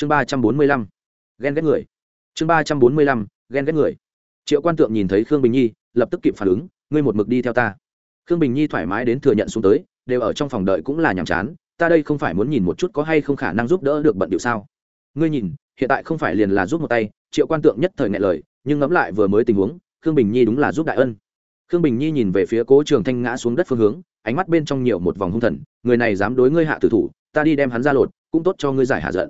chương ba trăm bốn mươi lăm, ghen ghét người. Chương ba trăm bốn mươi lăm, ghen ghét người. Triệu quan tượng nhìn thấy khương bình nhi, lập tức kịp phản ứng, ngươi một mực đi theo ta. Khương bình nhi thoải mái đến thừa nhận xuống tới, đều ở trong phòng đợi cũng là nhàm chán, ta đây không phải muốn nhìn một chút có hay không khả năng giúp đỡ được bận điệu sao? Ngươi nhìn, hiện tại không phải liền là giúp một tay. Triệu quan tượng nhất thời ngại lời, nhưng ngẫm lại vừa mới tình huống, khương bình nhi đúng là giúp đại ân. Khương bình nhi nhìn về phía cố trường thanh ngã xuống đất phương hướng, ánh mắt bên trong nhiều một vòng hung thần, người này dám đối ngươi hạ tử thủ, ta đi đem hắn ra lột, cũng tốt cho ngươi giải hạ giận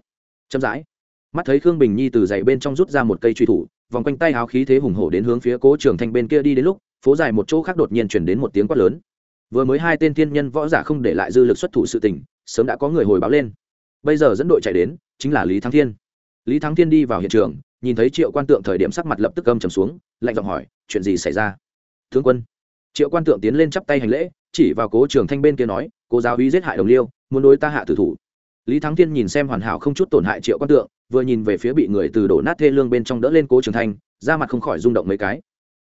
chậm rãi. Mắt thấy khương bình nhi từ dậy bên trong rút ra một cây truy thủ, vòng quanh tay háo khí thế hùng hổ đến hướng phía cố trường thanh bên kia đi đến lúc, phố dài một chỗ khác đột nhiên chuyển đến một tiếng quát lớn. Vừa mới hai tên thiên nhân võ giả không để lại dư lực xuất thủ sự tình, sớm đã có người hồi báo lên. Bây giờ dẫn đội chạy đến, chính là lý thắng thiên. Lý thắng thiên đi vào hiện trường, nhìn thấy triệu quan tượng thời điểm sắc mặt lập tức âm trầm xuống, lạnh giọng hỏi, chuyện gì xảy ra? Tướng quân. Triệu quan tượng tiến lên chắp tay hành lễ, chỉ vào cố trường thanh bên kia nói, cố giáo uy giết hại đồng liêu, muốn đối ta hạ tử thủ lý thắng thiên nhìn xem hoàn hảo không chút tổn hại triệu quan tượng, vừa nhìn về phía bị người từ đổ nát thê lương bên trong đỡ lên cố trường thanh, da mặt không khỏi rung động mấy cái.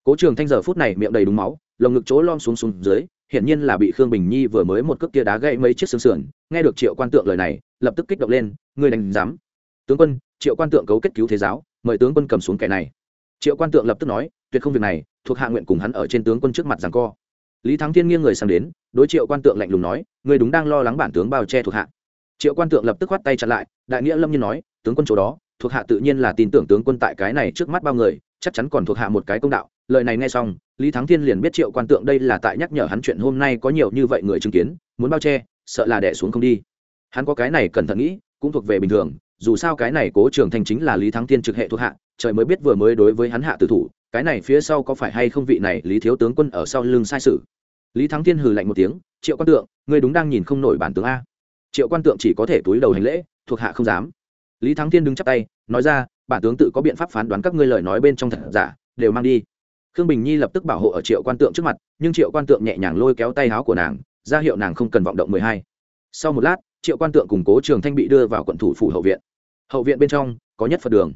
Cố trường thanh giờ phút này miệng đầy đúng máu, lồng ngực chỗ lom xuống xuống dưới, hiển nhiên là bị khương bình nhi vừa mới một cước kia đá gãy mấy chiếc xương sườn. Nghe được triệu quan tượng lời này, lập tức kích động lên, ngươi đánh giám. Tướng quân, triệu quan tượng cấu kết cứu thế giáo, mời tướng quân cầm xuống kẻ này. Triệu quan tượng lập tức nói, tuyệt không việc này, thuộc hạ nguyện cùng hắn ở trên tướng quân trước mặt rằng co. Lý thắng thiên nghiêng người sang đến, đối triệu quan tượng lạnh lùng nói, ngươi đúng đang lo lắng bản tướng bao che thuộc hạ triệu quan tượng lập tức khoát tay chặn lại, đại nghĩa lâm nhiên nói, tướng quân chỗ đó, thuộc hạ tự nhiên là tin tưởng tướng quân tại cái này trước mắt bao người, chắc chắn còn thuộc hạ một cái công đạo. Lời này nghe xong, lý thắng thiên liền biết triệu quan tượng đây là tại nhắc nhở hắn chuyện hôm nay có nhiều như vậy người chứng kiến, muốn bao che, sợ là đẻ xuống không đi. Hắn có cái này cẩn thận nghĩ, cũng thuộc về bình thường, dù sao cái này cố trường thành chính là lý thắng thiên trực hệ thuộc hạ, trời mới biết vừa mới đối với hắn hạ tử thủ, cái này phía sau có phải hay không vị này lý thiếu tướng quân ở sau lưng sai sự. Lý thắng thiên hừ lạnh một tiếng, triệu quan tượng, ngươi đúng đang nhìn không nổi bản tướng a triệu quan tượng chỉ có thể túi đầu hành lễ, thuộc hạ không dám. Lý thắng thiên đứng chắp tay, nói ra, bản tướng tự có biện pháp phán đoán các ngươi lời nói bên trong thật giả, đều mang đi. Khương bình nhi lập tức bảo hộ ở triệu quan tượng trước mặt, nhưng triệu quan tượng nhẹ nhàng lôi kéo tay áo của nàng, ra hiệu nàng không cần vọng động mười hai. Sau một lát, triệu quan tượng củng cố trường thanh bị đưa vào quận thủ phủ hậu viện. Hậu viện bên trong, có nhất phật đường.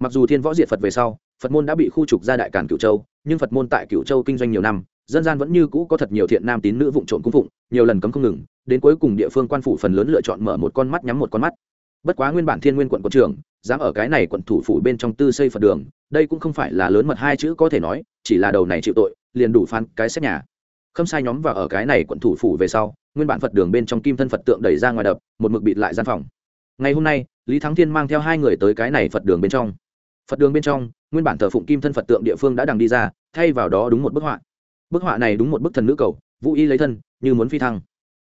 Mặc dù thiên võ diệt phật về sau, phật môn đã bị khu trục ra đại cản cửu châu, nhưng phật môn tại cửu châu kinh doanh nhiều năm, dân gian vẫn như cũ có thật nhiều thiện nam tín nữ vụng trộm cung phụng, nhiều lần cấm không ngừng đến cuối cùng địa phương quan phủ phần lớn lựa chọn mở một con mắt nhắm một con mắt. Bất quá nguyên bản thiên nguyên quận quận trưởng, dám ở cái này quận thủ phủ bên trong tư xây phật đường, đây cũng không phải là lớn mật hai chữ có thể nói, chỉ là đầu này chịu tội, liền đủ phán cái xét nhà. Không sai nhóm vào ở cái này quận thủ phủ về sau, nguyên bản phật đường bên trong kim thân phật tượng đẩy ra ngoài đập, một mực bịt lại gian phòng. Ngày hôm nay, lý thắng thiên mang theo hai người tới cái này phật đường bên trong. Phật đường bên trong, nguyên bản thờ phụng kim thân phật tượng địa phương đã đằng đi ra, thay vào đó đúng một bức họa. Bức họa này đúng một bức thần nữ cầu, vũ y lấy thân, như muốn phi thăng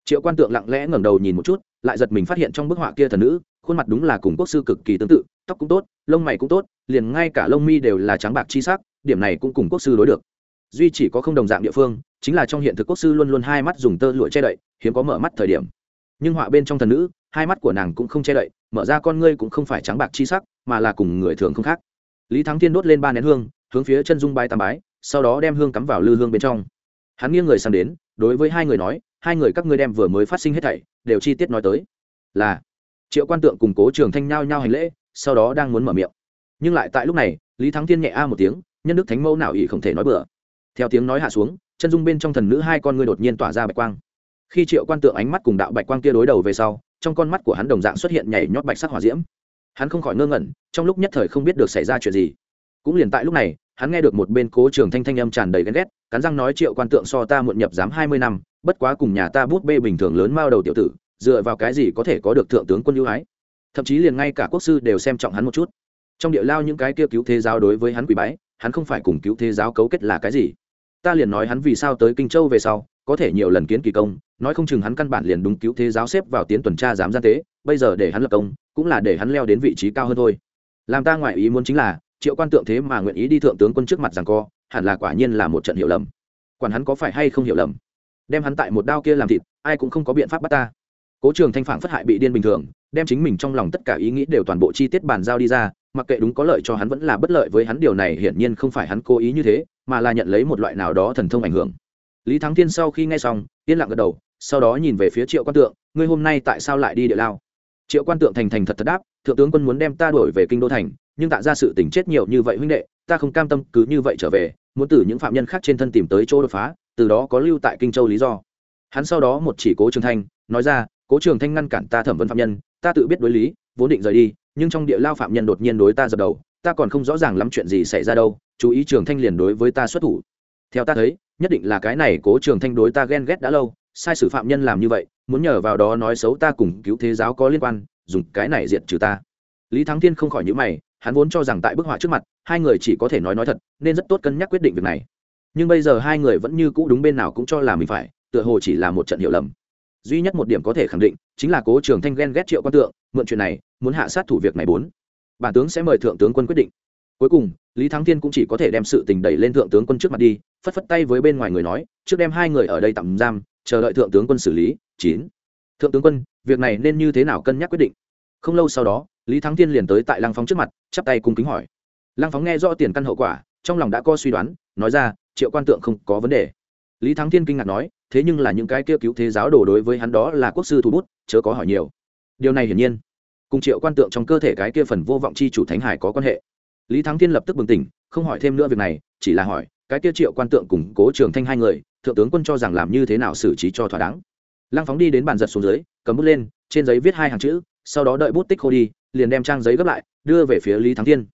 triệu quan tượng lặng lẽ ngẩng đầu nhìn một chút, lại giật mình phát hiện trong bức họa kia thần nữ, khuôn mặt đúng là cùng quốc sư cực kỳ tương tự, tóc cũng tốt, lông mày cũng tốt, liền ngay cả lông mi đều là trắng bạc chi sắc, điểm này cũng cùng quốc sư đối được. Duy chỉ có không đồng dạng địa phương, chính là trong hiện thực quốc sư luôn luôn hai mắt dùng tơ lụa che đậy, hiếm có mở mắt thời điểm. Nhưng họa bên trong thần nữ, hai mắt của nàng cũng không che đậy, mở ra con ngươi cũng không phải trắng bạc chi sắc, mà là cùng người thường không khác. Lý thắng thiên đốt lên ba nén hương, hướng phía chân dung bái tam bái, sau đó đem hương cắm vào lư hương bên trong. Hắn nghiêng người sang đến, đối với hai người nói hai người các ngươi đem vừa mới phát sinh hết thảy, đều chi tiết nói tới. Là, triệu quan tượng cùng cố trường thanh nhao nhao hành lễ, sau đó đang muốn mở miệng. Nhưng lại tại lúc này, lý thắng thiên nhẹ a một tiếng, nhân đức thánh mẫu nào ỷ không thể nói bừa. Theo tiếng nói hạ xuống, chân dung bên trong thần nữ hai con ngươi đột nhiên tỏa ra bạch quang. Khi triệu quan tượng ánh mắt cùng đạo bạch quang kia đối đầu về sau, trong con mắt của hắn đồng dạng xuất hiện nhảy nhót bạch sắc hỏa diễm. Hắn không khỏi ngơ ngẩn, trong lúc nhất thời không biết được xảy ra chuyện gì. Cũng liền tại lúc này, hắn nghe được một bên cố trường thanh thanh âm tràn đầy ghen ghét, cắn răng nói triệu quan tượng so ta muộn nhập giám hai mươi năm bất quá cùng nhà ta bút bê bình thường lớn mao đầu tiểu tử, dựa vào cái gì có thể có được thượng tướng quân ưu ái? Thậm chí liền ngay cả quốc sư đều xem trọng hắn một chút. Trong địa lao những cái kia cứu thế giáo đối với hắn quỷ bái, hắn không phải cùng cứu thế giáo cấu kết là cái gì? Ta liền nói hắn vì sao tới kinh châu về sau, có thể nhiều lần kiến kỳ công, nói không chừng hắn căn bản liền đúng cứu thế giáo xếp vào tiến tuần tra giám gian tế, bây giờ để hắn lập công, cũng là để hắn leo đến vị trí cao hơn thôi. Làm ta ngoại ý muốn chính là, triệu quan tượng thế mà nguyện ý đi thượng tướng quân trước mặt rằng co, hẳn là quả nhiên là một trận hiểu lầm. Quản hắn có phải hay không hiểu lầm đem hắn tại một đao kia làm thịt, ai cũng không có biện pháp bắt ta. Cố trường thanh phản phất hại bị điên bình thường, đem chính mình trong lòng tất cả ý nghĩ đều toàn bộ chi tiết bàn giao đi ra, mặc kệ đúng có lợi cho hắn vẫn là bất lợi với hắn, điều này hiển nhiên không phải hắn cố ý như thế, mà là nhận lấy một loại nào đó thần thông ảnh hưởng. Lý thắng thiên sau khi nghe xong, yên lặng gật đầu, sau đó nhìn về phía triệu quan tượng, ngươi hôm nay tại sao lại đi địa lao? Triệu quan tượng thành thành thật thật đáp, thượng tướng quân muốn đem ta đổi về kinh đô thành, nhưng tạ ra sự tình chết nhiều như vậy huynh đệ ta không cam tâm cứ như vậy trở về, muốn từ những phạm nhân khác trên thân tìm tới chỗ đột phá, từ đó có lưu tại kinh châu lý do. Hắn sau đó một chỉ cố trường thanh, nói ra, cố trường thanh ngăn cản ta thẩm vấn phạm nhân, ta tự biết đối lý, vốn định rời đi, nhưng trong địa lao phạm nhân đột nhiên đối ta dập đầu, ta còn không rõ ràng lắm chuyện gì xảy ra đâu, chú ý trường thanh liền đối với ta xuất thủ. Theo ta thấy, nhất định là cái này cố trường thanh đối ta ghen ghét đã lâu, sai sử phạm nhân làm như vậy, muốn nhờ vào đó nói xấu ta cùng cứu thế giáo có liên quan, dùng cái này diện trừ ta. Lý thắng thiên không khỏi nhữ mày hắn vốn cho rằng tại bức họa trước mặt, hai người chỉ có thể nói nói thật, nên rất tốt cân nhắc quyết định việc này. Nhưng bây giờ hai người vẫn như cũ đúng bên nào cũng cho là mình phải, tựa hồ chỉ là một trận hiểu lầm. Duy nhất một điểm có thể khẳng định, chính là cố trường thanh ghen ghét triệu quan tượng, mượn chuyện này, muốn hạ sát thủ việc này bốn. Bản tướng sẽ mời thượng tướng quân quyết định. Cuối cùng, lý thắng thiên cũng chỉ có thể đem sự tình đẩy lên thượng tướng quân trước mặt đi, phất phất tay với bên ngoài người nói, trước đem hai người ở đây tạm giam, chờ đợi thượng tướng quân xử lý. Chín. Thượng tướng quân, việc này nên như thế nào cân nhắc quyết định? Không lâu sau đó lý thắng thiên liền tới tại lăng phóng trước mặt, chắp tay cung kính hỏi. Lăng phóng nghe rõ tiền căn hậu quả, trong lòng đã có suy đoán, nói ra, triệu quan tượng không có vấn đề. Lý thắng thiên kinh ngạc nói, thế nhưng là những cái kia cứu thế giáo đồ đối với hắn đó là quốc sư thủ bút, chớ có hỏi nhiều. Điều này hiển nhiên, cùng triệu quan tượng trong cơ thể cái kia phần vô vọng chi chủ thánh hải có quan hệ. Lý thắng thiên lập tức bừng tỉnh, không hỏi thêm nữa việc này, chỉ là hỏi, cái kia triệu quan tượng cùng cố trường thanh hai người, thượng tướng quân cho rằng làm như thế nào xử trí cho thỏa đáng? Lăng phóng đi đến bàn giật xuống dưới, cầm bút lên, trên giấy viết hai hàng chữ, sau đó đợi bút tích khô đi liền đem trang giấy gấp lại, đưa về phía lý thắng thiên.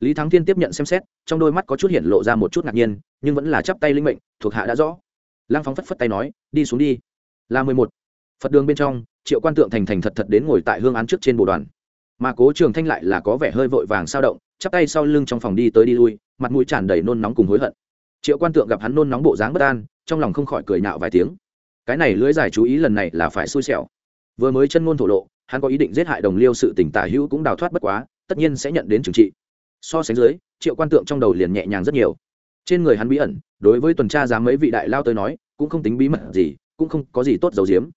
Lý thắng thiên tiếp nhận xem xét, trong đôi mắt có chút hiện lộ ra một chút ngạc nhiên, nhưng vẫn là chắp tay linh mệnh, thuộc hạ đã rõ. Lăng phóng phất phất tay nói, đi xuống đi. Là mười một. Phật đường bên trong, triệu quan tượng thành thành thật thật đến ngồi tại hương án trước trên bộ đoàn. Mà cố trường thanh lại là có vẻ hơi vội vàng sao động, chắp tay sau lưng trong phòng đi tới đi lui, mặt mũi tràn đầy nôn nóng cùng hối hận. Triệu quan tượng gặp hắn nôn nóng bộ dáng bất an, trong lòng không khỏi cười nạo vài tiếng. Cái này lưới giải chú ý lần này là phải xui xẻo. Vừa mới chân ngôn thổ lộ hắn có ý định giết hại đồng liêu sự tỉnh tả hữu cũng đào thoát bất quá, tất nhiên sẽ nhận đến trừng trị. So sánh dưới, triệu quan tượng trong đầu liền nhẹ nhàng rất nhiều. Trên người hắn bí ẩn, đối với tuần tra giám mấy vị đại lao tới nói, cũng không tính bí mật gì, cũng không có gì tốt dầu giếm.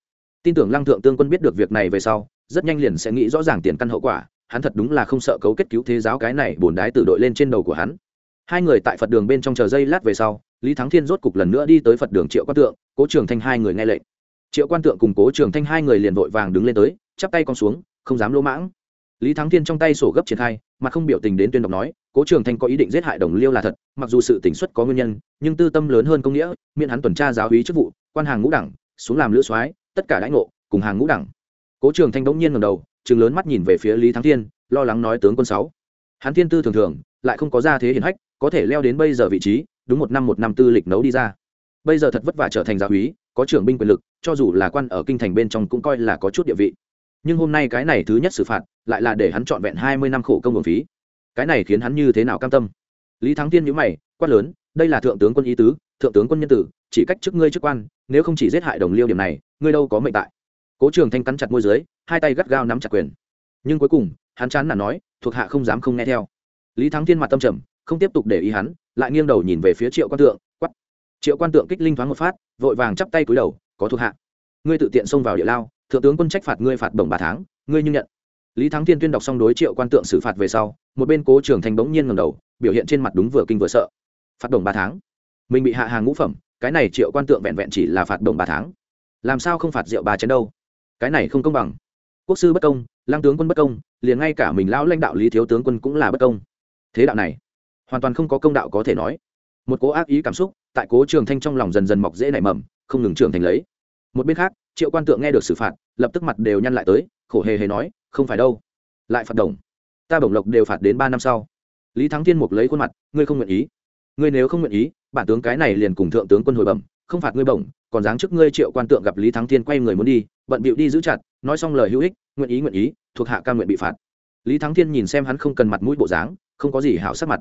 Tin tưởng lăng thượng tương quân biết được việc này về sau, rất nhanh liền sẽ nghĩ rõ ràng tiền căn hậu quả, hắn thật đúng là không sợ cấu kết cứu thế giáo cái này bồn đái tự đội lên trên đầu của hắn. Hai người tại phật đường bên trong chờ giây lát về sau, lý thắng thiên rốt cục lần nữa đi tới phật đường triệu quan tượng, cố trường thanh hai người nghe lệnh. Triệu quan tượng cùng cố trường thanh hai người liền vội vàng đứng lên tới chắp tay con xuống, không dám lỗ mãng. Lý thắng thiên trong tay sổ gấp triển khai, mà không biểu tình đến tuyên đọc nói, cố trường thanh có ý định giết hại đồng liêu là thật, mặc dù sự tỉnh xuất có nguyên nhân, nhưng tư tâm lớn hơn công nghĩa, miễn hắn tuần tra giáo hí chức vụ, quan hàng ngũ đẳng, xuống làm lữ soái, tất cả đãi ngộ, cùng hàng ngũ đẳng. Cố trường thanh bỗng nhiên ngầm đầu chừng lớn mắt nhìn về phía lý thắng thiên, lo lắng nói, tướng quân sáu, hắn thiên tư thường thường, lại không có ra thế hiển hách, có thể leo đến bây giờ vị trí, đúng một năm một năm tư lịch nấu đi ra. Bây giờ thật vất vả trở thành giáo úy có trưởng binh quyền lực, cho dù là quan ở kinh thành bên trong cũng coi là có chút địa vị nhưng hôm nay cái này thứ nhất xử phạt lại là để hắn trọn vẹn hai mươi năm khổ công hưởng phí. Cái này khiến hắn như thế nào cam tâm? Lý thắng tiên nhữ mày, quát lớn, đây là thượng tướng quân ý tứ, thượng tướng quân nhân tử, chỉ cách chức ngươi chức quan, nếu không chỉ giết hại đồng liêu điểm này, ngươi đâu có mệnh tại. Cố trường thanh cắn chặt môi dưới, hai tay gắt gao nắm chặt quyền. Nhưng cuối cùng, hắn chán là nói, thuộc hạ không dám không nghe theo. Lý thắng thiên mặt tâm trầm, không tiếp tục để ý hắn, lại nghiêng đầu nhìn về phía triệu quan tượng quắt triệu quan tượng kích linh thoáng một phát, vội vàng chắp tay cúi đầu, có thuộc hạ, ngươi tự tiện xông vào địa lao thượng tướng quân trách phạt ngươi phạt bổng ba tháng, ngươi như nhận. Lý thắng thiên tuyên đọc xong đối triệu quan tượng xử phạt về sau, một bên cố trường thành bỗng nhiên ngầm đầu, biểu hiện trên mặt đúng vừa kinh vừa sợ. Phạt bổng ba tháng. Mình bị hạ hàng ngũ phẩm, cái này triệu quan tượng vẹn vẹn chỉ là phạt bổng ba tháng. Làm sao không phạt rượu ba chén đâu? Cái này không công bằng. Quốc sư bất công, lang tướng quân bất công, liền ngay cả mình lão lãnh đạo lý thiếu tướng quân cũng là bất công. Thế đạo này, hoàn toàn không có công đạo có thể nói. Một cố ác ý cảm xúc tại cố trường thanh trong lòng dần dần mọc dễ nảy mầm, không ngừng trưởng thành lấy. Một bên khác triệu quan tượng nghe được xử phạt, lập tức mặt đều nhăn lại tới, khổ hề hề nói, không phải đâu, lại phạt đồng. Ta bổng lộc đều phạt đến ba năm sau. Lý thắng thiên mục lấy khuôn mặt, ngươi không nguyện ý. Ngươi nếu không nguyện ý, bản tướng cái này liền cùng thượng tướng quân hồi bẩm, không phạt ngươi bổng, còn dáng trước ngươi triệu quan tượng gặp lý thắng thiên quay người muốn đi, bận bịu đi giữ chặt, nói xong lời hữu ích, nguyện ý nguyện ý, thuộc hạ ca nguyện bị phạt. Lý thắng thiên nhìn xem hắn không cần mặt mũi bộ dáng, không có gì hảo sắc mặt.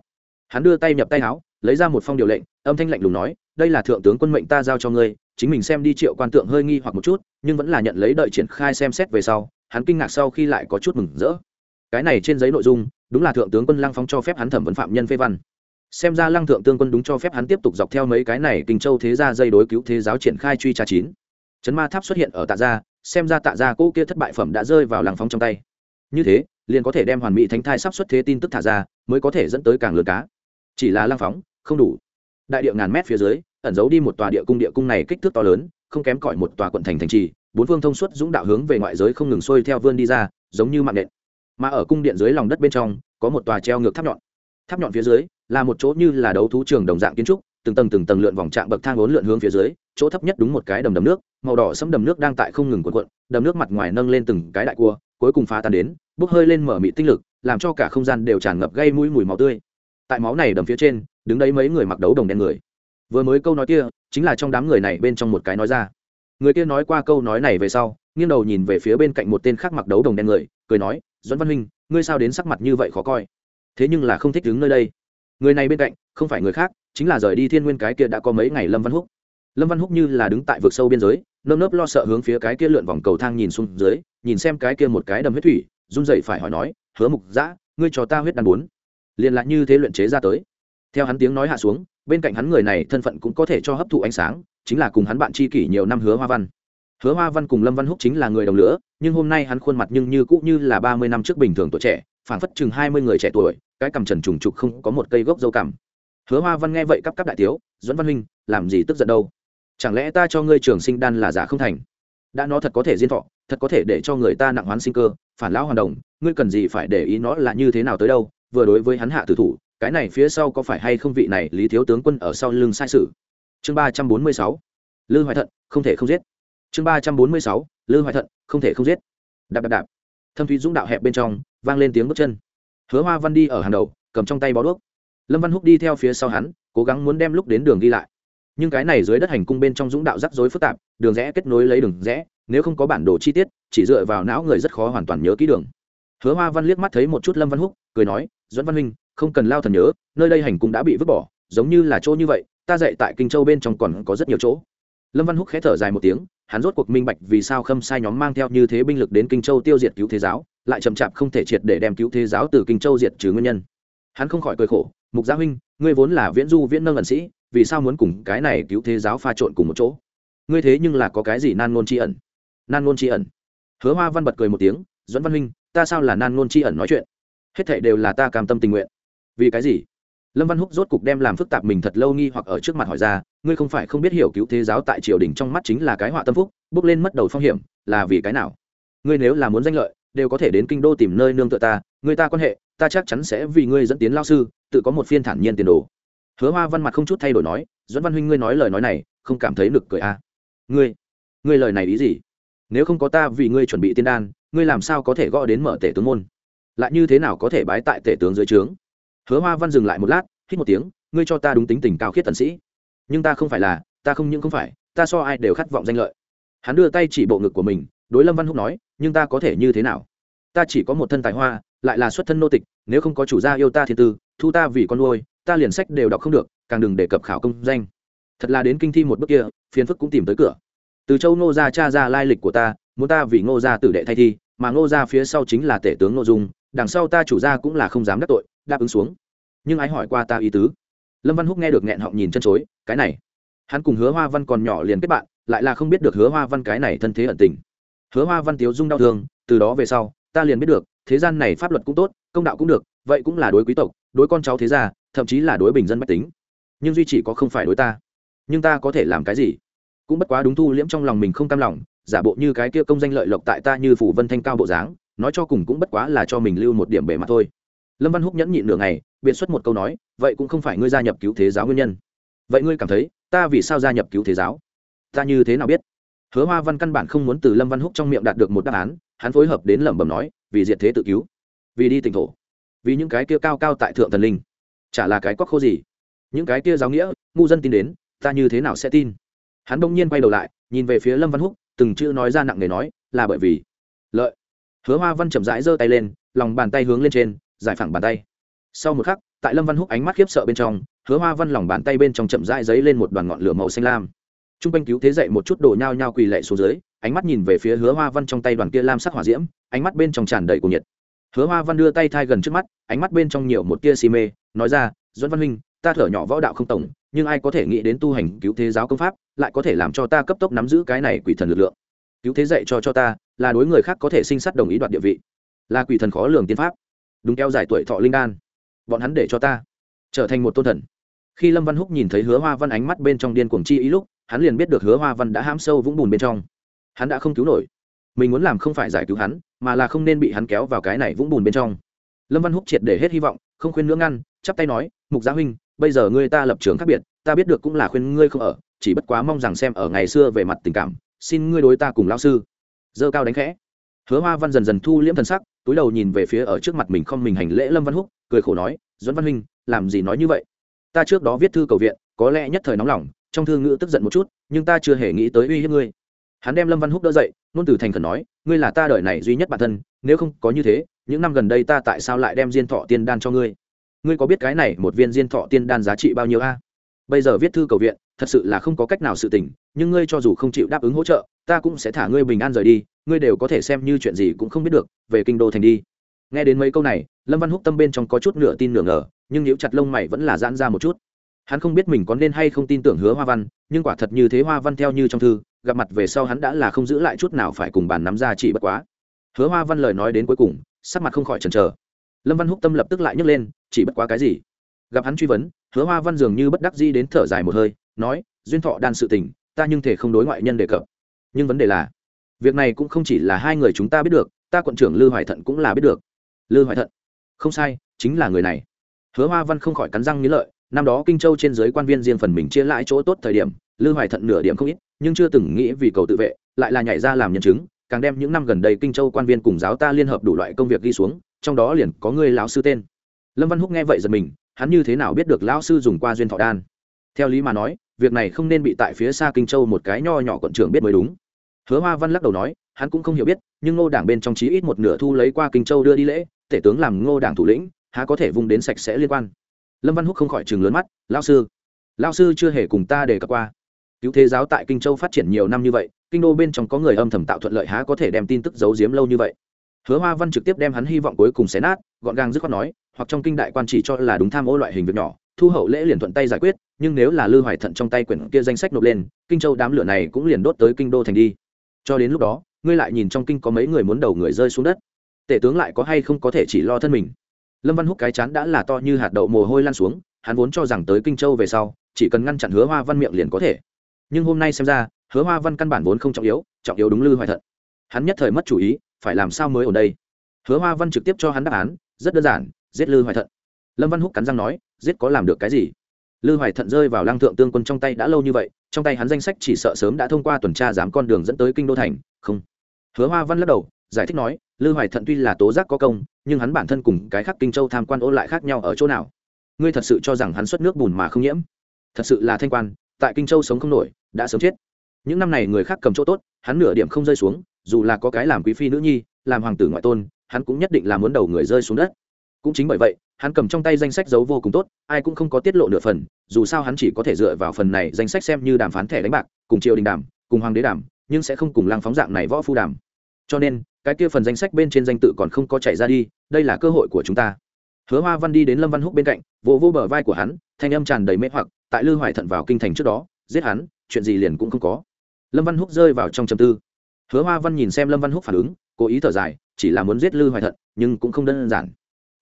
Hắn đưa tay nhập tay áo, lấy ra một phong điều lệnh, âm thanh lạnh lùng nói, đây là thượng tướng quân mệnh ta giao cho ngươi chính mình xem đi triệu quan tượng hơi nghi hoặc một chút, nhưng vẫn là nhận lấy đợi triển khai xem xét về sau, hắn kinh ngạc sau khi lại có chút mừng rỡ. Cái này trên giấy nội dung, đúng là thượng tướng quân lăng phong cho phép hắn thẩm vấn phạm nhân phê văn. Xem ra lăng thượng tướng quân đúng cho phép hắn tiếp tục dọc theo mấy cái này kinh châu thế gia dây đối cứu thế giáo triển khai truy tra chín. Chấn ma tháp xuất hiện ở tạ gia, xem ra tạ gia cỗ kia thất bại phẩm đã rơi vào lăng phong trong tay. Như thế, liền có thể đem hoàn mỹ thánh thai sắp xuất thế tin tức thả ra, mới có thể dẫn tới càng lừa cá. Chỉ là lăng phóng không đủ. Đại địa ngàn mét phía dưới ẩn giấu đi một tòa địa cung địa cung này kích thước to lớn, không kém cỏi một tòa quận thành thành trì, bốn phương thông suốt dũng đạo hướng về ngoại giới không ngừng xuôi theo vươn đi ra, giống như mạng nện. Mà ở cung điện dưới lòng đất bên trong, có một tòa treo ngược tháp nhọn. Tháp nhọn phía dưới là một chỗ như là đấu thú trường đồng dạng kiến trúc, từng tầng từng tầng lượn vòng trạng bậc thang bốn lượn hướng phía dưới, chỗ thấp nhất đúng một cái đầm đầm nước, màu đỏ sẫm đầm nước đang tại không ngừng cuộn cuộn, đầm nước mặt ngoài nâng lên từng cái đại cua, cuối cùng phá tan đến, bốc hơi lên mở mị tinh lực, làm cho cả không gian đều tràn ngập gây mũi mùi máu tươi. Tại máu này đầm phía trên, đứng đấy mấy người mặc đấu đồng đen người vừa mới câu nói kia chính là trong đám người này bên trong một cái nói ra. Người kia nói qua câu nói này về sau nghiêng đầu nhìn về phía bên cạnh một tên khác mặc đấu đồng đen người cười nói doãn văn huynh ngươi sao đến sắc mặt như vậy khó coi? Thế nhưng là không thích đứng nơi đây. Người này bên cạnh không phải người khác chính là rời đi thiên nguyên cái kia đã có mấy ngày lâm văn húc. Lâm văn húc như là đứng tại vực sâu biên giới nơm nớp lo sợ hướng phía cái kia lượn vòng cầu thang nhìn xuống dưới nhìn xem cái kia một cái đầm huyết thủy run dậy phải hỏi nói hứa mục Giã, ngươi cho ta huyết đan bốn. Liền lại như thế luyện chế ra tới. Theo hắn tiếng nói hạ xuống bên cạnh hắn người này thân phận cũng có thể cho hấp thụ ánh sáng, chính là cùng hắn bạn tri kỷ nhiều năm hứa hoa văn. Hứa hoa văn cùng lâm văn húc chính là người đồng lửa nhưng hôm nay hắn khuôn mặt nhưng như cũ như là ba mươi năm trước bình thường tuổi trẻ, phảng phất chừng hai mươi người trẻ tuổi, cái cằm trần trùng trục không có một cây gốc dâu cằm. Hứa hoa văn nghe vậy cắp cắp đại tiếu dẫn văn huynh, làm gì tức giận đâu? Chẳng lẽ ta cho ngươi trường sinh đan là giả không thành? Đã nó thật có thể diên thọ, thật có thể để cho người ta nặng hoán sinh cơ, phản lão hoàn đồng, ngươi cần gì phải để ý nó là như thế nào tới đâu? Vừa đối với hắn hạ tử thủ cái này phía sau có phải hay không vị này lý thiếu tướng quân ở sau lưng sai sự chương ba trăm bốn mươi sáu, lư hoài thận, không thể không giết. Chương ba trăm bốn mươi sáu, lư hoài thận, không thể không giết. Đạp đạp đạp. Thâm thúy dũng đạo hẹp bên trong, vang lên tiếng bước chân. Hứa hoa văn đi ở hàng đầu, cầm trong tay bó đuốc. Lâm văn húc đi theo phía sau hắn, cố gắng muốn đem lúc đến đường đi lại. Nhưng cái này dưới đất hành cung bên trong dũng đạo rắc rối phức tạp, đường rẽ kết nối lấy đường rẽ, nếu không có bản đồ chi tiết, chỉ dựa vào não người rất khó hoàn toàn nhớ kỹ đường. Hứa hoa văn liếc mắt thấy một chút lâm văn húc, cười nói dẫn văn huynh không cần lao thần nhớ, nơi đây hành cung đã bị vứt bỏ, giống như là chỗ như vậy, ta dạy tại kinh châu bên trong còn có rất nhiều chỗ. Lâm văn húc khẽ thở dài một tiếng, hắn rốt cuộc minh bạch vì sao khâm sai nhóm mang theo như thế binh lực đến kinh châu tiêu diệt cứu thế giáo, lại chậm chạp không thể triệt để đem cứu thế giáo từ kinh châu diệt trừ nguyên nhân. Hắn không khỏi cười khổ, mục gia huynh, ngươi vốn là viễn du viễn nâng ẩn sĩ, vì sao muốn cùng cái này cứu thế giáo pha trộn cùng một chỗ? Ngươi thế nhưng là có cái gì nan ngôn tri ẩn? Nan ngôn tri ẩn. Hứa hoa văn bật cười một tiếng dẫn văn huynh, ta sao là nan ngôn tri ẩn nói chuyện? Hết thệ đều là ta cam tâm tình nguyện vì cái gì? Lâm văn húc rốt cục đem làm phức tạp mình thật lâu nghi hoặc ở trước mặt hỏi ra, ngươi không phải không biết hiểu cứu thế giáo tại triều đình trong mắt chính là cái họa tâm phúc, bước lên mất đầu phong hiểm, là vì cái nào? Ngươi nếu là muốn danh lợi, đều có thể đến kinh đô tìm nơi nương tựa ta, người ta quan hệ, ta chắc chắn sẽ vì ngươi dẫn tiến lao sư, tự có một phiên thản nhiên tiền đồ. Hứa hoa văn mặt không chút thay đổi nói dẫn văn huynh ngươi nói lời nói này, không cảm thấy nực cười à. ngươi ngươi lời này ý gì? Nếu không có ta vì ngươi chuẩn bị tiên đan, ngươi làm sao có thể gõ đến mở tể tướng môn? Lại như thế nào có thể bái tại tể tướng dưới trướng? Hứa hoa văn dừng lại một lát, hít một tiếng, ngươi cho ta đúng tính tình cao khiết tần sĩ. Nhưng ta không phải là, ta không những không phải, ta so ai đều khát vọng danh lợi. Hắn đưa tay chỉ bộ ngực của mình, đối lâm văn húc nói, nhưng ta có thể như thế nào? Ta chỉ có một thân tài hoa, lại là xuất thân nô tịch, nếu không có chủ gia yêu ta thiên tư, thu ta vì con nuôi, ta liền sách đều đọc không được, càng đừng đề cập khảo công danh. Thật là đến kinh thi một bước kia, phiền phức cũng tìm tới cửa. Từ châu ngô gia cha ra lai lịch của ta, muốn ta vì ngô gia tử đệ thay thi, mà ngô gia phía sau chính là tể tướng ngô dung, đằng sau ta chủ gia cũng là không dám đắc tội đáp ứng xuống. Nhưng ái hỏi qua ta ý tứ. Lâm văn húc nghe được nghẹn họng nhìn chân chối, cái này. Hắn cùng hứa hoa văn còn nhỏ liền kết bạn, lại là không biết được hứa hoa văn cái này thân thế ẩn tình. Hứa hoa văn tiếu dung đau thương, từ đó về sau, ta liền biết được, thế gian này pháp luật cũng tốt, công đạo cũng được, vậy cũng là đối quý tộc, đối con cháu thế gia, thậm chí là đối bình dân mách tính. Nhưng duy chỉ có không phải đối ta. Nhưng ta có thể làm cái gì? Cũng bất quá đúng thu liễm trong lòng mình không cam lòng, giả bộ như cái kia công danh lợi lộc tại ta như phủ vân thanh cao bộ dáng, nói cho cùng cũng bất quá là cho mình lưu một điểm bề mặt thôi lâm văn húc nhẫn nhịn nửa ngày biện xuất một câu nói, vậy cũng không phải ngươi gia nhập cứu thế giáo nguyên nhân. Vậy ngươi cảm thấy, ta vì sao gia nhập cứu thế giáo? Ta như thế nào biết? Hứa hoa văn căn bản không muốn từ lâm văn húc trong miệng đạt được một đáp án, hắn phối hợp đến lẩm bẩm nói, vì diệt thế tự cứu, vì đi tỉnh thổ, vì những cái kia cao cao tại thượng thần linh. Chả là cái quắc khô gì. Những cái kia giáo nghĩa, ngu dân tin đến, ta như thế nào sẽ tin? Hắn đông nhiên quay đầu lại, nhìn về phía lâm văn húc, từng chữ nói ra nặng nề nói, là bởi vì, lợi. Hứa hoa văn chậm rãi giơ tay lên, lòng bàn tay hướng lên trên giải phẳng bàn tay. Sau một khắc, tại lâm văn húc ánh mắt khiếp sợ bên trong, hứa hoa văn lòng bàn tay bên trong chậm rãi giấy lên một đoàn ngọn lửa màu xanh lam. T r u n g quanh cứu thế dậy một chút đồ nhao nhao quỳ lệ xuống dưới, ánh mắt nhìn về phía hứa hoa văn trong tay đoàn kia lam sắc hỏa diễm, ánh mắt bên trong tràn đầy cuồng nhiệt. Hứa hoa văn đưa tay thai gần trước mắt, ánh mắt bên trong nhiều một tia xì mê, nói ra dẫn văn huynh, ta thở nhỏ võ đạo không tổng, nhưng ai có thể nghĩ đến tu hành cứu thế giáo công pháp, lại có thể làm cho ta cấp tốc nắm giữ cái này quỷ thần lực lượng. Cứu thế dạy cho cho ta, là đối người khác có thể sinh sát đồng ý đoạt địa vị, là quỷ thần khó lường tiên pháp đúng kéo dài tuổi thọ linh đan. Bọn hắn để cho ta trở thành một tôn thần. Khi lâm văn húc nhìn thấy hứa hoa văn ánh mắt bên trong điên cuồng chi ý lúc, hắn liền biết được hứa hoa văn đã hãm sâu vũng bùn bên trong. Hắn đã không cứu nổi. Mình muốn làm không phải giải cứu hắn, mà là không nên bị hắn kéo vào cái này vũng bùn bên trong. Lâm văn húc triệt để hết hy vọng, không khuyên nữa ngăn, chắp tay nói, mục gia huynh, bây giờ ngươi ta lập trường khác biệt, ta biết được cũng là khuyên ngươi không ở, chỉ bất quá mong rằng xem ở ngày xưa về mặt tình cảm, xin ngươi đối ta cùng lao sư. Dơ cao đánh khẽ. Hứa hoa văn dần dần thu liễm thần sắc túi đầu nhìn về phía ở trước mặt mình không mình hành lễ lâm văn húc, cười khổ nói dẫn văn huynh, làm gì nói như vậy? Ta trước đó viết thư cầu viện, có lẽ nhất thời nóng lòng, trong thư ngữ tức giận một chút, nhưng ta chưa hề nghĩ tới uy hiếp ngươi. Hắn đem lâm văn húc đỡ dậy nôn từ thành khẩn nói, ngươi là ta đời này duy nhất bản thân, nếu không có như thế, những năm gần đây ta tại sao lại đem diên thọ tiên đan cho ngươi? Ngươi có biết cái này một viên diên thọ tiên đan giá trị bao nhiêu a? Bây giờ viết thư cầu viện, thật sự là không có cách nào sự tình, nhưng ngươi cho dù không chịu đáp ứng hỗ trợ, ta cũng sẽ thả ngươi bình an rời đi, ngươi đều có thể xem như chuyện gì cũng không biết được, về kinh đô thành đi. Nghe đến mấy câu này, lâm văn húc tâm bên trong có chút nửa tin nửa ngờ, nhưng nếu chặt lông mày vẫn là giãn ra một chút. Hắn không biết mình có nên hay không tin tưởng hứa hoa văn, nhưng quả thật như thế hoa văn theo như trong thư, gặp mặt về sau hắn đã là không giữ lại chút nào phải cùng bàn nắm ra chỉ bất quá. Hứa hoa văn lời nói đến cuối cùng, sắc mặt không khỏi chần chờ. Lâm văn húc tâm lập tức lại nhấc lên, chỉ bất quá cái gì? Gặp hắn truy vấn hứa hoa văn dường như bất đắc di đến thở dài một hơi, nói, duyên thọ đan sự tình, ta nhưng thể không đối ngoại nhân đề cập. Nhưng vấn đề là, việc này cũng không chỉ là hai người chúng ta biết được, ta quận trưởng lư hoài thận cũng là biết được. Lư hoài thận? Không sai, chính là người này. Hứa hoa văn không khỏi cắn răng nghĩ lợi, năm đó kinh châu trên giới quan viên riêng phần mình chia lại chỗ tốt thời điểm, lư hoài thận nửa điểm không ít, nhưng chưa từng nghĩ vì cầu tự vệ, lại là nhảy ra làm nhân chứng, càng đem những năm gần đây kinh châu quan viên cùng giáo ta liên hợp đủ loại công việc ghi xuống, trong đó liền có người lão sư tên. Lâm văn húc nghe vậy giật mình hắn như thế nào biết được lão sư dùng qua duyên thọ đan? Theo lý mà nói, việc này không nên bị tại phía xa kinh châu một cái nho nhỏ quận trưởng biết mới đúng. Hứa hoa văn lắc đầu nói, hắn cũng không hiểu biết, nhưng ngô đảng bên trong chí ít một nửa thu lấy qua kinh châu đưa đi lễ, tể tướng làm ngô đảng thủ lĩnh, há có thể vung đến sạch sẽ liên quan. Lâm văn húc không khỏi chừng lớn mắt lao sư lao sư chưa hề cùng ta đề cập qua. Cứu thế giáo tại kinh châu phát triển nhiều năm như vậy, kinh đô bên trong có người âm thầm tạo thuận lợi há có thể đem tin tức giấu giếm lâu như vậy? Hứa hoa văn trực tiếp đem hắn hy vọng cuối cùng xé nát, gọn gàng dứt khoát nói, hoặc trong kinh đại quan chỉ cho là đúng tham ô loại hình việc nhỏ, thu hậu lễ liền thuận tay giải quyết, nhưng nếu là lư hoài thận trong tay quyển kia danh sách nộp lên, kinh châu đám lửa này cũng liền đốt tới kinh đô thành đi. Cho đến lúc đó, ngươi lại nhìn trong kinh có mấy người muốn đầu người rơi xuống đất. Tể tướng lại có hay không có thể chỉ lo thân mình? Lâm văn húc cái chán đã là to như hạt đậu mồ hôi lan xuống, hắn vốn cho rằng tới kinh châu về sau, chỉ cần ngăn chặn hứa hoa văn miệng liền có thể. Nhưng hôm nay xem ra, hứa hoa văn căn bản vốn không trọng yếu trọng yếu đúng lư hoài thận. Hắn nhất thời mất chủ ý phải làm sao mới ở đây? Hứa hoa văn trực tiếp cho hắn đáp án, rất đơn giản, giết lư hoài thận. Lâm văn húc cắn răng nói, giết có làm được cái gì? Lư hoài thận rơi vào lang thượng tương quân trong tay đã lâu như vậy, trong tay hắn danh sách chỉ sợ sớm đã thông qua tuần tra giám con đường dẫn tới kinh đô thành, không. Hứa hoa văn lắc đầu, giải thích nói, lư hoài thận tuy là tố giác có công, nhưng hắn bản thân cùng cái khác kinh châu tham quan ô lại khác nhau ở chỗ nào? Ngươi thật sự cho rằng hắn xuất nước bùn mà không nhiễm? Thật sự là thanh quan, tại kinh châu sống không nổi, đã sớm chết. Những năm này người khác cầm chỗ tốt, hắn nửa điểm không rơi xuống dù là có cái làm quý phi nữ nhi, làm hoàng tử ngoại tôn, hắn cũng nhất định là muốn đầu người rơi xuống đất. Cũng chính bởi vậy, hắn cầm trong tay danh sách giấu vô cùng tốt, ai cũng không có tiết lộ nửa phần, dù sao hắn chỉ có thể dựa vào phần này danh sách xem như đàm phán thẻ đánh bạc, cùng triều đình đàm, cùng hoàng đế đàm, nhưng sẽ không cùng lăng phóng dạng này võ phu đàm. Cho nên, cái kia phần danh sách bên trên danh tự còn không có chạy ra đi, đây là cơ hội của chúng ta. Hứa hoa văn đi đến lâm văn húc bên cạnh, vỗ vô bờ vai của hắn, thanh âm tràn đầy mê hoặc, tại lư hoài thận vào kinh thành trước đó, giết hắn, chuyện gì liền cũng không có. Lâm văn húc rơi vào trong trầm tư hứa hoa văn nhìn xem lâm văn húc phản ứng, cố ý thở dài, chỉ là muốn giết lư hoài thận, nhưng cũng không đơn giản.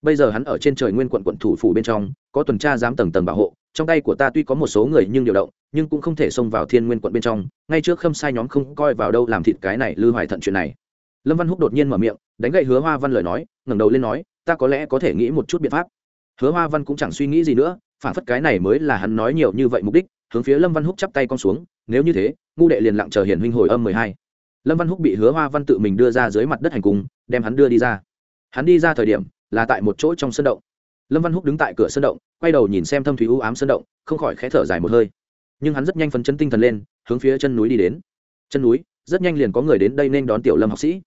Bây giờ hắn ở trên trời nguyên quận quận thủ phủ bên trong, có tuần tra giám tầng tầng bảo hộ, trong tay của ta tuy có một số người nhưng điều động, nhưng cũng không thể xông vào thiên nguyên quận bên trong, ngay trước khâm sai nhóm không coi vào đâu làm thịt cái này lư hoài thận chuyện này. Lâm văn húc đột nhiên mở miệng, đánh gậy hứa hoa văn lời nói, ngẩng đầu lên nói, ta có lẽ có thể nghĩ một chút biện pháp. Hứa hoa văn cũng chẳng suy nghĩ gì nữa, phản phất cái này mới là hắn nói nhiều như vậy mục đích, hướng phía lâm văn húc chắp tay con xuống, nếu như thế, ngu đệ liền lặng chờ hiền huynh hồi âm mười hai lâm văn húc bị hứa hoa văn tự mình đưa ra dưới mặt đất hành cung, đem hắn đưa đi ra. Hắn đi ra thời điểm, là tại một chỗ trong sân động. Lâm văn húc đứng tại cửa sân động, quay đầu nhìn xem thâm thủy u ám sân động, không khỏi khẽ thở dài một hơi. Nhưng hắn rất nhanh phấn chân tinh thần lên, hướng phía chân núi đi đến. Chân núi, rất nhanh liền có người đến đây nên đón tiểu lâm học sĩ.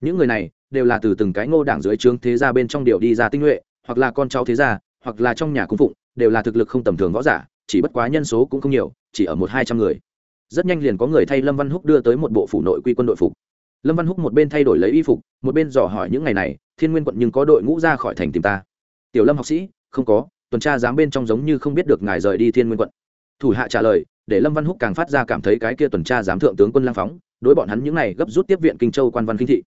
Những người này, đều là từ từng cái ngô đảng dưới trướng thế gia bên trong điệu đi ra tinh nhuệ, hoặc là con cháu thế gia, hoặc là trong nhà cung phụng, đều là thực lực không tầm thường võ giả, chỉ bất quá nhân số cũng không nhiều, chỉ ở một hai trăm người rất nhanh liền có người thay lâm văn húc đưa tới một bộ phủ nội quy quân đội phục. Lâm văn húc một bên thay đổi lấy y phục, một bên dò hỏi những ngày này, thiên nguyên quận nhưng có đội ngũ ra khỏi thành tìm ta. Tiểu lâm học sĩ, không có, tuần tra dám bên trong giống như không biết được ngài rời đi thiên nguyên quận. Thủ hạ trả lời, để lâm văn húc càng phát ra cảm thấy cái kia tuần tra giám thượng tướng quân lang phóng, đối bọn hắn những này gấp rút tiếp viện kinh châu quan văn kinh thị.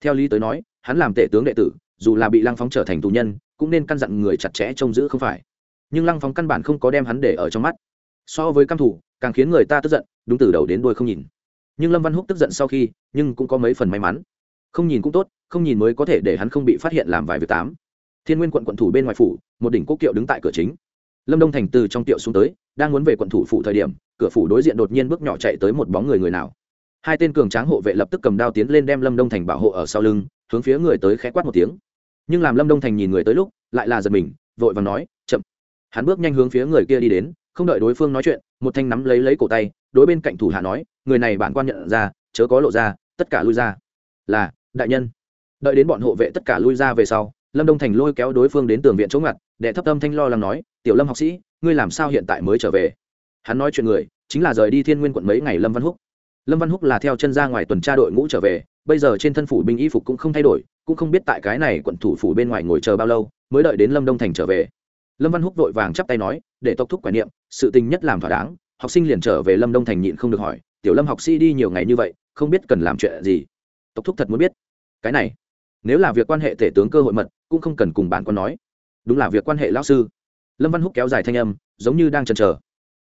Theo lý tới nói, hắn làm tể tướng đệ tử, dù là bị Lang phóng trở thành tù nhân, cũng nên căn dặn người chặt chẽ trông giữ không phải. Nhưng lăng phóng căn bản không có đem hắn để ở trong mắt. So với căm thủ càng khiến người ta tức giận, đúng từ đầu đến đuôi không nhìn. Nhưng lâm văn húc tức giận sau khi, nhưng cũng có mấy phần may mắn. Không nhìn cũng tốt, không nhìn mới có thể để hắn không bị phát hiện làm vài việc tám. Thiên nguyên quận quận thủ bên ngoài phủ, một đỉnh quốc kiệu đứng tại cửa chính. Lâm đông thành từ trong tiệu xuống tới, đang muốn về quận thủ phủ thời điểm, cửa phủ đối diện đột nhiên bước nhỏ chạy tới một bóng người người nào. Hai tên cường tráng hộ vệ lập tức cầm đao tiến lên đem lâm đông thành bảo hộ ở sau lưng, hướng phía người tới khẽ quát một tiếng. Nhưng làm lâm đông thành nhìn người tới lúc, lại là giật mình, vội và nói, chậm. Hắn bước nhanh hướng phía người kia đi đến không đợi đối phương nói chuyện, một thanh nắm lấy lấy cổ tay, đối bên cạnh thủ hạ nói, người này bản quan nhận ra, chớ có lộ ra, tất cả lui ra. Là, đại nhân. Đợi đến bọn hộ vệ tất cả lui ra về sau, lâm đông thành lôi kéo đối phương đến tường viện chống ngặt, đệ thấp tâm thanh lo lắng nói, tiểu lâm học sĩ, ngươi làm sao hiện tại mới trở về? Hắn nói chuyện người, chính là rời đi thiên nguyên quận mấy ngày lâm văn húc. Lâm văn húc là theo chân ra ngoài tuần tra đội ngũ trở về, bây giờ trên thân phủ binh y phục cũng không thay đổi, cũng không biết tại cái này quận thủ phủ bên ngoài ngồi chờ bao lâu, mới đợi đến lâm đông thành trở về. Lâm văn húc vội vàng chắp tay nói, để tộc thúc quả niệm sự tình nhất làm thỏa đáng, học sinh liền trở về lâm đông thành nhịn không được hỏi, tiểu lâm học sĩ đi nhiều ngày như vậy, không biết cần làm chuyện gì? Tộc thúc thật muốn biết. Cái này, nếu là việc quan hệ tể tướng cơ hội mật, cũng không cần cùng bản quan nói. Đúng là việc quan hệ lão sư. Lâm văn húc kéo dài thanh âm, giống như đang chần chờ.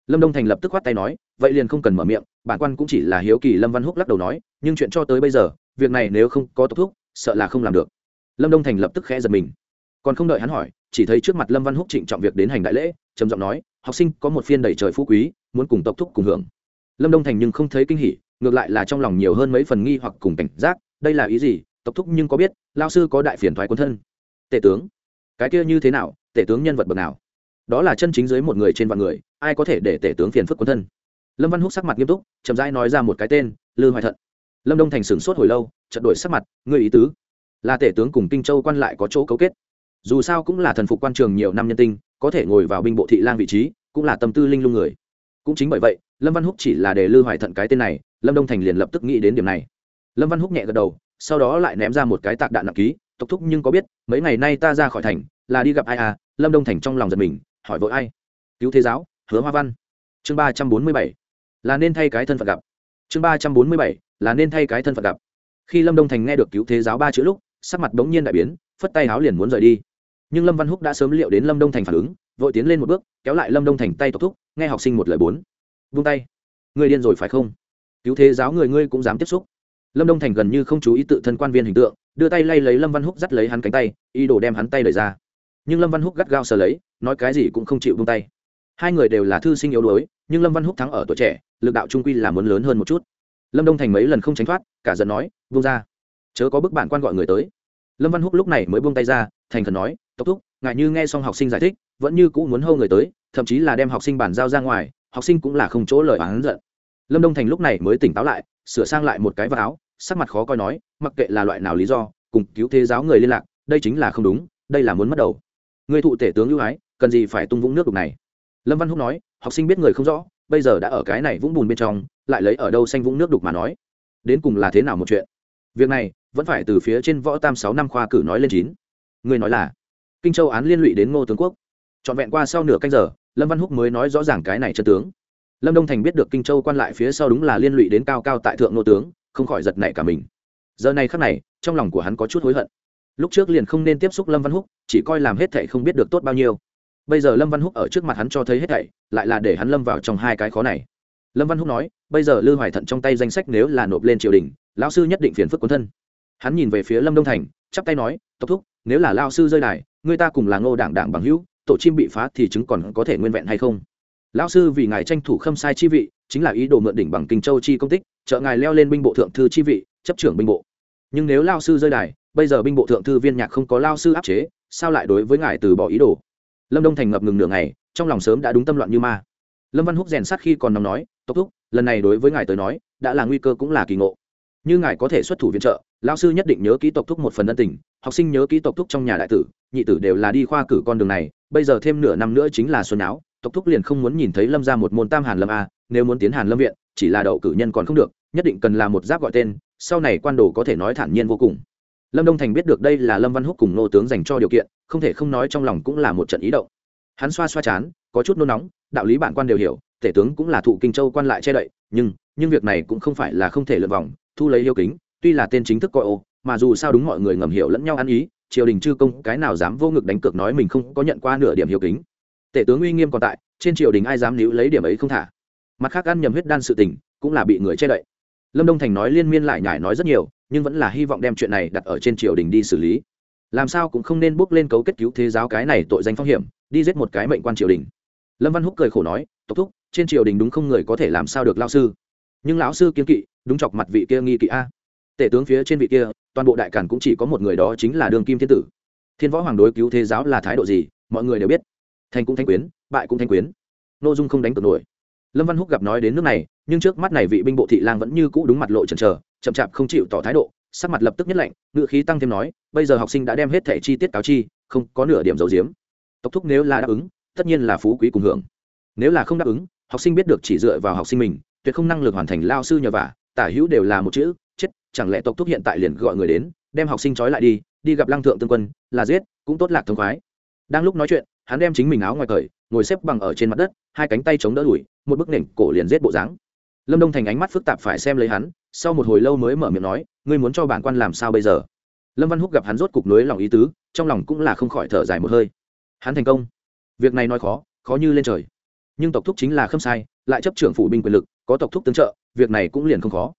Lâm đông thành lập tức khoát tay nói, vậy liền không cần mở miệng bản quan cũng chỉ là hiếu kỳ. Lâm văn húc lắc đầu nói, nhưng chuyện cho tới bây giờ, việc này nếu không có tộc thúc, sợ là không làm được. Lâm đông thành lập tức khẽ giật mình. Còn không đợi hắn hỏi, chỉ thấy trước mặt lâm văn húc trịnh trọng việc đến hành đại lễ, trầm giọng nói học sinh có một phiên đầy trời phú quý, muốn cùng tộc thúc cùng hưởng. Lâm đông thành nhưng không thấy kinh hỉ, ngược lại là trong lòng nhiều hơn mấy phần nghi hoặc cùng cảnh giác, đây là ý gì, tộc thúc nhưng có biết lao sư có đại phiền thoái quân thân. Tể tướng, cái kia như thế nào, tể tướng nhân vật bậc nào? Đó là chân chính dưới một người trên vạn người, ai có thể để tể tướng phiền phức quân thân? Lâm văn húc sắc mặt nghiêm túc, chậm rãi nói ra một cái tên, lư hoài thận. Lâm đông thành sửng sốt hồi lâu trận đổi sắc mặt người ý tứ, là tể tướng cùng kinh châu quan lại có chỗ cấu kết dù sao cũng là thần phục quan trường nhiều năm nhân tinh, có thể ngồi vào binh bộ thị lang vị trí, cũng là tâm tư linh lung người. Cũng chính bởi vậy, lâm văn húc chỉ là để lư hoài thận cái tên này, lâm đông thành liền lập tức nghĩ đến điểm này. Lâm văn húc nhẹ gật đầu, sau đó lại ném ra một cái tạc đạn nặng ký, tộc thúc nhưng có biết, mấy ngày nay ta ra khỏi thành, là đi gặp ai à? Lâm đông thành trong lòng giật mình, hỏi vội ai? Cứu thế giáo, hứa hoa văn. Chương ba trăm bốn mươi bảy, là nên thay cái thân phận gặp. Chương ba trăm bốn mươi bảy, là nên thay cái thân phận gặp. Khi lâm đông thành nghe được cứu thế giáo ba chữ lúc, sắc mặt bỗng nhiên đại biến, phất tay háo liền muốn rời đi nhưng lâm văn húc đã sớm liệu đến lâm đông thành phản ứng, vội tiến lên một bước, kéo lại lâm đông thành tay tộc thúc, nghe học sinh một lời bốn. Vung tay. Người điên rồi phải không? Cứu thế giáo người ngươi cũng dám tiếp xúc. Lâm đông thành gần như không chú ý tự thân quan viên hình tượng, đưa tay lay lấy lâm văn húc dắt lấy hắn cánh tay, ý đồ đem hắn tay lời ra. Nhưng lâm văn húc gắt gao sờ lấy, nói cái gì cũng không chịu vung tay. Hai người đều là thư sinh yếu đuối, nhưng lâm văn húc thắng ở tuổi trẻ, lực đạo trung quy là muốn lớn hơn một chút. Lâm đông thành mấy lần không tránh thoát, cả giận nói, vung ra. Chớ có bức bản quan gọi người tới. Lâm văn húc lúc này mới buông tay ra, thành khẩn nói tốc thúc ngại như nghe xong học sinh giải thích, vẫn như cũ muốn hâu người tới, thậm chí là đem học sinh bản giao ra ngoài, học sinh cũng là không chỗ lời oán giận. Lâm đông thành lúc này mới tỉnh táo lại, sửa sang lại một cái vào áo, sắc mặt khó coi nói, mặc kệ là loại nào lý do, cùng cứu thế giáo người liên lạc, đây chính là không đúng, đây là muốn mất đầu. Người thụ tể tướng ưu ái, cần gì phải tung vũng nước đục này? Lâm văn húc nói, học sinh biết người không rõ, bây giờ đã ở cái này vũng bùn bên trong, lại lấy ở đâu xanh vũng nước đục mà nói? Đến cùng là thế nào một chuyện? Việc này, vẫn phải từ phía trên võ tam sáu năm khoa cử nói lên chín. Người nói là kinh châu án liên lụy đến ngô tướng quốc. Trọn vẹn qua sau nửa canh giờ, lâm văn húc mới nói rõ ràng cái này chân tướng. Lâm đông thành biết được kinh châu quan lại phía sau đúng là liên lụy đến cao cao tại thượng ngô tướng, không khỏi giật nảy cả mình. Giờ này khắc này, trong lòng của hắn có chút hối hận. Lúc trước liền không nên tiếp xúc lâm văn húc, chỉ coi làm hết thảy không biết được tốt bao nhiêu. Bây giờ lâm văn húc ở trước mặt hắn cho thấy hết thảy, lại là để hắn lâm vào trong hai cái khó này. Lâm văn húc nói, bây giờ lư hoài thận trong tay danh sách nếu là nộp lên triều đình, lão sư nhất định phiền phức quân thân. Hắn nhìn về phía lâm đông thành, chắp tay nói, tộc thúc, nếu là lao sư rơi đài người ta cùng là ngô đảng đảng bằng hữu, tổ chim bị phá thì chứng còn có thể nguyên vẹn hay không? Lão sư vì ngài tranh thủ khâm sai chi vị, chính là ý đồ mượn đỉnh bằng kinh châu chi công tích, trợ ngài leo lên binh bộ thượng thư chi vị, chấp trưởng binh bộ. Nhưng nếu lao sư rơi đài, bây giờ binh bộ thượng thư viên nhạc không có lao sư áp chế, sao lại đối với ngài từ bỏ ý đồ? Lâm đông thành ngập ngừng nửa ngày, trong lòng sớm đã đúng tâm loạn như ma. Lâm văn húc rèn sát khi còn nóng nói tốc thúc, lần này đối với ngài tới nói, đã là nguy cơ cũng là kỳ ngộ như ngài có thể xuất thủ viện trợ lao sư nhất định nhớ ký tộc thúc một phần ân tình, học sinh nhớ ký tộc thúc trong nhà đại tử, nhị tử đều là đi khoa cử con đường này, bây giờ thêm nửa năm nữa chính là xuân áo, tộc thúc liền không muốn nhìn thấy lâm ra một môn tam hàn lâm a, nếu muốn tiến hàn lâm viện, chỉ là đậu cử nhân còn không được, nhất định cần là một giáp gọi tên, sau này quan đồ có thể nói thản nhiên vô cùng. Lâm đông thành biết được đây là lâm văn húc cùng nô tướng dành cho điều kiện, không thể không nói trong lòng cũng là một trận ý động. Hắn xoa xoa chán, có chút nôn nóng, đạo lý bản quan đều hiểu, tể tướng cũng là thụ kinh châu quan lại che đậy, nhưng nhưng việc này cũng không phải là không thể lượt vòng thu lấy yêu kính, tuy là tên chính thức coi ô, mà dù sao đúng mọi người ngầm hiểu lẫn nhau ăn ý, triều đình chư công cái nào dám vô ngực đánh cược nói mình không có nhận qua nửa điểm hiếu kính. Tể tướng uy nghiêm còn tại, trên triều đình ai dám níu lấy điểm ấy không thả. Mặt khác ăn nhầm huyết đan sự tình, cũng là bị người che đậy. Lâm đông thành nói liên miên lại nhải nói rất nhiều, nhưng vẫn là hy vọng đem chuyện này đặt ở trên triều đình đi xử lý. Làm sao cũng không nên bước lên cấu kết cứu thế giáo cái này tội danh phong hiểm, đi giết một cái mệnh quan triều đình. Lâm văn húc cười khổ nói, tộc thúc, trên triều đình đúng không người có thể làm sao được lao sư? Nhưng lão sư kiên kỵ, đúng chọc mặt vị kia nghi kỵ a. Tể tướng phía trên vị kia, toàn bộ đại cản cũng chỉ có một người đó chính là Đường kim thiên tử. Thiên võ hoàng đối cứu thế giáo là thái độ gì, mọi người đều biết. Thành cũng thanh quyến, bại cũng thanh quyến. N ô dung không đánh cược nổi. Lâm văn húc gặp nói đến nước này, nhưng trước mắt này vị binh bộ thị lang vẫn như cũ đúng mặt lộ trần trờ chậm chạp không chịu tỏ thái độ, sắc mặt lập tức nhất lạnh ngự khí tăng thêm nói, bây giờ học sinh đã đem hết thẻ chi tiết cáo chi, không có nửa điểm dầu diếm. Tộc thúc nếu là đáp ứng, tất nhiên là phú quý cùng hưởng. Nếu là không đáp ứng, học sinh biết được chỉ dựa vào học sinh mình tuyệt không năng lực hoàn thành lao sư nhờ vả, tả hữu đều là một chữ, chết, chẳng lẽ tộc thúc hiện tại liền gọi người đến, đem học sinh trói lại đi đi gặp lăng thượng tương quân, là giết, cũng tốt lạc thông khoái. Đang lúc nói chuyện, hắn đem chính mình áo ngoài cởi, ngồi xếp bằng ở trên mặt đất, hai cánh tay chống đỡ đùi, một bức nền cổ liền giết bộ dáng. Lâm đông thành ánh mắt phức tạp phải xem lấy hắn, sau một hồi lâu mới mở miệng nói, ngươi muốn cho bản quan làm sao bây giờ? Lâm văn húc gặp hắn rốt cục nối lòng ý tứ, trong lòng cũng là không khỏi thở dài một hơi. Hắn thành công. Việc này nói khó khó như lên trời. Nhưng tộc thúc chính là không sai, lại chấp trưởng phủ binh quyền lực có tộc thúc tương trợ, việc này cũng liền không khó.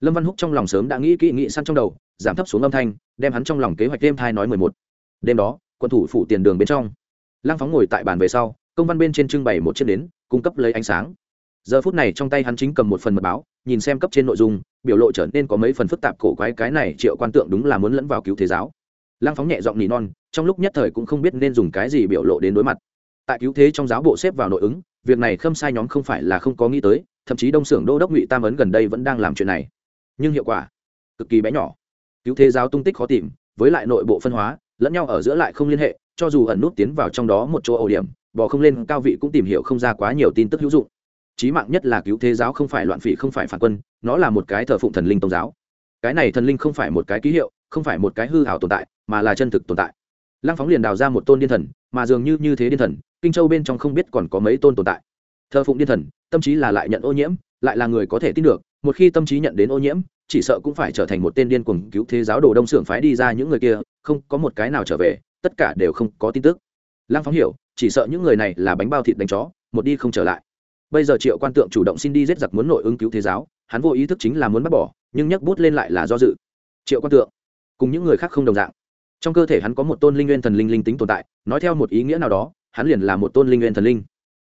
Lâm văn húc trong lòng sớm đã nghĩ kỹ nghĩ săn trong đầu, giảm thấp xuống âm thanh, đem hắn trong lòng kế hoạch đêm thai nói mười một. Đêm đó, quân thủ phủ tiền đường bên trong. Lăng phóng ngồi tại bàn về sau, công văn bên trên trưng bày một chiếc nến, cung cấp lấy ánh sáng. Giờ phút này trong tay hắn chính cầm một phần mật báo, nhìn xem cấp trên nội dung, biểu lộ trở nên có mấy phần phức tạp cổ quái, cái này triệu quan tượng đúng là muốn lẫn vào cứu thế giáo. Lăng phóng nhẹ giọng nỉ non, trong lúc nhất thời cũng không biết nên dùng cái gì biểu lộ đến đối mặt. Tại cứu thế trong giáo bộ xếp vào nội ứng, việc này khâm sai nhóm không phải là không có nghĩ tới thậm chí đông xưởng đô đốc ngụy tam ấn gần đây vẫn đang làm chuyện này. Nhưng hiệu quả cực kỳ bé nhỏ. Cứu thế giáo tung tích khó tìm, với lại nội bộ phân hóa, lẫn nhau ở giữa lại không liên hệ, cho dù ẩn nút tiến vào trong đó một chỗ ổ điểm bò không lên cao vị cũng tìm hiểu không ra quá nhiều tin tức hữu dụng. Chí mạng nhất là cứu thế giáo không phải loạn phỉ, không phải phản quân, nó là một cái thờ phụng thần linh tôn giáo. Cái này thần linh không phải một cái ký hiệu, không phải một cái hư hảo tồn tại, mà là chân thực tồn tại. Lăng phóng liền đào ra một tôn điên thần, mà dường như như thế điên thần, kinh châu bên trong không biết còn có mấy tôn tồn tại thờ phụng điên thần, tâm trí là lại nhận ô nhiễm, lại là người có thể tin được, một khi tâm trí nhận đến ô nhiễm, chỉ sợ cũng phải trở thành một tên điên cuồng cứu thế giáo đồ đông xưởng phái đi ra những người kia, không có một cái nào trở về, tất cả đều không có tin tức. Lăng phóng hiểu, chỉ sợ những người này là bánh bao thịt đánh chó, một đi không trở lại. Bây giờ triệu quan tượng chủ động xin đi giết giặc muốn nội ứng cứu thế giáo, hắn vô ý thức chính là muốn bắt bỏ, nhưng nhấc bút lên lại là do dự. Triệu quan tượng, cùng những người khác không đồng dạng. Trong cơ thể hắn có một tôn linh nguyên thần linh linh tính tồn tại, nói theo một ý nghĩa nào đó, hắn liền là một tôn linh nguyên thần linh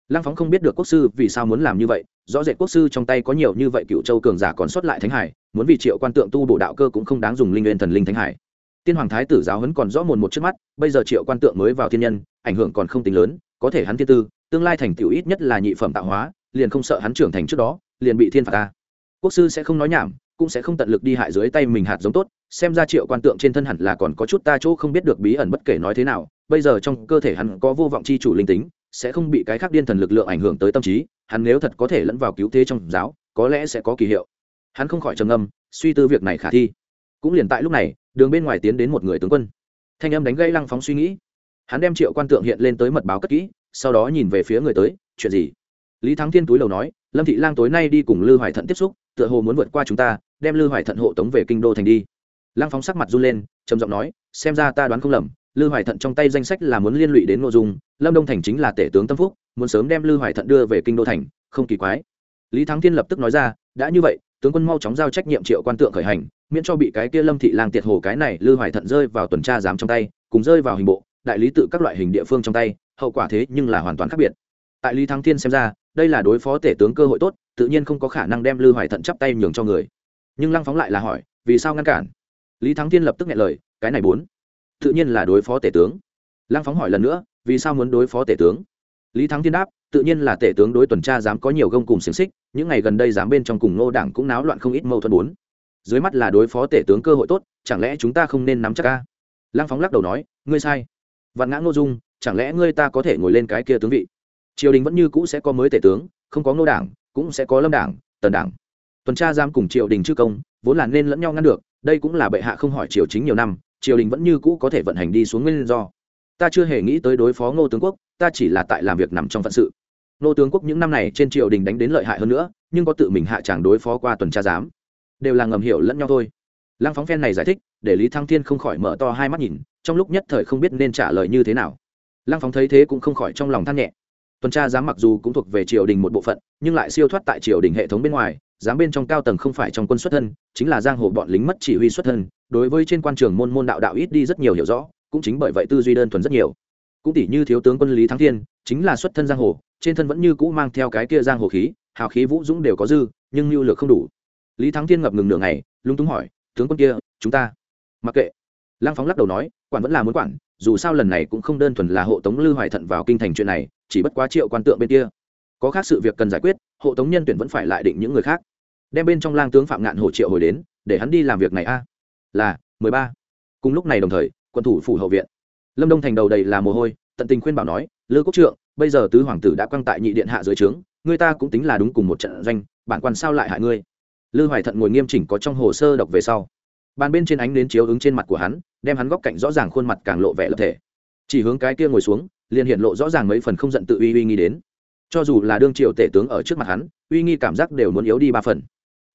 lăng phóng không biết được quốc sư vì sao muốn làm như vậy, rõ rệt quốc sư trong tay có nhiều như vậy cựu châu cường giả còn xuất lại thánh hải, muốn vì triệu quan tượng tu bổ đạo cơ cũng không đáng dùng linh nguyên thần linh thánh hải. Tiên hoàng thái tử giáo huấn còn rõ mồn một trước mắt, bây giờ triệu quan tượng mới vào thiên nhân, ảnh hưởng còn không tính lớn, có thể hắn thiên tư, tương lai thành tựu ít nhất là nhị phẩm tạo hóa, liền không sợ hắn trưởng thành trước đó, liền bị thiên phạt ta. Quốc sư sẽ không nói nhảm, cũng sẽ không tận lực đi hại dưới tay mình hạt giống tốt, xem ra triệu quan tượng trên thân hẳn là còn có chút ta chỗ không biết được bí ẩn bất kể nói thế nào, bây giờ trong cơ thể hắn có vô vọng chi chủ linh tính sẽ không bị cái khác điên thần lực lượng ảnh hưởng tới tâm trí, hắn nếu thật có thể lẫn vào cứu thế trong giáo, có lẽ sẽ có kỳ hiệu. Hắn không khỏi trầm ngâm, suy tư việc này khả thi. Cũng liền tại lúc này, đường bên ngoài tiến đến một người tướng quân. Thanh âm đánh gây lăng phóng suy nghĩ. Hắn đem triệu quan tượng hiện lên tới mật báo cất kỹ, sau đó nhìn về phía người tới, chuyện gì? Lý thắng thiên túi lầu nói, lâm thị lang tối nay đi cùng lư hoài thận tiếp xúc, tựa hồ muốn vượt qua chúng ta, đem lư hoài thận hộ tống về kinh đô thành đi. Lăng phóng sắc mặt run lên, trầm giọng nói, xem ra ta đoán không lầm lư hoài thận trong tay danh sách là muốn liên lụy đến nội dung, lâm đông thành chính là tể tướng tâm phúc, muốn sớm đem lư hoài thận đưa về kinh đô thành, không kỳ quái. Lý thắng thiên lập tức nói ra, đã như vậy, tướng quân mau chóng giao trách nhiệm triệu quan tượng khởi hành, miễn cho bị cái kia lâm thị lang tiệt hồ cái này lư hoài thận rơi vào tuần tra giám trong tay, cùng rơi vào hình bộ, đại lý tự các loại hình địa phương trong tay, hậu quả thế nhưng là hoàn toàn khác biệt. Tại lý thắng thiên xem ra, đây là đối phó tể tướng cơ hội tốt, tự nhiên không có khả năng đem lư hoài thận chắp tay nhường cho người. Nhưng lăng phóng lại là hỏi, vì sao ngăn cản? Lý thắng thiên lập tức nghe lời, cái này bốn tự nhiên là đối phó tể tướng. Lăng phóng hỏi lần nữa, vì sao muốn đối phó tể tướng? Lý thắng thiên đáp, tự nhiên là tể tướng đối tuần tra dám có nhiều gông cùng xiềng xích, những ngày gần đây dám bên trong cùng ngô đảng cũng náo loạn không ít mâu thuẫn bốn. Dưới mắt là đối phó tể tướng cơ hội tốt, chẳng lẽ chúng ta không nên nắm chắc ca lăng phóng lắc đầu nói, ngươi sai. Vạn ngã ngô dung, chẳng lẽ ngươi ta có thể ngồi lên cái kia tướng vị? Triều đình vẫn như cũ sẽ có mới tể tướng, không có ngô đảng, cũng sẽ có lâm đảng, tần đảng. Tuần tra giam cùng triều đình chư công, vốn là nên lẫn nhau ngăn được, đây cũng là bệ hạ không hỏi triều chính nhiều năm triều đình vẫn như cũ có thể vận hành đi xuống nguyên do. Ta chưa hề nghĩ tới đối phó ngô tướng quốc, ta chỉ là tại làm việc nằm trong phận sự. Ngô tướng quốc những năm này trên triều đình đánh đến lợi hại hơn nữa, nhưng có tự mình hạ tràng đối phó qua tuần tra giám. Đều là ngầm hiểu lẫn nhau thôi. Lăng phóng phen này giải thích, để lý thăng thiên không khỏi mở to hai mắt nhìn, trong lúc nhất thời không biết nên trả lời như thế nào. Lăng phóng thấy thế cũng không khỏi trong lòng than nhẹ. Tuần tra giám mặc dù cũng thuộc về triều đình một bộ phận, nhưng lại siêu thoát tại triều đình hệ thống bên ngoài, giám bên trong cao tầng không phải trong quân xuất thân, chính là giang hồ bọn lính mất chỉ huy xuất thân đối với trên quan trường môn môn đạo đạo ít đi rất nhiều hiểu rõ, cũng chính bởi vậy tư duy đơn thuần rất nhiều. Cũng tỷ như thiếu tướng quân lý thắng thiên, chính là xuất thân giang hồ, trên thân vẫn như cũ mang theo cái kia giang hồ khí, hào khí vũ dũng đều có dư, nhưng lưu lược không đủ. Lý thắng thiên ngập ngừng nửa ngày lung túng hỏi, tướng quân kia, chúng ta? Mặc kệ. Lăng phóng lắc đầu nói, quản vẫn là muốn quản, dù sao lần này cũng không đơn thuần là hộ tống lư hoài thận vào kinh thành chuyện này, chỉ bất quá triệu quan tượng bên kia. Có khác sự việc cần giải quyết, hộ tống nhân tuyển vẫn phải lại định những người khác. Đem bên trong lang tướng phạm ngạn hồ triệu hồi đến, để hắn đi làm việc này a là mười ba. Cùng lúc này đồng thời, quân thủ phủ hậu viện. Lâm đông thành đầu đầy là mồ hôi, tận tình khuyên bảo nói, lư quốc trượng, bây giờ tứ hoàng tử đã quăng tại nhị điện hạ dưới trướng, người ta cũng tính là đúng cùng một trận doanh, bản quan sao lại hại ngươi? Lư hoài thận ngồi nghiêm chỉnh có trong hồ sơ đọc về sau. Bàn bên trên ánh đến chiếu ứng trên mặt của hắn, đem hắn góc cạnh rõ ràng khuôn mặt càng lộ vẻ lập thể. Chỉ hướng cái kia ngồi xuống, liền hiện lộ rõ ràng mấy phần không giận tự uy uy nghi đến. Cho dù là đương triều tể tướng ở trước mặt hắn, uy nghi cảm giác đều muốn yếu đi ba phần.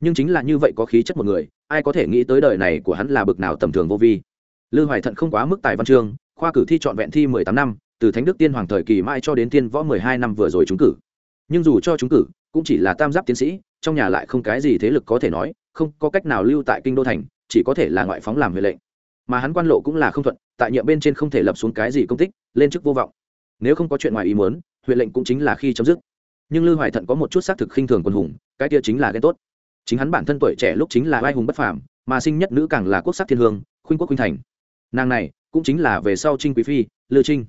Nhưng chính là như vậy có khí chất một người ai có thể nghĩ tới đời này của hắn là bực nào tầm thường vô vi. Lư hoài thận không quá mức tài văn chương, khoa cử thi trọn vẹn thi mười tám năm, từ thánh đức tiên hoàng thời kỳ mãi cho đến tiên võ mười hai năm vừa rồi trúng cử. Nhưng dù cho trúng cử, cũng chỉ là tam giáp tiến sĩ, trong nhà lại không cái gì thế lực có thể nói, không có cách nào lưu tại kinh đô thành, chỉ có thể là ngoại phóng làm huệ lệnh. Mà hắn quan lộ cũng là không thuận, tại nhiệm bên trên không thể lập xuống cái gì công tích, lên chức vô vọng. Nếu không có chuyện ngoài ý muốn, huệ lệnh cũng chính là khi chấm dứt. Nhưng lư hoài thận có một chút xác thực khinh thường quân hùng, cái kia chính là ghen tốt chính hắn bản thân tuổi trẻ lúc chính là vai hùng bất phàm, mà sinh nhất nữ càng là quốc sắc thiên hương, khuynh quốc khuynh thành. Nàng này, cũng chính là về sau trinh quý phi, lư trinh.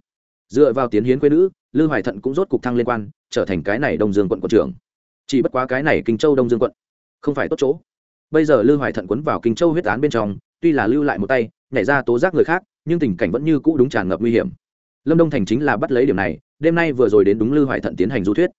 Dựa vào tiến hiến quê nữ, lư hoài thận cũng rốt cục thăng liên quan, trở thành cái này đông dương quận quận trưởng. Chỉ bất quá cái này kinh châu đông dương quận, không phải tốt chỗ. Bây giờ lư hoài thận quấn vào kinh châu huyết án bên trong, tuy là lưu lại một tay, nhảy ra tố giác người khác, nhưng tình cảnh vẫn như cũ đúng tràn ngập nguy hiểm. Lâm đông thành chính là bắt lấy điểm này, đêm nay vừa rồi đến đúng lư hoài thận tiến hành du thuyết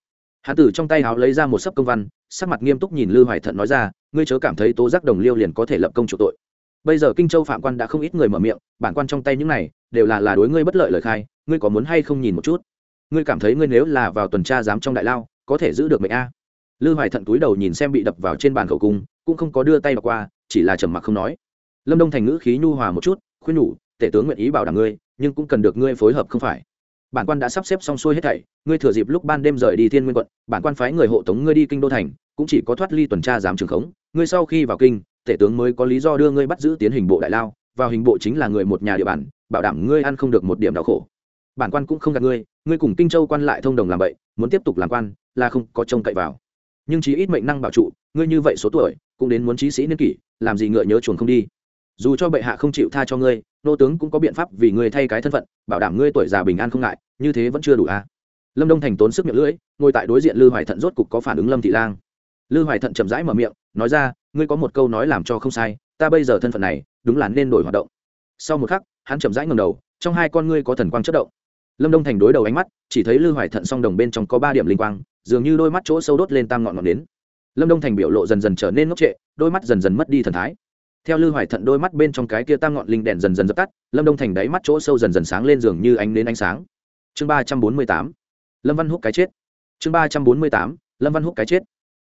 hán tử trong tay háo lấy ra một sấp công văn, sắc mặt nghiêm túc nhìn lư hoài thận nói ra, ngươi chớ cảm thấy tố giác đồng liêu liền có thể lập công chủ tội. Bây giờ kinh châu phạm quan đã không ít người mở miệng, bản quan trong tay những này, đều là là đối ngươi bất lợi lời khai, ngươi có muốn hay không nhìn một chút? Ngươi cảm thấy ngươi nếu là vào tuần tra giám trong đại lao, có thể giữ được mệnh a? Lư hoài thận túi đầu nhìn xem bị đập vào trên bàn khẩu cung, cũng không có đưa tay vào qua, chỉ là trầm mặc không nói. Lâm đông thành ngữ khí nhu hòa một chút, khuyên nhủ, tể tướng nguyện ý bảo đảm ngươi, nhưng cũng cần được ngươi phối hợp không phải bản quan đã sắp xếp xong xuôi hết thảy, ngươi thừa dịp lúc ban đêm rời đi thiên nguyên quận, bản quan phái người hộ tống ngươi đi kinh đô thành, cũng chỉ có thoát ly tuần tra giám trường khống. Ngươi sau khi vào kinh, tể tướng mới có lý do đưa ngươi bắt giữ tiến hình bộ đại lao, vào hình bộ chính là người một nhà địa bàn, bảo đảm ngươi ăn không được một điểm đau khổ. Bản quan cũng không gạt ngươi ngươi cùng kinh châu quan lại thông đồng làm vậy, muốn tiếp tục làm quan là không có trông cậy vào. Nhưng chí ít mệnh năng bảo trụ, ngươi như vậy số tuổi, cũng đến muốn trí sĩ niên kỷ, làm gì ngựa nhớ chuồng không đi dù cho bệ hạ không chịu tha cho ngươi, nô tướng cũng có biện pháp vì ngươi thay cái thân phận, bảo đảm ngươi tuổi già bình an không ngại, như thế vẫn chưa đủ à. lâm đông thành tốn sức miệng lưỡi, ngồi tại đối diện lư hoài thận rốt cục có phản ứng lâm thị lang. Lư hoài thận chậm rãi mở miệng, nói ra, ngươi có một câu nói làm cho không sai, ta bây giờ thân phận này, đúng là nên đổi hoạt động. Sau một khắc, hắn chậm rãi ngầm đầu, trong hai con ngươi có thần quang chất động. Lâm đông thành đối đầu ánh mắt, chỉ thấy lư hoài thận song đồng bên trong có ba điểm linh quang, dường như đôi mắt chỗ sâu đốt lên tam ngọn ngọn đến lâm đông thành biểu lộ dần dần trở nên ngốc trệ, đôi mắt dần dần mất đi thần thái theo lư hoài thận đôi mắt bên trong cái kia tam ngọn linh đèn dần dần dập tắt, lâm đông thành đáy mắt chỗ sâu dần dần sáng lên giường như ánh đến ánh sáng. Chương ba trăm bốn mươi tám, lâm văn húc cái chết. Chương ba trăm bốn mươi tám, lâm văn húc cái chết.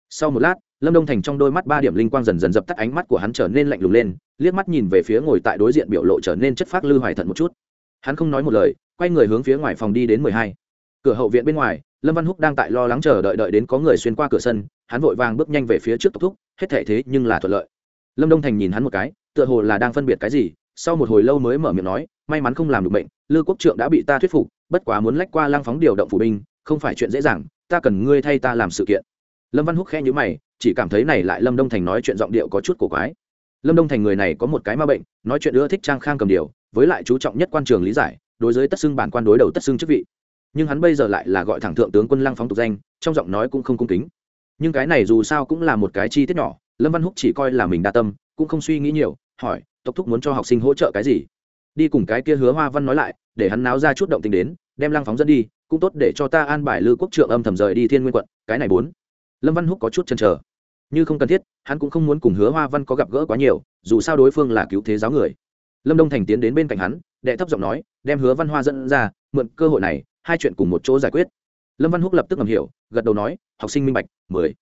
Sau một lát, lâm đông thành trong đôi mắt ba điểm linh quang dần dần dập tắt ánh mắt của hắn trở nên lạnh lùng lên, liếc mắt nhìn về phía ngồi tại đối diện biểu lộ trở nên chất phác lư hoài thận một chút. Hắn không nói một lời, quay người hướng phía ngoài phòng đi đến mười hai. Cửa hậu viện bên ngoài, lâm văn húc đang tại lo lắng chờ đợi đợi đến có người xuyên qua cửa sân, hắn vội vàng bước nhanh về phía trước tốc thúc, hết thể thế nhưng là thuận lợi lâm đông thành nhìn hắn một cái, tựa hồ là đang phân biệt cái gì, sau một hồi lâu mới mở miệng nói, may mắn không làm được bệnh, lư quốc trượng đã bị ta thuyết phục, bất quá muốn lách qua lang phóng điều động phủ binh, không phải chuyện dễ dàng, ta cần ngươi thay ta làm sự kiện. Lâm văn húc khe nhữ mày, chỉ cảm thấy này lại lâm đông thành nói chuyện giọng điệu có chút cổ quái. Lâm đông thành người này có một cái ma bệnh, nói chuyện ưa thích trang khang cầm điều, với lại chú trọng nhất quan trường lý giải, đối với tất xưng bản quan đối đầu tất xưng chức vị. Nhưng hắn bây giờ lại là gọi thẳng thượng tướng quân lăng phóng tục danh, trong giọng nói cũng không cung kính. Nhưng cái này dù sao cũng là một cái chi tiết nhỏ lâm văn húc chỉ coi là mình đa tâm, cũng không suy nghĩ nhiều, hỏi, tộc thúc muốn cho học sinh hỗ trợ cái gì? Đi cùng cái kia hứa hoa văn nói lại, để hắn náo ra chút động tình đến, đem lăng phóng dẫn đi, cũng tốt để cho ta an bài lư quốc trượng âm thầm rời đi thiên nguyên quận, cái này bốn. Lâm văn húc có chút chần trở như không cần thiết, hắn cũng không muốn cùng hứa hoa văn có gặp gỡ quá nhiều, dù sao đối phương là cứu thế giáo người. Lâm đông thành tiến đến bên cạnh hắn, đệ thấp giọng nói, đem hứa văn hoa dẫn ra, mượn cơ hội này, hai chuyện cùng một chỗ giải quyết. Lâm văn húc lập tức ngầm hiểu, gật đầu nói, học sinh minh bạch, mười.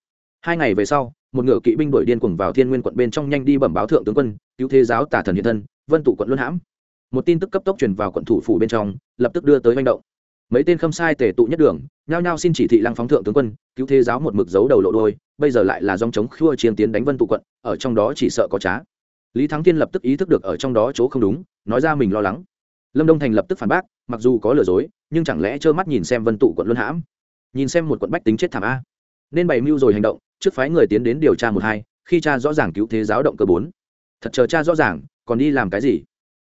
Hai ngày về sau một ngựa kỵ binh đội điên cuồng vào thiên nguyên quận bên trong nhanh đi bẩm báo thượng tướng quân, cứu thế giáo tả thần hiện thân, vân tụ quận luân hãm. Một tin tức cấp tốc truyền vào quận thủ phủ bên trong, lập tức đưa tới manh động. Mấy tên khâm sai tề tụ nhất đường, nhao nhao xin chỉ thị lăng phóng thượng tướng quân, cứu thế giáo một mực dấu đầu lộ đôi, bây giờ lại là dòng chống khua chiến tiến đánh vân tụ quận, ở trong đó chỉ sợ có trá. Lý thắng thiên lập tức ý thức được ở trong đó chỗ không đúng, nói ra mình lo lắng. Lâm đông thành lập tức phản bác, mặc dù có lừa dối, nhưng chẳng lẽ trơ mắt nhìn xem vân tụ quận luân hãm? Nhìn xem một quận bách tính chết thảm a nên bày mưu rồi hành động, trước phái người tiến đến điều tra một hai, khi cha rõ ràng cứu thế giáo động cơ bốn. Thật chờ cha rõ ràng, còn đi làm cái gì?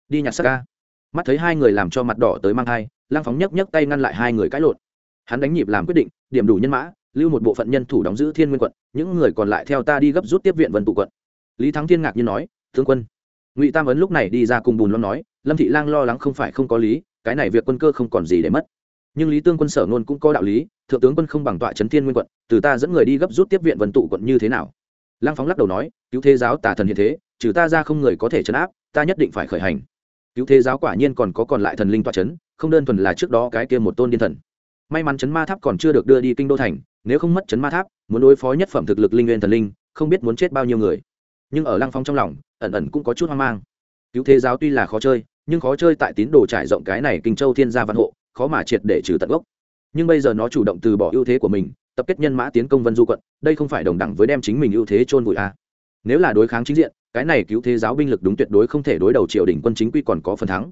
Đi nhặt xác ca. Mắt thấy hai người làm cho mặt đỏ tới mang thai, lăng phóng nhấc nhấc tay ngăn lại hai người cãi lộn. Hắn đánh nhịp làm quyết định, điểm đủ nhân mã, lưu một bộ phận nhân thủ đóng giữ thiên nguyên quận, những người còn lại theo ta đi gấp rút tiếp viện vân tụ quận. Lý thắng thiên ngạc như nói thương quân. Ngụy tam ấn lúc này đi ra cùng bùn lo nói, lâm thị lang lo lắng không phải không có lý, cái này việc quân cơ không còn gì để mất nhưng lý tương quân sở ngôn cũng có đạo lý, thượng tướng quân không bằng tọa trấn thiên nguyên quận, từ ta dẫn người đi gấp rút tiếp viện vân tụ quận như thế nào? Lăng phóng lắc đầu nói, cứu thế giáo tả thần hiện thế, trừ ta ra không người có thể chấn áp, ta nhất định phải khởi hành. Cứu thế giáo quả nhiên còn có còn lại thần linh tọa chấn, không đơn thuần là trước đó cái kia một tôn điên thần. May mắn chấn ma tháp còn chưa được đưa đi kinh đô thành, nếu không mất chấn ma tháp, muốn đối phó nhất phẩm thực lực linh nguyên thần linh, không biết muốn chết bao nhiêu người. Nhưng ở lăng phong trong lòng, ẩn ẩn cũng có chút hoang mang. Cứu thế giáo tuy là khó chơi, nhưng khó chơi tại tín đồ trải rộng cái này kinh châu thiên gia văn hộ khó mà triệt để trừ tận gốc. Nhưng bây giờ nó chủ động từ bỏ ưu thế của mình, tập kết nhân mã tiến công vân du quận, đây không phải đồng đẳng với đem chính mình ưu thế chôn vùi a à. nếu là đối kháng chính diện, cái này cứu thế giáo binh lực đúng tuyệt đối không thể đối đầu triều đình quân chính quy còn có phần thắng.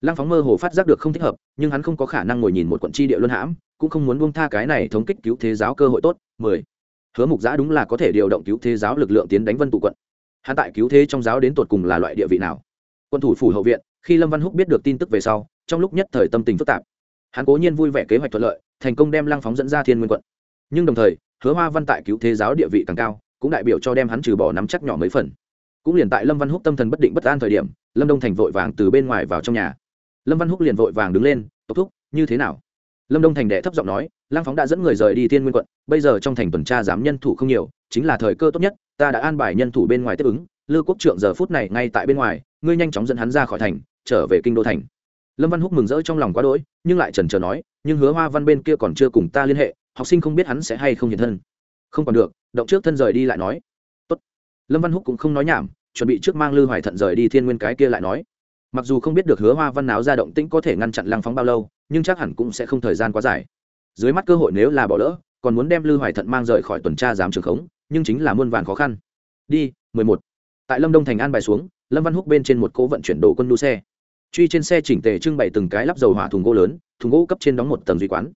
Lăng phóng mơ hồ phát giác được không thích hợp, nhưng hắn không có khả năng ngồi nhìn một quận tri địa luân hãm, cũng không muốn buông tha cái này thống kích cứu thế giáo cơ hội tốt. Mười. Hứa mục giã đúng là có thể điều động cứu thế giáo lực lượng tiến đánh vân tụ quận. Hắn tại cứu thế trong giáo đến tột cùng là loại địa vị nào? Quân thủ phủ hậu viện, khi lâm văn húc biết được tin tức về sau, trong lúc nhất thời tâm tình phức tạp hắn cố nhiên vui vẻ kế hoạch thuận lợi, thành công đem lăng phóng dẫn ra thiên nguyên quận. Nhưng đồng thời, hứa hoa văn tại cứu thế giáo địa vị càng cao, cũng đại biểu cho đem hắn trừ bỏ nắm chắc nhỏ mấy phần. Cũng liền tại lâm văn húc tâm thần bất định bất an thời điểm, lâm đông thành vội vàng từ bên ngoài vào trong nhà. Lâm văn húc liền vội vàng đứng lên tốc thúc, như thế nào? Lâm đông thành đệ thấp giọng nói lang phóng đã dẫn người rời đi thiên nguyên quận, bây giờ trong thành tuần tra giám nhân thủ không nhiều, chính là thời cơ tốt nhất, ta đã an bài nhân thủ bên ngoài tiếp ứng. Lư quốc trượng giờ phút này ngay tại bên ngoài, ngươi nhanh chóng dẫn hắn ra khỏi thành, trở về kinh đô thành lâm văn húc mừng rỡ trong lòng quá đỗi, nhưng lại trần trờ nói, nhưng hứa hoa văn bên kia còn chưa cùng ta liên hệ, học sinh không biết hắn sẽ hay không hiện thân. Không còn được, động trước thân rời đi lại nói. Tốt. lâm văn húc cũng không nói nhảm, chuẩn bị trước mang lư hoài thận rời đi thiên nguyên cái kia lại nói. Mặc dù không biết được hứa hoa văn náo ra động tĩnh có thể ngăn chặn lăng phóng bao lâu, nhưng chắc hẳn cũng sẽ không thời gian quá dài. Dưới mắt cơ hội nếu là bỏ lỡ, còn muốn đem lư hoài thận mang rời khỏi tuần tra giám trường khống, nhưng chính là muôn vàn khó khăn. Đi, mười một. Tại lâm đông thành an bài xuống, lâm văn húc bên trên một cỗ vận chuyển đồ quân đu xe truy trên xe chỉnh tề trưng bày từng cái lắp dầu hỏa thùng gỗ lớn, thùng gỗ cấp trên đóng một tầng duy quán.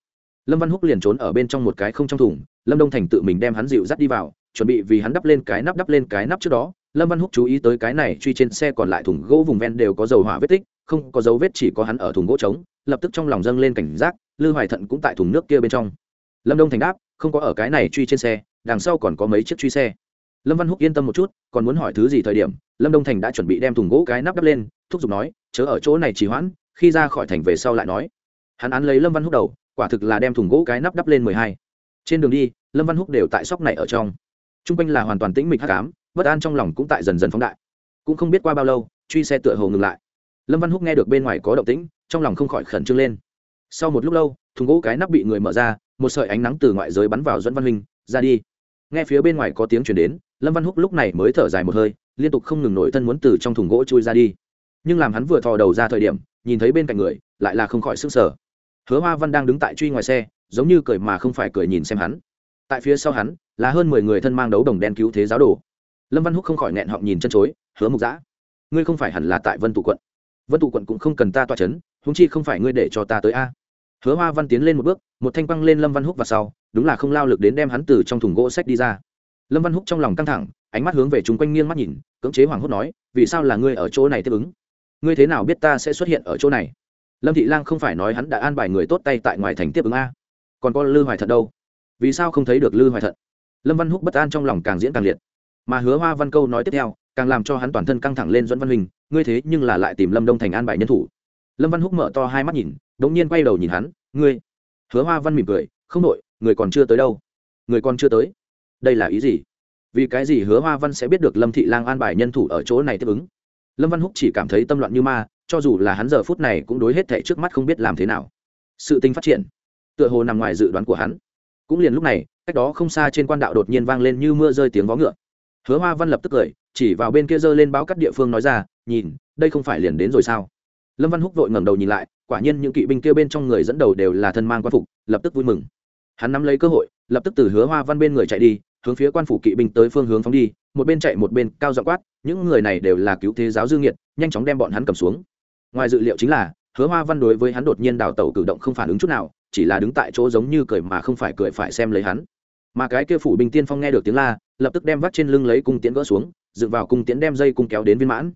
Lâm văn húc liền trốn ở bên trong một cái không trong thùng, lâm đông thành tự mình đem hắn dịu dắt đi vào, chuẩn bị vì hắn đắp lên cái nắp đắp lên cái nắp trước đó. Lâm văn húc chú ý tới cái này truy trên xe còn lại thùng gỗ vùng ven đều có dầu hỏa vết tích, không có dấu vết chỉ có hắn ở thùng gỗ trống, lập tức trong lòng dâng lên cảnh giác, lư hoài thận cũng tại thùng nước kia bên trong. Lâm đông thành đáp, không có ở cái này truy trên xe, đằng sau còn có mấy chiếc truy xe. Lâm văn húc yên tâm một chút, còn muốn hỏi thứ gì thời điểm, lâm đông thành đã chuẩn bị đem thùng gỗ cái nắp đắp lên thúc giục nói, chớ ở chỗ này trì hoãn, khi ra khỏi thành về sau lại nói. Hắn án lấy lâm văn húc đầu, quả thực là đem thùng gỗ cái nắp đắp lên mười hai. Trên đường đi, lâm văn húc đều tại sóc này ở trong. T r u n g quanh là hoàn toàn tĩnh mịch hắc ám, bất an trong lòng cũng tại dần dần phóng đại. Cũng không biết qua bao lâu, truy xe tựa hồ ngừng lại. Lâm văn húc nghe được bên ngoài có động tĩnh, trong lòng không khỏi khẩn trương lên. Sau một lúc lâu, thùng gỗ cái nắp bị người mở ra, một sợi ánh nắng từ ngoại giới bắn vào dẫn văn huynh, ra đi. Nghe phía bên ngoài có tiếng chuyển đến, lâm văn húc lúc này mới thở dài một hơi, liên tục không ngừng nổi thân muốn từ trong thùng gỗ chui ra đi nhưng làm hắn vừa thò đầu ra thời điểm, nhìn thấy bên cạnh người, lại là không khỏi sức sở hứa hoa văn đang đứng tại truy ngoài xe, giống như cười mà không phải cười nhìn xem hắn. Tại phía sau hắn, là hơn mười người thân mang đấu đồng đen cứu thế giáo đồ. Lâm văn húc không khỏi nghẹn họng nhìn chân chối, hứa mục giã ngươi không phải hẳn là tại vân tụ quận. Vân tụ quận cũng không cần ta toa c h ấ n húng chi không phải ngươi để cho ta tới a. Hứa hoa văn tiến lên một bước, một thanh băng lên lâm văn húc và sau, đúng là không lao lực đến đem hắn từ trong thùng gỗ sách đi ra. Lâm văn húc trong lòng căng thẳng, ánh mắt hướng về chung quanh nghiêng mắt nhìn, cưỡng chế hoàng hốt nói, vì sao là ngươi ở chỗ này tiếp ứng? Ngươi thế nào biết ta sẽ xuất hiện ở chỗ này? Lâm thị lang không phải nói hắn đã an bài người tốt tay tại ngoài thành tiếp ứng a. Còn có lư hoài thận đâu? Vì sao không thấy được lư hoài thận? Lâm văn húc bất an trong lòng càng diễn càng liệt. Mà hứa hoa văn câu nói tiếp theo, càng làm cho hắn toàn thân căng thẳng lên dẫn văn huynh ngươi thế nhưng là lại tìm lâm đông thành an bài nhân thủ. Lâm văn húc mở to hai mắt nhìn đ ỗ n g nhiên quay đầu nhìn hắn, ngươi? Hứa hoa văn mỉm cười, không đội người còn chưa tới đâu. Người còn chưa tới? Đây là ý gì? Vì cái gì hứa hoa văn sẽ biết được lâm thị lang an bài nhân thủ ở chỗ này tiếp ứng? Lâm văn húc chỉ cảm thấy tâm loạn như ma, cho dù là hắn giờ phút này cũng đối hết thệ trước mắt không biết làm thế nào. Sự tình phát triển, tựa hồ nằm ngoài dự đoán của hắn. Cũng liền lúc này, cách đó không xa trên quan đạo đột nhiên vang lên như mưa rơi tiếng vó ngựa. Hứa hoa văn lập tức cười, chỉ vào bên kia giơ lên báo cắt địa phương nói ra, nhìn, đây không phải liền đến rồi sao? Lâm văn húc vội ngẩng đầu nhìn lại, quả nhiên những kỵ binh kia bên trong người dẫn đầu đều là thân mang quan phục, lập tức vui mừng. Hắn nắm lấy cơ hội, lập tức từ hứa hoa văn bên người chạy đi, hướng phía quan phủ kỵ binh tới phương hướng phóng đi một bên chạy một bên cao dọ quát, những người này đều là cứu thế giáo dương nhiệt nhanh chóng đem bọn hắn cầm xuống. Ngoài dự liệu chính là, hứa hoa văn đối với hắn đột nhiên đào tẩu cử động không phản ứng chút nào, chỉ là đứng tại chỗ giống như cười mà không phải cười phải xem lấy hắn. Mà cái kia phủ binh tiên phong nghe được tiếng la, lập tức đem vắt trên lưng lấy cung tiễn gỡ xuống, dựng vào cung tiễn đem dây cung kéo đến viên mãn.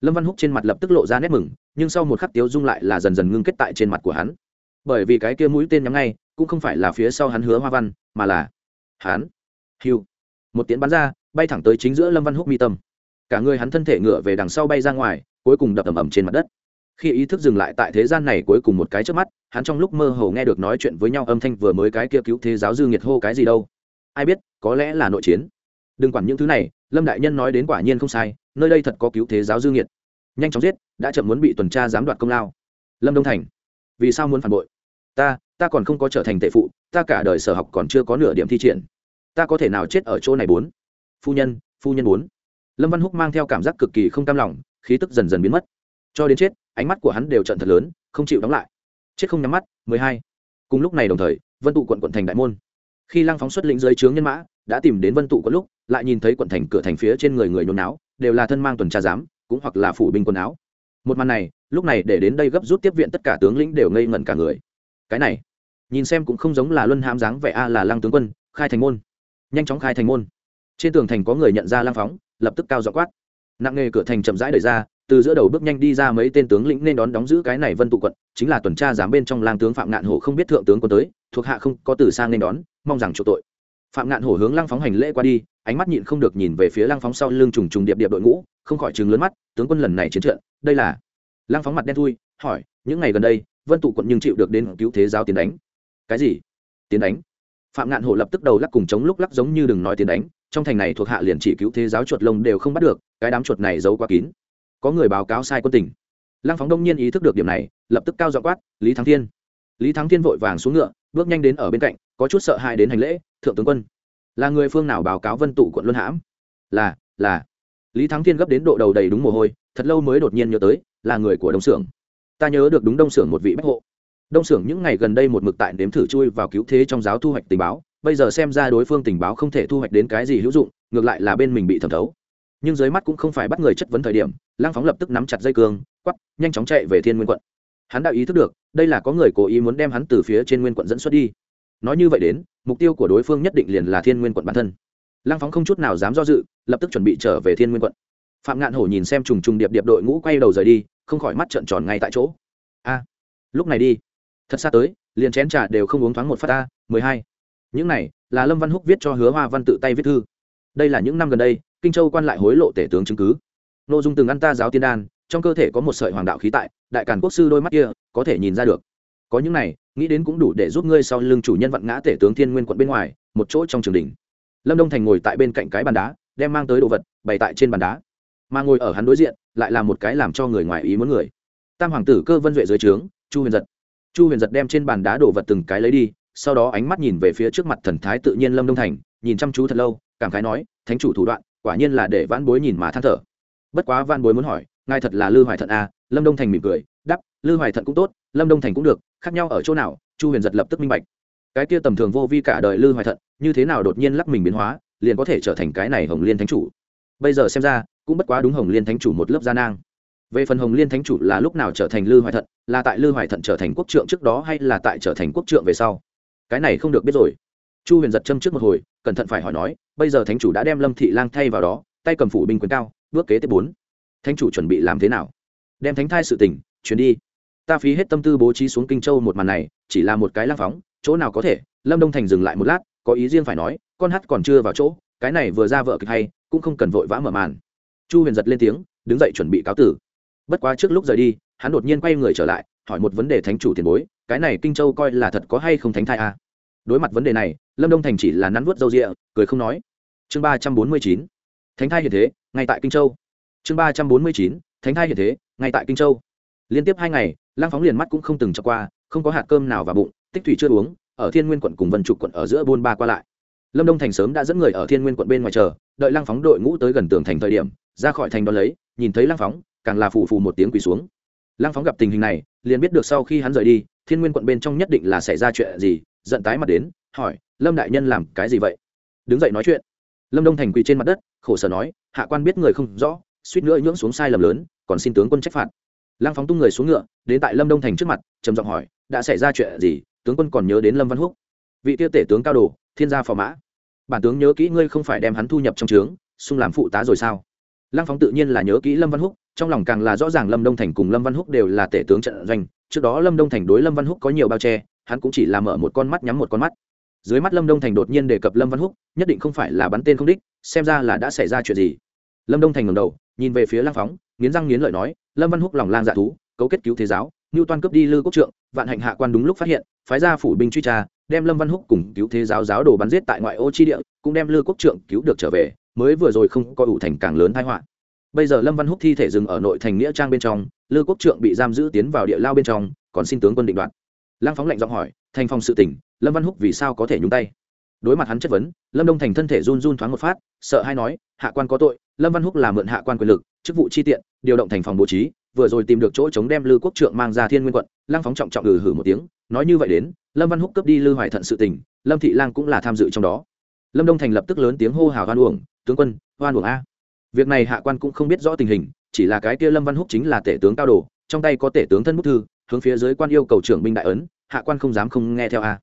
Lâm văn húc trên mặt lập tức lộ ra nét mừng, nhưng sau một khắc tiếu dung lại là dần dần ngưng kết tại trên mặt của hắn. Bởi vì cái kia mũi tên nhắm ngay, cũng không phải là phía sau hắn hứa hoa văn, mà là hắn. Hiu một tiễn bắn ra bay thẳng tới chính giữa lâm văn húc mi tâm. Cả người hắn thân thể ngựa về đằng sau bay ra ngoài, cuối cùng đập ầm ầm trên mặt đất. Khi ý thức dừng lại tại thế gian này cuối cùng một cái trước mắt, hắn trong lúc mơ hồ nghe được nói chuyện với nhau âm thanh vừa mới cái kia cứu thế giáo dư nghiệt hô cái gì đâu. Ai biết, có lẽ là nội chiến. Đừng quản những thứ này, lâm đại nhân nói đến quả nhiên không sai, nơi đây thật có cứu thế giáo dư nghiệt. Nhanh chóng giết, đã chậm muốn bị tuần tra giám đoạt công lao. Lâm đông thành, vì sao muốn phản bội? Ta ta còn không có trở thành tệ phụ, ta cả đời sở học còn chưa có nửa điểm thi triển. Ta có thể nào chết ở chỗ này bốn? Phu nhân phu nhân bốn. Lâm văn húc mang theo cảm giác cực kỳ không cam lòng, khí tức dần dần biến mất. Cho đến chết, ánh mắt của hắn đều trận thật lớn, không chịu đóng lại. Chết không nhắm mắt, mười hai. Cùng lúc này đồng thời, vân tụ quận quận thành đại môn. Khi lăng phóng xuất lĩnh dưới trướng nhân mã, đã tìm đến vân tụ có lúc, lại nhìn thấy quận thành cửa thành phía trên người người nhốn náo, đều là thân mang tuần tra giám, cũng hoặc là phủ binh quần áo. Một màn này, lúc này để đến đây gấp rút tiếp viện tất cả tướng lĩnh đều ngây ngẩn cả người. Cái này, nhìn xem cũng không giống là luân hãm dáng vẻ a là lăng tướng quân, khai thành môn. Nhanh chóng khai thành môn trên tường thành có người nhận ra lang phóng, lập tức cao dọ quát. Nặng nghề cửa thành chậm rãi đẩy ra, từ giữa đầu bước nhanh đi ra mấy tên tướng lĩnh nên đón đóng giữ cái này vân tụ quận, chính là tuần tra giám bên trong lang tướng phạm ngạn hổ không biết thượng tướng có tới, thuộc hạ không có từ sang nên đón, mong rằng chỗ tội. Phạm ngạn hổ hướng lang phóng hành lễ qua đi, ánh mắt nhịn không được nhìn về phía lang phóng sau lưng trùng trùng điệp điệp đội ngũ, không khỏi chừng lớn mắt, tướng quân lần này chiến trận, đây là? Lang phóng mặt đen thui, hỏi, những ngày gần đây, vân tụ quận nhưng chịu được đến cứu thế giáo tiến đánh. Cái gì? Tiến đánh? Phạm ngạn hổ lập tức đầu lắc cùng chống lúc lắc giống như đừng nói tiến đánh trong thành này thuộc hạ liền chỉ cứu thế giáo chuột lông đều không bắt được, cái đám chuột này giấu quá kín. Có người báo cáo sai quân tình. Lăng phóng đông nhiên ý thức được điểm này, lập tức cao dọ quát, lý thắng thiên. Lý thắng thiên vội vàng xuống ngựa, bước nhanh đến ở bên cạnh, có chút sợ hãi đến hành lễ, thượng tướng quân, là người phương nào báo cáo vân tụ quận luân hãm? Là là. Lý thắng thiên gấp đến độ đầu đầy đúng mồ hôi, thật lâu mới đột nhiên nhớ tới, là người của đông xưởng ta nhớ được đúng đông xưởng một vị bách hộ. Đông xưởng những ngày gần đây một mực tại nếm thử chui vào cứu thế trong giáo thu hoạch tình báo bây giờ xem ra đối phương tình báo không thể thu hoạch đến cái gì hữu dụng, ngược lại là bên mình bị thẩm thấu. Nhưng dưới mắt cũng không phải bắt người chất vấn thời điểm lang phóng lập tức nắm chặt dây cương quắp nhanh chóng chạy về thiên nguyên quận. Hắn đã ý thức được, đây là có người cố ý muốn đem hắn từ phía trên nguyên quận dẫn xuất đi. Nói như vậy đến, mục tiêu của đối phương nhất định liền là thiên nguyên quận bản thân. Lang phóng không chút nào dám do dự, lập tức chuẩn bị trở về thiên nguyên quận. Phạm ngạn hổ nhìn xem trùng trùng điệp điệp đội ngũ quay đầu rời đi, không khỏi mắt trợn tròn ngay tại chỗ. A, lúc này đi. Thật xa tới, liền chén trà đều không uống thoáng một phát ta, mười hai những này là lâm văn húc viết cho hứa hoa văn tự tay viết thư. Đây là những năm gần đây, kinh châu quan lại hối lộ tể tướng chứng cứ. N ô dung từng ăn ta giáo tiên đan, trong cơ thể có một sợi hoàng đạo khí tại, đại càn quốc sư đôi mắt kia có thể nhìn ra được. Có những này, nghĩ đến cũng đủ để giúp ngươi sau lưng chủ nhân vận ngã tể tướng thiên nguyên quận bên ngoài, một chỗ trong trường đình lâm đông thành ngồi tại bên cạnh cái bàn đá, đem mang tới đồ vật, bày tại trên bàn đá. Mà ngồi ở hắn đối diện, lại là một cái làm cho người ngoài ý muốn người. Tam hoàng tử cơ vân duệ dưới trướng, chu huyền giật. Chu huyền giật đem trên bàn đá đồ vật từng cái lấy đi sau đó ánh mắt nhìn về phía trước mặt thần thái tự nhiên lâm đông thành nhìn chăm chú thật lâu cảm khái nói thánh chủ thủ đoạn quả nhiên là để vãn bối nhìn mà than thở. Bất quá vãn bối muốn hỏi ngài thật là lư hoài thận à, lâm đông thành mỉm cười đắp lư hoài thận cũng tốt lâm đông thành cũng được khác nhau ở chỗ nào chu huyền giật lập tức minh bạch. Cái kia tầm thường vô vi cả đời lư hoài thận như thế nào đột nhiên lắc mình biến hóa liền có thể trở thành cái này hồng liên thánh chủ. Bây giờ xem ra cũng bất quá đúng hồng liên thánh chủ một lớp gia nang. Về phần hồng liên thánh chủ là lúc nào trở thành lư hoài thận là tại lư hoài thận trở thành quốc trượng trước đó hay là tại trở thành quốc trượng về sau? Cái này không được biết rồi. Chu huyền giật châm trước một hồi, cẩn thận phải hỏi nói, bây giờ thánh chủ đã đem lâm thị lang thay vào đó, tay cầm phủ binh quyền cao, bước kế tiếp bốn. Thánh chủ chuẩn bị làm thế nào? Đem thánh thai sự tình chuyến đi. Ta phí hết tâm tư bố trí xuống kinh châu một màn này, chỉ là một cái lang phóng, chỗ nào có thể, lâm đông thành dừng lại một lát, có ý riêng phải nói, con hát còn chưa vào chỗ, cái này vừa ra vợ kịch hay, cũng không cần vội vã mở màn. Chu huyền giật lên tiếng, đứng dậy chuẩn bị cáo tử. Bất quá trước lúc rời đi, hắn đột nhiên quay người trở lại, hỏi một vấn đề thánh chủ tiền bối, cái này kinh châu coi là thật có hay không thánh thai à? Đối mặt vấn đề này, lâm đông thành chỉ là nắn vớt râu rịa, cười không nói. Chương ba trăm bốn mươi chín, thánh thai hiện thế, ngay tại kinh châu. Chương ba trăm bốn mươi chín, thánh thai hiện thế, ngay tại kinh châu. Liên tiếp hai ngày lang phóng liền mắt cũng không từng cho qua, không có hạt cơm nào vào bụng, tích thủy chưa uống, ở thiên nguyên quận cùng vân trục quận ở giữa buôn ba qua lại. Lâm đông thành sớm đã dẫn người ở thiên nguyên quận bên ngoài chờ, đợi lang phóng đội ngũ tới gần tường thành thời điểm, ra khỏi thành đón lấy, nhìn thấy lang phóng, càng là phù phù một tiếng quỳ xuống. Lang phóng gặp tình hình này, liền biết được sau khi hắn rời đi, thiên nguyên quận bên trong nhất định là xảy ra chuyện gì giận tái mặt đến, hỏi, lâm đại nhân làm cái gì vậy? Đứng dậy nói chuyện. Lâm đông thành quỳ trên mặt đất, khổ sở nói, hạ quan biết người không rõ, suýt nữa nhưỡng xuống sai lầm lớn, còn xin tướng quân trách phạt. Lăng phóng tung người xuống ngựa, đến tại lâm đông thành trước mặt, trầm giọng hỏi, đã xảy ra chuyện gì? Tướng quân còn nhớ đến lâm văn húc? Vị tiêu tể tướng cao đồ, thiên gia phò mã. Bản tướng nhớ kỹ ngươi không phải đem hắn thu nhập trong trướng, xung làm phụ tá rồi sao? Lăng phóng tự nhiên là nhớ kỹ lâm văn húc, trong lòng càng là rõ ràng lâm đông thành cùng lâm văn húc đều là tể tướng trận doanh. Trước đó lâm đông thành đối lâm văn húc có nhiều bao che hắn cũng chỉ là mở một con mắt nhắm một con mắt. Dưới mắt lâm đông thành đột nhiên đề cập lâm văn húc, nhất định không phải là bắn tên không đích, xem ra là đã xảy ra chuyện gì. Lâm đông thành ngầm đầu, nhìn về phía lang phóng, nghiến răng nghiến lợi nói, lâm văn húc lòng lang dạ thú, cấu kết cứu thế giáo ngưu toan cướp đi lư quốc trượng, vạn hạnh hạ quan đúng lúc phát hiện, phái ra phủ binh truy tra, đem lâm văn húc cùng cứu thế giáo giáo đồ bắn giết tại ngoại ô chi địa, cũng đem lư quốc trượng cứu được trở về, mới vừa rồi không có ủ thành càng lớn thái họa. Bây giờ lâm văn húc thi thể dừng ở nội thành nghĩa trang bên trong, lư quốc trượng bị giam giữ tiến vào địa lao bên trong, còn xin tướng quân định đoạt lăng phóng lệnh giọng hỏi, thành phong sự tỉnh lâm văn húc vì sao có thể nhúng tay? Đối mặt hắn chất vấn, lâm đông thành thân thể run run thoáng một phát, sợ hay nói, hạ quan có tội, lâm văn húc là mượn hạ quan quyền lực, chức vụ chi tiện, điều động thành phòng bố trí, vừa rồi tìm được chỗ chống đem lư quốc trượng mang ra thiên nguyên quận. Lăng phóng trọng trọng ừ hử một tiếng, nói như vậy đến, lâm văn húc cướp đi lư hoài thận sự tình, lâm thị lang cũng là tham dự trong đó. Lâm đông thành lập tức lớn tiếng hô hào hoan uổng, tướng quân, hoan uổng a. Việc này hạ quan cũng không biết rõ tình hình, chỉ là cái kia lâm văn húc chính là tể tướng cao đồ, trong tay có tể tướng thân bút thư hướng phía dưới quan yêu cầu trưởng binh đại ấn, hạ quan không dám không nghe theo a.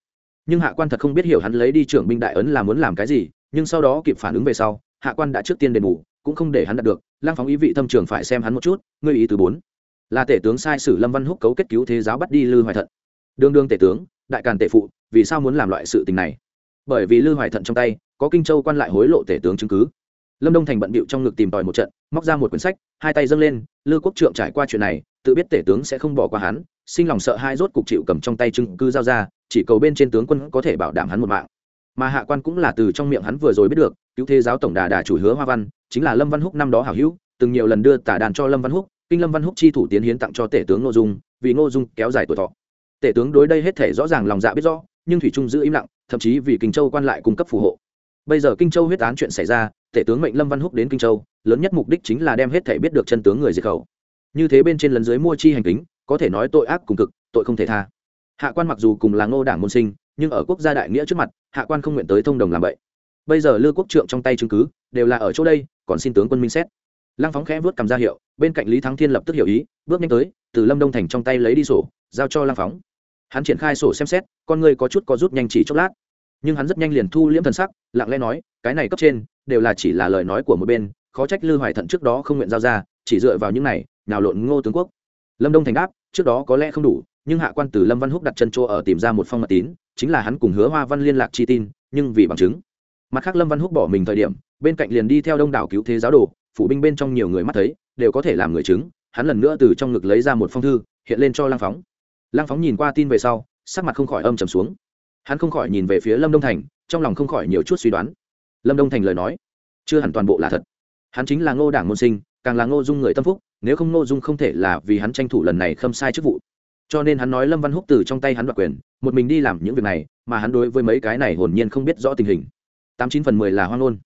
Nhưng hạ quan thật không biết hiểu hắn lấy đi trưởng binh đại ấn là muốn làm cái gì, nhưng sau đó kịp phản ứng về sau, hạ quan đã trước tiên đền bù, cũng không để hắn đạt được. Lang phóng ý vị thâm trường phải xem hắn một chút, ngươi ý thứ bốn. Là tể tướng sai sử lâm văn húc cấu kết cứu thế giáo bắt đi lư hoài thận. Đương đương tể tướng, đại càn tể phụ, vì sao muốn làm loại sự tình này? Bởi vì lư hoài thận trong tay, có kinh châu quan lại hối lộ tể tướng chứng cứ. Lâm đông thành bận bịu trong ngực tìm tòi một trận, móc ra một quyển sách, hai tay dâng lên, lư quốc trượng trải qua chuyện này, tự biết tể tướng sẽ không bỏ qua hắn sinh lòng sợ hai rốt cục chịu cầm trong tay chứng cứ giao ra, chỉ cầu bên trên tướng quân có thể bảo đảm hắn một mạng. Mà hạ quan cũng là từ trong miệng hắn vừa rồi biết được, cứu thế giáo tổng đà đà chủ hứa hoa văn, chính là lâm văn húc năm đó hảo hữu, từng nhiều lần đưa tả đàn cho lâm văn húc, kinh lâm văn húc chi thủ tiến hiến tặng cho tể tướng ngô dung, vì ngô dung kéo dài tuổi thọ. Tể tướng đối đây hết thể rõ ràng lòng dạ biết rõ, nhưng thủy trung giữ im lặng, thậm chí vì kinh châu quan lại cung cấp phù hộ. Bây giờ kinh châu huyết án chuyện xảy ra, tể tướng mệnh lâm văn húc đến kinh châu, lớn nhất mục đích chính là đem hết thể biết được chân tướng người diệt khẩu. Như thế bên trên lần dưới mua chi hành kính có thể nói tội ác cùng cực, tội không thể tha. Hạ quan mặc dù cùng là ngô đảng môn sinh, nhưng ở quốc gia đại nghĩa trước mặt, hạ quan không nguyện tới thông đồng làm vậy. Bây giờ lư quốc trượng trong tay chứng cứ, đều là ở chỗ đây, còn xin tướng quân minh xét. Lăng phóng khẽ vớt cầm ra hiệu, bên cạnh lý thắng thiên lập tức hiểu ý, bước nhanh tới, từ lâm đông thành trong tay lấy đi sổ, giao cho lăng phóng. Hắn triển khai sổ xem xét, con người có chút có rút nhanh chỉ chốc lát. Nhưng hắn rất nhanh liền thu liễm thần sắc, lặng lẽ nói, cái này cấp trên, đều là chỉ là lời nói của một bên, khó trách lư hoài thận trước đó không nguyện giao ra, chỉ dựa vào những này nào lộn ngô tướng quốc. Lâm đông thành đáp trước đó có lẽ không đủ, nhưng hạ quan từ lâm văn húc đặt chân chỗ ở tìm ra một phong mật tín, chính là hắn cùng hứa hoa văn liên lạc chi tin, nhưng vì bằng chứng. Mặt khác lâm văn húc bỏ mình thời điểm, bên cạnh liền đi theo đông đảo cứu thế giáo đồ, phụ binh bên trong nhiều người mắt thấy, đều có thể làm người chứng, hắn lần nữa từ trong ngực lấy ra một phong thư, hiện lên cho lang phóng. Lang phóng nhìn qua tin về sau, sắc mặt không khỏi âm trầm xuống. Hắn không khỏi nhìn về phía lâm đông thành, trong lòng không khỏi nhiều chút suy đoán. Lâm đông thành lời nói, chưa hẳn toàn bộ là thật. Hắn chính là ngô đảng môn sinh, càng là ngô dung người tâm phúc nếu không nội dung không thể là vì hắn tranh thủ lần này khâm sai chức vụ. Cho nên hắn nói lâm văn húc từ trong tay hắn đoạt quyền, một mình đi làm những việc này, mà hắn đối với mấy cái này hồn nhiên không biết rõ tình hình. Tám chín phần mười là hoang ngôn.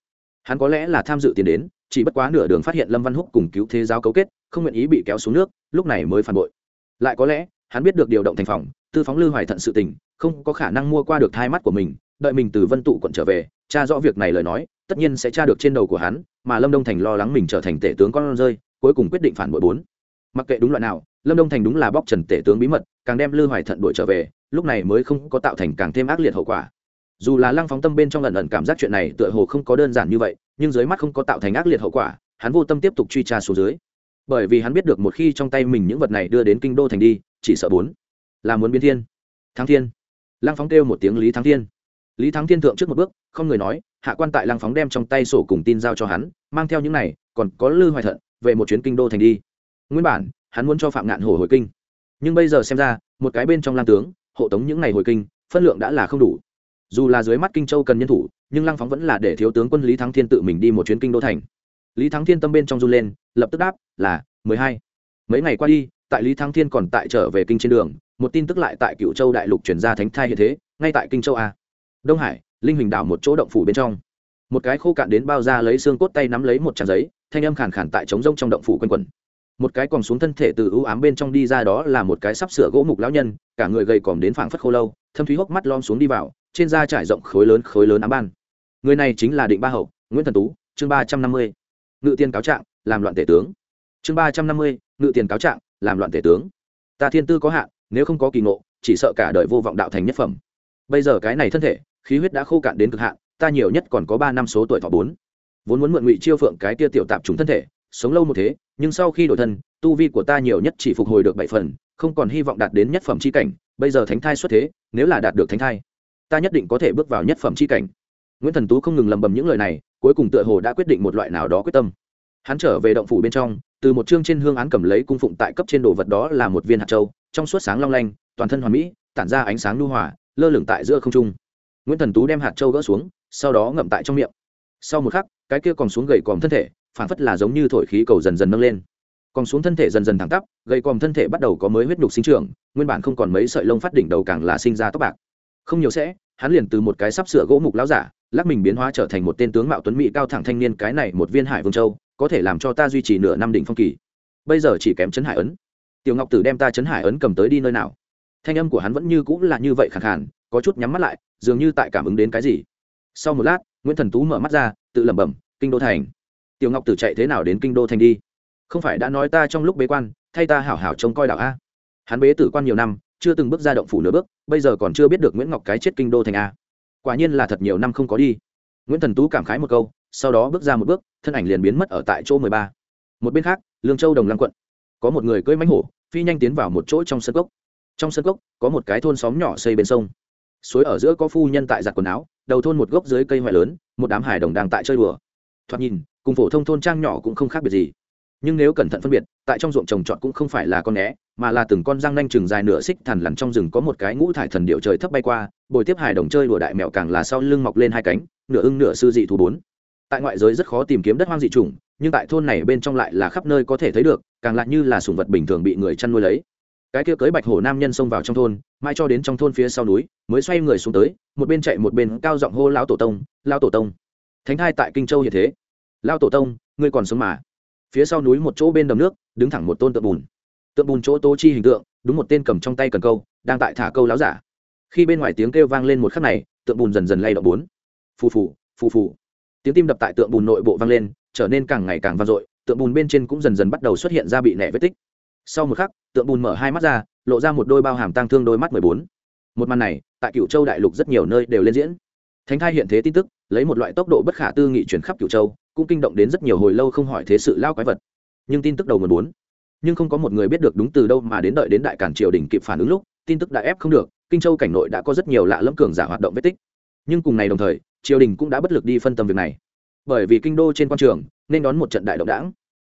Hắn có lẽ là tham dự tiền đến, chỉ bất quá nửa đường phát hiện lâm văn húc cùng cứu thế giáo cấu kết, không nguyện ý bị kéo xuống nước, lúc này mới phản bội. Lại có lẽ, hắn biết được điều động thành phòng, tư phóng lư hoài thận sự tình, không có khả năng mua qua được thai mắt của mình, đợi mình từ vân tụ quận trở về cha rõ việc này lời nói, tất nhiên sẽ tra được trên đầu của hắn, mà lâm đông thành lo lắng mình trở thành tể tướng con rơi cuối cùng quyết định phản bội bốn. Mặc kệ đúng loại nào, lâm đông thành đúng là bóc trần tể tướng bí mật, càng đem lư hoài thận đuổi trở về, lúc này mới không có tạo thành càng thêm ác liệt hậu quả. Dù là lăng phóng tâm bên trong lần ẩn cảm giác chuyện này tựa hồ không có đơn giản như vậy, nhưng dưới mắt không có tạo thành ác liệt hậu quả, hắn vô tâm tiếp tục truy tra xuống dưới. Bởi vì hắn biết được một khi trong tay mình những vật này đưa đến kinh đô thành đi, chỉ sợ bốn là muốn biến thiên. Thắng thiên. Lăng phóng kêu một tiếng lý thắng thiên. Lý thắng thiên thượng trước một bước, không người nói, hạ quan tại lăng phóng đem trong tay sổ cùng tin giao cho hắn, mang theo những này, còn có lư hoài thận về một chuyến kinh đô thành đi. Nguyên bản, hắn muốn cho phạm ngạn hổ hồi kinh. Nhưng bây giờ xem ra, một cái bên trong lang tướng, hộ tống những ngày hồi kinh, phân lượng đã là không đủ. Dù là dưới mắt kinh châu cần nhân thủ, nhưng lăng phóng vẫn là để thiếu tướng quân lý thắng thiên tự mình đi một chuyến kinh đô thành. Lý thắng thiên tâm bên trong run lên, lập tức đáp là mười hai. Mấy ngày qua đi, tại lý thắng thiên còn tại trở về kinh trên đường, một tin tức lại tại cựu châu đại lục chuyển ra thánh thai hiện thế, ngay tại kinh châu a. Đông hải, linh huỳnh đảo một chỗ động phủ bên trong. Một cái khô cạn đến bao ra lấy xương cốt tay nắm lấy một trang giấy thanh âm khàn khàn tại trống rông trong động phủ quanh quẩn. Một cái còn xuống thân thể từ ưu ám bên trong đi ra đó là một cái sắp sửa gỗ mục lão nhân, cả người gầy còm đến phảng phất khô lâu, thâm thúy hốc mắt lom xuống đi vào, trên da trải rộng khối lớn khối lớn ám ban. Người này chính là định ba hậu, nguyễn thần tú, chương ba trăm năm mươi. Ngự tiền cáo trạng, làm loạn tể tướng. Chương ba trăm năm mươi, ngự tiền cáo trạng, làm loạn tể tướng. Ta thiên tư có hạn, nếu không có kỳ ngộ, chỉ sợ cả đời vô vọng đạo thành nhất phẩm. Bây giờ cái này thân thể, khí huyết đã khô cạn đến cực hạn, ta nhiều nhất còn có ba năm số tuổi thọ bốn vốn muốn mượn ngụy chiêu phượng cái tia tiểu tạp chúng thân thể, sống lâu một thế, nhưng sau khi đổi thân, tu vi của ta nhiều nhất chỉ phục hồi được bảy phần, không còn hy vọng đạt đến nhất phẩm c h i cảnh, bây giờ thánh thai xuất thế, nếu là đạt được thánh thai, ta nhất định có thể bước vào nhất phẩm c h i cảnh. Nguyễn thần tú không ngừng lầm bầm những lời này, cuối cùng tựa hồ đã quyết định một loại nào đó quyết tâm. Hắn trở về động phủ bên trong, từ một chương trên hương án cầm lấy cung phụng tại cấp trên đồ vật đó là một viên hạt châu, trong suốt sáng long lanh, toàn thân hoàn mỹ, tản ra ánh sáng lưu hỏa lơ lửng tại giữa không trung. Nguyễn thần tú đem hạt châu gỡ xuống, sau đó ngậm tại trong miệng sau một khắc, cái kia còn xuống gầy còm thân thể, phản phất là giống như thổi khí cầu dần dần nâng lên. Còn xuống thân thể dần dần thẳng tắp gầy còm thân thể bắt đầu có mới huyết nhục sinh trưởng, nguyên bản không còn mấy sợi lông phát đỉnh đầu càng là sinh ra tóc bạc. Không nhiều sẽ, hắn liền từ một cái sắp sửa gỗ mục láo giả, lắc mình biến hóa trở thành một tên tướng mạo tuấn mỹ cao thẳng thanh niên cái này một viên hải vương châu, có thể làm cho ta duy trì nửa năm đỉnh phong kỳ. Bây giờ chỉ kém chấn hải ấn. Tiểu ngọc tử đem ta chấn hải ấn cầm tới đi nơi nào? Thanh âm của hắn vẫn như cũng là như vậy khẳng khàn, có chút nhắm mắt lại, dường như tại cảm ứng đến cái gì. Sau một lát nguyễn thần tú mở mắt ra tự lẩm bẩm kinh đô thành tiểu ngọc tử chạy thế nào đến kinh đô thành đi không phải đã nói ta trong lúc bế quan thay ta hảo hảo trông coi đảo a hắn bế tử quan nhiều năm chưa từng bước ra động phủ nửa bước bây giờ còn chưa biết được nguyễn ngọc cái chết kinh đô thành a quả nhiên là thật nhiều năm không có đi nguyễn thần tú cảm khái một câu sau đó bước ra một bước thân ảnh liền biến mất ở tại chỗ mười ba một bên khác lương châu đồng lăng quận có một người cưỡi mánh hổ phi nhanh tiến vào một chỗ trong sân cốc trong sân cốc có một cái thôn xóm nhỏ xây bên sông suối ở giữa có phu nhân tại giặt quần áo, đầu thôn một gốc dưới cây hoại lớn, một đám hải đồng đang tại chơi đùa. Thoạt nhìn, cùng phổ thông thôn trang nhỏ cũng không khác biệt gì. Nhưng nếu cẩn thận phân biệt, tại trong ruộng trồng trọt cũng không phải là con né mà là từng con răng nanh chừng dài nửa xích thằn lằn trong rừng có một cái ngũ thải thần điệu trời thấp bay qua, bồi tiếp hài đồng chơi đùa đại mẹo càng là sau lưng mọc lên hai cánh, nửa ưng nửa sư dị thú bốn. Tại ngoại giới rất khó tìm kiếm đất hoang dị chủng, nhưng tại thôn này bên trong lại là khắp nơi có thể thấy được, càng lại như là sủng vật bình thường bị người chăn nuôi lấy cái kia cưới bạch hổ nam nhân xông vào trong thôn mai cho đến trong thôn phía sau núi, mới xoay người xuống tới, một bên chạy một bên cao giọng hô, lão tổ tông lao tổ tông. Thánh hai tại kinh châu hiện thế. Lao tổ tông, ngươi còn sống mà. Phía sau núi một chỗ bên đầm nước, đứng thẳng một tôn tượng bùn. Tượng bùn chỗ tô chi hình tượng, đúng một tên cầm trong tay cần câu, đang tại thả câu láo giả. Khi bên ngoài tiếng kêu vang lên một khắc này, tượng bùn dần dần lay động bốn. Phù phù phù phù. Tiếng tim đập tại tượng bùn nội bộ vang lên, trở nên càng ngày càng vang dội, tượng bùn bên trên cũng dần dần bắt đầu xuất hiện ra bị nẻ vết tích. Sau một khắc tượng bùn mở hai mắt ra, lộ ra một đôi bao hàm tang thương đôi mắt mười bốn. Một màn này, tại cựu châu đại lục rất nhiều nơi đều lên diễn. Thánh thai hiện thế tin tức, lấy một loại tốc độ bất khả tư nghị chuyển khắp cựu châu, cũng kinh động đến rất nhiều hồi lâu không hỏi thế sự lao quái vật. Nhưng tin tức đầu mười bốn, nhưng không có một người biết được đúng từ đâu mà đến đợi đến đại cản triều đình kịp phản ứng lúc, tin tức đã ép không được, kinh châu cảnh nội đã có rất nhiều lạ lẫm cường giả hoạt động vết tích. Nhưng cùng ngày đồng thời, triều đình cũng đã bất lực đi phân tâm việc này. Bởi vì kinh đô trên quan trường, nên đón một trận đại động đảng.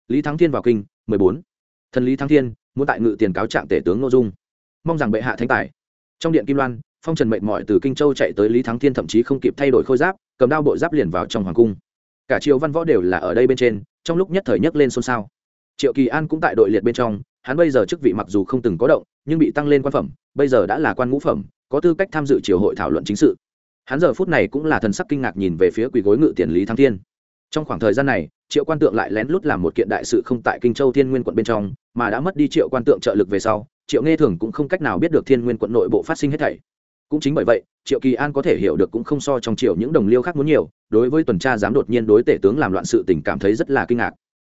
Lý thắng thiên vào kinh, mười bốn. Thần lý thắng thiên muốn tại ngự tiền cáo trạng tể tướng nội dung. Mong rằng bệ hạ thánh tài. Trong điện kim loan, phong trần mệnh mọi từ kinh châu chạy tới lý thắng thiên thậm chí không kịp thay đổi khôi giáp, cầm đao bộ giáp liền vào trong hoàng cung. Cả triều văn võ đều là ở đây bên trên, trong lúc nhất thời nhất lên xôn xao. Triệu kỳ an cũng tại đội liệt bên trong, hắn bây giờ chức vị mặc dù không từng có động, nhưng bị tăng lên quan phẩm, bây giờ đã là quan ngũ phẩm, có tư cách tham dự triều hội thảo luận chính sự. Hắn giờ phút này cũng là thần sắc kinh ngạc nhìn về phía quỳ gối ngự tiền lý thắng thiên. Trong khoảng thời gian này triệu quan tượng lại lén lút làm một kiện đại sự không tại kinh châu thiên nguyên quận bên trong, mà đã mất đi triệu quan tượng trợ lực về sau, triệu nghe thường cũng không cách nào biết được thiên nguyên quận nội bộ phát sinh hết thảy. Cũng chính bởi vậy, triệu kỳ an có thể hiểu được cũng không so trong triệu những đồng liêu khác muốn nhiều, đối với tuần tra dám đột nhiên đối tể tướng làm loạn sự tình cảm thấy rất là kinh ngạc.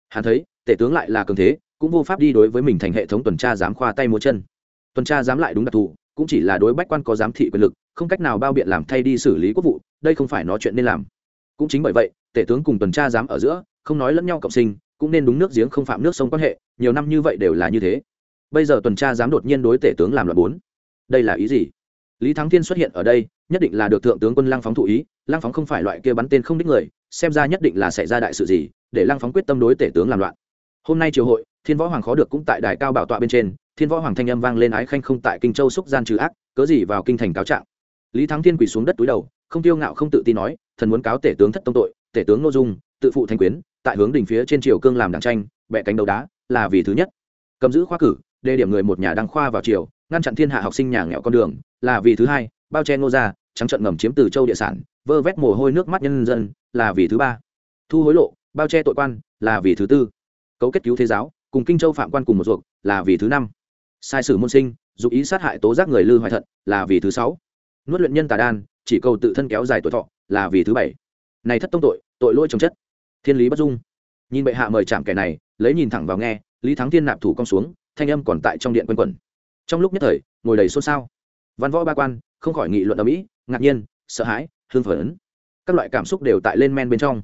Hắn thấy, tể tướng lại là cường thế, cũng vô pháp đi đối với mình thành hệ thống tuần tra dám khoa tay múa chân. Tuần tra dám lại đúng đặc thù, cũng chỉ là đối bách quan có giám thị quyền lực, không cách nào bao biện làm thay đi xử lý quốc vụ, đây không phải nói chuyện nên làm. Cũng chính bởi vậy, tể tướng cùng tuần tra dám ở giữa không nói lẫn nhau cộng sinh, cũng nên đúng nước giếng không phạm nước sông quan hệ, nhiều năm như vậy đều là như thế. Bây giờ tuần tra dám đột nhiên đối tể tướng làm loạn bốn. Đây là ý gì? Lý thắng thiên xuất hiện ở đây, nhất định là được thượng tướng quân lăng phóng thụ ý, lăng phóng không phải loại kia bắn tên không đích người, xem ra nhất định là xảy ra đại sự gì, để lăng phóng quyết tâm đối tể tướng làm loạn. Hôm nay triều hội, thiên võ hoàng khó được cũng tại đài cao bảo tọa bên trên, thiên võ hoàng thanh âm vang lên ái khanh không tại kinh châu xúc gian trừ ác, cớ gì vào kinh thành cáo trạng. Lý thắng thiên quỳ xuống đất túi đầu, không tiêu ngạo không tự tin nói, thần muốn cáo tể tướng thất tông tội, tể tướng n ô dung, tự phụ thanh quyến tại hướng đỉnh phía trên triều cương làm đảng tranh bẹ cánh đầu đá, là vì thứ nhất. Cầm giữ khoa cử, đề điểm người một nhà đăng khoa vào triều, ngăn chặn thiên hạ học sinh nhà nghèo con đường, là vì thứ hai, bao che ngô gia, trắng trận ngầm chiếm từ châu địa sản, vơ vét mồ hôi nước mắt nhân dân, là vì thứ ba. Thu hối lộ, bao che tội quan, là vì thứ tư. Cấu kết cứu thế giáo, cùng kinh châu phạm quan cùng một ruột, là vì thứ năm. Sai sử môn sinh dục ý sát hại tố giác người lư hoài thận, là vì thứ sáu. Nuốt luyện nhân tà đan, chỉ cầu tự thân kéo dài tuổi thọ, là vì thứ bảy. Này thất tông tội tội lỗi trồng chất thiên lý bất dung. Nhìn bệ hạ mời chạm kẻ này, lấy nhìn thẳng vào nghe, lý thắng thiên nạp thủ cong xuống, thanh âm còn tại trong điện quanh quẩn. Trong lúc nhất thời, ngồi đầy xôn xao. Văn võ ba quan, không khỏi nghị luận ở mỹ ngạc nhiên, sợ hãi hương phấn. Các loại cảm xúc đều tại lên men bên trong.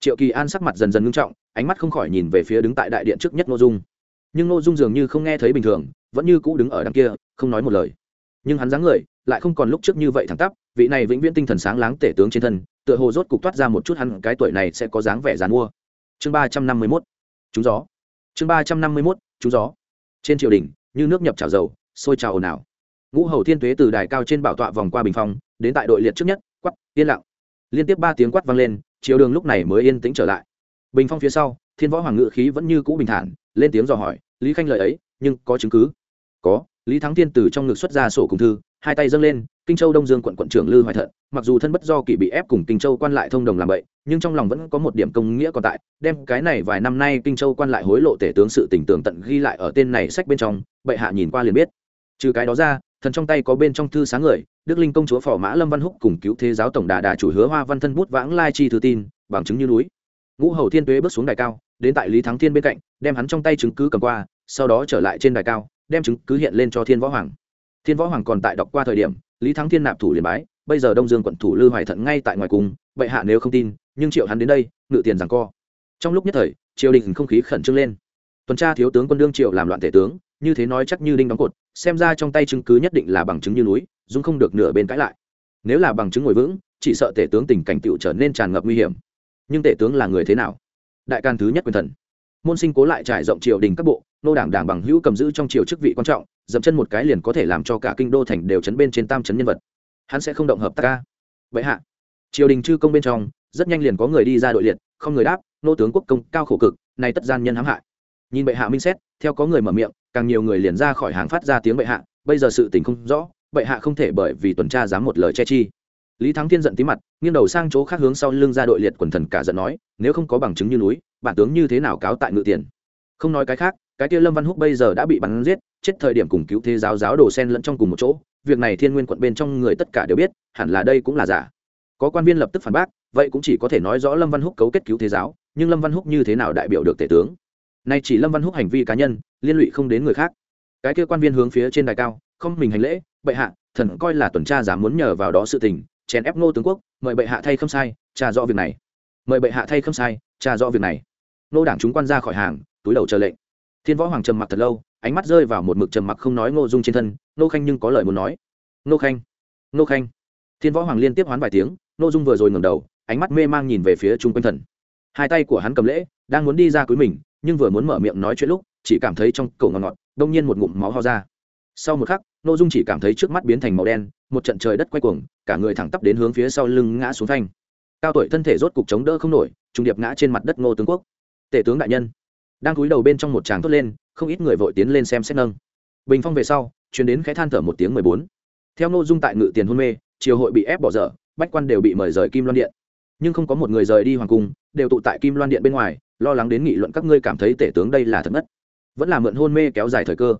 Triệu kỳ an sắc mặt dần dần ngưng trọng, ánh mắt không khỏi nhìn về phía đứng tại đại điện trước nhất n ô dung. Nhưng n ô dung dường như không nghe thấy bình thường, vẫn như cũ đứng ở đằng kia, không nói một lời. Nhưng hắn dáng người lại không còn lúc trước như vậy thẳng tắp, vị này vĩnh viễn tinh thần sáng láng tể tướng trên thân tựa hồ rốt cục toát ra một chút hắn cái tuổi này sẽ có dáng vẻ dàn mua. Chương ba trăm năm mươi mốt chúng gió. Chương ba trăm năm mươi mốt chúng gió. Trên triều đình, như nước nhập trào dầu, sôi trào ồn ào. Ngũ hầu thiên tuế từ đài cao trên bảo tọa vòng qua bình phong, đến tại đội liệt trước nhất quắp yên lặng. Liên tiếp ba tiếng quát vang lên chiều đường lúc này mới yên tĩnh trở lại. Bình phong phía sau, thiên võ hoàng ngự khí vẫn như cũ bình thản, lên tiếng dò hỏi, lý khanh lời ấy, nhưng có chứng cứ? Có. Lý thắng thiên từ trong ngực xuất ra sổ cùng thư, hai tay dâng lên kinh châu đông dương quận quận trưởng lư hoài thận, mặc dù thân bất do kỳ bị ép cùng kinh châu quan lại thông đồng làm vậy nhưng trong lòng vẫn có một điểm công nghĩa còn tại, đem cái này vài năm nay kinh châu quan lại hối lộ tể tướng sự tỉnh tường tận ghi lại ở tên này sách bên trong, bệ hạ nhìn qua liền biết. Trừ cái đó ra, thần trong tay có bên trong thư sáng người, đức linh công chúa phò mã lâm văn húc cùng cứu thế giáo tổng đà đà chủ hứa hoa văn thân bút vãng lai chi thư tin, bằng chứng như núi. Ngũ hầu thiên tuế bước xuống đài cao, đến tại lý thắng thiên bên cạnh, đem hắn trong tay chứng cứ cầm qua, sau đó trở lại trên đài cao, đem chứng cứ hiện lên cho thiên võ hoàng. Thiên võ hoàng còn tại đọc qua thời điểm lý thắng thiên nạp thủ liền bái, bây giờ đông dương quận thủ lư hoài thận ngay tại ngoài cung, bệ hạ nếu không tin, nhưng triệu hắn đến đây, ngự tiền rằng co. Trong lúc nhất thời, triều đình không khí khẩn trương lên. Tuần tra thiếu tướng quân đương triệu làm loạn tể tướng, như thế nói chắc như đinh đóng cột, xem ra trong tay chứng cứ nhất định là bằng chứng như núi, dung không được nửa bên cãi lại. Nếu là bằng chứng ngồi vững, chỉ sợ tể tướng tình cảnh tựu trở nên tràn ngập nguy hiểm. Nhưng tể tướng là người thế nào? Đại can thứ nhất quyền thần. Môn sinh cố lại trải rộng triều đình các bộ nô đảng đảng bằng hữu cầm giữ trong triều chức vị quan trọng, dậm chân một cái liền có thể làm cho cả kinh đô thành đều chấn bên trên tam chấn nhân vật. Hắn sẽ không động hợp tác ca. Vậy hạ, triều đình chư công bên trong, rất nhanh liền có người đi ra đội liệt, không người đáp, nô tướng quốc công cao khổ cực, nay tất gian nhân hãm hại. Nhìn bệ hạ minh xét, theo có người mở miệng, càng nhiều người liền ra khỏi hàng phát ra tiếng bệ hạ, bây giờ sự tình không rõ, bệ hạ không thể bởi vì tuần tra dám một lời che chi. Lý thắng thiên giận tí mặt, nghiêng đầu sang chỗ khác hướng sau lưng ra đội liệt quần thần cả giận nói, nếu không có bằng chứng như núi, bản tướng như thế nào cáo tại ngự tiền? Không nói cái khác cái kia lâm văn húc bây giờ đã bị bắn giết, chết thời điểm cùng cứu thế giáo giáo đồ sen lẫn trong cùng một chỗ, việc này thiên nguyên quận bên trong người tất cả đều biết, hẳn là đây cũng là giả. Có quan viên lập tức phản bác, vậy cũng chỉ có thể nói rõ lâm văn húc cấu kết cứu thế giáo, nhưng lâm văn húc như thế nào đại biểu được tể tướng? Nay chỉ lâm văn húc hành vi cá nhân, liên lụy không đến người khác. Cái kia quan viên hướng phía trên đài cao, không mình hành lễ, bệ hạ, thần coi là tuần tra dám muốn nhờ vào đó sự tình, chèn ép ngô tướng quốc, mời bệ hạ thay không sai, tra rõ việc này. Mời bệ hạ thay không sai, tra rõ việc này. Nô đảng chúng quan ra khỏi hàng, túi đầu chờ lệnh thiên võ hoàng trầm mặc thật lâu, ánh mắt rơi vào một mực trầm mặc không nói ngô dung trên thân nô khanh nhưng có lời muốn nói. Nô khanh nô khanh. Thiên võ hoàng liên tiếp hoán vài tiếng nô dung vừa rồi ngầm đầu, ánh mắt mê mang nhìn về phía trung quanh thần. Hai tay của hắn cầm lễ, đang muốn đi ra cuối mình, nhưng vừa muốn mở miệng nói chuyện lúc, chỉ cảm thấy trong cổ ngọt ngọt đông nhiên một ngụm máu ho ra. Sau một khắc nô dung chỉ cảm thấy trước mắt biến thành màu đen, một trận trời đất quay cuồng, cả người thẳng tắp đến hướng phía sau lưng ngã xuống thanh cao tuổi thân thể rốt cục chống đỡ không nổi trung điệp ngã trên mặt đất ngô tướng quốc. Tể tướng đại nhân đang cúi đầu bên trong một tràng thốt lên, không ít người vội tiến lên xem xét nâng. Bình phong về sau chuyển đến khẽ than thở một tiếng mười bốn. Theo nội dung tại ngự tiền hôn mê, triều hội bị ép bỏ dở, bách quan đều bị mời rời kim loan điện. Nhưng không có một người rời đi hoàng cung, đều tụ tại kim loan điện bên ngoài, lo lắng đến nghị luận các ngươi cảm thấy tể tướng đây là thật mất vẫn là mượn hôn mê kéo dài thời cơ.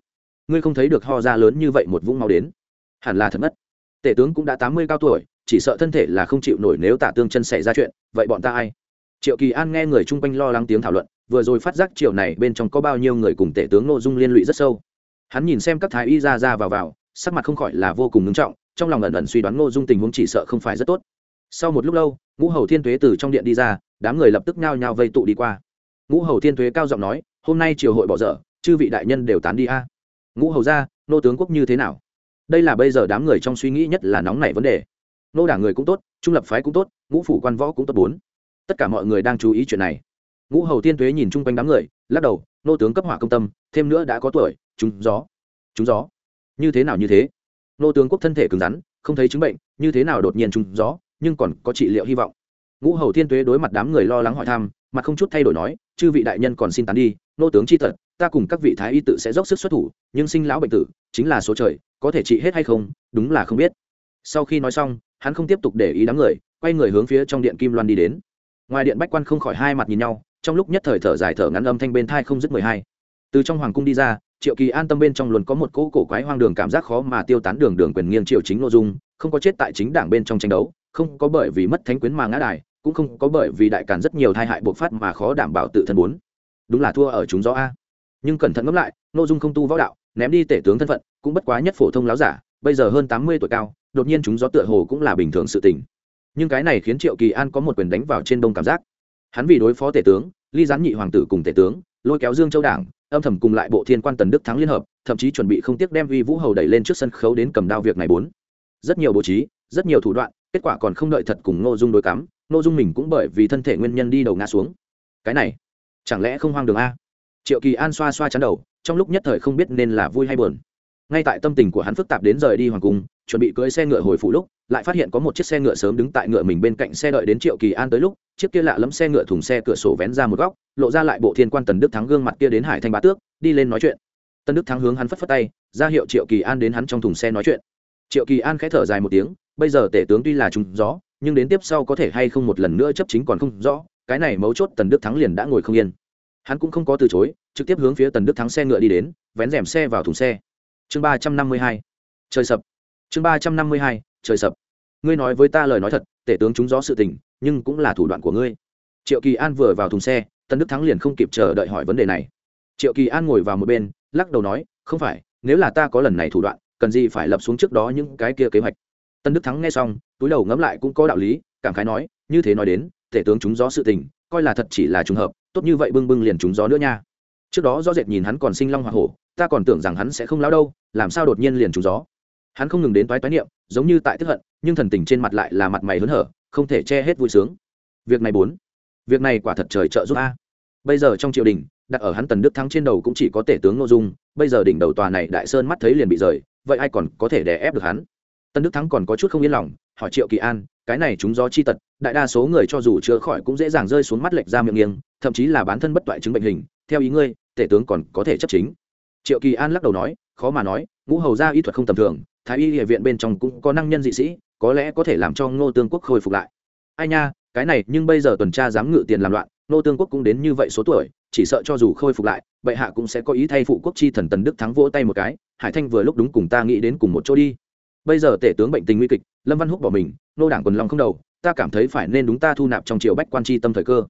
Ngươi không thấy được ho ra lớn như vậy một vũng máu đến. Hẳn là thật mất tể tướng cũng đã tám mươi cao tuổi, chỉ sợ thân thể là không chịu nổi nếu tả tương chân xảy ra chuyện, vậy bọn ta ai? Triệu kỳ an nghe người chung quanh lo lắng tiếng thảo luận vừa rồi phát giác chiều này bên trong có bao nhiêu người cùng tể tướng nội dung liên lụy rất sâu. Hắn nhìn xem các thái y ra ra vào vào, sắc mặt không khỏi là vô cùng ngưng trọng, trong lòng ẩn ẩn suy đoán ngô dung tình huống chỉ sợ không phải rất tốt. Sau một lúc lâu, ngũ hầu thiên tuế từ trong điện đi ra, đám người lập tức nhao nhao vây tụ đi qua. Ngũ hầu thiên tuế cao giọng nói, hôm nay triều hội bỏ dở, chư vị đại nhân đều tán đi a. Ngũ hầu ra, nô tướng quốc như thế nào? Đây là bây giờ đám người trong suy nghĩ nhất là nóng nảy vấn đề. Nô đảng người cũng tốt, trung lập phái cũng tốt, ngũ phủ quan võ cũng tốt bốn. Tất cả mọi người đang chú ý chuyện này ngũ hầu tiên tuế nhìn chung quanh đám người, lắc đầu, nô tướng cấp hỏa công tâm, thêm nữa đã có tuổi chúng gió. Chúng gió? Như thế nào như thế? Nô tướng quốc thân thể cứng rắn, không thấy chứng bệnh, như thế nào đột nhiên chúng gió, nhưng còn có trị liệu hy vọng. Ngũ hầu thiên tuế đối mặt đám người lo lắng hỏi thăm mà không chút thay đổi nói, chư vị đại nhân còn xin tán đi, nô tướng chi thật ta cùng các vị thái y tự sẽ dốc sức xuất thủ, nhưng sinh lão bệnh tử, chính là số trời, có thể trị hết hay không, đúng là không biết. Sau khi nói xong, hắn không tiếp tục để ý đám người, quay người hướng phía trong điện kim loan đi đến. Ngoài điện bách quan không khỏi hai mặt nhìn nhau trong lúc nhất thời thở dài thở ngắn âm thanh bên thai không dứt mười hai. Từ trong hoàng cung đi ra, triệu kỳ an tâm bên trong luôn có một cỗ cổ quái hoang đường cảm giác khó mà tiêu tán đường đường quyền nghiêng triệu chính nội dung, không có chết tại chính đảng bên trong tranh đấu, không có bởi vì mất thánh quyến mà ngã đài, cũng không có bởi vì đại càn rất nhiều tai hại bộc phát mà khó đảm bảo tự thân bốn đúng là thua ở chúng gió a. Nhưng cẩn thận ngẫm lại, nội dung không tu võ đạo, ném đi tể tướng thân phận, cũng bất quá nhất phổ thông láo giả, bây giờ hơn tám mươi tuổi cao, đột nhiên chúng gió tựa hồ cũng là bình thường sự tình. Nhưng cái này khiến triệu kỳ an có một quyền đánh vào trên đông cảm giác hắn vì đối phó tể tướng, ly gián nhị hoàng tử cùng tể tướng, lôi kéo dương châu đảng, âm thầm cùng lại bộ thiên quan tần đức thắng liên hợp, thậm chí chuẩn bị không tiếc đem uy vũ hầu đẩy lên trước sân khấu đến cầm đao việc này bốn. Rất nhiều bố trí, rất nhiều thủ đoạn, kết quả còn không đợi thật cùng nội dung đối cắm nội dung mình cũng bởi vì thân thể nguyên nhân đi đầu ngã xuống. Cái này, chẳng lẽ không hoang đường a? Triệu kỳ an xoa xoa chắn đầu, trong lúc nhất thời không biết nên là vui hay buồn. Ngay tại tâm tình của hắn phức tạp đến rời đi hoàng cung chuẩn bị cưỡi xe ngựa hồi phủ lúc, lại phát hiện có một chiếc xe ngựa sớm đứng tại ngựa mình bên cạnh xe đợi đến triệu kỳ an tới lúc, chiếc kia lạ lẫm xe ngựa thùng xe cửa sổ vén ra một góc, lộ ra lại bộ thiên quan tần đức thắng gương mặt kia đến hải thanh bá tước, đi lên nói chuyện. Tân đức thắng hướng hắn phất phất tay, ra hiệu triệu kỳ an đến hắn trong thùng xe nói chuyện. Triệu kỳ an khẽ thở dài một tiếng, bây giờ tể tướng tuy là trúng gió, nhưng đến tiếp sau có thể hay không một lần nữa chấp chính còn không rõ, cái này mấu chốt tần đức thắng liền đã ngồi không yên. Hắn cũng không có từ chối, trực tiếp hướng phía tần đức thắng xe ngựa đi đến, vén rèm xe vào thùng xe. Chương ba trăm năm mươi hai. Trời sập chương ba trăm năm mươi hai, trời sập. Ngươi nói với ta lời nói thật, tể tướng chúng rõ sự tình, nhưng cũng là thủ đoạn của ngươi. Triệu kỳ an vừa vào thùng xe tân đức thắng liền không kịp chờ đợi hỏi vấn đề này. Triệu kỳ an ngồi vào một bên, lắc đầu nói, không phải, nếu là ta có lần này thủ đoạn, cần gì phải lập xuống trước đó những cái kia kế hoạch? Tân đức thắng nghe xong, túi đầu ngẫm lại cũng có đạo lý, cảm khái nói, như thế nói đến, tể tướng chúng gió sự tình, coi là thật chỉ là trùng hợp, tốt như vậy bưng bưng liền chúng gió nữa nha. Trước đó do dệt nhìn hắn còn sinh long hoa hổ, ta còn tưởng rằng hắn sẽ không lao đâu, làm sao đột nhiên liền trúng gió? Hắn không ngừng đến toái toái niệm, giống như tại tức hận, nhưng thần tình trên mặt lại là mặt mày hớn hở, không thể che hết vui sướng. Việc này bốn. Việc này quả thật trời trợ giúp a. Bây giờ trong triều đình, đặt ở hắn tần đức thắng trên đầu cũng chỉ có tể tướng n ô dung, bây giờ đỉnh đầu tòa này đại sơn mắt thấy liền bị rời, vậy ai còn có thể đè ép được hắn? Tân đức thắng còn có chút không yên lòng, hỏi triệu kỳ an, cái này chúng do chi tật, đại đa số người cho dù chữa khỏi cũng dễ dàng rơi xuống mắt lệch ra miệng nghiêng, thậm chí là bán thân bất toại chứng bệnh hình, theo ý ngươi, tể tướng còn có thể chấp chính. Triệu kỳ an lắc đầu nói, khó mà nói, ngũ hầu ra y thuật không tầm thường thái y địa viện bên trong cũng có năng nhân dị sĩ, có lẽ có thể làm cho ngô tương quốc khôi phục lại. Ai nha, cái này, nhưng bây giờ tuần tra dám ngự tiền làm loạn, ngô tương quốc cũng đến như vậy số tuổi, chỉ sợ cho dù khôi phục lại, bệ hạ cũng sẽ có ý thay phụ quốc chi thần tần đức thắng vỗ tay một cái, hải thanh vừa lúc đúng cùng ta nghĩ đến cùng một chỗ đi. Bây giờ tể tướng bệnh tình nguy kịch, lâm văn húc bỏ mình nô đảng quần lòng không đầu, ta cảm thấy phải nên đúng ta thu nạp trong triều bách quan chi tâm thời cơ.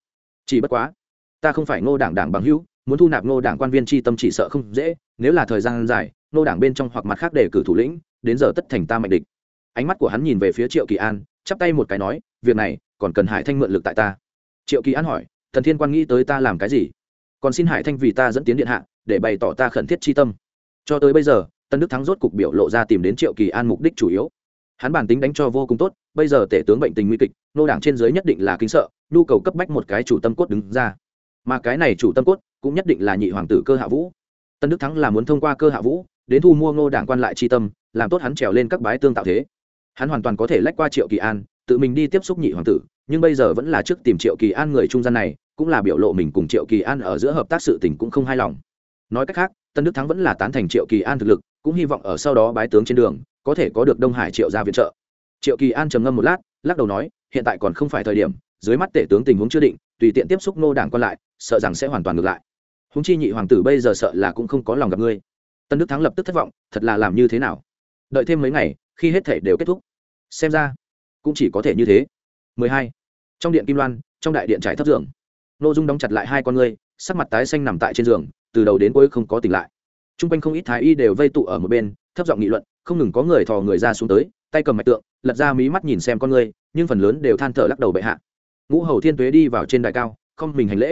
Chỉ bất quá, ta không phải ngô đảng đảng bằng hữu, muốn thu nạp ngô đảng quan viên chi tâm chỉ sợ không dễ, nếu là thời gian dài nô đảng bên trong hoặc mặt khác để cử thủ lĩnh, đến giờ tất thành ta mạnh địch. Ánh mắt của hắn nhìn về phía triệu kỳ an, chắp tay một cái nói, việc này, còn cần hải thanh mượn lực tại ta. Triệu kỳ an hỏi, thần thiên quan nghĩ tới ta làm cái gì? Còn xin hải thanh vì ta dẫn tiến điện hạ, để bày tỏ ta khẩn thiết chi tâm. Cho tới bây giờ, tân đức thắng rốt cục biểu lộ ra tìm đến triệu kỳ an mục đích chủ yếu. Hắn bản tính đánh cho vô cùng tốt, bây giờ tể tướng bệnh tình nguy kịch, nô đảng trên giới nhất định là kính sợ, nhu cầu cấp bách một cái chủ tâm cốt đứng ra. Mà cái này chủ tâm cốt, cũng nhất định là nhị hoàng tử cơ hạ vũ. Tân đức thắng là muốn thông qua cơ hạ vũ đến thu mua ngô đảng quan lại chi tâm, làm tốt hắn trèo lên các bái tương tạo thế. Hắn hoàn toàn có thể lách qua triệu kỳ an, tự mình đi tiếp xúc nhị hoàng tử, nhưng bây giờ vẫn là trước tìm triệu kỳ an người trung gian này, cũng là biểu lộ mình cùng triệu kỳ an ở giữa hợp tác sự tình cũng không hài lòng. Nói cách khác, tân đức thắng vẫn là tán thành triệu kỳ an thực lực, cũng hy vọng ở sau đó bái tướng trên đường, có thể có được đông hải triệu ra viện trợ. Triệu kỳ an trầm ngâm một lát, lắc đầu nói, hiện tại còn không phải thời điểm, dưới mắt tể tướng tình huống chưa định, tùy tiện tiếp xúc nô đảng quan lại, sợ rằng sẽ hoàn toàn ngược lại. Húng chi nhị hoàng tử bây giờ sợ là cũng không có lòng gặp ngươi tân đức thắng lập tức thất vọng, thật là làm như thế nào? Đợi thêm mấy ngày, khi hết thể đều kết thúc, xem ra cũng chỉ có thể như thế. 12. trong điện kim loan, trong đại điện trải thấp giường nội dung đóng chặt lại hai con ngươi, sắc mặt tái xanh nằm tại trên giường, từ đầu đến cuối không có tỉnh lại. T r u n g quanh không ít thái y đều vây tụ ở một bên, thấp giọng nghị luận, không ngừng có người thò người ra xuống tới, tay cầm mạch tượng, lật ra mí mắt nhìn xem con ngươi, nhưng phần lớn đều than thở lắc đầu bệ hạ. Ngũ hầu thiên tuế đi vào trên đài cao, không mình hành lễ.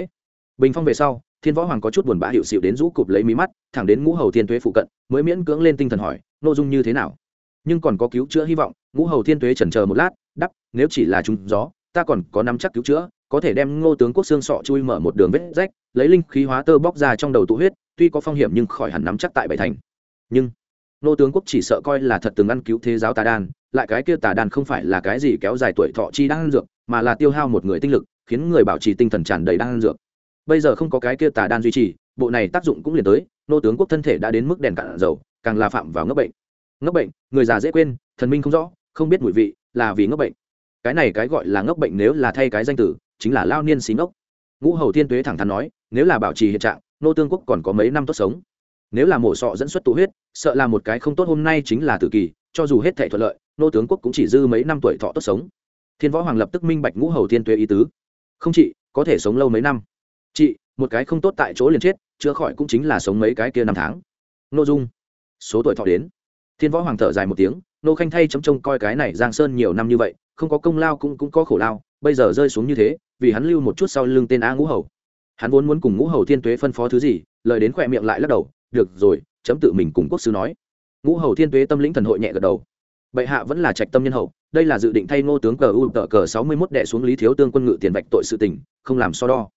Bình phong về sau thiên võ hoàng có chút buồn bã hiệu xịu đến rũ cụp lấy mí mắt, thẳng đến ngũ hầu thiên tuế phụ cận, mới miễn cưỡng lên tinh thần hỏi nội dung như thế nào? Nhưng còn có cứu chữa hy vọng, ngũ hầu thiên tuế chần chờ một lát đắp nếu chỉ là chúng gió, ta còn có nắm chắc cứu chữa, có thể đem ngô tướng quốc xương sọ chui mở một đường vết rách, lấy linh khí hóa tơ bóc ra trong đầu tụ huyết, tuy có phong hiểm nhưng khỏi hẳn nắm chắc tại bảy thành. Nhưng ngô tướng quốc chỉ sợ coi là thật từng ăn cứu thế giáo tà đan lại cái kia tà đan không phải là cái gì kéo dài tuổi thọ chi đang ăn dược, mà là tiêu hao một người tinh lực, khiến người bảo trì tinh thần tràn đầy đang ăn dược bây giờ không có cái kia tà đan duy trì, bộ này tác dụng cũng liền tới, nô tướng quốc thân thể đã đến mức đèn cạn dầu, càng là phạm vào ngấp bệnh. Ngấp bệnh, người già dễ quên, thần minh không rõ, không biết mùi vị, là vì ngấp bệnh. Cái này cái gọi là ngốc bệnh nếu là thay cái danh tử, chính là lao niên xí ngốc. Ngũ hầu thiên tuế thẳng thắn nói, nếu là bảo trì hiện trạng, nô tương quốc còn có mấy năm tốt sống. Nếu là mổ sọ dẫn xuất tụ huyết, sợ là một cái không tốt hôm nay chính là tử kỳ, cho dù hết thể thuận lợi, nô tướng quốc cũng chỉ dư mấy năm tuổi thọ tốt sống. Thiên võ hoàng lập tức minh bạch ngũ hầu thiên tuế ý tứ. Không chị có thể sống lâu mấy năm chị, một cái không tốt tại chỗ liền chết, chữa khỏi cũng chính là sống mấy cái kia năm tháng. Nội dung. Số tuổi thọ đến. Thiên võ hoàng thở dài một tiếng, nô khanh thay chấm trông coi cái này giang sơn nhiều năm như vậy, không có công lao cũng cũng có khổ lao, bây giờ rơi xuống như thế, vì hắn lưu một chút sau lưng tên a ngũ hầu. Hắn vốn muốn cùng ngũ hầu thiên tuế phân phó thứ gì, lời đến khỏe miệng lại lắc đầu, được rồi, chấm tự mình cùng quốc sư nói. Ngũ hầu thiên tuế tâm lĩnh thần hội nhẹ gật đầu. Bệ hạ vẫn là trạch tâm nhân hậu, đây là dự định thay ngô tướng cờ u tờ cờ sáu mươi mốt đệ xuống lý thiếu tương quân ngự tiền vạch tội sự tình, không làm so đo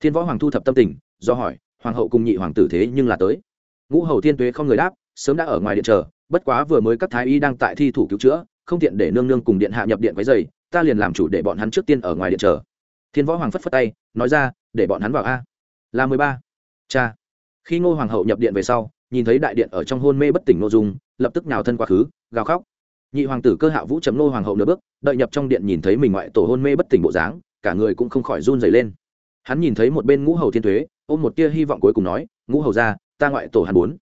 thiên võ hoàng thu thập tâm tình, do hỏi, hoàng hậu cùng nhị hoàng tử thế nhưng là tới? Ngũ hầu thiên tuế không người đáp, sớm đã ở ngoài điện chờ, bất quá vừa mới các thái y đang tại thi thủ cứu chữa, không tiện để nương nương cùng điện hạ nhập điện quấy dày ta liền làm chủ để bọn hắn trước tiên ở ngoài điện chờ. Thiên võ hoàng phất phất tay, nói ra, để bọn hắn vào a. Là mười ba. Cha. Khi ngô hoàng hậu nhập điện về sau, nhìn thấy đại điện ở trong hôn mê bất tỉnh nội dung, lập tức nào thân quá khứ, gào khóc. Nhị hoàng tử cơ hạ vũ chấm ngô hoàng hậu nửa bước, đợi nhập trong điện nhìn thấy mình ngoại tổ hôn mê bất tỉnh bộ dáng, cả người cũng không khỏi run dày lên hắn nhìn thấy một bên ngũ hầu thiên thuế, ôm một tia hy vọng cuối cùng nói, ngũ hầu ra ta ngoại tổ hắn bốn.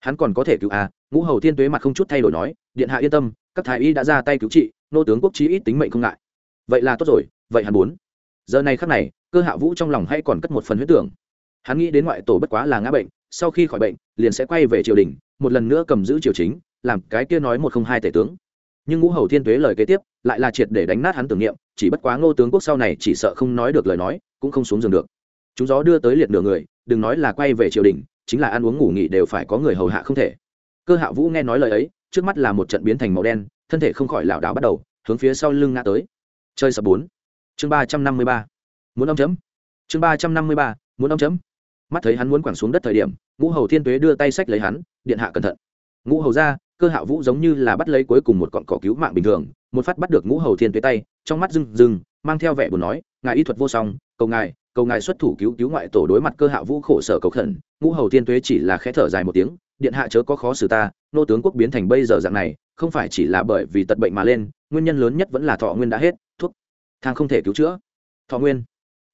Hắn còn có thể cứu a? Ngũ hầu thiên tuế mặt không chút thay đổi nói, điện hạ yên tâm, các thái y đã ra tay cứu trị, nô tướng quốc trí ít tính mệnh không ngại. Vậy là tốt rồi, vậy hắn bốn. Giờ này khắc này, cơ hạ vũ trong lòng hay còn cất một phần huyết tưởng. Hắn nghĩ đến ngoại tổ bất quá là ngã bệnh, sau khi khỏi bệnh, liền sẽ quay về triều đình, một lần nữa cầm giữ triều chính, làm cái kia nói một không hai tể tướng. Nhưng ngũ hầu thiên tuế lời kế tiếp, lại là triệt để đánh nát hắn tưởng niệm chỉ bất quá ngô tướng quốc sau này chỉ sợ không nói được lời nói, cũng không xuống giường được. Chúng gió đưa tới liệt nửa người, đừng nói là quay về triều đình, chính là ăn uống ngủ nghỉ đều phải có người hầu hạ không thể. Cơ hạ vũ nghe nói lời ấy, trước mắt là một trận biến thành màu đen, thân thể không khỏi lảo đảo bắt đầu, hướng phía sau lưng ngã tới. Chơi sập bốn. Chương ba trăm năm mươi ba. Muốn ông chấm. Chương ba trăm năm mươi ba, muốn ông chấm. Mắt thấy hắn muốn quẳng xuống đất thời điểm, ngũ hầu thiên tuế đưa tay sách lấy hắn, điện hạ cẩn thận. Ngũ hầu ra cơ hạ vũ giống như là bắt lấy cuối cùng một cọn cỏ cứu mạng bình thường, một phát bắt được ngũ hầu thiên tuế tay, trong mắt rừng rừng mang theo vẻ buồn nói, ngài y thuật vô song, cầu ngài cầu ngài xuất thủ cứu cứu ngoại tổ đối mặt cơ hạ vũ khổ sở cầu khẩn. Ngũ hầu thiên tuế chỉ là khẽ thở dài một tiếng, điện hạ chớ có khó xử ta, nô tướng quốc biến thành bây giờ dạng này, không phải chỉ là bởi vì tật bệnh mà lên, nguyên nhân lớn nhất vẫn là thọ nguyên đã hết, thuốc, thang không thể cứu chữa. Thọ nguyên?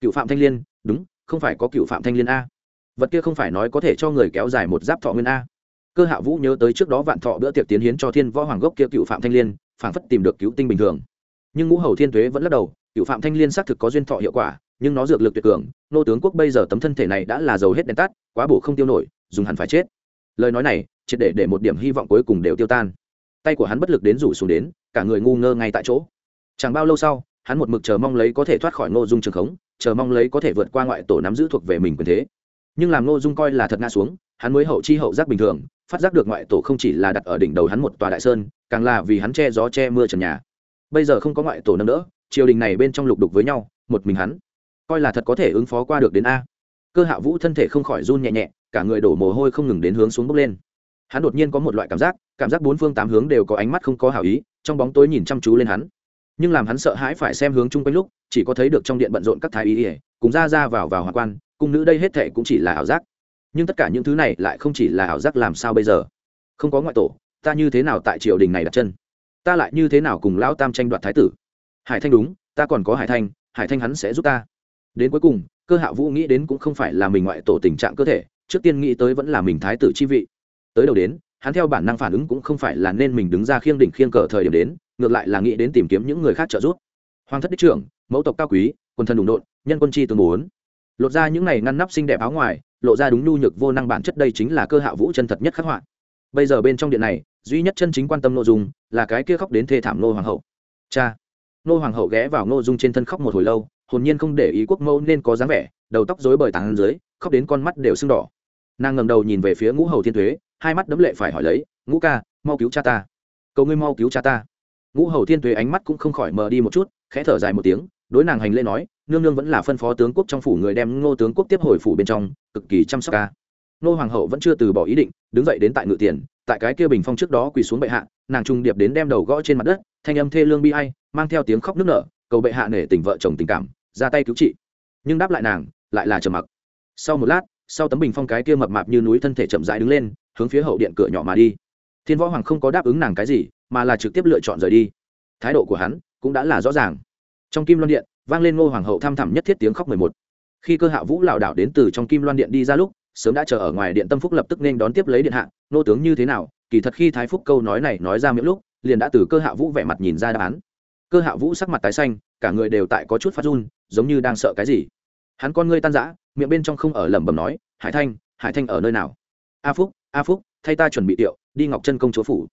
Cựu phạm thanh liên, đúng, không phải có cựu phạm thanh liên a. Vật kia không phải nói có thể cho người kéo dài một giáp thọ nguyên a cơ hạ vũ nhớ tới trước đó vạn thọ bữa tiệc tiến hiến cho thiên võ hoàng gốc kia cựu phạm thanh liên, phảng phất tìm được cứu tinh bình thường. Nhưng ngũ hầu thiên tuế vẫn lắc đầu, cựu phạm thanh liên xác thực có duyên thọ hiệu quả, nhưng nó dược lực tuyệt cường, nô tướng quốc bây giờ tấm thân thể này đã là dầu hết đèn tắt, quá bổ không tiêu nổi, dùng hẳn phải chết. Lời nói này chỉ để để một điểm hy vọng cuối cùng đều tiêu tan. Tay của hắn bất lực đến rủ xuống đến, cả người ngu ngơ ngay tại chỗ. Chẳng bao lâu sau, hắn một mực chờ mong lấy có thể thoát khỏi ngô dung trường khống, chờ mong lấy có thể vượt qua ngoại tổ nắm giữ thuộc về mình quyền thế. Nhưng làm ngô dung coi là thật ngã xuống hắn mới hậu chi hậu giác bình thường, phát giác được ngoại tổ không chỉ là đặt ở đỉnh đầu hắn một tòa đại sơn, càng là vì hắn che gió che mưa trần nhà. Bây giờ không có ngoại tổ nâng đỡ, triều đình này bên trong lục đục với nhau, một mình hắn, coi là thật có thể ứng phó qua được đến a. Cơ hạ vũ thân thể không khỏi run nhẹ nhẹ, cả người đổ mồ hôi không ngừng đến hướng xuống bốc lên. Hắn đột nhiên có một loại cảm giác cảm giác bốn phương tám hướng đều có ánh mắt không có hảo ý, trong bóng tối nhìn chăm chú lên hắn. Nhưng làm hắn sợ hãi phải xem hướng chung quanh lúc, chỉ có thấy được trong điện bận rộn các thái y ỉa cùng ra ra vào vào hòa quan, cung nữ đây hết thệ cũng chỉ là ảo giác nhưng tất cả những thứ này lại không chỉ là ảo giác làm sao bây giờ. Không có ngoại tổ, ta như thế nào tại triều đình này đặt chân? Ta lại như thế nào cùng lão tam tranh đoạt thái tử? Hải thanh đúng, ta còn có hải thanh hải thanh hắn sẽ giúp ta. Đến cuối cùng, cơ hạ vũ nghĩ đến cũng không phải là mình ngoại tổ tình trạng cơ thể, trước tiên nghĩ tới vẫn là mình thái tử chi vị. Tới đầu đến, hắn theo bản năng phản ứng cũng không phải là nên mình đứng ra khiêng đỉnh khiêng cờ thời điểm đến, ngược lại là nghĩ đến tìm kiếm những người khác trợ giúp. Hoàng thất đích trưởng, mẫu tộc cao quý, quân thần đụng độn, nhân quân chi tương muốn lột ra những này ngăn nắp xinh đẹp áo ngoài, lộ ra đúng nhu nhược vô năng bản chất đây chính là cơ hạ vũ chân thật nhất khắc họa. Bây giờ bên trong điện này, duy nhất chân chính quan tâm nội dung là cái kia khóc đến thê thảm nô hoàng hậu. Cha! Nô hoàng hậu ghé vào nô dung trên thân khóc một hồi lâu, hồn nhiên không để ý quốc mẫu nên có dáng vẻ, đầu tóc rối bời tàn dưới, khóc đến con mắt đều sưng đỏ. Nàng ngầm đầu nhìn về phía ngũ hầu thiên thuế, hai mắt đấm lệ phải hỏi lấy, ngũ ca, mau cứu cha ta. Cầu ngươi mau cứu cha ta. Ngũ hầu thiên thuế ánh mắt cũng không khỏi mờ đi một chút, khẽ thở dài một tiếng, đối nàng hành lễ nói nương nương vẫn là phân phó tướng quốc trong phủ người đem ngô tướng quốc tiếp hồi phủ bên trong, cực kỳ chăm sóc ca. Ngô hoàng hậu vẫn chưa từ bỏ ý định, đứng dậy đến tại ngự tiền, tại cái kia bình phong trước đó quỳ xuống bệ hạ, nàng trung điệp đến đem đầu gõ trên mặt đất, thanh âm thê lương bi ai, mang theo tiếng khóc nức nở, cầu bệ hạ nể tình vợ chồng tình cảm, ra tay cứu trị. Nhưng đáp lại nàng, lại là trầm mặc. Sau một lát, sau tấm bình phong cái kia mập mạp như núi thân thể chậm rãi đứng lên, hướng phía hậu điện cửa nhỏ mà đi. Thiên võ hoàng không có đáp ứng nàng cái gì, mà là trực tiếp lựa chọn rời đi. Thái độ của hắn cũng đã là rõ ràng. Trong kim loan điện vang lên ngô hoàng hậu tham thẳm nhất thiết tiếng khóc mười một. Khi cơ hạ vũ lảo đảo đến từ trong kim loan điện đi ra lúc, sớm đã chờ ở ngoài điện tâm phúc lập tức nên đón tiếp lấy điện hạ nô tướng như thế nào, kỳ thật khi thái phúc câu nói này nói ra miệng lúc, liền đã từ cơ hạ vũ vẻ mặt nhìn ra đáp án. Cơ hạ vũ sắc mặt tái xanh, cả người đều tại có chút phát run, giống như đang sợ cái gì. Hắn con ngươi tan rã, miệng bên trong không ở lẩm bẩm nói, hải thanh hải thanh ở nơi nào? A phúc a phúc, thay ta chuẩn bị tiệu, đi ngọc chân công chúa phủ.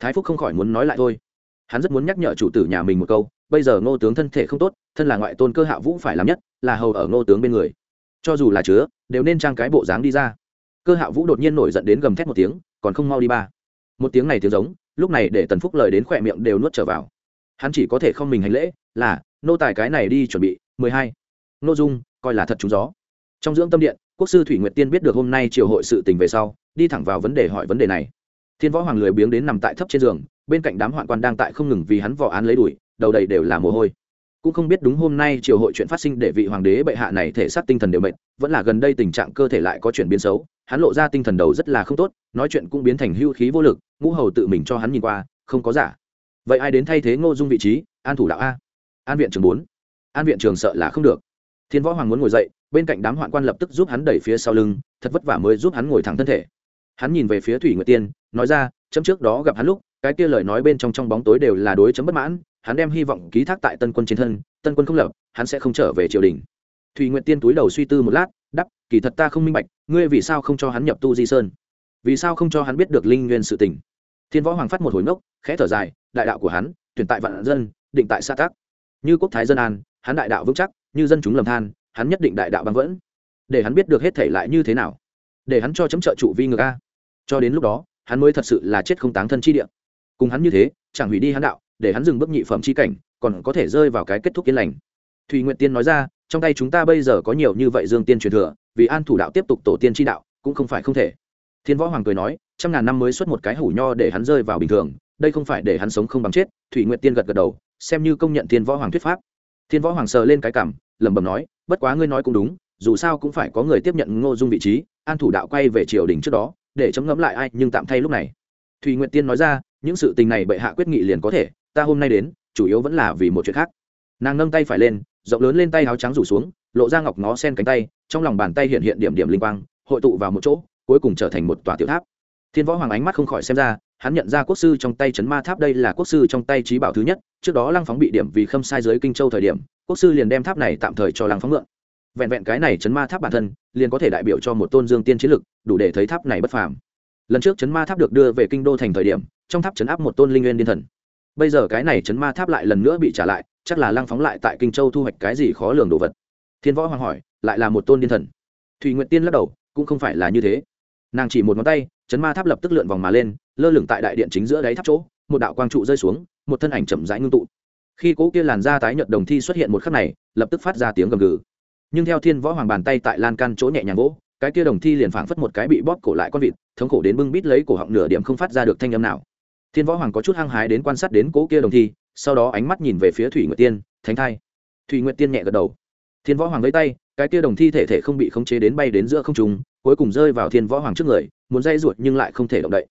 Thái phúc không khỏi muốn nói lại thôi. Hắn rất muốn nhắc nhở chủ tử nhà mình một câu bây giờ ngô tướng thân thể không tốt, thân là ngoại tôn cơ hạ vũ phải làm nhất, là hầu ở ngô tướng bên người. Cho dù là chứa, đều nên trang cái bộ dáng đi ra. Cơ hạ vũ đột nhiên nổi giận đến gầm thét một tiếng, còn không mau đi ba. Một tiếng này tiếng giống, lúc này để tần phúc lời đến khỏe miệng đều nuốt trở vào. Hắn chỉ có thể không mình hành lễ, là, nô tài cái này đi chuẩn bị, mười hai. Nô dung, coi là thật trúng gió. Trong dưỡng tâm điện, quốc sư thủy nguyệt tiên biết được hôm nay triều hội sự tình về sau, đi thẳng vào vấn đề hỏi vấn đề này. Thiên võ hoàng lười biếng đến nằm tại thấp trên giường, bên cạnh đám hoạn quan đang tại không ngừng vì hắn vò án lấy đuổi đầu đầy đều là mồ hôi. Cũng không biết đúng hôm nay triều hội chuyện phát sinh để vị hoàng đế bệ hạ này thể xác tinh thần đều mệt, vẫn là gần đây tình trạng cơ thể lại có chuyển biến xấu, hắn lộ ra tinh thần đầu rất là không tốt, nói chuyện cũng biến thành hưu khí vô lực, ngũ hầu tự mình cho hắn nhìn qua, không có giả. Vậy ai đến thay thế ngô dung vị trí? An thủ đạo a. An viện trường bốn. An viện trường sợ là không được. Thiên võ hoàng muốn ngồi dậy, bên cạnh đám hoạn quan lập tức giúp hắn đẩy phía sau lưng, thật vất vả mới giúp hắn ngồi thẳng thân thể. Hắn nhìn về phía thủy nguyệt tiên, nói ra, chấm trước đó gặp hắn lúc, cái kia lời nói bên trong trong bóng tối đều là đối chấm bất mãn hắn đem hy vọng ký thác tại tân quân trên thân, tân quân không lập, hắn sẽ không trở về triều đình. Thùy nguyệt tiên túi đầu suy tư một lát đắp kỳ thật ta không minh bạch, ngươi vì sao không cho hắn nhập tu di sơn? Vì sao không cho hắn biết được linh nguyên sự tình? Thiên võ hoàng phát một hồi ngốc, khẽ thở dài, đại đạo của hắn, tuyển tại vạn dân, định tại xã tác như quốc thái dân an, hắn đại đạo vững chắc, như dân chúng lầm than, hắn nhất định đại đạo băng vẫn. Để hắn biết được hết thể lại như thế nào? Để hắn cho chấm trợ trụ vi ngược a. Cho đến lúc đó, hắn mới thật sự là chết không táng thân chi địa. Cùng hắn như thế, chẳng hủy đi hắn đạo để hắn dừng bước nhị phẩm chi cảnh, còn có thể rơi vào cái kết thúc yên lành. Thùy nguyện tiên nói ra, trong tay chúng ta bây giờ có nhiều như vậy dương tiên truyền thừa, vì an thủ đạo tiếp tục tổ tiên chi đạo, cũng không phải không thể. Thiên võ hoàng cười nói, trăm ngàn năm mới xuất một cái hủ nho để hắn rơi vào bình thường, đây không phải để hắn sống không bằng chết thủy nguyện tiên gật gật đầu, xem như công nhận thiên võ hoàng thuyết pháp. Thiên võ hoàng sờ lên cái cảm, lẩm bẩm nói, bất quá ngươi nói cũng đúng, dù sao cũng phải có người tiếp nhận ngô dung vị trí, an thủ đạo quay về triều đình trước đó, để chấm ngẫm lại ai, nhưng tạm thay lúc này. Thùy nguyện tiên nói ra, những sự tình này bệ hạ quyết nghị liền có thể ta hôm nay đến, chủ yếu vẫn là vì một chuyện khác. Nàng nâng tay phải lên, rộng lớn lên tay áo trắng rủ xuống, lộ ra ngọc ngó sen cánh tay, trong lòng bàn tay hiện hiện điểm điểm linh quang, hội tụ vào một chỗ, cuối cùng trở thành một tòa tiểu tháp. Thiên võ hoàng ánh mắt không khỏi xem ra, hắn nhận ra quốc sư trong tay chấn ma tháp đây là quốc sư trong tay trí bảo thứ nhất, trước đó lăng phóng bị điểm vì khâm sai dưới kinh châu thời điểm, quốc sư liền đem tháp này tạm thời cho lăng phóng mượn. Vẹn vẹn cái này chấn ma tháp bản thân, liền có thể đại biểu cho một tôn dương tiên chiến lực, đủ để thấy tháp này bất phàm. Lần trước chấn ma tháp được đưa về kinh đô thành thời điểm, trong tháp chấn áp một tôn linh nguyên điên thần bây giờ cái này chấn ma tháp lại lần nữa bị trả lại, chắc là lăng phóng lại tại kinh châu thu hoạch cái gì khó lường đồ vật. Thiên võ hoàng hỏi, lại là một tôn điên thần. Thùy nguyện tiên lắc đầu, cũng không phải là như thế. Nàng chỉ một ngón tay, chấn ma tháp lập tức lượn vòng mà lên, lơ lửng tại đại điện chính giữa đáy tháp chỗ, một đạo quang trụ rơi xuống, một thân ảnh chậm rãi ngưng tụ. Khi cỗ kia làn da tái nhợt đồng thi xuất hiện một khắc này, lập tức phát ra tiếng gầm gừ. Nhưng theo thiên võ hoàng bàn tay tại lan can chỗ nhẹ nhàng gỗ cái kia đồng thi liền phảng phất một cái bị bóp cổ lại con vịt, thống khổ đến bưng bít lấy cổ họng nửa điểm không phát ra được thanh âm nào thiên võ hoàng có chút hăng hái đến quan sát đến cỗ kia đồng thi, sau đó ánh mắt nhìn về phía thủy nguyệt tiên, thánh thai. Thủy nguyệt tiên nhẹ gật đầu. Thiên võ hoàng lấy tay, cái kia đồng thi thể thể không bị khống chế đến bay đến giữa không trung, cuối cùng rơi vào thiên võ hoàng trước người, muốn dây ruột nhưng lại không thể động đậy.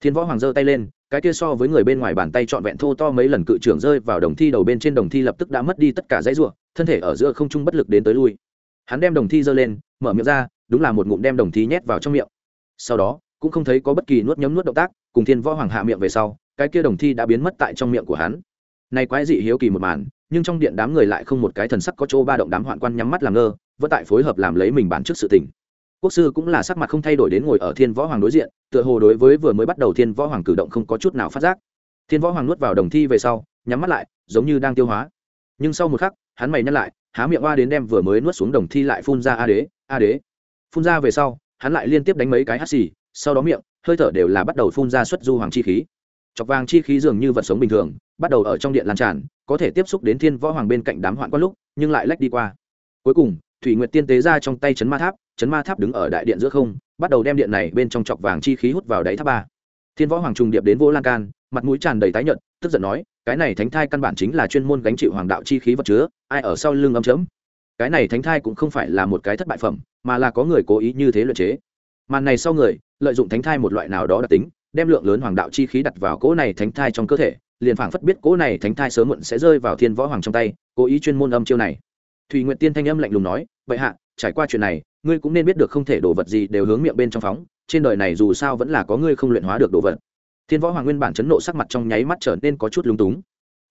Thiên võ hoàng giơ tay lên, cái kia so với người bên ngoài bàn tay trọn vẹn thô to mấy lần cự trưởng rơi vào đồng thi đầu bên trên đồng thi lập tức đã mất đi tất cả dãy ruộng thân thể ở giữa không trung bất lực đến tới lui. Hắn đem đồng thi giơ lên, mở miệng ra, đúng là một ngụm đem đồng thi nhét vào trong miệng. Sau đó, cũng không thấy có bất kỳ nuốt nhấm nuốt động tác cùng thiên võ hoàng hạ miệng về sau, cái kia đồng thi đã biến mất tại trong miệng của hắn. Này quái dị hiếu kỳ một màn, nhưng trong điện đám người lại không một cái thần sắc có chỗ ba động đám hoạn quan nhắm mắt làm ngơ, vẫn tại phối hợp làm lấy mình bản trước sự tình. Quốc sư cũng là sắc mặt không thay đổi đến ngồi ở thiên võ hoàng đối diện, tựa hồ đối với vừa mới bắt đầu thiên võ hoàng cử động không có chút nào phát giác. Thiên võ hoàng nuốt vào đồng thi về sau, nhắm mắt lại, giống như đang tiêu hóa. Nhưng sau một khắc, hắn mày nhắc lại, há miệng oa đến đem vừa mới nuốt xuống đồng thi lại phun ra a đế a đế. Phun ra về sau, hắn lại liên tiếp đánh mấy cái hắt xì, sau đó miệng hơi thở đều là bắt đầu phun ra xuất du hoàng chi khí. Chọc vàng chi khí dường như vật sống bình thường, bắt đầu ở trong điện lan tràn, có thể tiếp xúc đến thiên võ hoàng bên cạnh đám hoạn quan lúc, nhưng lại lách đi qua. Cuối cùng, thủy nguyệt tiên tế ra trong tay chấn ma tháp, chấn ma tháp đứng ở đại điện giữa không, bắt đầu đem điện này bên trong chọc vàng chi khí hút vào đáy tháp ba. Thiên võ hoàng trùng điệp đến vô lan can, mặt mũi tràn đầy tái nhợt, tức giận nói, cái này thánh thai căn bản chính là chuyên môn gánh chịu hoàng đạo chi khí vật chứa, ai ở sau lưng âm chấm? Cái này thánh thai cũng không phải là một cái thất bại phẩm, mà là có người cố ý như thế luyện chế màn này sau người, lợi dụng thánh thai một loại nào đó đặc tính, đem lượng lớn hoàng đạo chi khí đặt vào cỗ này thánh thai trong cơ thể, liền phảng phất biết cỗ này thánh thai sớm muộn sẽ rơi vào thiên võ hoàng trong tay, cố ý chuyên môn âm chiêu này. Thùy nguyện tiên thanh âm lạnh lùng nói vậy hạ, trải qua chuyện này, ngươi cũng nên biết được không thể đổ vật gì đều hướng miệng bên trong phóng, trên đời này dù sao vẫn là có ngươi không luyện hóa được đồ vật. Thiên võ hoàng nguyên bản chấn nộ sắc mặt trong nháy mắt trở nên có chút lúng túng.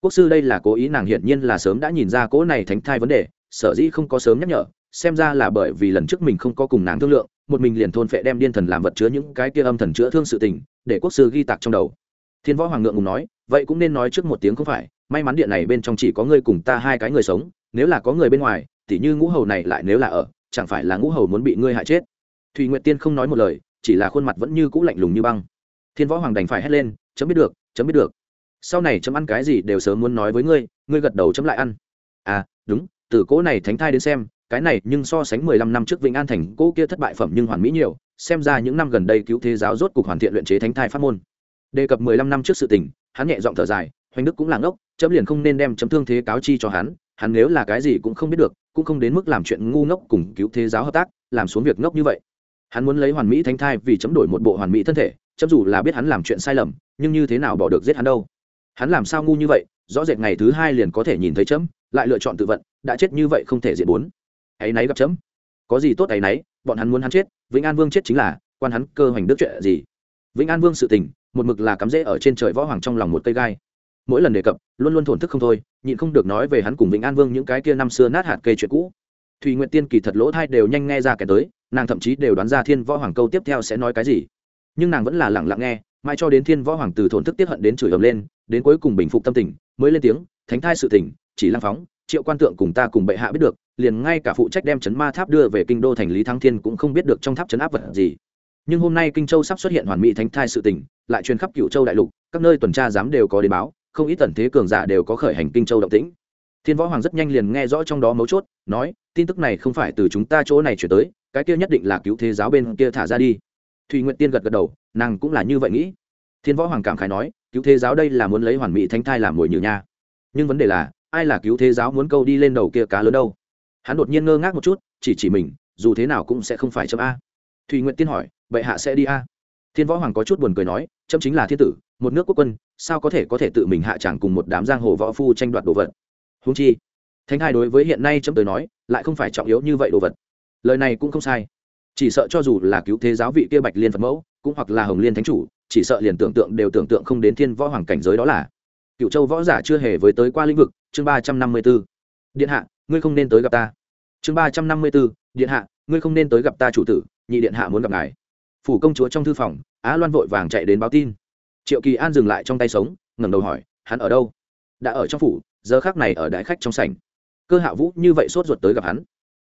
Quốc sư đây là cố ý, nàng hiển nhiên là sớm đã nhìn ra cỗ này thánh thai vấn đề, sở dĩ không có sớm nhắc nhở, xem ra là bởi vì lần trước mình không có cùng nàng thương lượng một mình liền thôn phệ đem điên thần làm vật chứa những cái kia âm thần chữa thương sự tình, để quốc sư ghi tạc trong đầu. Thiên võ hoàng ngượng ngùng nói, vậy cũng nên nói trước một tiếng không phải, may mắn điện này bên trong chỉ có ngươi cùng ta hai cái người sống, nếu là có người bên ngoài, tỉ như ngũ hầu này lại nếu là ở, chẳng phải là ngũ hầu muốn bị ngươi hại chết? Thùy nguyệt tiên không nói một lời, chỉ là khuôn mặt vẫn như cũ lạnh lùng như băng. Thiên võ hoàng đành phải hét lên, chấm biết được, chấm biết được. Sau này chấm ăn cái gì đều sớm muốn nói với ngươi ngươi gật đầu chấm lại ăn. À đúng, từ cỗ này thánh thai đến xem cái này nhưng so sánh mười lăm năm trước vĩnh an thành cỗ kia thất bại phẩm nhưng hoàn mỹ nhiều, xem ra những năm gần đây cứu thế giáo rốt cục hoàn thiện luyện chế thánh thai pháp môn. Đề cập mười lăm năm trước sự tình, hắn nhẹ giọng thở dài, hoành đức cũng là ngốc, chấm liền không nên đem chấm thương thế cáo chi cho hắn hắn nếu là cái gì cũng không biết được, cũng không đến mức làm chuyện ngu ngốc cùng cứu thế giáo hợp tác, làm xuống việc ngốc như vậy. Hắn muốn lấy hoàn mỹ thánh thai vì chấm đổi một bộ hoàn mỹ thân thể, chấm dù là biết hắn làm chuyện sai lầm, nhưng như thế nào bỏ được giết hắn đâu? Hắn làm sao ngu như vậy, rõ rệt ngày thứ hai liền có thể nhìn thấy chấm, lại lựa chọn tự vận, đã chết như vậy không thể diện bốn ấy náy gặp chấm. Có gì tốt ấy náy, bọn hắn muốn hắn chết, vĩnh an vương chết chính là quan hắn cơ hoành đức chuyện gì. Vĩnh an vương sự tình, một mực là cắm rễ ở trên trời võ hoàng trong lòng một cây gai. Mỗi lần đề cập, luôn luôn thổn thức không thôi, nhịn không được nói về hắn cùng vĩnh an vương những cái kia năm xưa nát hạt cây chuyện cũ. Thùy nguyện tiên kỳ thật lỗ thai đều nhanh nghe ra kẻ tới, nàng thậm chí đều đoán ra thiên võ hoàng câu tiếp theo sẽ nói cái gì. Nhưng nàng vẫn là lẳng lặng nghe mai cho đến thiên võ hoàng từ thổn thức tiếp hận đến chửi ầm lên, đến cuối cùng bình phục tâm tình, mới lên tiếng, thánh thai sự tình, chỉ lang phóng, triệu quan tượng cùng ta cùng bệ hạ biết được liền ngay cả phụ trách đem chấn ma tháp đưa về kinh đô thành lý thăng thiên cũng không biết được trong tháp chấn áp vật gì. Nhưng hôm nay kinh châu sắp xuất hiện hoàn mỹ thánh thai sự tình, lại truyền khắp cựu châu đại lục, các nơi tuần tra giám đều có đến báo, không ít tần thế cường giả đều có khởi hành kinh châu động tĩnh. Thiên võ hoàng rất nhanh liền nghe rõ trong đó mấu chốt, nói, tin tức này không phải từ chúng ta chỗ này chuyển tới, cái kia nhất định là cứu thế giáo bên kia thả ra đi. Thùy nguyện tiên gật gật đầu, nàng cũng là như vậy nghĩ. Thiên võ hoàng cảm khái nói, cứu thế giáo đây là muốn lấy hoàn mỹ thánh thai làm mồi nhử nha. Nhưng vấn đề là, ai là cứu thế giáo muốn câu đi lên đầu kia cá lớn đâu? Hắn đột nhiên ngơ ngác một chút, chỉ chỉ mình, dù thế nào cũng sẽ không phải chấm a. Thùy nguyện tiên hỏi, bệ hạ sẽ đi a? Thiên võ hoàng có chút buồn cười nói, chấm chính là thiên tử, một nước quốc quân, sao có thể có thể tự mình hạ tràng cùng một đám giang hồ võ phu tranh đoạt đồ vật? Húng chi, thánh hai đối với hiện nay chấm tới nói, lại không phải trọng yếu như vậy đồ vật. Lời này cũng không sai. Chỉ sợ cho dù là cứu thế giáo vị kia bạch liên phật mẫu, cũng hoặc là hồng liên thánh chủ, chỉ sợ liền tưởng tượng đều tưởng tượng không đến thiên võ hoàng cảnh giới đó là. Cựu châu võ giả chưa hề với tới qua lĩnh vực, chương ba trăm năm mươi b ố điện hạ ngươi không nên tới gặp ta. Chương ba trăm năm mươi b ố điện hạ, ngươi không nên tới gặp ta chủ tử, nhị điện hạ muốn gặp ngài. Phủ công chúa trong thư phòng, á loan vội vàng chạy đến báo tin. Triệu kỳ an dừng lại trong tay sống, ngẩng đầu hỏi, hắn ở đâu? Đã ở trong phủ, giờ khác này ở đại khách trong sảnh. Cơ hạ vũ như vậy sốt ruột tới gặp hắn.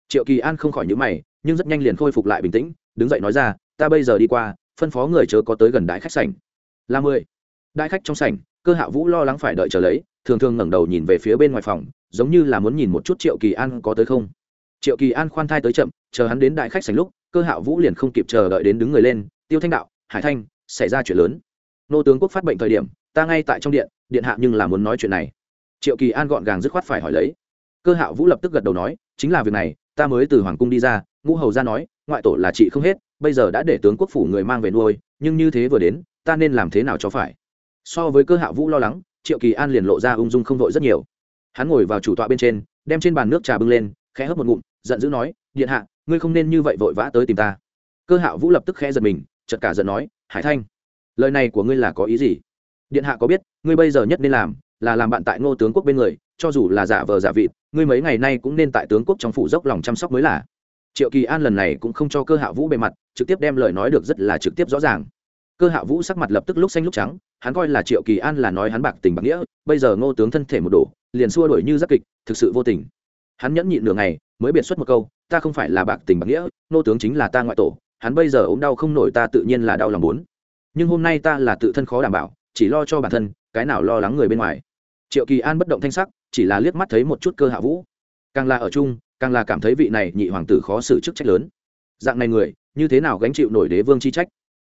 Triệu kỳ an không khỏi nhữ mày, nhưng rất nhanh liền khôi phục lại bình tĩnh, đứng dậy nói ra, ta bây giờ đi qua, phân phó người chớ có tới gần đại khách sảnh. Là mười. Đại khách trong sảnh, cơ hạ vũ lo lắng phải đợi chờ lấy, thường thường ngẩng đầu nhìn về phía bên ngoài phòng giống như là muốn nhìn một chút triệu kỳ an có tới không. Triệu kỳ an khoan thai tới chậm, chờ hắn đến đại khách sảnh lúc, cơ hạo vũ liền không kịp chờ đợi đến đứng người lên, tiêu thanh đạo, hải thanh, xảy ra chuyện lớn. Nô tướng quốc phát bệnh thời điểm, ta ngay tại trong điện điện hạ nhưng là muốn nói chuyện này. Triệu kỳ an gọn gàng dứt khoát phải hỏi lấy. Cơ hạo vũ lập tức gật đầu nói, chính là việc này, ta mới từ hoàng cung đi ra, ngũ hầu ra nói, ngoại tổ là chị không hết, bây giờ đã để tướng quốc phủ người mang về nuôi, nhưng như thế vừa đến, ta nên làm thế nào cho phải? So với cơ hạo vũ lo lắng, triệu kỳ an liền lộ ra ung dung không vội rất nhiều hắn ngồi vào chủ tọa bên trên, đem trên bàn nước trà bưng lên, khẽ hớp một ngụm, giận dữ nói, điện hạ, ngươi không nên như vậy vội vã tới tìm ta. Cơ hạo vũ lập tức khẽ giật mình, chợt cả giận nói, hải thanh, lời này của ngươi là có ý gì? Điện hạ có biết, ngươi bây giờ nhất nên làm, là làm bạn tại ngô tướng quốc bên người, cho dù là giả vờ giả vịt, ngươi mấy ngày nay cũng nên tại tướng quốc trong phủ dốc lòng chăm sóc mới là. Triệu kỳ an lần này cũng không cho cơ hạ vũ bề mặt, trực tiếp đem lời nói được rất là trực tiếp rõ ràng cơ hạ vũ sắc mặt lập tức lúc xanh lúc trắng, hắn coi là triệu kỳ an là nói hắn bạc tình bạc nghĩa, bây giờ ngô tướng thân thể một đổ, liền xua đổi như giác kịch, thực sự vô tình. Hắn nhẫn nhịn nửa ngày, mới biệt xuất một câu, ta không phải là bạc tình bạc nghĩa, ngô tướng chính là ta ngoại tổ, hắn bây giờ ốm đau không nổi ta tự nhiên là đau lòng muốn. Nhưng hôm nay ta là tự thân khó đảm bảo, chỉ lo cho bản thân, cái nào lo lắng người bên ngoài. Triệu kỳ an bất động thanh sắc, chỉ là liếc mắt thấy một chút cơ hạ vũ. Càng là ở chung, càng là cảm thấy vị này nhị hoàng tử khó xử chức trách lớn. Dạng này người, như thế nào gánh chịu nổi đế vương chi trách?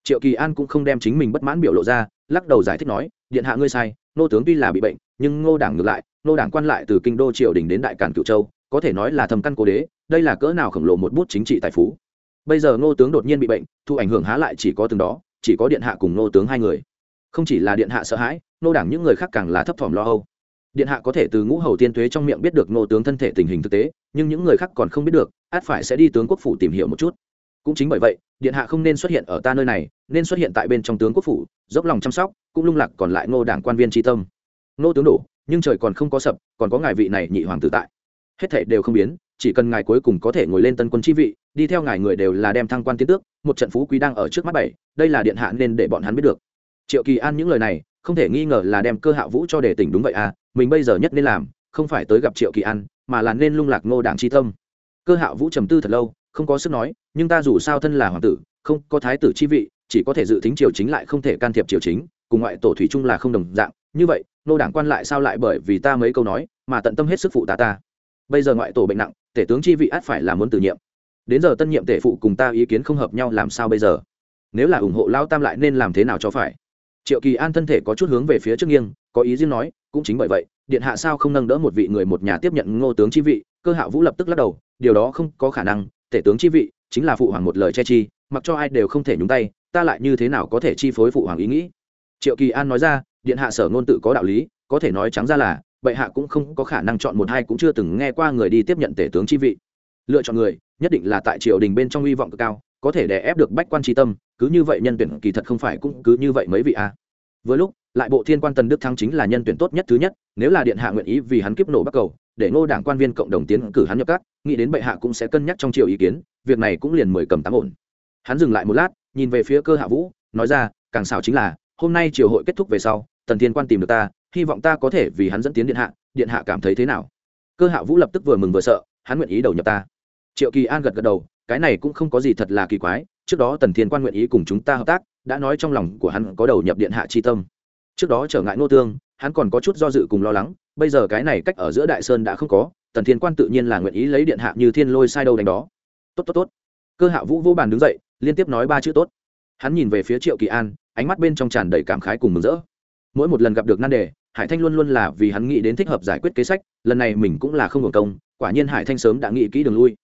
Triệu kỳ an cũng không đem chính mình bất mãn biểu lộ ra, lắc đầu giải thích nói, điện hạ ngươi sai, nô tướng tuy là bị bệnh, nhưng ngô đảng ngược lại, nô đảng quan lại từ kinh đô triều đình đến đại cản cựu châu, có thể nói là thầm căn cố đế, đây là cỡ nào khổng lồ một bút chính trị tài phú. Bây giờ ngô tướng đột nhiên bị bệnh, thu ảnh hưởng há lại chỉ có từng đó, chỉ có điện hạ cùng ngô tướng hai người. Không chỉ là điện hạ sợ hãi nô đảng những người khác càng là thấp thỏm lo âu. Điện hạ có thể từ ngũ hầu tiên thuế trong miệng biết được ngô tướng thân thể tình hình thực tế, nhưng những người khác còn không biết được, át phải sẽ đi tướng quốc phủ tìm hiểu một chút cũng chính bởi vậy, điện hạ không nên xuất hiện ở ta nơi này, nên xuất hiện tại bên trong tướng quốc phủ, dốc lòng chăm sóc, cũng lung lạc còn lại ngô đảng quan viên tri tâm. Ngô tướng đổ, nhưng trời còn không có sập, còn có ngài vị này nhị hoàng tử tại. Hết thể đều không biến, chỉ cần ngài cuối cùng có thể ngồi lên tân quân chi vị, đi theo ngài người đều là đem thăng quan tiến tước, một trận phú quý đang ở trước mắt bảy, đây là điện hạ nên để bọn hắn biết được. Triệu kỳ an những lời này, không thể nghi ngờ là đem cơ hạ vũ cho đề tỉnh đúng vậy à mình bây giờ nhất nên làm, không phải tới gặp triệu kỳ an, mà là nên lung lạc ngô đảng tri tâm. Cơ hạ vũ trầm tư thật lâu không có sức nói, nhưng ta dù sao thân là hoàng tử, không có thái tử chi vị, chỉ có thể dự tính triều chính lại không thể can thiệp triều chính, cùng ngoại tổ thủy chung là không đồng dạng. Như vậy, nô đảng quan lại sao lại bởi vì ta mấy câu nói mà tận tâm hết sức phụ ta ta? Bây giờ ngoại tổ bệnh nặng, tể tướng chi vị át phải là muốn từ nhiệm. Đến giờ tân nhiệm tể phụ cùng ta ý kiến không hợp nhau làm sao bây giờ? Nếu là ủng hộ lao tam lại nên làm thế nào cho phải? Triệu kỳ an thân thể có chút hướng về phía trước nghiêng, có ý riêng nói, cũng chính bởi vậy, điện hạ sao không nâng đỡ một vị người một nhà tiếp nhận ngô tướng chi vị? Cơ hạ vũ lập tức lắc đầu, điều đó không có khả năng tể tướng chi vị, chính là phụ hoàng một lời che chi, mặc cho ai đều không thể nhúng tay, ta lại như thế nào có thể chi phối phụ hoàng ý nghĩ triệu kỳ an nói ra, điện hạ sở ngôn tự có đạo lý, có thể nói trắng ra là, bệ hạ cũng không có khả năng chọn một hai cũng chưa từng nghe qua người đi tiếp nhận tể tướng chi vị lựa chọn người, nhất định là tại triều đình bên trong hy vọng cực cao, có thể đè ép được bách quan tri tâm, cứ như vậy nhân tuyển kỳ thật không phải cũng cứ như vậy mấy vị a à. vừa lúc lại bộ thiên quan tần đức thắng chính là nhân tuyển tốt nhất thứ nhất, nếu là điện hạ nguyện ý vì hắn kiếp nổ bắc cầu, để ngô đảng quan viên cộng đồng tiến cử hắn nhập các, nghĩ đến bệ hạ cũng sẽ cân nhắc trong triều ý kiến, việc này cũng liền mười cầm tám ổn. Hắn dừng lại một lát, nhìn về phía cơ hạ vũ, nói ra, càng xảo chính là, hôm nay triều hội kết thúc về sau, tần thiên quan tìm được ta, hy vọng ta có thể vì hắn dẫn tiến điện hạ điện hạ cảm thấy thế nào? Cơ hạ vũ lập tức vừa mừng vừa sợ, hắn nguyện ý đầu nhập ta. Triệu kỳ an gật gật đầu, cái này cũng không có gì thật là kỳ quái, trước đó tần thiên quan nguyện ý cùng chúng ta hợp tác, đã nói trong lòng của hắn có đầu nhập điện hạ chi tâm trước đó trở ngại nô tương, hắn còn có chút do dự cùng lo lắng, bây giờ cái này cách ở giữa đại sơn đã không có, tần thiên quan tự nhiên là nguyện ý lấy điện hạ như thiên lôi sai đâu đánh đó. Tốt tốt tốt. Cơ hạ vũ vô bàn đứng dậy, liên tiếp nói ba chữ tốt. Hắn nhìn về phía triệu kỳ an, ánh mắt bên trong tràn đầy cảm khái cùng mừng rỡ. Mỗi một lần gặp được nan đề, hải thanh luôn luôn là vì hắn nghĩ đến thích hợp giải quyết kế sách, lần này mình cũng là không hưởng công, quả nhiên hải thanh sớm đã nghĩ kỹ đường lui.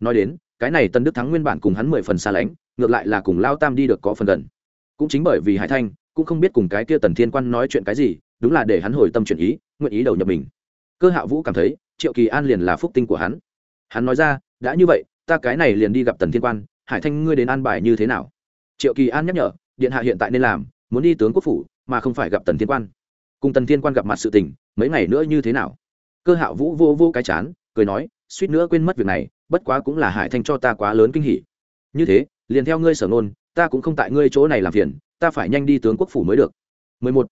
Nói đến, cái này tân đức thắng nguyên bản cùng hắn mười phần xa lánh, ngược lại là cùng lao tam đi được có phần gần. Cũng chính bởi vì hải thanh cũng không biết cùng cái kia tần thiên quan nói chuyện cái gì đúng là để hắn hồi tâm chuyển ý nguyện ý đầu nhập mình. Cơ hạ vũ cảm thấy triệu kỳ an liền là phúc tinh của hắn. Hắn nói ra đã như vậy ta cái này liền đi gặp tần thiên quan hải thanh ngươi đến an bài như thế nào? Triệu kỳ an nhắc nhở điện hạ hiện tại nên làm muốn đi tướng quốc phủ mà không phải gặp tần thiên quan. Cùng tần thiên quan gặp mặt sự tình mấy ngày nữa như thế nào? Cơ hạ vũ vô vô cái chán cười nói suýt nữa quên mất việc này bất quá cũng là hải thanh cho ta quá lớn kinh hỉ. Như thế liền theo ngươi sở nôn, ta cũng không tại ngươi chỗ này làm phiền ta phải nhanh đi tướng quốc phủ mới được. 11.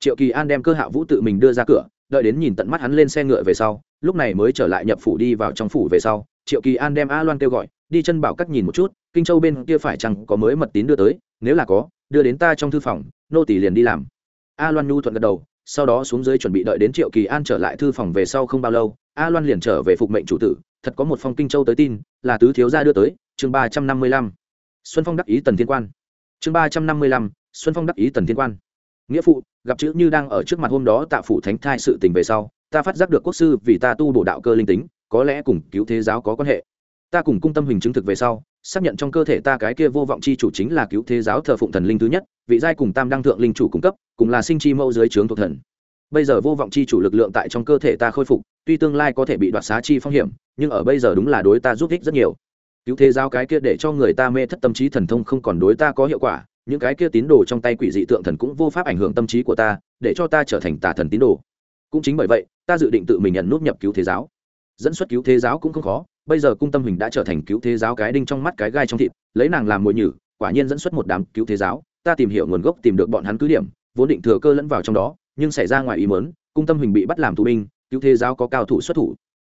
triệu kỳ an đem cơ hạ vũ tự mình đưa ra cửa, đợi đến nhìn tận mắt hắn lên xe ngựa về sau, lúc này mới trở lại nhập phủ đi vào trong phủ về sau, triệu kỳ an đem a loan kêu gọi, đi chân bảo các nhìn một chút, kinh châu bên kia phải chăng có mới mật tín đưa tới, nếu là có, đưa đến ta trong thư phòng, nô tỷ liền đi làm. A loan nhu thuận gật đầu, sau đó xuống dưới chuẩn bị đợi đến triệu kỳ an trở lại thư phòng về sau không bao lâu, a loan liền trở về phục mệnh chủ tử, thật có một phong kinh châu tới tin, là tứ thiếu gia đưa tới, chương ba trăm năm mươi lăm. Xuân phong đắc ý tần thiên quan chương ba trăm năm mươi lăm, xuân phong đắc ý tần thiên quan. Nghĩa phụ, gặp chữ như đang ở trước mặt hôm đó tạ phủ thánh thai sự tình về sau, ta phát giác được quốc sư vì ta tu bổ đạo cơ linh tính, có lẽ cùng cứu thế giáo có quan hệ. Ta cùng cung tâm hình chứng thực về sau, xác nhận trong cơ thể ta cái kia vô vọng chi chủ chính là cứu thế giáo thờ phụng thần linh thứ nhất, vị giai cùng tam đăng thượng linh chủ cung cấp, cùng là sinh chi mẫu dưới trướng thuộc thần. Bây giờ vô vọng chi chủ lực lượng tại trong cơ thể ta khôi phục, tuy tương lai có thể bị đoạt xá chi phong hiểm, nhưng ở bây giờ đúng là đối ta giúp ích rất nhiều cứu thế giáo cái kia để cho người ta mê thất tâm trí thần thông không còn đối ta có hiệu quả, những cái kia tín đồ trong tay quỷ dị tượng thần cũng vô pháp ảnh hưởng tâm trí của ta, để cho ta trở thành tà thần tín đồ. Cũng chính bởi vậy, ta dự định tự mình nhận nút nhập cứu thế giáo. Dẫn xuất cứu thế giáo cũng không khó, bây giờ cung tâm hình đã trở thành cứu thế giáo cái đinh trong mắt cái gai trong thịt, lấy nàng làm mồi nhử, quả nhiên dẫn xuất một đám cứu thế giáo, ta tìm hiểu nguồn gốc tìm được bọn hắn cứ điểm, vốn định thừa cơ lẫn vào trong đó, nhưng xảy ra ngoài ý mớn cung tâm hình bị bắt làm tù binh, cứu thế giáo có cao thủ xuất thủ.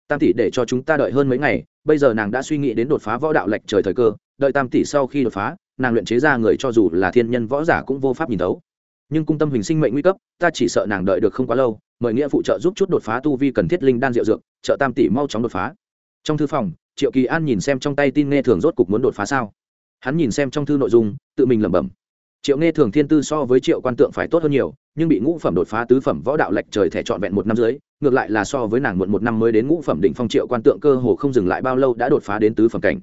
Tam tỷ để cho chúng ta đợi hơn mấy ngày bây giờ nàng đã suy nghĩ đến đột phá võ đạo lệch trời thời cơ, đợi tam tỷ sau khi đột phá, nàng luyện chế ra người cho dù là thiên nhân võ giả cũng vô pháp nhìn thấu. Nhưng cung tâm hình sinh mệnh nguy cấp, ta chỉ sợ nàng đợi được không quá lâu, mời nghĩa phụ trợ giúp chút đột phá tu vi cần thiết linh đan diệu dược, trợ tam tỷ mau chóng đột phá. Trong thư phòng, triệu kỳ an nhìn xem trong tay tin nghe thường rốt cục muốn đột phá sao. Hắn nhìn xem trong thư nội dung, tự mình lẩm bẩm triệu nghe thường thiên tư so với triệu quan tượng phải tốt hơn nhiều, nhưng bị ngũ phẩm đột phá tứ phẩm võ đạo lệch trời thẻ trọn vẹn một năm dưới, ngược lại là so với nàng muộn một năm mới đến ngũ phẩm đỉnh phong triệu quan tượng cơ hồ không dừng lại bao lâu đã đột phá đến tứ phẩm cảnh.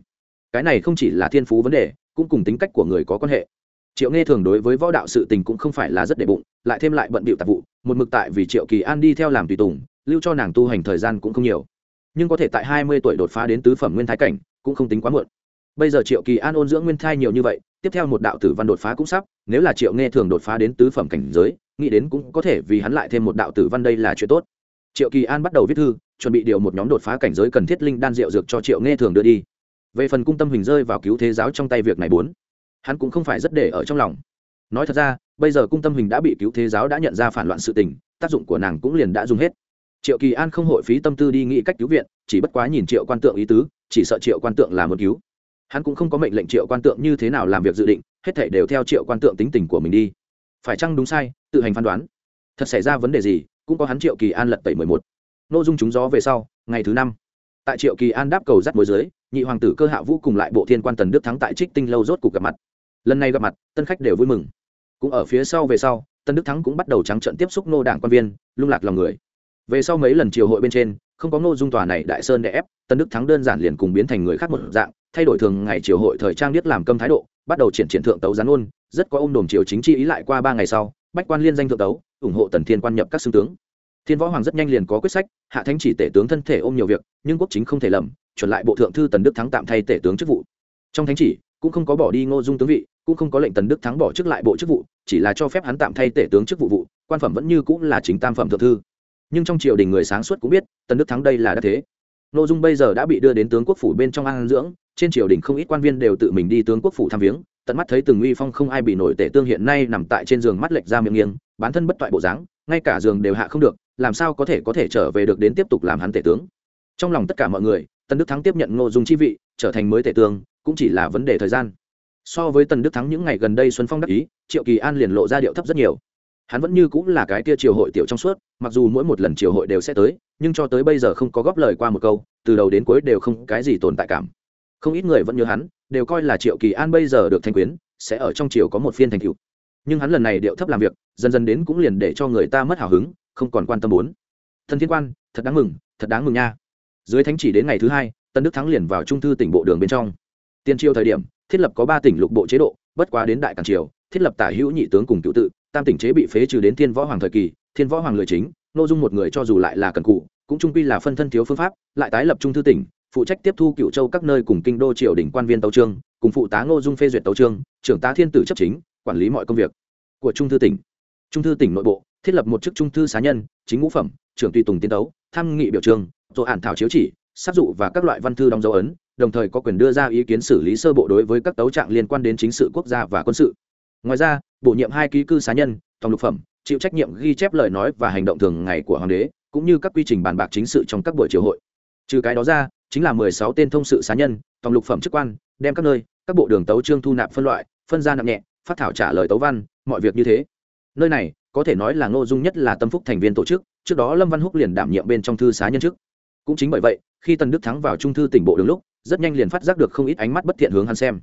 Cái này không chỉ là thiên phú vấn đề, cũng cùng tính cách của người có quan hệ. Triệu nghe thường đối với võ đạo sự tình cũng không phải là rất đệ bụng, lại thêm lại bận bịu tạp vụ, một mực tại vì triệu kỳ an đi theo làm tùy tùng, lưu cho nàng tu hành thời gian cũng không nhiều. Nhưng có thể tại hai mươi tuổi đột phá đến tứ phẩm nguyên thái cảnh, cũng không tính quá muộn. Bây giờ triệu kỳ an ôn dưỡng nguyên thai nhiều như vậy tiếp theo một đạo tử văn đột phá cũng sắp, nếu là triệu nghe thường đột phá đến tứ phẩm cảnh giới, nghĩ đến cũng có thể vì hắn lại thêm một đạo tử văn đây là chuyện tốt. Triệu kỳ an bắt đầu viết thư, chuẩn bị điều một nhóm đột phá cảnh giới cần thiết linh đan rượu dược cho triệu nghe thường đưa đi. Về phần cung tâm hình rơi vào cứu thế giáo trong tay việc này bốn, hắn cũng không phải rất để ở trong lòng. Nói thật ra, bây giờ cung tâm hình đã bị cứu thế giáo đã nhận ra phản loạn sự tình, tác dụng của nàng cũng liền đã dùng hết. Triệu kỳ an không hội phí tâm tư đi nghĩ cách cứu viện, chỉ bất quá nhìn triệu quan tượng ý tứ, chỉ sợ triệu quan tượng là một cứu hắn cũng không có mệnh lệnh triệu quan tượng như thế nào làm việc dự định, hết thể đều theo triệu quan tượng tính tình của mình đi. Phải chăng đúng sai, tự hành phán đoán? Thật xảy ra vấn đề gì, cũng có hắn triệu kỳ an lật tẩy mười một. Nội dung chúng gió về sau, ngày thứ năm. Tại triệu kỳ an đáp cầu dắt mối dưới, nhị hoàng tử cơ hạ vũ cùng lại bộ thiên quan tần đức thắng tại trích tinh lâu rốt cuộc gặp mặt. Lần này gặp mặt, tân khách đều vui mừng. Cũng ở phía sau về sau tân đức thắng cũng bắt đầu trắng trận tiếp xúc nô đảng quan viên, lung lạc lòng người. Về sau mấy lần triều hội bên trên không có ngô dung tòa này đại sơn đè ép, tân đức thắng đơn giản liền cùng biến thành người khác một dạng, thay đổi thường ngày triều hội thời trang biết làm câm thái độ, bắt đầu triển triển thượng tấu gián ôn rất có ôm đồm triều chính trị ý lại qua ba ngày sau, bách quan liên danh thượng tấu, ủng hộ tần thiên quan nhập các xương tướng. Thiên võ hoàng rất nhanh liền có quyết sách, hạ thánh chỉ tể tướng thân thể ôm nhiều việc, nhưng quốc chính không thể lầm, chuẩn lại bộ thượng thư tần đức thắng tạm thay tể tướng chức vụ. Trong thánh chỉ, cũng không có bỏ đi ngô dung tướng vị, cũng không có lệnh tần đức thắng bỏ chức lại bộ chức vụ, chỉ là cho phép hắn tạm thay tể tướng chức vụ vụ, quan phẩm vẫn như cũng là chính tam phẩm thượng thư nhưng trong triều đình người sáng suốt cũng biết tần đức thắng đây là đã thế. Ngô dung bây giờ đã bị đưa đến tướng quốc phủ bên trong an dưỡng, trên triều đình không ít quan viên đều tự mình đi tướng quốc phủ thăm viếng, tận mắt thấy từng uy phong không ai bị nổi tể tương hiện nay nằm tại trên giường mắt lệch ra miệng nghiêng, bán thân bất toại bộ dáng, ngay cả giường đều hạ không được, làm sao có thể có thể trở về được đến tiếp tục làm hắn tể tướng. Trong lòng tất cả mọi người tần đức thắng tiếp nhận ngô dung chi vị, trở thành mới tể tướng, cũng chỉ là vấn đề thời gian. So với tần đức thắng những ngày gần đây xuân phong đắc ý, triệu kỳ an liền lộ ra điệu thấp rất nhiều hắn vẫn như cũng là cái kia triều hội tiểu trong suốt, mặc dù mỗi một lần triều hội đều sẽ tới, nhưng cho tới bây giờ không có góp lời qua một câu, từ đầu đến cuối đều không cái gì tồn tại cảm. Không ít người vẫn nhớ hắn, đều coi là triệu kỳ an bây giờ được thanh quyến, sẽ ở trong triều có một phiên thành cựu nhưng hắn lần này điệu thấp làm việc, dần dần đến cũng liền để cho người ta mất hào hứng, không còn quan tâm bốn. Thần thiên quan, thật đáng mừng, thật đáng mừng nha. Dưới thánh chỉ đến ngày thứ hai, tân đức thắng liền vào trung thư tỉnh bộ đường bên trong. Tiên triều thời điểm, thiết lập có ba tỉnh lục bộ chế độ, bất quá đến đại càn triều, thiết lập tả hữu nhị tướng cùng cựu tự tam tỉnh chế bị phế trừ đến thiên võ hoàng thời kỳ, thiên võ hoàng lười chính n ô dung một người cho dù lại là cần cụ, cũng trung quy là phân thân thiếu phương pháp, lại tái lập trung thư tỉnh, phụ trách tiếp thu cựu châu các nơi cùng kinh đô triều đình quan viên tấu trương cùng phụ tá ngô dung phê duyệt tấu trương trưởng tá thiên tử chấp chính, quản lý mọi công việc của trung thư tỉnh. Trung thư tỉnh nội bộ, thiết lập một chức trung thư xá nhân, chính ngũ phẩm, trưởng tùy tùng tiến tấu, tham nghị biểu trường rồi ản thảo chiếu chỉ, sát dụ và các loại văn thư đóng dấu ấn, đồng thời có quyền đưa ra ý kiến xử lý sơ bộ đối với các tấu trạng liên quan đến chính sự quốc gia và quân sự ngoài ra, bổ nhiệm hai ký cư xá nhân, tòng lục phẩm, chịu trách nhiệm ghi chép lời nói và hành động thường ngày của hoàng đế, cũng như các quy trình bàn bạc chính sự trong các buổi triều hội. Trừ cái đó ra, chính là mười sáu tên thông sự xá nhân, tòng lục phẩm chức quan, đem các nơi, các bộ đường tấu trương thu nạp phân loại, phân ra nặng nhẹ, phát thảo trả lời tấu văn, mọi việc như thế. Nơi này, có thể nói là ngô dung nhất là tâm phúc thành viên tổ chức, trước đó lâm văn húc liền đảm nhiệm bên trong thư xá nhân chức. Cũng chính bởi vậy, khi tần đức thắng vào trung thư tỉnh bộ đường lúc, rất nhanh liền phát giác được không ít ánh mắt bất thiện hướng hắn xem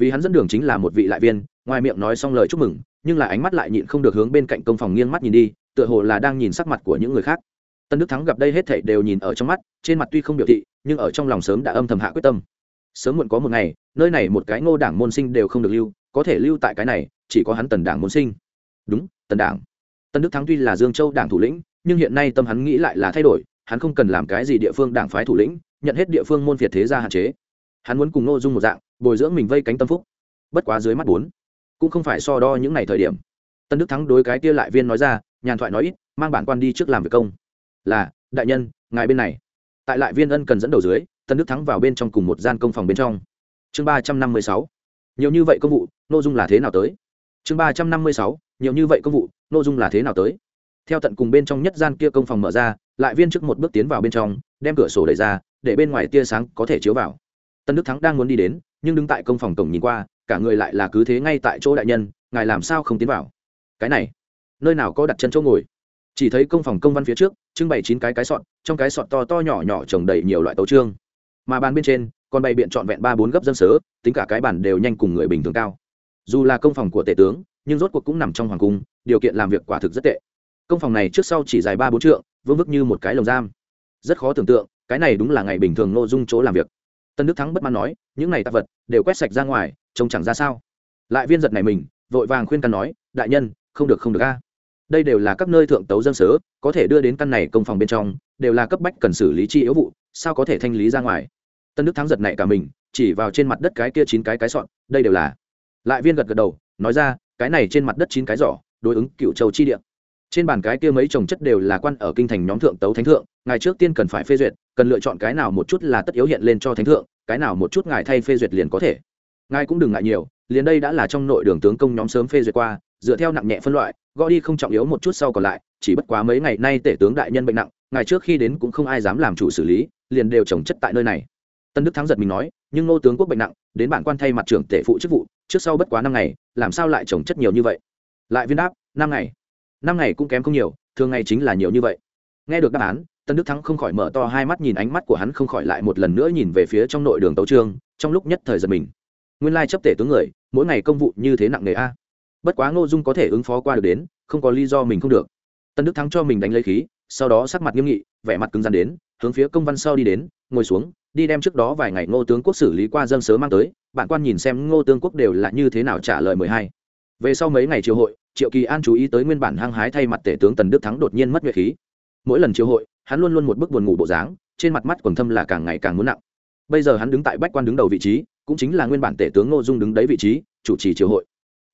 vì hắn dẫn đường chính là một vị lại viên, ngoài miệng nói xong lời chúc mừng, nhưng là ánh mắt lại nhịn không được hướng bên cạnh công phòng nghiêng mắt nhìn đi, tựa hồ là đang nhìn sắc mặt của những người khác. Tân đức thắng gặp đây hết thảy đều nhìn ở trong mắt, trên mặt tuy không biểu thị, nhưng ở trong lòng sớm đã âm thầm hạ quyết tâm. Sớm muộn có một ngày, nơi này một cái ngô đảng môn sinh đều không được lưu, có thể lưu tại cái này, chỉ có hắn tần đảng môn sinh. Đúng, tần đảng. Tân đức thắng tuy là dương châu đảng thủ lĩnh, nhưng hiện nay tâm hắn nghĩ lại là thay đổi, hắn không cần làm cái gì địa phương đảng phái thủ lĩnh, nhận hết địa phương môn việt thế gia hạn chế. Hắn muốn cùng ngô dung một dạng bồi dưỡng mình vây cánh tâm phúc. Bất quá dưới mắt bốn, cũng không phải so đo những ngày thời điểm. Tân đức thắng đối cái kia lại viên nói ra, nhàn thoại nói ít, mang bản quan đi trước làm việc công. Là, đại nhân, ngài bên này. Tại lại viên ân cần dẫn đầu dưới, tân đức thắng vào bên trong cùng một gian công phòng bên trong. Chương ba trăm năm mươi sáu, nhiều như vậy công vụ, nội dung là thế nào tới? Chương ba trăm năm mươi sáu, nhiều như vậy công vụ, nội dung là thế nào tới? Theo tận cùng bên trong nhất gian kia công phòng mở ra, lại viên trước một bước tiến vào bên trong, đem cửa sổ đẩy ra, để bên ngoài tia sáng có thể chiếu vào. Tân đức thắng đang muốn đi đến nhưng đứng tại công phòng cổng nhìn qua, cả người lại là cứ thế ngay tại chỗ đại nhân, ngài làm sao không tiến vào? Cái này, nơi nào có đặt chân chỗ ngồi? Chỉ thấy công phòng công văn phía trước, trưng bày chín cái cái sọt, trong cái sọt to to nhỏ nhỏ trồng đầy nhiều loại tấu trương mà bàn bên trên, còn bày biện trọn vẹn ba bốn gấp dân sớ, tính cả cái bản đều nhanh cùng người bình thường cao. Dù là công phòng của tể tướng, nhưng rốt cuộc cũng nằm trong hoàng cung, điều kiện làm việc quả thực rất tệ. Công phòng này trước sau chỉ dài ba bốn trượng, vương vức như một cái lồng giam. Rất khó tưởng tượng, cái này đúng là ngày bình thường nội dung chỗ làm việc tân đức thắng bất mãn nói, những này tạp vật đều quét sạch ra ngoài, trông chẳng ra sao. Lại viên giật này mình, vội vàng khuyên căn nói, đại nhân, không được không được a. Đây đều là các nơi thượng tấu dân sớ, có thể đưa đến căn này công phòng bên trong, đều là cấp bách cần xử lý chi yếu vụ, sao có thể thanh lý ra ngoài? Tân đức thắng giật này cả mình, chỉ vào trên mặt đất cái kia chín cái cái sọn, đây đều là. Lại viên gật gật đầu, nói ra, cái này trên mặt đất chín cái giỏ, đối ứng cựu châu chi địa trên bàn cái kia mấy trồng chất đều là quan ở kinh thành nhóm thượng tấu thánh thượng ngài trước tiên cần phải phê duyệt, cần lựa chọn cái nào một chút là tất yếu hiện lên cho thánh thượng, cái nào một chút ngài thay phê duyệt liền có thể. Ngài cũng đừng ngại nhiều, liền đây đã là trong nội đường tướng công nhóm sớm phê duyệt qua, dựa theo nặng nhẹ phân loại, gõ đi không trọng yếu một chút sau còn lại, chỉ bất quá mấy ngày nay tể tướng đại nhân bệnh nặng, ngài trước khi đến cũng không ai dám làm chủ xử lý, liền đều trồng chất tại nơi này. Tân đức thắng giật mình nói, nhưng ngô tướng quốc bệnh nặng, đến bản quan thay mặt trưởng tể phụ chức vụ, trước sau bất quá năm ngày, làm sao lại trồng chất nhiều như vậy? Lại viên đáp, năm ngày năm ngày cũng kém không nhiều, thường ngày chính là nhiều như vậy. Nghe được đáp án, tân đức thắng không khỏi mở to hai mắt nhìn ánh mắt của hắn không khỏi lại một lần nữa nhìn về phía trong nội đường tấu trương, trong lúc nhất thời giật mình. Nguyên lai chấp tể tướng người, mỗi ngày công vụ như thế nặng nề a. Bất quá ngô dung có thể ứng phó qua được đến, không có lý do mình không được. Tân đức thắng cho mình đánh lấy khí, sau đó sắc mặt nghiêm nghị, vẻ mặt cứng rắn đến, hướng phía công văn sau đi đến, ngồi xuống, đi đem trước đó vài ngày ngô tướng quốc xử lý qua dân sớ mang tới, bạn quan nhìn xem ngô tướng quốc đều là như thế nào trả lời mười hai về sau mấy ngày triều hội, triệu kỳ an chú ý tới nguyên bản hăng hái thay mặt tể tướng tần đức thắng đột nhiên mất nhuệ khí. Mỗi lần triều hội, hắn luôn luôn một bức buồn ngủ bộ dáng, trên mặt mắt quần thâm là càng ngày càng muốn nặng. Bây giờ hắn đứng tại bách quan đứng đầu vị trí, cũng chính là nguyên bản tể tướng ngô dung đứng đấy vị trí, chủ trì triều hội.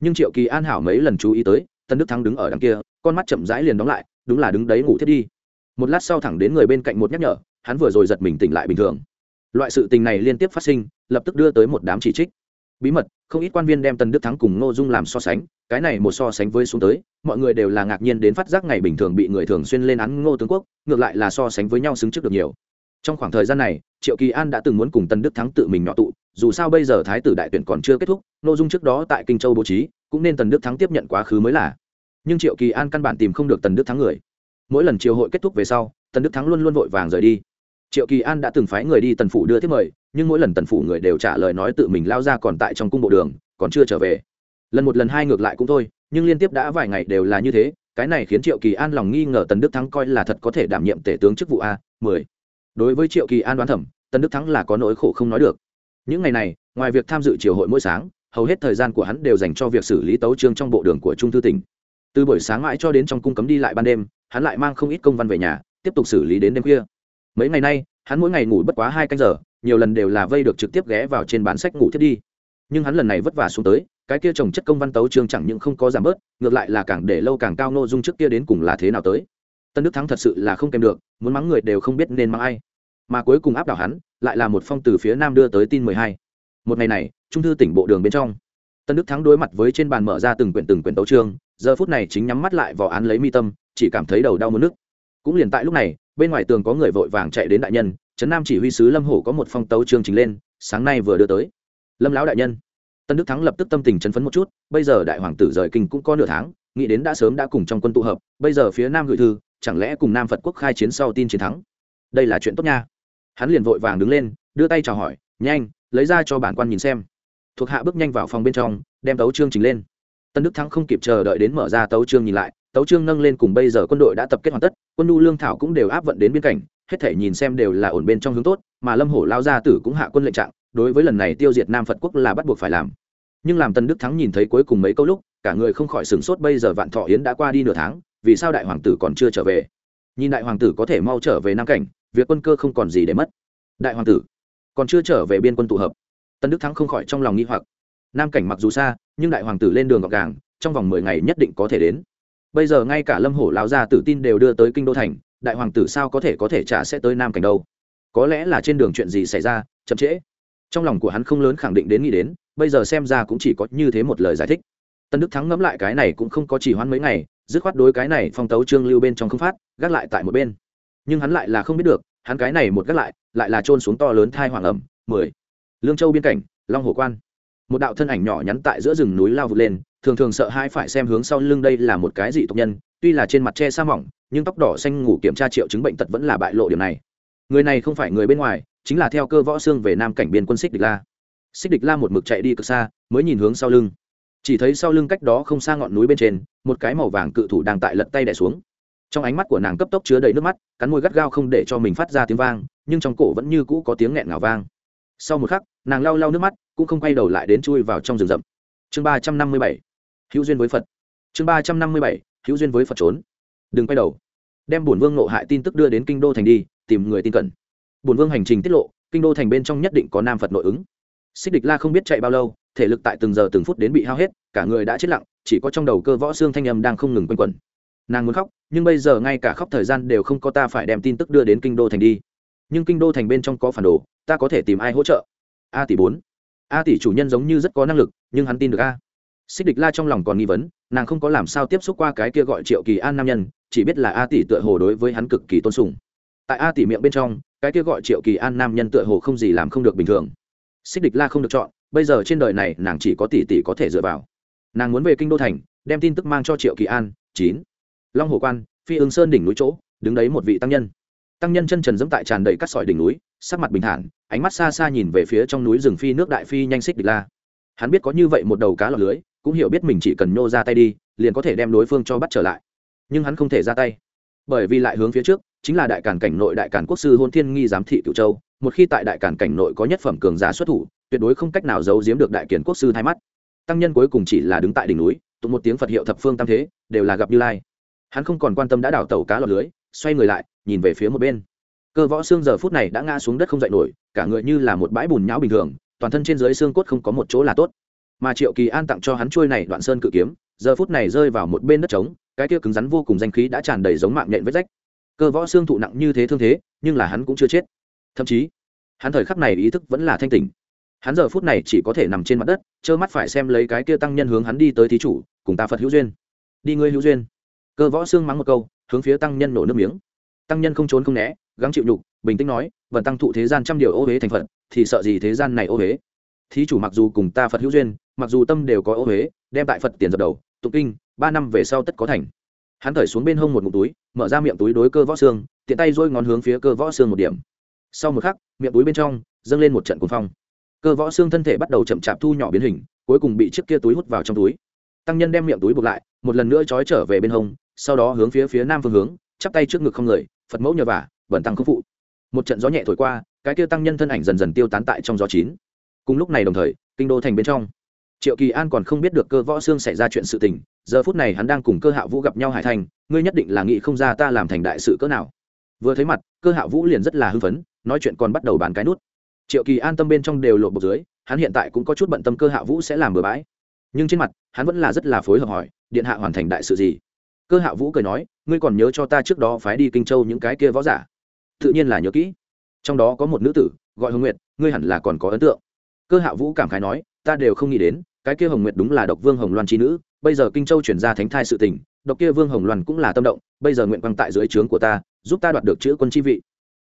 Nhưng triệu kỳ an hảo mấy lần chú ý tới tân đức thắng đứng ở đằng kia, con mắt chậm rãi liền đóng lại, đúng là đứng đấy ngủ thiết đi. Một lát sau thẳng đến người bên cạnh một nhắc nhở, hắn vừa rồi giật mình tỉnh lại bình thường. Loại sự tình này liên tiếp phát sinh, lập tức đưa tới một đám chỉ trích bí mật, không ít quan viên đem tân đức thắng cùng ngô dung làm so sánh, cái này một so sánh với xuống tới, mọi người đều là ngạc nhiên đến phát giác ngày bình thường bị người thường xuyên lên án ngô tướng quốc, ngược lại là so sánh với nhau xứng trước được nhiều. Trong khoảng thời gian này, triệu kỳ an đã từng muốn cùng tân đức thắng tự mình nhỏ tụ, dù sao bây giờ thái tử đại tuyển còn chưa kết thúc nội dung trước đó tại kinh châu bố trí, cũng nên tần đức thắng tiếp nhận quá khứ mới là. Nhưng triệu kỳ an căn bản tìm không được tần đức thắng người. Mỗi lần triều hội kết thúc về sau tần đức thắng luôn luôn vội vàng rời đi. Triệu kỳ an đã từng phái người đi tần phủ đưa tiếp mời nhưng mỗi lần tần phủ người đều trả lời nói tự mình lao ra còn tại trong cung bộ đường, còn chưa trở về. Lần một lần hai ngược lại cũng thôi, nhưng liên tiếp đã vài ngày đều là như thế, cái này khiến triệu kỳ an lòng nghi ngờ tần đức thắng coi là thật có thể đảm nhiệm tể tướng chức vụ a, mười. Đối với triệu kỳ an đoán thẩm, tần đức thắng là có nỗi khổ không nói được. Những ngày này, ngoài việc tham dự triều hội mỗi sáng, hầu hết thời gian của hắn đều dành cho việc xử lý tấu trương trong bộ đường của trung thư tỉnh. Từ buổi sáng mãi cho đến trong cung cấm đi lại ban đêm, hắn lại mang không ít công văn về nhà, tiếp tục xử lý đến đêm khuya. Mấy ngày nay, hắn mỗi ngày ngủ bất quá hai canh giờ nhiều lần đều là vây được trực tiếp ghé vào trên bản sách ngủ thiết đi. Nhưng hắn lần này vất vả xuống tới, cái kia trồng chất công văn tấu chương chẳng những không có giảm bớt, ngược lại là càng để lâu càng cao nội dung trước kia đến cùng là thế nào tới. Tân đức thắng thật sự là không kèm được, muốn mắng người đều không biết nên mắng ai. Mà cuối cùng áp đảo hắn, lại là một phong từ phía nam đưa tới tin mười hai. Một ngày này, trung thư tỉnh bộ đường bên trong, tân đức thắng đối mặt với trên bàn mở ra từng quyển từng quyển tấu trương giờ phút này chính nhắm mắt lại vào án lấy mi tâm, chỉ cảm thấy đầu đau mất nước cũng liền tại lúc này, bên ngoài tường có người vội vàng chạy đến đại nhân trấn nam chỉ huy sứ lâm hổ có một phong tấu chương trình lên, sáng nay vừa đưa tới. Lâm lão đại nhân, tân đức thắng lập tức tâm tình chấn phấn một chút, bây giờ đại hoàng tử rời kinh cũng có nửa tháng, nghĩ đến đã sớm đã cùng trong quân tụ hợp, bây giờ phía nam gửi thư, chẳng lẽ cùng nam phật quốc khai chiến sau tin chiến thắng? Đây là chuyện tốt nha. Hắn liền vội vàng đứng lên, đưa tay chào hỏi, nhanh, lấy ra cho bản quan nhìn xem. Thuộc hạ bước nhanh vào phòng bên trong, đem tấu chương trình lên. Tân đức thắng không kịp chờ đợi đến mở ra tấu chương nhìn lại, tấu chương nâng lên cùng bây giờ quân đội đã tập kết hoàn tất, quân nhu lương thảo cũng đều áp vận đến biên cảnh hết thể nhìn xem đều là ổn bên trong hướng tốt, mà lâm hổ lao gia tử cũng hạ quân lệnh trạng, đối với lần này tiêu diệt nam phật quốc là bắt buộc phải làm. Nhưng làm tân đức thắng nhìn thấy cuối cùng mấy câu lúc, cả người không khỏi sửng sốt, bây giờ vạn thọ yến đã qua đi nửa tháng, vì sao đại hoàng tử còn chưa trở về? Nhìn đại hoàng tử có thể mau trở về nam cảnh, việc quân cơ không còn gì để mất. Đại hoàng tử, còn chưa trở về biên quân tụ hợp. Tân đức thắng không khỏi trong lòng nghi hoặc. Nam cảnh mặc dù xa, nhưng đại hoàng tử lên đường gọc gàng, trong vòng mười ngày nhất định có thể đến. Bây giờ ngay cả lâm hổ lao Gia tử tin đều đưa tới kinh đô thành đại hoàng tử sao có thể có thể trả sẽ tới nam cảnh đâu? Có lẽ là trên đường chuyện gì xảy ra, chậm trễ. Trong lòng của hắn không lớn khẳng định đến nghĩ đến, bây giờ xem ra cũng chỉ có như thế một lời giải thích. Tân đức thắng ngẫm lại cái này cũng không có chỉ hoãn mấy ngày, dứt khoát đối cái này phong tấu trương lưu bên trong không phát, gác lại tại một bên. Nhưng hắn lại là không biết được, hắn cái này một gác lại lại là trôn xuống to lớn thai hoàng ẩm, mười. Lương châu biên cảnh, long hồ quan. Một đạo thân ảnh nhỏ nhắn tại giữa rừng núi lao vụt lên, thường thường sợ hai phải xem hướng sau lưng đây là một cái dị tộc nhân tuy là trên mặt che sa mỏng, nhưng tóc đỏ xanh ngủ kiểm tra triệu chứng bệnh tật vẫn là bại lộ điểm này. Người này không phải người bên ngoài, chính là theo cơ võ xương về nam cảnh biên quân xích địch la. Xích địch la một mực chạy đi cực xa, mới nhìn hướng sau lưng. Chỉ thấy sau lưng cách đó không xa ngọn núi bên trên, một cái màu vàng cự thủ đang tại lật tay đẻ xuống. Trong ánh mắt của nàng cấp tốc chứa đầy nước mắt, cắn môi gắt gao không để cho mình phát ra tiếng vang, nhưng trong cổ vẫn như cũ có tiếng nghẹn ngào vang. Sau một khắc, nàng lau lau nước mắt, cũng không quay đầu lại đến chui vào trong rừng rậm. Chương ba trăm năm mươi bảy. Hữu duyên với phật. Chương ba trăm năm mươi bảy hữu duyên với phật trốn. Đừng quay đầu. Đem bổn vương nộ hại tin tức đưa đến kinh đô thành đi, tìm người tin cẩn. Bổn vương hành trình tiết lộ, kinh đô thành bên trong nhất định có nam phật nội ứng. Xích địch la không biết chạy bao lâu, thể lực tại từng giờ từng phút đến bị hao hết, cả người đã chết lặng, chỉ có trong đầu cơ võ xương thanh âm đang không ngừng quanh quẩn. Nàng muốn khóc, nhưng bây giờ ngay cả khóc thời gian đều không có ta phải đem tin tức đưa đến kinh đô thành đi. Nhưng kinh đô thành bên trong có phản đồ, ta có thể tìm ai hỗ trợ? A tỷ bốn. A tỷ chủ nhân giống như rất có năng lực, nhưng hắn tin được a xích địch la trong lòng còn nghi vấn, nàng không có làm sao tiếp xúc qua cái kia gọi triệu kỳ an nam nhân, chỉ biết là a tỷ tựa hồ đối với hắn cực kỳ tôn sùng. Tại a tỷ miệng bên trong, cái kia gọi triệu kỳ an nam nhân tựa hồ không gì làm không được bình thường. Xích địch la không được chọn, bây giờ trên đời này nàng chỉ có tỷ tỷ có thể dựa vào. Nàng muốn về kinh đô thành, đem tin tức mang cho triệu kỳ an, chín. Long hồ quan, phi ứng sơn đỉnh núi chỗ, đứng đấy một vị tăng nhân. Tăng nhân chân trần dẫm tại tràn đầy cát sỏi đỉnh núi, sắc mặt bình thản, ánh mắt xa xa nhìn về phía trong núi rừng phi nước đại phi nhanh xích địch la. Hắn biết có như vậy một đầu cá lọc lưới cũng hiểu biết mình chỉ cần nhô ra tay đi, liền có thể đem đối phương cho bắt trở lại. Nhưng hắn không thể ra tay. Bởi vì lại hướng phía trước, chính là đại cản cảnh nội đại cản quốc sư hôn thiên nghi giám thị cựu châu, một khi tại đại cản cảnh nội có nhất phẩm cường giả xuất thủ, tuyệt đối không cách nào giấu giếm được đại kiến quốc sư thay mắt. Tăng nhân cuối cùng chỉ là đứng tại đỉnh núi, tụng một tiếng phật hiệu thập phương tam thế, đều là gặp như lai. Hắn không còn quan tâm đã đảo tàu cá lọt lưới, xoay người lại, nhìn về phía một bên. Cơ võ xương giờ phút này đã ngã xuống đất không dậy nổi, cả người như là một bãi bùn nhão bình thường, toàn thân trên dưới xương cốt không có một chỗ là tốt mà triệu kỳ an tặng cho hắn trôi này đoạn sơn cự kiếm, giờ phút này rơi vào một bên đất trống, cái kia cứng rắn vô cùng danh khí đã tràn đầy giống mạng nhện vết rách. Cơ võ xương thụ nặng như thế thương thế, nhưng là hắn cũng chưa chết. Thậm chí, hắn thời khắc này ý thức vẫn là thanh tỉnh. Hắn giờ phút này chỉ có thể nằm trên mặt đất, trơ mắt phải xem lấy cái kia tăng nhân hướng hắn đi tới thí chủ, cùng ta phật hữu duyên. Đi ngươi hữu duyên. Cơ võ xương mắng một câu, hướng phía tăng nhân nổ nước miếng. Tăng nhân không trốn không né, gắng chịu nhục, bình tĩnh nói vần tăng thụ thế gian trăm điều ô huế thành phật, thì sợ gì thế gian này ô huế thí chủ mặc dù cùng ta phật hữu duyên, mặc dù tâm đều có ô huế, đem tại phật tiền dập đầu, tụng kinh, ba năm về sau tất có thành. Hắn thởi xuống bên hông một ngụm túi, mở ra miệng túi đối cơ võ xương, tiện tay dôi ngón hướng phía cơ võ xương một điểm. Sau một khắc, miệng túi bên trong dâng lên một trận cuồng phong. Cơ võ xương thân thể bắt đầu chậm chạp thu nhỏ biến hình, cuối cùng bị chiếc kia túi hút vào trong túi. Tăng nhân đem miệng túi buộc lại, một lần nữa trói trở về bên hông, sau đó hướng phía phía nam phương hướng, chắp tay trước ngực không người, phật mẫu nhờ vả, bẩn tăng không phụ. Một trận gió nhẹ thổi qua, cái kia tăng nhân thân ảnh dần dần tiêu tán tại trong gió chín cùng lúc này đồng thời, kinh đô thành bên trong. Triệu kỳ an còn không biết được cơ võ xương xảy ra chuyện sự tình, giờ phút này hắn đang cùng cơ hạ vũ gặp nhau hải thành, ngươi nhất định là nghĩ không ra ta làm thành đại sự cỡ nào. Vừa thấy mặt, cơ hạ vũ liền rất là hưng phấn, nói chuyện còn bắt đầu bàn cái nút. Triệu kỳ an tâm bên trong đều lộ bộ dưới, hắn hiện tại cũng có chút bận tâm cơ hạ vũ sẽ làm bừa bãi. Nhưng trên mặt, hắn vẫn là rất là phối hợp hỏi, điện hạ hoàn thành đại sự gì? Cơ hạ vũ cười nói, ngươi còn nhớ cho ta trước đó phái đi kinh châu những cái kia võ giả? Tự nhiên là nhớ kỹ. Trong đó có một nữ tử, gọi hồng nguyệt, ngươi hẳn là còn có ấn tượng cơ hạ vũ cảm khái nói, ta đều không nghĩ đến, cái kia hồng nguyệt đúng là độc vương hồng loan trí nữ, bây giờ kinh châu chuyển ra thánh thai sự tình, độc kia vương hồng loan cũng là tâm động, bây giờ nguyện quang tại dưới trướng của ta, giúp ta đoạt được chữ quân chi vị.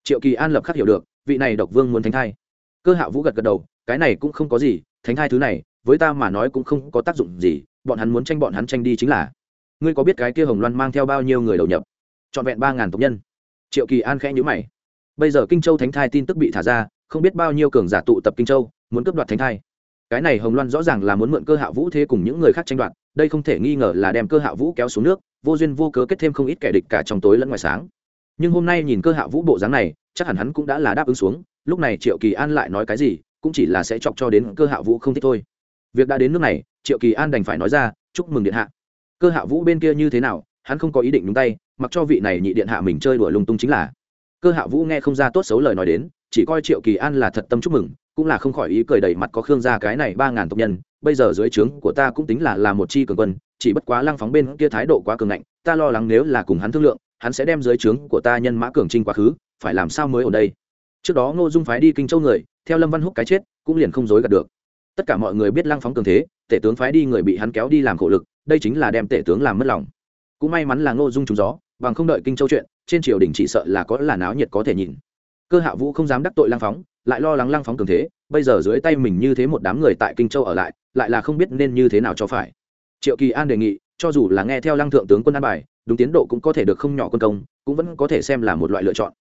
Triệu kỳ an lập khắc hiểu được, vị này độc vương muốn thánh thai. Cơ hạ vũ gật gật đầu, cái này cũng không có gì, thánh thai thứ này, với ta mà nói cũng không có tác dụng gì, bọn hắn muốn tranh bọn hắn tranh đi chính là. Ngươi có biết cái kia hồng loan mang theo bao nhiêu người đầu nhập? Trọn vẹn ba ngàn tộc nhân. Triệu kỳ an khẽ nhữ mày. Bây giờ kinh châu thánh thai tin tức bị thả ra, không biết bao nhiêu cường giả tụ tập kinh châu muốn cướp đoạt thánh thai. Cái này hồng loan rõ ràng là muốn mượn cơ hạ vũ thế cùng những người khác tranh đoạt, đây không thể nghi ngờ là đem cơ hạ vũ kéo xuống nước, vô duyên vô cớ kết thêm không ít kẻ địch cả trong tối lẫn ngoài sáng. Nhưng hôm nay nhìn cơ hạ vũ bộ dáng này, chắc hẳn hắn cũng đã là đáp ứng xuống, lúc này triệu kỳ an lại nói cái gì, cũng chỉ là sẽ chọc cho đến cơ hạ vũ không thích thôi. Việc đã đến nước này, triệu kỳ an đành phải nói ra, chúc mừng điện hạ. Cơ hạ vũ bên kia như thế nào, hắn không có ý định đúng tay, mặc cho vị này nhị điện hạ mình chơi đùa lung tung chính là. Cơ hạ vũ nghe không ra tốt xấu lời nói đến, chỉ coi triệu kỳ an là thật tâm chúc mừng cũng là không khỏi ý cười đầy mặt có khương gia cái này ba ngàn tộc nhân, bây giờ dưới trướng của ta cũng tính là là một chi cường quân, chỉ bất quá lăng phóng bên kia thái độ quá cường ngạnh, ta lo lắng nếu là cùng hắn thương lượng, hắn sẽ đem dưới trướng của ta nhân mã cường trinh quá khứ, phải làm sao mới ở đây? Trước đó ngô dung phái đi kinh châu người, theo lâm văn húc cái chết, cũng liền không dối gạt được. Tất cả mọi người biết lăng phóng cường thế, tể tướng phái đi người bị hắn kéo đi làm khổ lực, đây chính là đem tể tướng làm mất lòng. Cũng may mắn là ngô dung trúng gió, bằng không đợi kinh châu chuyện, trên triều đình chỉ sợ là có là náo nhiệt có thể nhìn cơ hạ vũ không dám đắc tội lang phóng, lại lo lắng lang phóng cường thế, bây giờ dưới tay mình như thế một đám người tại kinh châu ở lại lại là không biết nên như thế nào cho phải. Triệu kỳ an đề nghị, cho dù là nghe theo lăng thượng tướng quân an bài, đúng tiến độ cũng có thể được không nhỏ quân công, cũng vẫn có thể xem là một loại lựa chọn.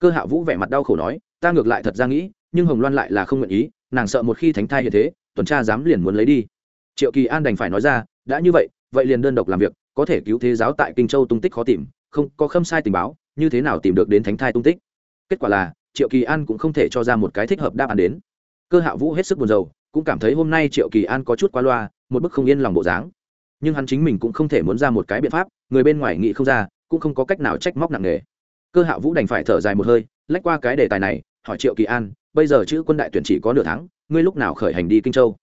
Cơ hạ vũ vẻ mặt đau khổ nói, ta ngược lại thật ra nghĩ, nhưng hồng loan lại là không nguyện ý, nàng sợ một khi thánh thai như thế, tuần tra dám liền muốn lấy đi. Triệu kỳ an đành phải nói ra, đã như vậy vậy liền đơn độc làm việc, có thể cứu thế giáo tại kinh châu tung tích khó tìm, không có khâm sai tình báo, như thế nào tìm được đến thánh thai tung tích? Kết quả là triệu kỳ an cũng không thể cho ra một cái thích hợp đáp án đến. Cơ hạ vũ hết sức buồn rầu, cũng cảm thấy hôm nay triệu kỳ an có chút quá loa, một bức không yên lòng bộ dáng. Nhưng hắn chính mình cũng không thể muốn ra một cái biện pháp, người bên ngoài nghĩ không ra, cũng không có cách nào trách móc nặng nề. Cơ hạ vũ đành phải thở dài một hơi, lách qua cái đề tài này, hỏi triệu kỳ an, bây giờ chữ quân đại tuyển chỉ có nửa tháng, ngươi lúc nào khởi hành đi kinh châu?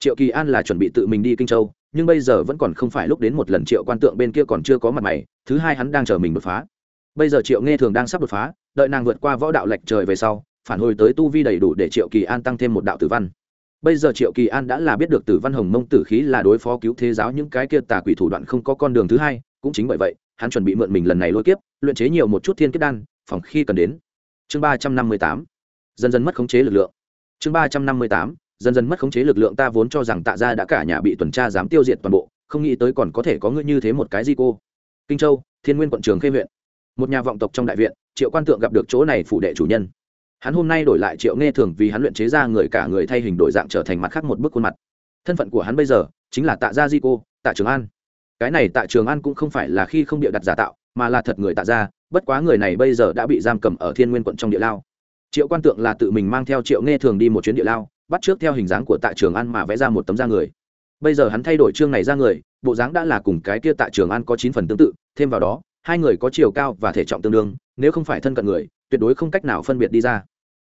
Triệu kỳ an là chuẩn bị tự mình đi kinh châu, nhưng bây giờ vẫn còn không phải lúc đến một lần triệu quan tượng bên kia còn chưa có mặt mày, thứ hai hắn đang chờ mình đột phá bây giờ triệu nghe thường đang sắp đột phá, đợi nàng vượt qua võ đạo lệch trời về sau, phản hồi tới tu vi đầy đủ để triệu kỳ an tăng thêm một đạo tử văn. Bây giờ triệu kỳ an đã là biết được tử văn hồng mông tử khí là đối phó cứu thế giáo những cái kia tà quỷ thủ đoạn không có con đường thứ hai, cũng chính bởi vậy, hắn chuẩn bị mượn mình lần này lôi kiếp, luyện chế nhiều một chút thiên kiếp đan, phòng khi cần đến. Chương ba trăm năm mươi tám. Dần dần mất khống chế lực lượng. Chương ba trăm năm mươi tám. Dần dần mất khống chế lực lượng ta vốn cho rằng tạ gia đã cả nhà bị tuần tra dám tiêu diệt toàn bộ, không nghĩ tới còn có thể có ngươi như thế một cái di cô. Kinh châu, thiên nguyên quận trường khê huyện một nhà vọng tộc trong đại viện, triệu quan tượng gặp được chỗ này phủ đệ chủ nhân. Hắn hôm nay đổi lại triệu nghe thường vì hắn luyện chế ra người cả người thay hình đổi dạng trở thành mặt khác một bức khuôn mặt. Thân phận của hắn bây giờ chính là tạ gia di cô, tạ trường an. Cái này tạ trường an cũng không phải là khi không địa đặt giả tạo, mà là thật người tạ gia, bất quá người này bây giờ đã bị giam cầm ở thiên nguyên quận trong địa lao. Triệu quan tượng là tự mình mang theo triệu nghe thường đi một chuyến địa lao, bắt trước theo hình dáng của tạ trường an mà vẽ ra một tấm da người. Bây giờ hắn thay đổi chương này ra người, bộ dáng đã là cùng cái kia tạ trường an có chín phần tương tự, thêm vào đó hai người có chiều cao và thể trọng tương đương, nếu không phải thân cận người, tuyệt đối không cách nào phân biệt đi ra.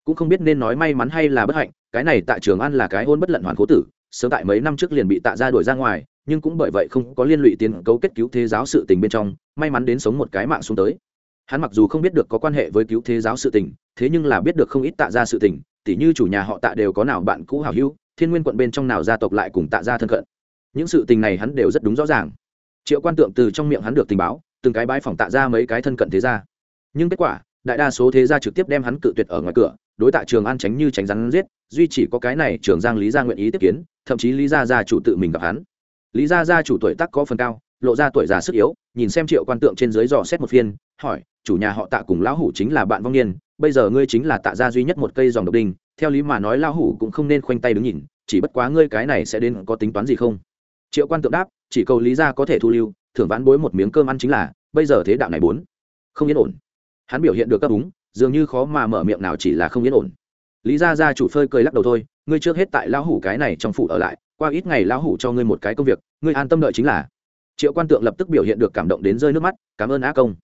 Cũng không biết nên nói may mắn hay là bất hạnh, cái này tại trường an là cái hôn bất lận hoàn cố tử, sớm tại mấy năm trước liền bị tạ ra đuổi ra ngoài, nhưng cũng bởi vậy không có liên lụy tiến cấu kết cứu thế giáo sự tình bên trong, may mắn đến sống một cái mạng xuống tới. Hắn mặc dù không biết được có quan hệ với cứu thế giáo sự tình, thế nhưng là biết được không ít tạ ra sự tình, tỉ như chủ nhà họ tạ đều có nào bạn cũ hào hữu, thiên nguyên quận bên trong nào gia tộc lại cùng tạ ra thân cận. Những sự tình này hắn đều rất đúng rõ ràng. Triệu quan tượng từ trong miệng hắn được tình báo từng cái bãi phòng tạ ra mấy cái thân cận thế gia. Nhưng kết quả, đại đa số thế gia trực tiếp đem hắn cự tuyệt ở ngoài cửa, đối tạ trường an tránh như tránh rắn giết, duy chỉ có cái này trường giang lý gia nguyện ý tiếp kiến, thậm chí lý gia gia chủ tự mình gặp hắn. Lý gia gia chủ tuổi tác có phần cao, lộ ra tuổi già sức yếu, nhìn xem triệu quan tượng trên dưới dò xét một phiên, hỏi, chủ nhà họ tạ cùng lão hủ chính là bạn vong niên, bây giờ ngươi chính là tạ gia duy nhất một cây dòng độc đinh, theo lý mà nói lão hủ cũng không nên khoanh tay đứng nhìn, chỉ bất quá ngươi cái này sẽ đến có tính toán gì không? Triệu quan tượng đáp, chỉ cầu lý gia có thể thu lưu thưởng vãn bối một miếng cơm ăn chính là, bây giờ thế đạo này bốn, không yên ổn. Hắn biểu hiện được cấp úng, dường như khó mà mở miệng nào chỉ là không yên ổn. Lý gia gia chủ phơi cười lắc đầu thôi, ngươi trước hết tại lão hủ cái này trong phủ ở lại, qua ít ngày lão hủ cho ngươi một cái công việc, ngươi an tâm đợi chính là. Triệu quan tượng lập tức biểu hiện được cảm động đến rơi nước mắt, cảm ơn á công.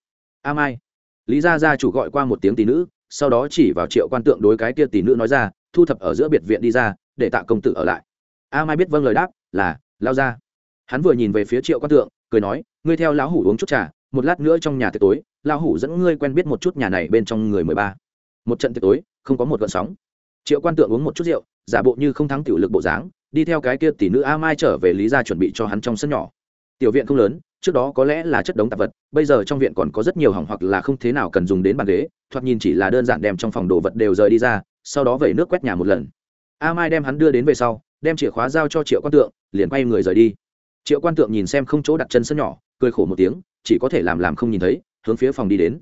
A mai. Lý gia gia chủ gọi qua một tiếng tỷ nữ, sau đó chỉ vào triệu quan tượng đối cái kia tỷ nữ nói ra, thu thập ở giữa biệt viện đi ra, để tạ công tử ở lại. A mai biết vâng lời đáp, là, lao ra. Hắn vừa nhìn về phía triệu quan tượng cười nói, ngươi theo lão hủ uống chút trà, một lát nữa trong nhà tiệc tối, lão hủ dẫn ngươi quen biết một chút nhà này bên trong người mười ba. Một trận tiệc tối, không có một gợn sóng. Triệu quan tượng uống một chút rượu, giả bộ như không thắng tiểu lực bộ dáng, đi theo cái kia tỷ nữ a mai trở về lý gia chuẩn bị cho hắn trong sân nhỏ. Tiểu viện không lớn, trước đó có lẽ là chất đống tạp vật, bây giờ trong viện còn có rất nhiều hỏng hoặc là không thế nào cần dùng đến bàn ghế, thoạt nhìn chỉ là đơn giản đem trong phòng đồ vật đều rời đi ra, sau đó vẩy nước quét nhà một lần. A mai đem hắn đưa đến về sau, đem chìa khóa giao cho triệu quan tượng, liền quay người rời đi triệu quan tượng nhìn xem không chỗ đặt chân sân nhỏ, cười khổ một tiếng, chỉ có thể làm làm không nhìn thấy, hướng phía phòng đi đến.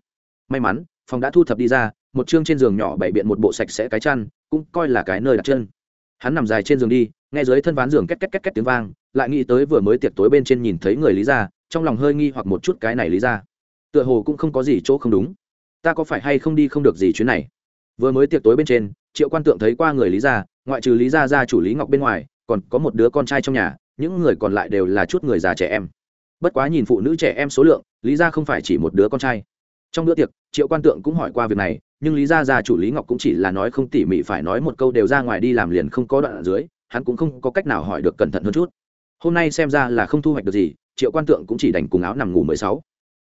May mắn, phòng đã thu thập đi ra, một chương trên giường nhỏ bày biện một bộ sạch sẽ cái chăn, cũng coi là cái nơi đặt chân. Hắn nằm dài trên giường đi, nghe dưới thân ván giường két két két két tiếng vang, lại nghĩ tới vừa mới tiệc tối bên trên nhìn thấy người lý ra trong lòng hơi nghi hoặc một chút cái này lý ra tựa hồ cũng không có gì chỗ không đúng. Ta có phải hay không đi không được gì chuyến này? Vừa mới tiệc tối bên trên, triệu quan tượng thấy qua người lý ra ngoại trừ lý gia ra chủ lý ngọc bên ngoài, còn có một đứa con trai trong nhà những người còn lại đều là chút người già trẻ em. Bất quá nhìn phụ nữ trẻ em số lượng, lý gia không phải chỉ một đứa con trai. Trong bữa tiệc, triệu quan tượng cũng hỏi qua việc này, nhưng lý gia già chủ lý ngọc cũng chỉ là nói không tỉ mỉ phải nói một câu đều ra ngoài đi làm liền không có đoạn ở dưới, hắn cũng không có cách nào hỏi được cẩn thận hơn chút. Hôm nay xem ra là không thu hoạch được gì, triệu quan tượng cũng chỉ đành cùng áo nằm ngủ mười sáu.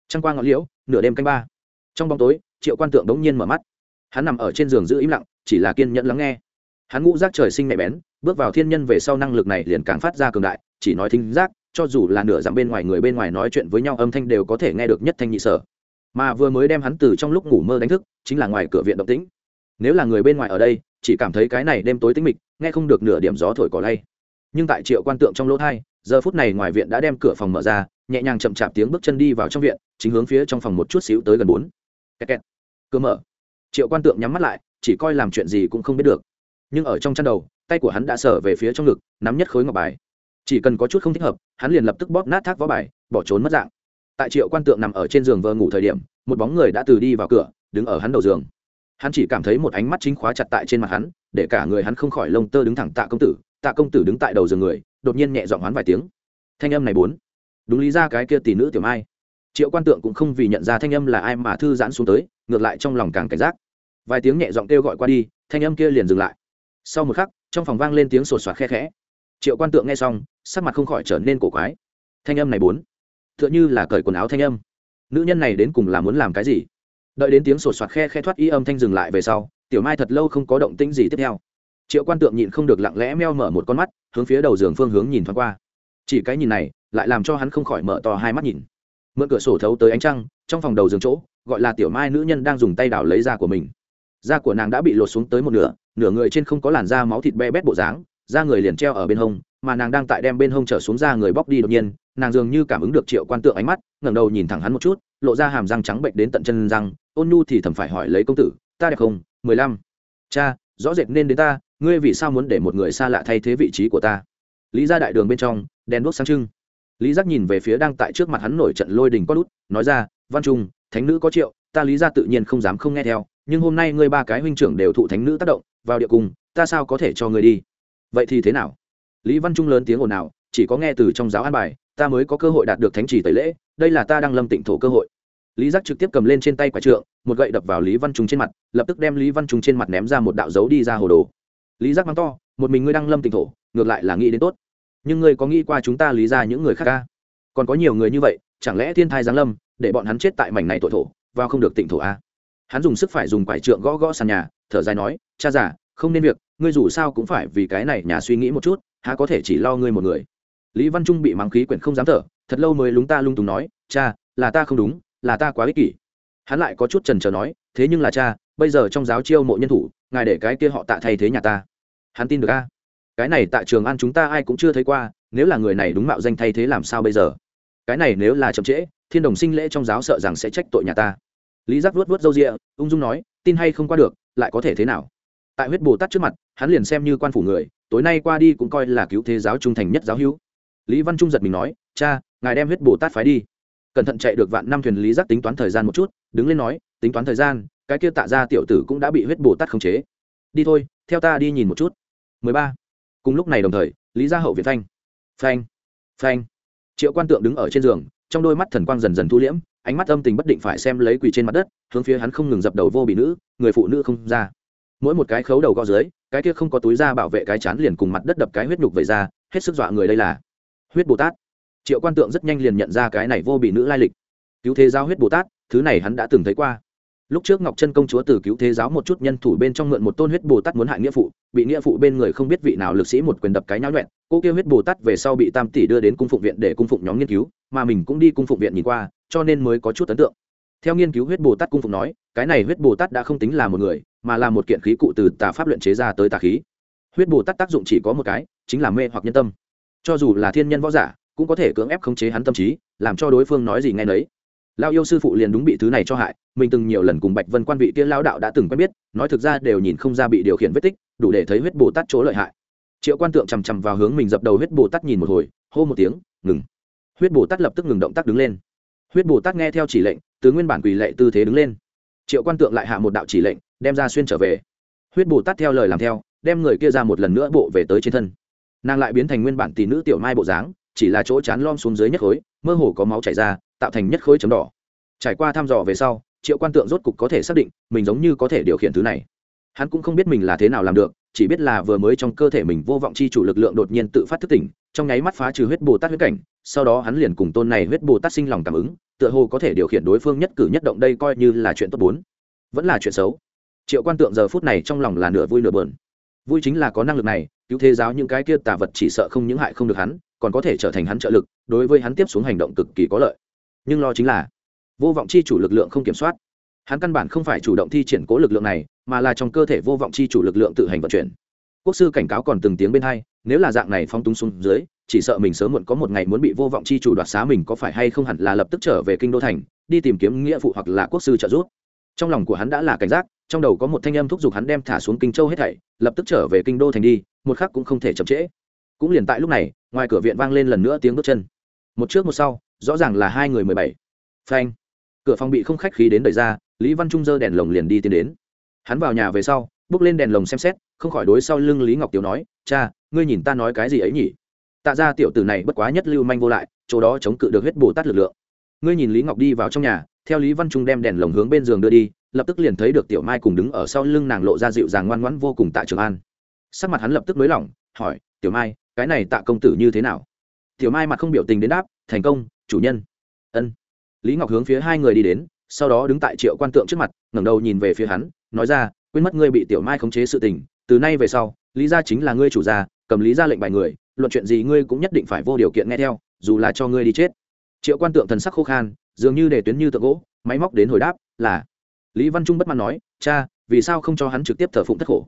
Trăng qua ngọn liễu, nửa đêm canh ba. Trong bóng tối, triệu quan tượng đống nhiên mở mắt. Hắn nằm ở trên giường giữ im lặng, chỉ là kiên nhẫn lắng nghe. Hắn ngũ giác trời sinh mẹ bén bước vào thiên nhân về sau năng lực này liền càng phát ra cường đại, chỉ nói thính giác, cho dù là nửa dặm bên ngoài người bên ngoài nói chuyện với nhau âm thanh đều có thể nghe được nhất thanh nhị sở. Mà vừa mới đem hắn từ trong lúc ngủ mơ đánh thức, chính là ngoài cửa viện động tĩnh. Nếu là người bên ngoài ở đây, chỉ cảm thấy cái này đêm tối tĩnh mịch, nghe không được nửa điểm gió thổi cỏ lay. Nhưng tại triệu quan tượng trong lỗ thai, giờ phút này ngoài viện đã đem cửa phòng mở ra, nhẹ nhàng chậm chạp tiếng bước chân đi vào trong viện, chính hướng phía trong phòng một chút xíu tới gần bốn. Kẹt kẹt. cửa mở. Triệu quan tượng nhắm mắt lại, chỉ coi làm chuyện gì cũng không biết được. Nhưng ở trong chăn đầu tay của hắn đã sở về phía trong ngực, nắm nhất khối ngọc bài. Chỉ cần có chút không thích hợp, hắn liền lập tức bóp nát thác võ bài, bỏ trốn mất dạng. Tại triệu quan tượng nằm ở trên giường vờ ngủ thời điểm, một bóng người đã từ đi vào cửa, đứng ở hắn đầu giường. Hắn chỉ cảm thấy một ánh mắt chính khóa chặt tại trên mặt hắn, để cả người hắn không khỏi lông tơ đứng thẳng tạ công tử. Tạ công tử đứng tại đầu giường người, đột nhiên nhẹ giọng hoán vài tiếng. Thanh âm này bốn. Đúng lý ra cái kia tỷ nữ tiểu mai. Triệu quan tượng cũng không vì nhận ra thanh âm là ai mà thư giãn xuống tới, ngược lại trong lòng càng cảnh giác. Vài tiếng nhẹ giọng kêu gọi qua đi, thanh âm kia liền dừng lại. Sau một khắc trong phòng vang lên tiếng sột soạt khe khẽ. Triệu quan tượng nghe xong, sắc mặt không khỏi trở nên cổ quái. Thanh âm này bốn t h ư ợ n h ư là cởi quần áo thanh âm. Nữ nhân này đến cùng là muốn làm cái gì? Đợi đến tiếng sột soạt khe khe thoát y âm thanh dừng lại về sau, tiểu mai thật lâu không có động tĩnh gì tiếp theo. Triệu quan tượng nhịn không được lặng lẽ meo mở một con mắt, hướng phía đầu giường phương hướng nhìn thoáng qua. Chỉ cái nhìn này, lại làm cho hắn không khỏi mở to hai mắt nhìn. Mượn cửa sổ thấu tới ánh trăng, trong phòng đầu giường chỗ, gọi là tiểu mai nữ nhân đang dùng tay đào lấy da của mình. Da của nàng đã bị lột xuống tới một nửa nửa người trên không có làn da máu thịt be bét bộ dáng, da người liền treo ở bên hông, mà nàng đang tại đem bên hông trở xuống da người bóc đi đột nhiên, nàng dường như cảm ứng được triệu quan tượng ánh mắt, ngẩng đầu nhìn thẳng hắn một chút, lộ ra hàm răng trắng bệnh đến tận chân răng, ôn nhu thì thầm phải hỏi lấy công tử, ta đẹp không? Mười lăm. Cha, rõ rệt nên đến ta, ngươi vì sao muốn để một người xa lạ thay thế vị trí của ta? Lý ra đại đường bên trong, đèn đuốc sáng trưng. Lý giác nhìn về phía đang tại trước mặt hắn nổi trận lôi đình có lút nói ra, văn trung, thánh nữ có triệu, ta lý ra tự nhiên không dám không nghe theo, nhưng hôm nay ngươi ba cái huynh trưởng đều thụ thánh nữ tác động vào địa cung, ta sao có thể cho ngươi đi? Vậy thì thế nào? Lý văn trung lớn tiếng ồn ào, chỉ có nghe từ trong giáo an bài, ta mới có cơ hội đạt được thánh trì tẩy lễ, đây là ta đang lâm tịnh thổ cơ hội. Lý giác trực tiếp cầm lên trên tay quả trượng, một gậy đập vào lý văn trung trên mặt, lập tức đem lý văn trung trên mặt ném ra một đạo dấu đi ra hồ đồ. Lý giác mắng to, một mình ngươi đang lâm tịnh thổ, ngược lại là nghĩ đến tốt. Nhưng ngươi có nghĩ qua chúng ta lý ra những người khác ca? Còn có nhiều người như vậy, chẳng lẽ thiên thai giáng lâm, để bọn hắn chết tại mảnh này tội thổ, vào không được tịnh thổ à? Hắn dùng sức phải dùng quải trượng gõ gõ sàn nhà, thở dài nói, cha giả không nên việc, ngươi dù sao cũng phải vì cái này nhà suy nghĩ một chút, há có thể chỉ lo ngươi một người. Lý văn trung bị mắng khí quyển không dám thở, thật lâu mới lúng ta lung túng nói, cha, là ta không đúng, là ta quá ích kỷ. Hắn lại có chút trần trờ nói, thế nhưng là cha, bây giờ trong giáo chiêu mộ nhân thủ, ngài để cái kia họ tạ thay thế nhà ta. Hắn tin được a. Cái này tại trường ăn chúng ta ai cũng chưa thấy qua, nếu là người này đúng mạo danh thay thế làm sao bây giờ? Cái này nếu là chậm trễ, thiên đồng sinh lễ trong giáo sợ rằng sẽ trách tội nhà ta lý giác vuốt vuốt râu rịa ung dung nói, tin hay không qua được, lại có thể thế nào? Tại huyết bồ tát trước mặt, hắn liền xem như quan phủ người, tối nay qua đi cũng coi là cứu thế giáo trung thành nhất giáo hữu. Lý văn trung giật mình nói, cha, ngài đem huyết bồ tát phái đi. Cẩn thận chạy được vạn năm thuyền lý giác tính toán thời gian một chút, đứng lên nói, tính toán thời gian, cái kia tạ ra tiểu tử cũng đã bị huyết bồ tát khống chế. Đi thôi, theo ta đi nhìn một chút. 13. cùng lúc này đồng thời, lý gia hậu việt phanh. Phanh. Phanh. Triệu quan tượng đứng ở trên giường, trong đôi mắt thần quang dần dần thu liễm ánh mắt âm tình bất định phải xem lấy quỳ trên mặt đất, hướng phía hắn không ngừng dập đầu vô bị nữ, người phụ nữ không ra. Mỗi một cái khấu đầu gõ dưới, cái kia không có túi da bảo vệ cái chán liền cùng mặt đất đập cái huyết nhục vậy ra, hết sức dọa người đây là. Huyết bồ tát. Triệu quan tượng rất nhanh liền nhận ra cái này vô bị nữ lai lịch. Cứu thế giao huyết bồ tát, thứ này hắn đã từng thấy qua lúc trước ngọc chân công chúa từ cứu thế giáo một chút nhân thủ bên trong mượn một tôn huyết bồ tát muốn hại nghĩa phụ, bị nghĩa phụ bên người không biết vị nào lực sĩ một quyền đập cái nháo nhuẹn cô kêu huyết bồ tát về sau bị tam tỷ đưa đến cung phụng viện để cung phụng nhóm nghiên cứu, mà mình cũng đi cung phụng viện nhìn qua, cho nên mới có chút ấn tượng. Theo nghiên cứu huyết bồ tát cung phụng nói, cái này huyết bồ tát đã không tính là một người, mà là một kiện khí cụ từ tà pháp luyện chế ra tới tà khí. Huyết bồ tát tác dụng chỉ có một cái, chính là mê hoặc nhân tâm. Cho dù là thiên nhân võ giả, cũng có thể cưỡng ép khống chế hắn tâm trí, làm cho đối phương nói gì nghe nấy lao yêu sư phụ liền đúng bị thứ này cho hại, mình từng nhiều lần cùng bạch vân quan vị kia lao đạo đã từng quen biết, nói thực ra đều nhìn không ra bị điều khiển vết tích, đủ để thấy huyết bồ tát chỗ lợi hại. Triệu quan tượng chằm chằm vào hướng mình dập đầu huyết bồ tát nhìn một hồi, hô một tiếng, ngừng! Huyết bồ tát lập tức ngừng động tác đứng lên. Huyết bồ tát nghe theo chỉ lệnh, từ nguyên bản quỳ lệ tư thế đứng lên. Triệu quan tượng lại hạ một đạo chỉ lệnh, đem ra xuyên trở về. Huyết bồ tát theo lời làm theo, đem người kia ra một lần nữa bộ về tới trên thân. Nàng lại biến thành nguyên bản tỷ nữ tiểu mai bộ dáng, chỉ là chỗ chán lom xuống dưới nhất khối, mơ hồ có máu chảy ra tạo thành nhất khối chấm đỏ. Trải qua thăm dò về sau, triệu quan tượng rốt cục có thể xác định mình giống như có thể điều khiển thứ này. Hắn cũng không biết mình là thế nào làm được, chỉ biết là vừa mới trong cơ thể mình vô vọng chi chủ lực lượng đột nhiên tự phát thức tỉnh, trong nháy mắt phá trừ huyết bồ tát huyết cảnh, sau đó hắn liền cùng tôn này huyết bồ tát sinh lòng cảm ứng, tựa hồ có thể điều khiển đối phương nhất cử nhất động đây coi như là chuyện tốt bốn. Vẫn là chuyện xấu. Triệu quan tượng giờ phút này trong lòng là nửa vui nửa bờn vui chính là có năng lực này, cứu thế giáo những cái kia tà vật chỉ sợ không những hại không được hắn, còn có thể trở thành hắn trợ lực, đối với hắn tiếp xuống hành động cực kỳ có lợi nhưng lo chính là vô vọng chi chủ lực lượng không kiểm soát. Hắn căn bản không phải chủ động thi triển cố lực lượng này, mà là trong cơ thể vô vọng chi chủ lực lượng tự hành vận chuyển. Quốc sư cảnh cáo còn từng tiếng bên hai, nếu là dạng này phong túng xuống dưới, chỉ sợ mình sớm muộn có một ngày muốn bị vô vọng chi chủ đoạt xá mình có phải hay không hẳn là lập tức trở về kinh đô thành, đi tìm kiếm nghĩa phụ hoặc là quốc sư trợ giúp. Trong lòng của hắn đã là cảnh giác, trong đầu có một thanh âm thúc giục hắn đem thả xuống kinh châu hết thảy, lập tức trở về kinh đô thành đi, một khắc cũng không thể chậm trễ. Cũng liền tại lúc này, ngoài cửa viện vang lên lần nữa tiếng bước chân một trước một sau, rõ ràng là hai người mười bảy. Phanh. Cửa phòng bị không khách khí đến đẩy ra, lý văn trung dơ đèn lồng liền đi tiến đến. Hắn vào nhà về sau, bước lên đèn lồng xem xét, không khỏi đối sau lưng lý ngọc tiểu nói, cha, ngươi nhìn ta nói cái gì ấy nhỉ? Tạ ra tiểu tử này bất quá nhất lưu manh vô lại, chỗ đó chống cự được huyết bồ tát lực lượng. Ngươi nhìn lý ngọc đi vào trong nhà, theo lý văn trung đem đèn lồng hướng bên giường đưa đi, lập tức liền thấy được tiểu mai cùng đứng ở sau lưng nàng lộ ra dịu dàng ngoan ngoãn vô cùng tạ trường an. Sắc mặt hắn lập tức nới lỏng, hỏi, tiểu mai, cái này tạ công tử như thế nào? Tiểu mai mặt không biểu tình đến đáp, thành công, chủ nhân. Ân. Lý ngọc hướng phía hai người đi đến, sau đó đứng tại triệu quan tượng trước mặt, ngẩng đầu nhìn về phía hắn, nói ra, quên mất ngươi bị tiểu mai khống chế sự tình, từ nay về sau, lý gia chính là ngươi chủ gia, cầm lý gia lệnh bài người, luận chuyện gì ngươi cũng nhất định phải vô điều kiện nghe theo, dù là cho ngươi đi chết. Triệu quan tượng thần sắc khô khan, dường như để tuyến như tượng gỗ, máy móc đến hồi đáp, là. Lý văn trung bất mãn nói, cha, vì sao không cho hắn trực tiếp thờ phụng thất khổ?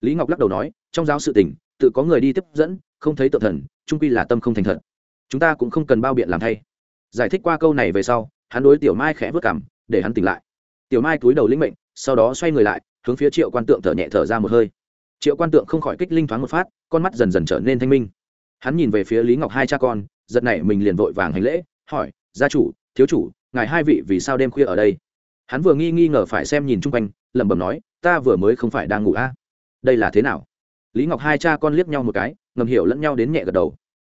Lý ngọc lắc đầu nói, trong giáo sự tình, tự có người đi tiếp dẫn, không thấy tượng thần, trung quy là tâm không thành thật chúng ta cũng không cần bao biện làm thay. Giải thích qua câu này về sau, hắn đối tiểu mai khẽ vớt cảm, để hắn tỉnh lại. Tiểu mai cúi đầu linh mệnh, sau đó xoay người lại, hướng phía triệu quan tượng thở nhẹ thở ra một hơi. Triệu quan tượng không khỏi kích linh thoáng một phát, con mắt dần dần trở nên thanh minh. Hắn nhìn về phía lý ngọc hai cha con, giật này mình liền vội vàng hành lễ, hỏi, gia chủ, thiếu chủ, ngài hai vị vì sao đêm khuya ở đây? Hắn vừa nghi nghi ngờ phải xem nhìn chung quanh, lẩm bẩm nói, ta vừa mới không phải đang ngủ a. À? đây là thế nào? Lý ngọc hai cha con liếc nhau một cái, ngầm hiểu lẫn nhau đến nhẹ gật đầu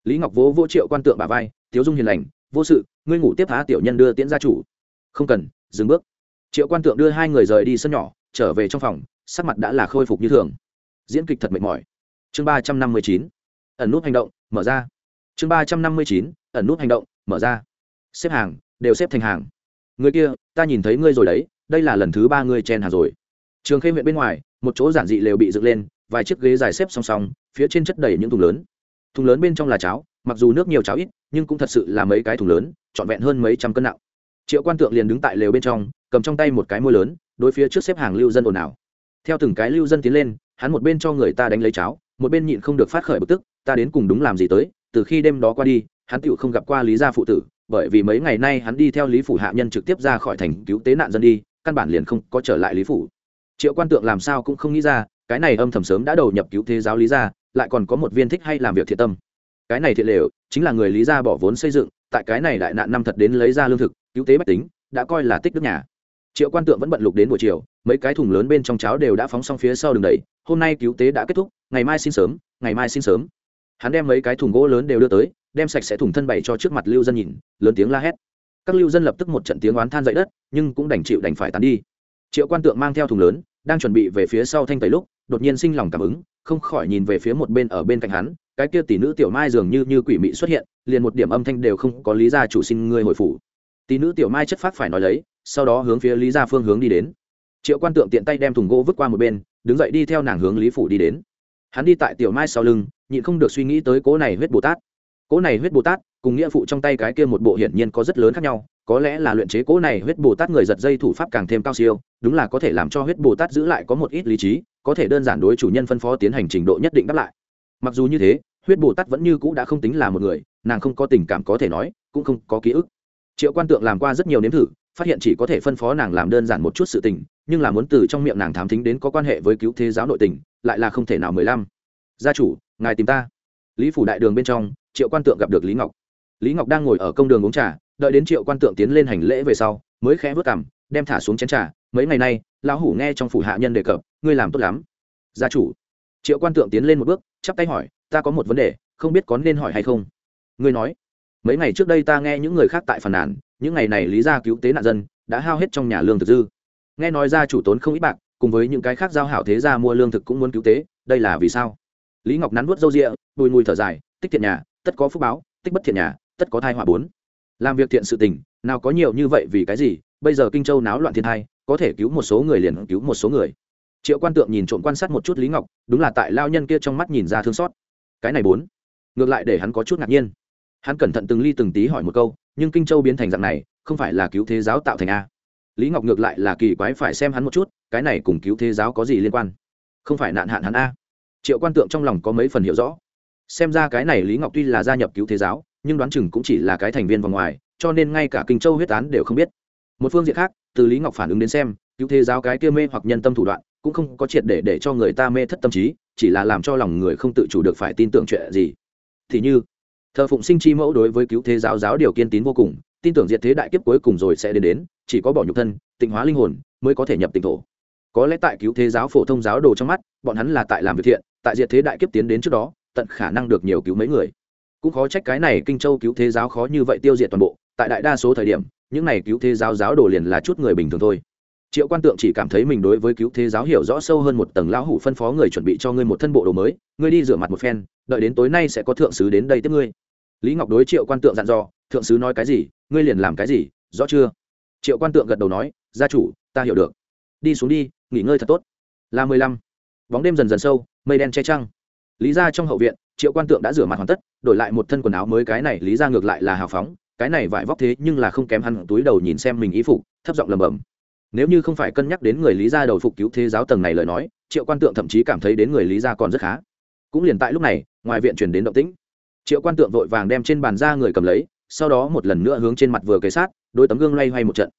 lý ngọc vỗ vỗ triệu quan tượng bà vai tiếu dung hiền lành vô sự ngươi ngủ tiếp há, tiểu nhân đưa tiễn gia chủ. Không cần dừng bước. Triệu quan tượng đưa hai người rời đi sân nhỏ trở về trong phòng sắc mặt đã là khôi phục như thường. Diễn kịch thật mệt mỏi. Chương ba trăm năm mươi chín ẩn nút hành động mở ra. Chương ba trăm năm mươi chín ẩn nút hành động mở ra. Xếp hàng đều xếp thành hàng. Người kia ta nhìn thấy ngươi rồi đấy đây là lần thứ ba ngươi chen hàng rồi. Trường khê huyện bên ngoài một chỗ giản dị lều bị dựng lên vài chiếc ghế dài xếp song song phía trên chất đầy những thùng lớn thùng lớn bên trong là cháo, mặc dù nước nhiều cháo ít, nhưng cũng thật sự là mấy cái thùng lớn, trọn vẹn hơn mấy trăm cân nặng. Triệu quan tượng liền đứng tại lều bên trong, cầm trong tay một cái môi lớn, đối phía trước xếp hàng lưu dân ồn ào. Theo từng cái lưu dân tiến lên, hắn một bên cho người ta đánh lấy cháo, một bên nhịn không được phát khởi bực tức, ta đến cùng đúng làm gì tới, từ khi đêm đó qua đi, hắn tựu không gặp qua lý gia phụ tử, bởi vì mấy ngày nay hắn đi theo lý phủ hạ nhân trực tiếp ra khỏi thành cứu tế nạn dân đi, căn bản liền không có trở lại lý phủ. Triệu quan tượng làm sao cũng không nghĩ ra, cái này âm thầm sớm đã đầu nhập cứu thế giáo lý gia lại còn có một viên thích hay làm việc thiện tâm. Cái này thiện lều chính là người lý gia bỏ vốn xây dựng, tại cái này đại nạn năm thật đến lấy ra lương thực, cứu tế bách tính, đã coi là tích đức nhà. Triệu quan tượng vẫn bận lục đến buổi chiều, mấy cái thùng lớn bên trong cháo đều đã phóng xong phía sau đường đầy hôm nay cứu tế đã kết thúc, ngày mai xin sớm, ngày mai xin sớm. Hắn đem mấy cái thùng gỗ lớn đều đưa tới, đem sạch sẽ thùng thân bày cho trước mặt lưu dân nhìn, lớn tiếng la hét. Các lưu dân lập tức một trận tiếng oán than dậy đất, nhưng cũng đành chịu đành phải tán đi. Triệu quan tượng mang theo thùng lớn đang chuẩn bị về phía sau thanh tẩy lúc, đột nhiên sinh lòng cảm ứng, không khỏi nhìn về phía một bên ở bên cạnh hắn, cái kia tỷ nữ tiểu mai dường như như quỷ mị xuất hiện, liền một điểm âm thanh đều không có lý gia chủ xin ngươi hồi phủ. Tỷ nữ tiểu mai chất phát phải nói lấy, sau đó hướng phía lý gia phương hướng đi đến. Triệu quan tượng tiện tay đem thùng gỗ vứt qua một bên, đứng dậy đi theo nàng hướng lý phủ đi đến. Hắn đi tại tiểu mai sau lưng, nhịn không được suy nghĩ tới cố này huyết bồ tát. Cố này huyết bồ tát cùng nghĩa phụ trong tay cái kia một bộ hiển nhiên có rất lớn khác nhau, có lẽ là luyện chế cố này huyết bồ tát người giật dây thủ pháp càng thêm cao siêu, đúng là có thể làm cho huyết bồ tát giữ lại có một ít lý trí, có thể đơn giản đối chủ nhân phân phó tiến hành trình độ nhất định đáp lại. Mặc dù như thế, huyết bồ tát vẫn như cũ đã không tính là một người, nàng không có tình cảm có thể nói, cũng không có ký ức. Triệu quan tượng làm qua rất nhiều nếm thử, phát hiện chỉ có thể phân phó nàng làm đơn giản một chút sự tình, nhưng là muốn từ trong miệng nàng thám thính đến có quan hệ với cứu thế giáo nội tình, lại là không thể nào mười lăm. Gia chủ, ngài tìm ta. Lý phủ đại đường bên trong, triệu quan tượng gặp được lý ngọc lý ngọc đang ngồi ở công đường uống trà, đợi đến triệu quan tượng tiến lên hành lễ về sau, mới khẽ vớt cảm đem thả xuống chén trà. Mấy ngày nay, lão hủ nghe trong phủ hạ nhân đề cập, ngươi làm tốt lắm. Gia chủ. Triệu quan tượng tiến lên một bước, chắp tay hỏi, ta có một vấn đề, không biết có nên hỏi hay không? Ngươi nói. Mấy ngày trước đây ta nghe những người khác tại phần nàn, những ngày này lý gia cứu tế nạn dân, đã hao hết trong nhà lương thực dư. Nghe nói gia chủ tốn không ít bạc, cùng với những cái khác giao hảo thế gia mua lương thực cũng muốn cứu tế, đây là vì sao? Lý ngọc nắn nuốt râu rịa bùi mùi thở dài, tích thiện nhà, tất có phúc báo, tích bất thiện nhà tất có thai họa bốn. Làm việc thiện sự tình, nào có nhiều như vậy vì cái gì? Bây giờ kinh châu náo loạn thiên thai, có thể cứu một số người liền cứu một số người. Triệu quan tượng nhìn trộm quan sát một chút lý ngọc, đúng là tại lao nhân kia trong mắt nhìn ra thương xót. Cái này bốn. Ngược lại để hắn có chút ngạc nhiên. Hắn cẩn thận từng ly từng tí hỏi một câu, nhưng kinh châu biến thành dạng này, không phải là cứu thế giáo tạo thành a. Lý ngọc ngược lại là kỳ quái phải xem hắn một chút, cái này cùng cứu thế giáo có gì liên quan? Không phải nạn hạn hắn a. Triệu quan tượng trong lòng có mấy phần hiểu rõ. Xem ra cái này lý ngọc tuy là gia nhập cứu thế giáo nhưng đoán chừng cũng chỉ là cái thành viên vòng ngoài, cho nên ngay cả kinh châu huyết án đều không biết. Một phương diện khác, từ lý ngọc phản ứng đến xem, cứu thế giáo cái kia mê hoặc nhân tâm thủ đoạn, cũng không có triệt để để cho người ta mê thất tâm trí, chỉ là làm cho lòng người không tự chủ được phải tin tưởng chuyện gì. Thì như, thờ phụng sinh chi mẫu đối với cứu thế giáo giáo điều kiên tín vô cùng, tin tưởng diệt thế đại kiếp cuối cùng rồi sẽ đến đến, chỉ có bỏ nhục thân, tịnh hóa linh hồn, mới có thể nhập tịnh thổ. Có lẽ tại cứu thế giáo phổ thông giáo đồ trong mắt, bọn hắn là tại làm việc thiện, tại diệt thế đại kiếp tiến đến trước đó, tận khả năng được nhiều cứu mấy người cũng khó trách cái này kinh châu cứu thế giáo khó như vậy tiêu diệt toàn bộ, tại đại đa số thời điểm, những này cứu thế giáo giáo đồ liền là chút người bình thường thôi. Triệu quan tượng chỉ cảm thấy mình đối với cứu thế giáo hiểu rõ sâu hơn một tầng lão hủ phân phó người chuẩn bị cho ngươi một thân bộ đồ mới, ngươi đi rửa mặt một phen, đợi đến tối nay sẽ có thượng sứ đến đây tiếp ngươi. Lý ngọc đối triệu quan tượng dặn dò, thượng sứ nói cái gì, ngươi liền làm cái gì, rõ chưa? Triệu quan tượng gật đầu nói, gia chủ, ta hiểu được. Đi xuống đi, nghỉ ngơi thật tốt. Là mười lăm. Bóng đêm dần dần sâu, mây đen che trăng. Lý ra trong hậu viện triệu quan tượng đã rửa mặt hoàn tất, đổi lại một thân quần áo mới, cái này lý ra ngược lại là hào phóng, cái này vải vóc thế nhưng là không kém hẳn túi đầu nhìn xem mình ý phục, thấp giọng lầm bầm nếu như không phải cân nhắc đến người lý gia đầu phục cứu thế giáo tầng này lời nói, triệu quan tượng thậm chí cảm thấy đến người lý gia còn rất khá. Cũng liền tại lúc này, ngoài viện chuyển đến động tĩnh. Triệu quan tượng vội vàng đem trên bàn ra người cầm lấy, sau đó một lần nữa hướng trên mặt vừa kế sát, đôi tấm gương loay hoay một trận.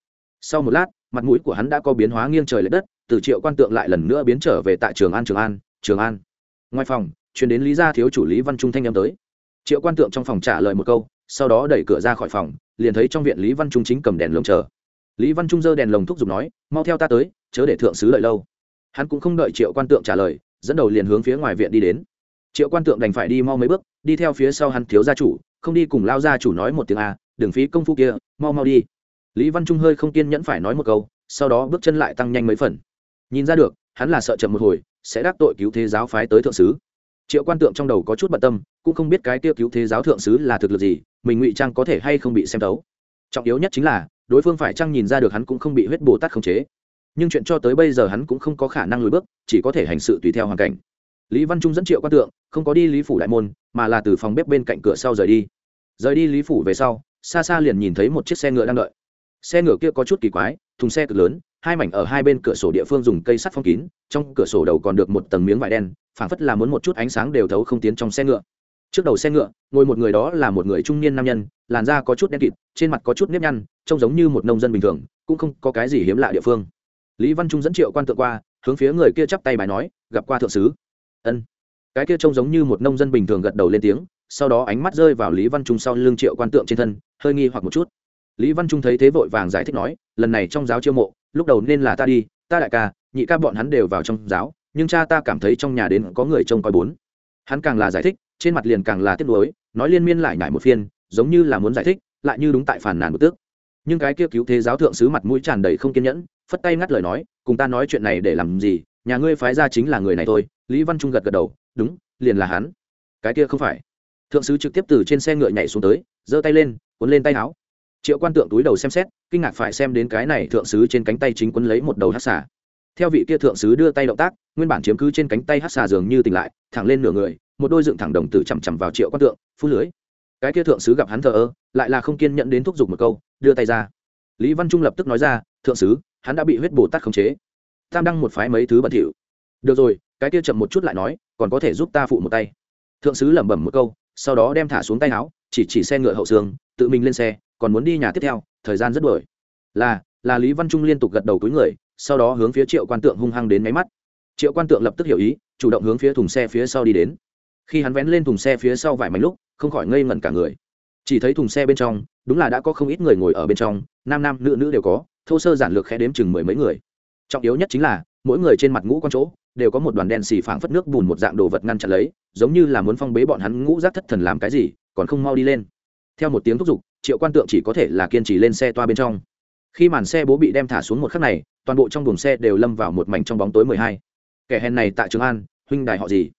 Sau một lát, mặt mũi của hắn đã có biến hóa nghiêng trời l ệ đất, từ triệu quan tượng lại lần nữa biến trở về tại trường an trường an trường an. Ngoài phòng chuyển đến lý gia thiếu chủ lý văn trung thanh âm tới. Triệu quan tượng trong phòng trả lời một câu, sau đó đẩy cửa ra khỏi phòng, liền thấy trong viện lý văn trung chính cầm đèn lồng chờ. Lý văn trung giơ đèn lồng thúc giục nói, mau theo ta tới, chớ để thượng sứ đợi lâu. Hắn cũng không đợi triệu quan tượng trả lời, dẫn đầu liền hướng phía ngoài viện đi đến. Triệu quan tượng đành phải đi mau mấy bước, đi theo phía sau hắn thiếu gia chủ, không đi cùng lao gia chủ nói một tiếng a đừng phí công phu kia, mau mau đi. Lý văn trung hơi không kiên nhẫn phải nói một câu, sau đó bước chân lại tăng nhanh mấy phần. Nhìn ra được, hắn là sợ chậm một hồi, sẽ đắc tội cứu thế giáo phái tới thượng sứ triệu quan tượng trong đầu có chút bận tâm, cũng không biết cái tiêu cứu thế giáo thượng sứ là thực lực gì, mình ngụy trang có thể hay không bị xem tấu trọng yếu nhất chính là, đối phương phải chăng nhìn ra được hắn cũng không bị huyết bồ tát khống chế. Nhưng chuyện cho tới bây giờ hắn cũng không có khả năng lùi bước, chỉ có thể hành sự tùy theo hoàn cảnh. Lý văn trung dẫn triệu quan tượng, không có đi lý phủ đại môn, mà là từ phòng bếp bên cạnh cửa sau rời đi. Rời đi lý phủ về sau, xa xa liền nhìn thấy một chiếc xe ngựa đang đợi. Xe ngựa kia có chút kỳ quái thùng xe cực lớn, hai mảnh ở hai bên cửa sổ địa phương dùng cây sắt phong kín, trong cửa sổ đầu còn được một tầng miếng vải đen, phảng phất là muốn một chút ánh sáng đều thấu không tiến trong xe ngựa. Trước đầu xe ngựa, ngồi một người đó là một người trung niên nam nhân, làn da có chút đen kịt, trên mặt có chút nếp nhăn, trông giống như một nông dân bình thường, cũng không có cái gì hiếm lạ địa phương. Lý văn trung dẫn triệu quan tượng qua, hướng phía người kia chắp tay bài nói, gặp qua thượng sứ. Ân. Cái kia trông giống như một nông dân bình thường gật đầu lên tiếng, sau đó ánh mắt rơi vào lý văn trung sau lưng triệu quan tượng trên thân, hơi nghi hoặc một chút lý văn trung thấy thế vội vàng giải thích nói, lần này trong giáo chiêu mộ, lúc đầu nên là ta đi, ta đại ca, nhị ca bọn hắn đều vào trong giáo, nhưng cha ta cảm thấy trong nhà đến có người trông coi bốn. Hắn càng là giải thích, trên mặt liền càng là tiếc nuối, nói liên miên lại nhải một phiên, giống như là muốn giải thích, lại như đúng tại phản nàn một tước. Nhưng cái kia cứu thế giáo thượng sứ mặt mũi tràn đầy không kiên nhẫn, phất tay ngắt lời nói, cùng ta nói chuyện này để làm gì, nhà ngươi phái ra chính là người này thôi. Lý văn trung gật gật đầu, đúng, liền là hắn. Cái kia không phải. Thượng sứ trực tiếp từ trên xe ngựa nhảy xuống tới, giơ tay lên, cuốn lên tay áo triệu quan tượng túi đầu xem xét, kinh ngạc phải xem đến cái này thượng sứ trên cánh tay chính quấn lấy một đầu hát xà. Theo vị kia thượng sứ đưa tay động tác, nguyên bản chiếm cứ trên cánh tay hát xà dường như tỉnh lại, thẳng lên nửa người, một đôi dựng thẳng đồng tử chằm chằm vào triệu quan tượng, phú lưới. Cái kia thượng sứ gặp hắn thờ ơ, lại là không kiên nhận đến thúc giục một câu, đưa tay ra. Lý văn trung lập tức nói ra, thượng sứ, hắn đã bị huyết bồ tát khống chế. Tam đăng một phái mấy thứ bẩn thỉu. Được rồi, cái kia chậm một chút lại nói, còn có thể giúp ta phụ một tay. Thượng sứ lẩm bẩm một câu, sau đó đem thả xuống tay áo, chỉ chỉ xe ngựa hậu xương, tự mình lên xe còn muốn đi nhà tiếp theo, thời gian rất đuổi. Là là lý văn trung liên tục gật đầu túi người, sau đó hướng phía triệu quan tượng hung hăng đến máy mắt. Triệu quan tượng lập tức hiểu ý, chủ động hướng phía thùng xe phía sau đi đến. Khi hắn vén lên thùng xe phía sau vài mảnh lúc, không khỏi ngây ngẩn cả người. Chỉ thấy thùng xe bên trong, đúng là đã có không ít người ngồi ở bên trong, nam nam nữ nữ đều có, thô sơ giản lược khẽ đếm chừng mười mấy người. Trọng yếu nhất chính là, mỗi người trên mặt ngũ con chỗ, đều có một đoàn đen xì phảng phất nước bùn một dạng đồ vật ngăn chặn lấy, giống như là muốn phong bế bọn hắn ngũ rác thất thần làm cái gì, còn không mau đi lên. Theo một tiếng thúc giục triệu quan tượng chỉ có thể là kiên trì lên xe toa bên trong. Khi màn xe bố bị đem thả xuống một khắc này, toàn bộ trong buồng xe đều lâm vào một mảnh trong bóng tối mười hai. Kẻ hèn này tại trường an, huynh đài họ gì?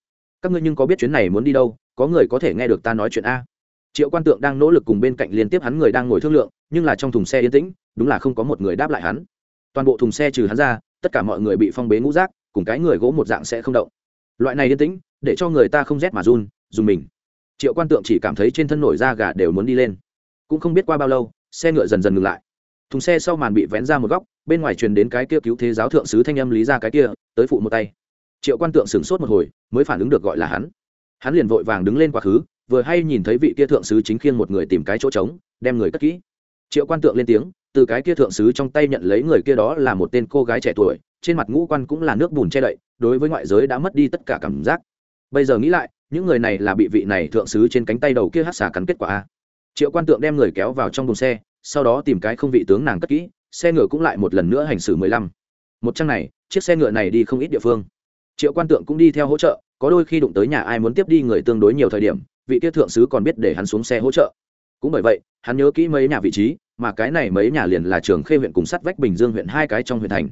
Các ngươi nhưng có biết chuyến này muốn đi đâu, có người có thể nghe được ta nói chuyện a? Triệu quan tượng đang nỗ lực cùng bên cạnh liên tiếp hắn người đang ngồi thương lượng, nhưng là trong thùng xe yên tĩnh, đúng là không có một người đáp lại hắn. Toàn bộ thùng xe trừ hắn ra, tất cả mọi người bị phong bế ngũ rác, cùng cái người gỗ một dạng sẽ không động. Loại này yên tĩnh, để cho người ta không rét mà run, dùng mình. Triệu quan tượng chỉ cảm thấy trên thân nổi da gà đều muốn đi lên cũng không biết qua bao lâu, xe ngựa dần dần ngừng lại. Thùng xe sau màn bị vén ra một góc, bên ngoài truyền đến cái kia cứu thế giáo thượng sứ thanh âm lý ra cái kia, tới phụ một tay. Triệu quan tượng sửng sốt một hồi, mới phản ứng được gọi là hắn. Hắn liền vội vàng đứng lên quá khứ, vừa hay nhìn thấy vị kia thượng sứ chính khiêng một người tìm cái chỗ trống, đem người cất kỹ. Triệu quan tượng lên tiếng, từ cái kia thượng sứ trong tay nhận lấy người kia đó là một tên cô gái trẻ tuổi, trên mặt ngũ quan cũng là nước bùn che đậy, đối với ngoại giới đã mất đi tất cả cảm giác. Bây giờ nghĩ lại, những người này là bị vị này thượng sứ trên cánh tay đầu kia hát xả cắn kết quả a triệu quan tượng đem người kéo vào trong đồn xe, sau đó tìm cái không vị tướng nàng cất kỹ, xe ngựa cũng lại một lần nữa hành xử mười lăm. Một trang này, chiếc xe ngựa này đi không ít địa phương. Triệu quan tượng cũng đi theo hỗ trợ, có đôi khi đụng tới nhà ai muốn tiếp đi người tương đối nhiều thời điểm, vị tiết thượng sứ còn biết để hắn xuống xe hỗ trợ. Cũng bởi vậy, hắn nhớ kỹ mấy nhà vị trí, mà cái này mấy nhà liền là trường khê huyện cùng sắt vách bình dương huyện hai cái trong huyện thành.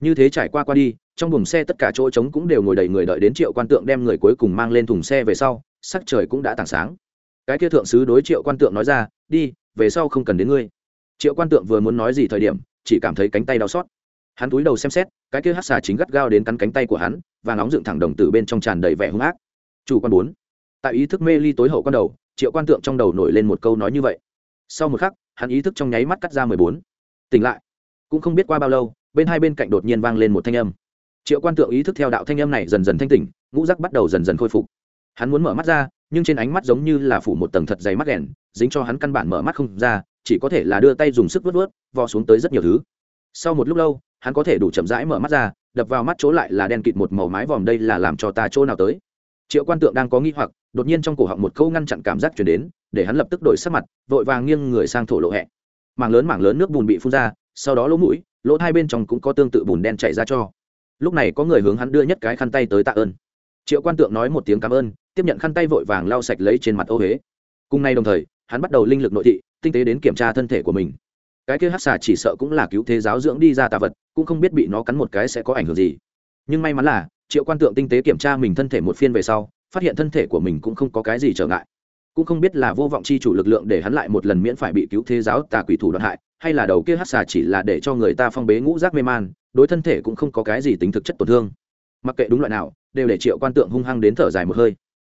Như thế trải qua qua đi, trong buồng xe tất cả chỗ trống cũng đều ngồi đầy người đợi đến triệu quan tượng đem người cuối cùng mang lên thùng xe về sau, sắc trời cũng đã tảng sáng cái kia thượng sứ đối triệu quan tượng nói ra, đi, về sau không cần đến ngươi. Triệu quan tượng vừa muốn nói gì thời điểm, chỉ cảm thấy cánh tay đau xót. Hắn túi đầu xem xét, cái kia hát xà chính gắt gao đến cắn cánh tay của hắn và nóng dựng thẳng đồng tử bên trong tràn đầy vẻ hung ác. Chủ quan bốn. Tại ý thức mê ly tối hậu quan đầu, triệu quan tượng trong đầu nổi lên một câu nói như vậy. Sau một khắc, hắn ý thức trong nháy mắt cắt ra mười bốn. Tỉnh lại. Cũng không biết qua bao lâu, bên hai bên cạnh đột nhiên vang lên một thanh âm. Triệu quan tượng ý thức theo đạo thanh âm này dần dần thanh tỉnh, ngũ rắc bắt đầu dần dần khôi phục. Hắn muốn mở mắt ra nhưng trên ánh mắt giống như là phủ một tầng thật dày mắt đèn, dính cho hắn căn bản mở mắt không ra, chỉ có thể là đưa tay dùng sức vớt vớt vò xuống tới rất nhiều thứ. Sau một lúc lâu, hắn có thể đủ chậm rãi mở mắt ra, đập vào mắt chỗ lại là đen kịt một màu mái vòm đây là làm cho ta chỗ nào tới. Triệu quan tượng đang có nghi hoặc, đột nhiên trong cổ họng một câu ngăn chặn cảm giác chuyển đến, để hắn lập tức đổi sắc mặt, vội vàng nghiêng người sang thổ lộ hẹ. Mảng lớn mảng lớn nước bùn bị phun ra, sau đó lỗ mũi, lỗ hai bên trong cũng có tương tự bùn đen chảy ra cho. Lúc này có người hướng hắn đưa nhất cái khăn tay tới tạ ơn. Triệu quan tượng nói một tiếng cảm ơn tiếp nhận khăn tay vội vàng lau sạch lấy trên mặt ô huế. Cùng nay đồng thời, hắn bắt đầu linh lực nội thị, tinh tế đến kiểm tra thân thể của mình. Cái kia hát xà chỉ sợ cũng là cứu thế giáo dưỡng đi ra tà vật, cũng không biết bị nó cắn một cái sẽ có ảnh hưởng gì. Nhưng may mắn là, triệu quan tượng tinh tế kiểm tra mình thân thể một phiên về sau, phát hiện thân thể của mình cũng không có cái gì trở ngại. Cũng không biết là vô vọng chi chủ lực lượng để hắn lại một lần miễn phải bị cứu thế giáo tà quỷ thủ đoạn hại, hay là đầu kia hát xà chỉ là để cho người ta phong bế ngũ rác mê man, đối thân thể cũng không có cái gì tính thực chất tổn thương. Mặc kệ đúng loại nào, đều để triệu quan tượng hung hăng đến thở dài một hơi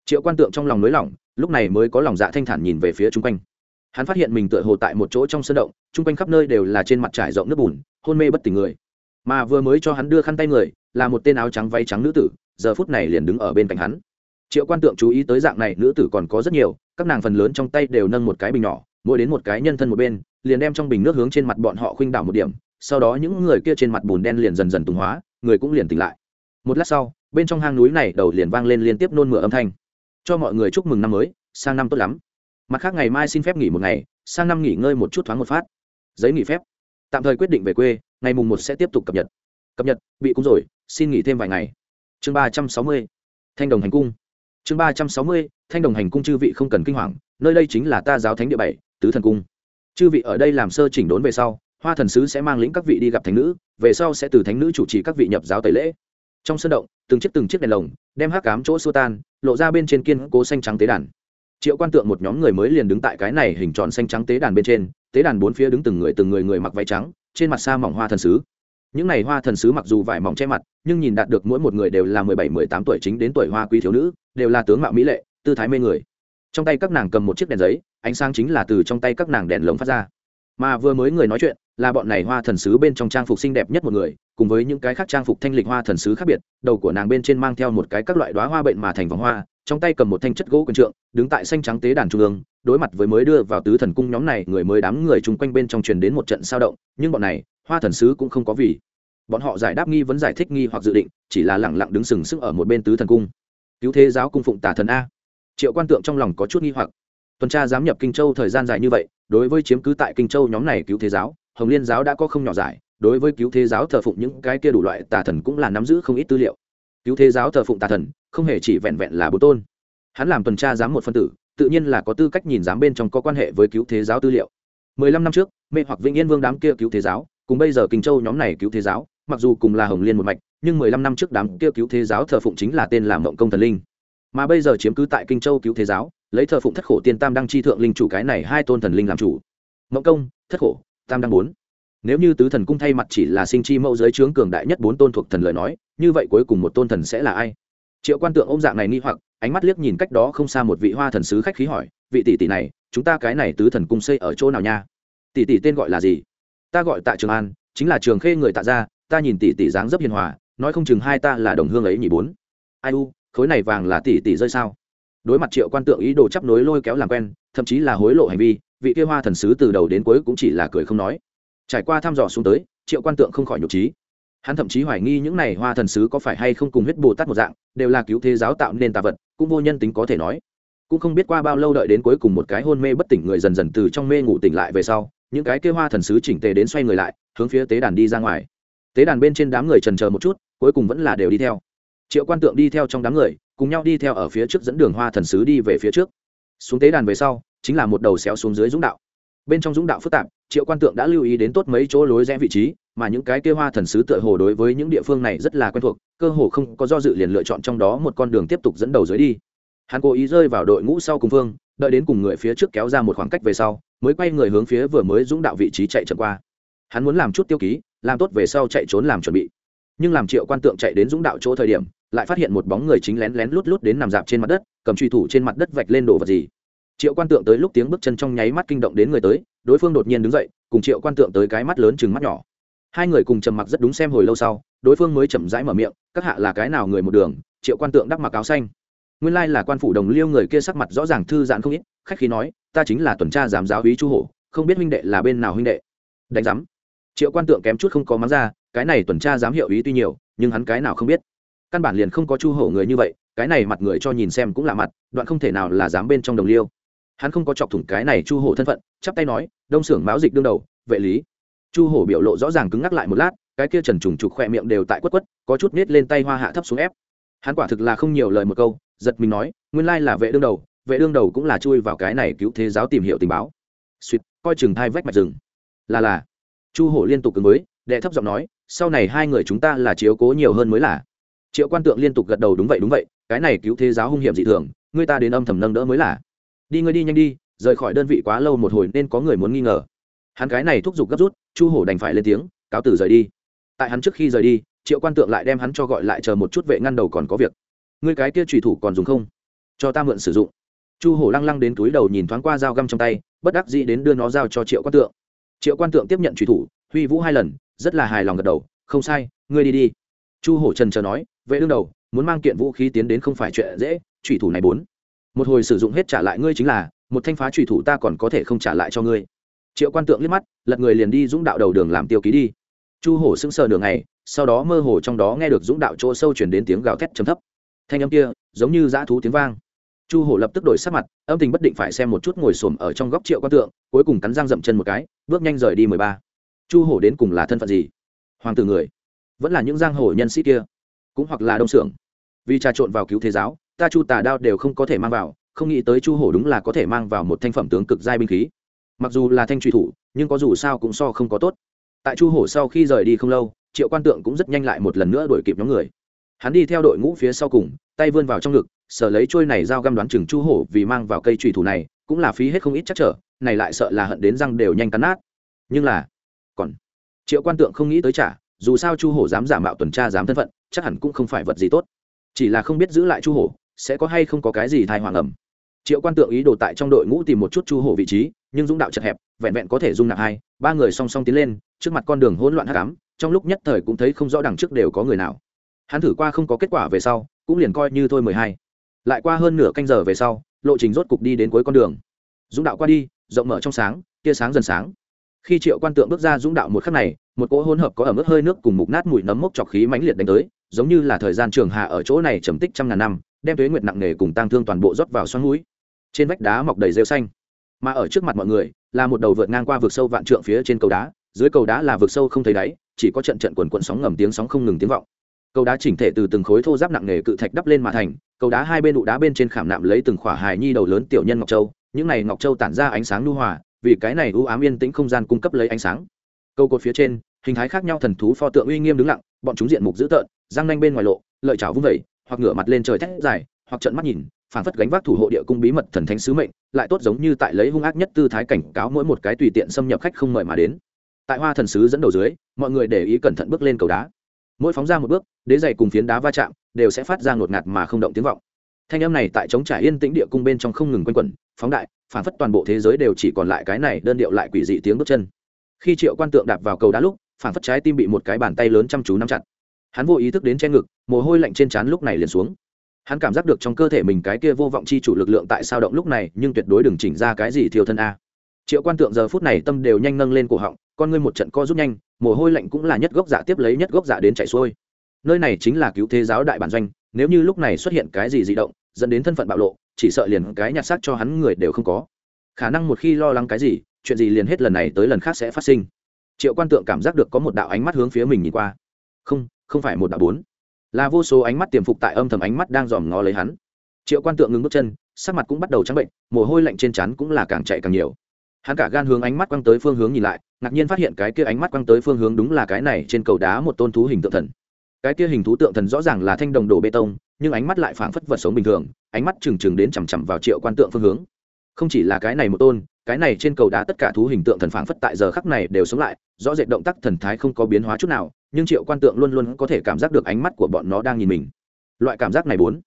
triệu quan tượng trong lòng nới lỏng, lúc này mới có lòng dạ thanh thản nhìn về phía chung quanh. Hắn phát hiện mình tựa hồ tại một chỗ trong sân động, chung quanh khắp nơi đều là trên mặt trải rộng nước bùn, hôn mê bất tỉnh người. Mà vừa mới cho hắn đưa khăn tay người, là một tên áo trắng váy trắng nữ tử, giờ phút này liền đứng ở bên cạnh hắn. Triệu quan tượng chú ý tới dạng này, nữ tử còn có rất nhiều, các nàng phần lớn trong tay đều nâng một cái bình nhỏ, mỗi đến một cái nhân thân một bên, liền đem trong bình nước hướng trên mặt bọn họ khuynh đảo một điểm, sau đó những người kia trên mặt bùn đen liền dần dần tùng hóa, người cũng liền tỉnh lại. Một lát sau, bên trong hang núi này đầu liền vang lên liên tiếp nôn mửa âm thanh cho mọi người chúc mừng năm mới, sang năm tốt lắm. Mặt khác ngày mai xin phép nghỉ một ngày, sang năm nghỉ ngơi một chút thoáng một phát. Giấy nghỉ phép. Tạm thời quyết định về quê, ngày mùng một sẽ tiếp tục cập nhật. Cập nhật, bị cúng rồi, xin nghỉ thêm vài ngày. Chương ba trăm sáu mươi, thanh đồng hành cung. Chương ba trăm sáu mươi, thanh đồng hành cung chư vị không cần kinh hoàng, nơi đây chính là ta giáo thánh địa bảy, tứ thần cung. Chư vị ở đây làm sơ chỉnh đốn về sau, hoa thần sứ sẽ mang lĩnh các vị đi gặp thánh nữ, về sau sẽ từ thánh nữ chủ trì các vị nhập giáo tẩy lễ trong sân động, từng chiếc từng chiếc đèn lồng, đem hát cám chỗ xua tan, lộ ra bên trên kiên cố xanh trắng tế đàn. Triệu quan tượng một nhóm người mới liền đứng tại cái này hình tròn xanh trắng tế đàn bên trên, tế đàn bốn phía đứng từng người từng người người mặc váy trắng, trên mặt xa mỏng hoa thần sứ. Những n à y hoa thần sứ mặc dù vải mỏng che mặt, nhưng nhìn đạt được mỗi một người đều là mười bảy, mười tám tuổi chính đến tuổi hoa quý thiếu nữ, đều là tướng mạo mỹ lệ, tư thái mê người. Trong tay các nàng cầm một chiếc đèn giấy, ánh sáng chính là từ trong tay các nàng đèn lồng phát ra. Mà vừa mới người nói chuyện là bọn này hoa thần sứ bên trong trang phục xinh đẹp nhất một người, cùng với những cái khác trang phục thanh lịch hoa thần sứ khác biệt, đầu của nàng bên trên mang theo một cái các loại đoá hoa bệnh mà thành vòng hoa, trong tay cầm một thanh chất gỗ quần trượng, đứng tại xanh trắng tế đàn trung ương, đối mặt với mới đưa vào tứ thần cung nhóm này, người mới đám người chung quanh bên trong truyền đến một trận sao động, nhưng bọn này, hoa thần sứ cũng không có vì bọn họ giải đáp nghi vấn giải thích nghi hoặc dự định, chỉ là lẳng lặng đứng sừng sững ở một bên tứ thần cung. Cứu thế giáo cung phụng tả thần a. Triệu quan tượng trong lòng có chút nghi hoặc. Tuần tra giám nhập kinh châu thời gian dài như vậy, đối với chiếm cứ tại kinh châu nhóm này cứu thế giáo hồng liên giáo đã có không nhỏ giải, đối với cứu thế giáo thờ phụng những cái kia đủ loại tà thần cũng là nắm giữ không ít tư liệu. Cứu thế giáo thờ phụng tà thần, không hề chỉ vẹn vẹn là bố tôn. Hắn làm tuần tra giám một phân tử, tự nhiên là có tư cách nhìn giám bên trong có quan hệ với cứu thế giáo tư liệu. Mười lăm năm trước, mê hoặc vĩnh yên vương đám kia cứu thế giáo, cùng bây giờ kinh châu nhóm này cứu thế giáo, mặc dù cùng là hồng liên một mạch, nhưng mười lăm năm trước đám kia cứu thế giáo thờ phụng chính là tên là mộng công thần linh. Mà bây giờ chiếm cứ tại kinh châu cứu thế giáo, lấy thờ phụng thất khổ tiên tam đăng chi thượng linh chủ cái này hai tôn thần linh làm chủ. Mộng công, thất khổ tam đăng bốn. Nếu như tứ thần cung thay mặt chỉ là sinh chi mẫu giới trướng cường đại nhất bốn tôn thuộc thần lời nói, như vậy cuối cùng một tôn thần sẽ là ai? Triệu quan tượng ôm dạng này nghi hoặc, ánh mắt liếc nhìn cách đó không xa một vị hoa thần sứ khách khí hỏi, vị tỷ tỷ này, chúng ta cái này tứ thần cung xây ở chỗ nào nha? Tỷ tỷ tên gọi là gì? Ta gọi tạ trường an, chính là trường khê người tạ gia, ta nhìn tỷ tỷ dáng dấp hiền hòa, nói không chừng hai ta là đồng hương ấy nhỉ bốn. Ai u, khối này vàng là tỷ tỷ rơi sao? Đối mặt triệu quan tượng ý đồ chấp nối lôi kéo làm quen, thậm chí là hối lộ hành vi vị kia hoa thần sứ từ đầu đến cuối cũng chỉ là cười không nói. Trải qua thăm dò xuống tới, triệu quan tượng không khỏi nhục trí. Hắn thậm chí hoài nghi những này hoa thần sứ có phải hay không cùng huyết bồ tát một dạng, đều là cứu thế giáo tạo nên tà vật, cũng vô nhân tính có thể nói. Cũng không biết qua bao lâu đợi đến cuối cùng một cái hôn mê bất tỉnh người dần dần từ trong mê ngủ tỉnh lại về sau, những cái kia hoa thần sứ chỉnh tề đến xoay người lại, hướng phía tế đàn đi ra ngoài. Tế đàn bên trên đám người trần chờ một chút, cuối cùng vẫn là đều đi theo. Triệu quan tượng đi theo trong đám người, cùng nhau đi theo ở phía trước dẫn đường hoa thần sứ đi về phía trước. Xuống tế đàn về sau chính là một đầu xéo xuống dưới dũng đạo. Bên trong dũng đạo phức tạp, triệu quan tượng đã lưu ý đến tốt mấy chỗ lối rẽ vị trí, mà những cái kia hoa thần sứ tựa hồ đối với những địa phương này rất là quen thuộc, cơ hồ không có do dự liền lựa chọn trong đó một con đường tiếp tục dẫn đầu dưới đi. Hắn cố ý rơi vào đội ngũ sau cùng phương, đợi đến cùng người phía trước kéo ra một khoảng cách về sau, mới quay người hướng phía vừa mới dũng đạo vị trí chạy chậm qua. Hắn muốn làm chút tiêu ký, làm tốt về sau chạy trốn làm chuẩn bị. Nhưng làm triệu quan tượng chạy đến dũng đạo chỗ thời điểm, lại phát hiện một bóng người chính lén lén lút lút đến nằm dạp trên mặt đất, cầm truy thủ trên mặt đất vạch lên đồ vật gì triệu quan tượng tới lúc tiếng bước chân trong nháy mắt kinh động đến người tới, đối phương đột nhiên đứng dậy, cùng triệu quan tượng tới cái mắt lớn chừng mắt nhỏ. Hai người cùng trầm mặc rất đúng xem hồi lâu sau, đối phương mới chậm rãi mở miệng, các hạ là cái nào người một đường? Triệu quan tượng đắp mặc áo xanh. Nguyên lai là quan phủ đồng liêu người kia sắc mặt rõ ràng thư giãn không ít, khách khí nói, ta chính là tuần tra giám giáo hí chu hổ, không biết huynh đệ là bên nào huynh đệ. Đánh giám. Triệu quan tượng kém chút không có mắng ra, cái này tuần tra giám hiệu ý tuy nhiều, nhưng hắn cái nào không biết. Căn bản liền không có chu hổ người như vậy, cái này mặt người cho nhìn xem cũng là mặt, đoạn không thể nào là dám bên trong đồng liêu hắn không có chọc thủng cái này chu hổ thân phận, chắp tay nói, đông xưởng mão dịch đương đầu, vệ lý. Chu hổ biểu lộ rõ ràng cứng ngắc lại một lát, cái kia trần trùng trục khoe miệng đều tại quất quất, có chút nết lên tay hoa hạ thấp xuống ép. Hắn quả thực là không nhiều lời một câu, giật mình nói, nguyên lai là vệ đương đầu, vệ đương đầu cũng là chui vào cái này cứu thế giáo tìm hiểu tình báo. Suýt, coi chừng thai vách mạch rừng. Là là. Chu hổ liên tục cứng mới đệ thấp giọng nói, sau này hai người chúng ta là chiếu cố nhiều hơn mới là. Triệu quan tượng liên tục gật đầu, đúng vậy đúng vậy, cái này cứu thế giáo hung hiểm dị thường, người ta đến âm thầm nâng đỡ mới là đi ngươi đi nhanh đi, rời khỏi đơn vị quá lâu một hồi nên có người muốn nghi ngờ. Hắn cái này thúc giục gấp rút, chu hổ đành phải lên tiếng, cáo tử rời đi. Tại hắn trước khi rời đi, triệu quan tượng lại đem hắn cho gọi lại chờ một chút vệ ngăn đầu còn có việc. Ngươi cái kia trùy thủ còn dùng không? Cho ta mượn sử dụng. Chu hổ lăng lăng đến túi đầu nhìn thoáng qua dao găm trong tay, bất đắc dĩ đến đưa nó giao cho triệu quan tượng. Triệu quan tượng tiếp nhận trùy thủ, huy vũ hai lần, rất là hài lòng gật đầu. Không sai, ngươi đi đi. Chu hổ trần chờ nói, vệ đương đầu, muốn mang kiện vũ khí tiến đến không phải chuyện dễ, trùy thủ này bốn một hồi sử dụng hết trả lại ngươi chính là, một thanh phá trùy thủ ta còn có thể không trả lại cho ngươi. Triệu quan tượng liếc mắt, lật người liền đi dũng đạo đầu đường làm tiêu ký đi. Chu hổ sững sờ đường này sau đó mơ hồ trong đó nghe được dũng đạo chỗ sâu chuyển đến tiếng gào thét chấm thấp. Thanh âm kia, giống như dã thú tiếng vang. Chu hổ lập tức đổi sắc mặt, âm tình bất định phải xem một chút ngồi xổm ở trong góc triệu quan tượng, cuối cùng cắn răng dậm chân một cái, bước nhanh rời đi mười ba. Chu hổ đến cùng là thân phận gì? Hoàng tử người, vẫn là những giang hồ nhân sĩ kia, cũng hoặc là đông xưởng vì trà trộn vào cứu thế giáo ta chu tà đao đều không có thể mang vào, không nghĩ tới chu hổ đúng là có thể mang vào một thanh phẩm tướng cực giai binh khí. Mặc dù là thanh truy thủ, nhưng có dù sao cũng so không có tốt. Tại chu hổ sau khi rời đi không lâu, triệu quan tượng cũng rất nhanh lại một lần nữa đuổi kịp nhóm người. Hắn đi theo đội ngũ phía sau cùng, tay vươn vào trong ngực, sở lấy trôi này dao găm đoán chừng chu hổ vì mang vào cây trùy thủ này, cũng là phí hết không ít chắc trở, này lại sợ là hận đến răng đều nhanh cắn nát. Nhưng là, còn, triệu quan tượng không nghĩ tới trả dù sao chu hổ dám giả mạo tuần tra dám thân phận, chắc hẳn cũng không phải vật gì tốt. Chỉ là không biết giữ lại chu hổ sẽ có hay không có cái gì thai hoàng ẩm. Triệu quan tượng ý đồ tại trong đội ngũ tìm một chút chu hổ vị trí, nhưng dũng đạo chật hẹp, vẹn vẹn có thể dung nạp hai, ba người song song tiến lên, trước mặt con đường hỗn loạn hắc ám, trong lúc nhất thời cũng thấy không rõ đằng trước đều có người nào. Hắn thử qua không có kết quả về sau, cũng liền coi như thôi mười hai. Lại qua hơn nửa canh giờ về sau, lộ trình rốt cục đi đến cuối con đường. Dũng đạo qua đi, rộng mở trong sáng, tia sáng dần sáng. Khi triệu quan tượng bước ra dũng đạo một khắc này, một cỗ hỗn hợp có ở mức hơi nước cùng mục nát mùi nấm mốc trọc khí mãnh liệt đánh tới, giống như là thời gian trường hạ ở chỗ này trầm tích trăm ngàn năm đem tuế nguyệt nặng nề cùng tang thương toàn bộ rót vào xoắn mũi. Trên vách đá mọc đầy rêu xanh. Mà ở trước mặt mọi người, là một đầu vượt ngang qua vực sâu vạn trượng phía trên cầu đá. Dưới cầu đá là vực sâu không thấy đáy, chỉ có trận trận quần quận sóng ngầm tiếng sóng không ngừng tiếng vọng. Cầu đá chỉnh thể từ từng khối thô giáp nặng nề cự thạch đắp lên mà thành, cầu đá hai bên đụ đá bên trên khảm nạm lấy từng khỏa hài nhi đầu lớn tiểu nhân ngọc châu. Những này ngọc châu tản ra ánh sáng nhu hòa, vì cái này u ám yên tĩnh không gian cung cấp lấy ánh sáng. Câu cột phía trên, hình thái khác nhau thần thú pho tượng uy nghiêm đứng lặng, bọn chúng diện mục dữ tợn, răng nanh bên ngoài lộ, lợi chảo vung vẩy hoặc ngửa mặt lên trời thét dài, hoặc trận mắt nhìn phản phất gánh vác thủ hộ địa cung bí mật thần thánh sứ mệnh, lại tốt giống như tại lấy hung ác nhất tư thái cảnh cáo mỗi một cái tùy tiện xâm nhập khách không mời mà đến. Tại hoa thần sứ dẫn đầu dưới, mọi người để ý cẩn thận bước lên cầu đá. Mỗi phóng ra một bước, đế dày cùng phiến đá va chạm đều sẽ phát ra ngột ngạt mà không động tiếng vọng. Thanh âm này tại chống trải yên tĩnh địa cung bên trong không ngừng quanh quẩn, phóng đại phản phất toàn bộ thế giới đều chỉ còn lại cái này đơn điệu lại quỷ dị tiếng bước chân. Khi triệu quan tượng đạp vào cầu đá lúc phản phất trái tim bị một cái bàn tay lớn chăm chú nắm chặt hắn vô ý thức đến che ngực, mồ hôi lạnh trên trán lúc này liền xuống. Hắn cảm giác được trong cơ thể mình cái kia vô vọng chi chủ lực lượng tại sao động lúc này, nhưng tuyệt đối đừng chỉnh ra cái gì thiêu thân a. Triệu quan tượng giờ phút này tâm đều nhanh nâng lên cổ họng, con ngươi một trận co rút nhanh, mồ hôi lạnh cũng là nhất gốc giả tiếp lấy nhất gốc giả đến chạy xuôi. Nơi này chính là cứu thế giáo đại bản doanh, nếu như lúc này xuất hiện cái gì dị động, dẫn đến thân phận bạo lộ, chỉ sợ liền cái nhặt xác cho hắn người đều không có. Khả năng một khi lo lắng cái gì, chuyện gì liền hết lần này tới lần khác sẽ phát sinh. Triệu quan tượng cảm giác được có một đạo ánh mắt hướng phía mình nhìn qua. Không không phải một đạo bốn. Là vô số ánh mắt tiềm phục tại âm thầm ánh mắt đang dòm ngó lấy hắn. Triệu quan tượng ngừng bước chân, sắc mặt cũng bắt đầu trắng bệnh, mồ hôi lạnh trên chắn cũng là càng chạy càng nhiều. Hắn cả gan hướng ánh mắt quăng tới phương hướng nhìn lại, ngạc nhiên phát hiện cái kia ánh mắt quăng tới phương hướng đúng là cái này trên cầu đá một tôn thú hình tượng thần. Cái kia hình thú tượng thần rõ ràng là thanh đồng đổ bê tông, nhưng ánh mắt lại phảng phất vật sống bình thường, ánh mắt trừng trừng đến chằm chằm vào triệu quan tượng phương hướng. Không chỉ là cái này một tôn, cái này trên cầu đá tất cả thú hình tượng thần phảng phất tại giờ khắc này đều sống lại, rõ rệt động tác thần thái không có biến hóa chút nào nhưng triệu quan tượng luôn luôn có thể cảm giác được ánh mắt của bọn nó đang nhìn mình. Loại cảm giác này bốn,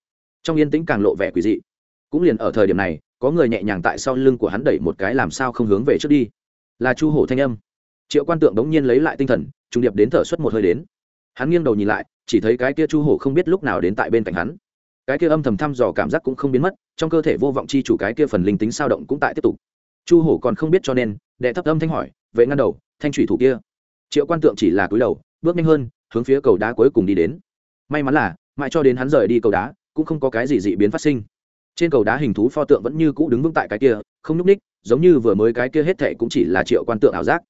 trong yên tĩnh càng lộ vẻ quỷ dị. Cũng liền ở thời điểm này, có người nhẹ nhàng tại sau lưng của hắn đẩy một cái làm sao không hướng về trước đi. Là chu hổ thanh âm. Triệu quan tượng đống nhiên lấy lại tinh thần trung điệp đến thở suất một hơi đến. Hắn nghiêng đầu nhìn lại, chỉ thấy cái kia chu hổ không biết lúc nào đến tại bên cạnh hắn. Cái kia âm thầm thăm dò cảm giác cũng không biến mất, trong cơ thể vô vọng chi chủ cái kia phần linh tính sao động cũng tại tiếp tục. Chu hổ còn không biết cho nên, đệ thấp âm thanh hỏi, vệ ngăn đầu, thanh thủy thủ kia. Triệu quan tượng chỉ là cúi đầu bước nhanh hơn, hướng phía cầu đá cuối cùng đi đến. May mắn là, mãi cho đến hắn rời đi cầu đá, cũng không có cái gì dị biến phát sinh. Trên cầu đá hình thú pho tượng vẫn như cũ đứng vững tại cái kia, không nhúc ních giống như vừa mới cái kia hết thệ cũng chỉ là triệu quan tượng ảo giác.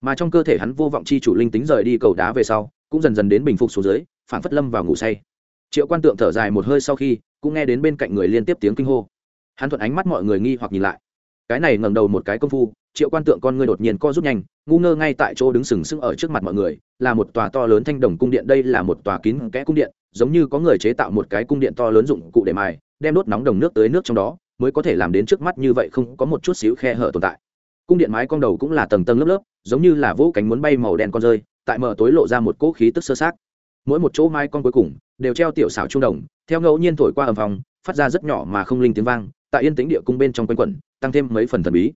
Mà trong cơ thể hắn vô vọng chi chủ linh tính rời đi cầu đá về sau, cũng dần dần đến bình phục xuống dưới, phản phất lâm vào ngủ say. Triệu quan tượng thở dài một hơi sau khi, cũng nghe đến bên cạnh người liên tiếp tiếng kinh hô. Hắn thuận ánh mắt mọi người nghi hoặc nhìn lại. Cái này ngẩng đầu một cái công phu triệu quan tượng con ngươi đột nhiên co rút nhanh, ngu ngơ ngay tại chỗ đứng sừng sững ở trước mặt mọi người, là một tòa to lớn thanh đồng cung điện, đây là một tòa kín kẽ cung điện, giống như có người chế tạo một cái cung điện to lớn dụng cụ để mài, đem đốt nóng đồng nước tới nước trong đó, mới có thể làm đến trước mắt như vậy không có một chút xíu khe hở tồn tại. Cung điện mái con đầu cũng là tầng tầng lớp lớp, giống như là vỗ cánh muốn bay màu đen con rơi, tại mở tối lộ ra một cỗ khí tức sơ sát mỗi một chỗ mai con cuối cùng, đều treo tiểu xảo trung đồng, theo ngẫu nhiên thổi qua ầm vòng phát ra rất nhỏ mà không linh tiếng vang, tại yên tĩnh địa cung bên trong quanh quẩn, tăng thêm mấy phần thần bí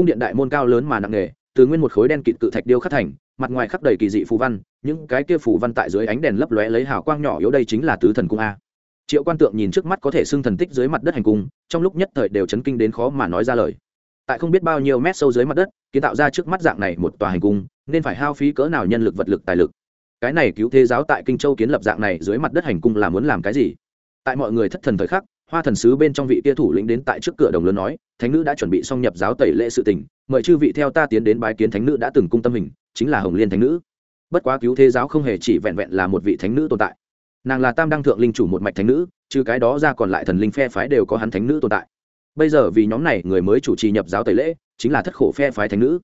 cung điện đại môn cao lớn mà nặng nề, từ nguyên một khối đen kịt cự thạch điêu khắc thành, mặt ngoài khắc đầy kỳ dị phù văn, những cái kia phù văn tại dưới ánh đèn lấp lóe lấy hào quang nhỏ yếu đây chính là tứ thần cung a. Triệu quan tượng nhìn trước mắt có thể xưng thần tích dưới mặt đất hành cung, trong lúc nhất thời đều chấn kinh đến khó mà nói ra lời. Tại không biết bao nhiêu mét sâu dưới mặt đất, kiến tạo ra trước mắt dạng này một tòa hành cung, nên phải hao phí cỡ nào nhân lực vật lực tài lực. Cái này cứu thế giáo tại kinh châu kiến lập dạng này dưới mặt đất hành cung là muốn làm cái gì? Tại mọi người thất thần thời khắc hoa thần sứ bên trong vị kia thủ lĩnh đến tại trước cửa đồng lớn nói, thánh nữ đã chuẩn bị xong nhập giáo tẩy lễ sự tình, mời chư vị theo ta tiến đến bái kiến thánh nữ đã từng cung tâm hình, chính là hồng liên thánh nữ. Bất quá cứu thế giáo không hề chỉ vẹn vẹn là một vị thánh nữ tồn tại. Nàng là tam đăng thượng linh chủ một mạch thánh nữ, trừ cái đó ra còn lại thần linh phe phái đều có hắn thánh nữ tồn tại. Bây giờ vì nhóm này người mới chủ trì nhập giáo tẩy lễ, chính là thất khổ phe phái thánh nữ.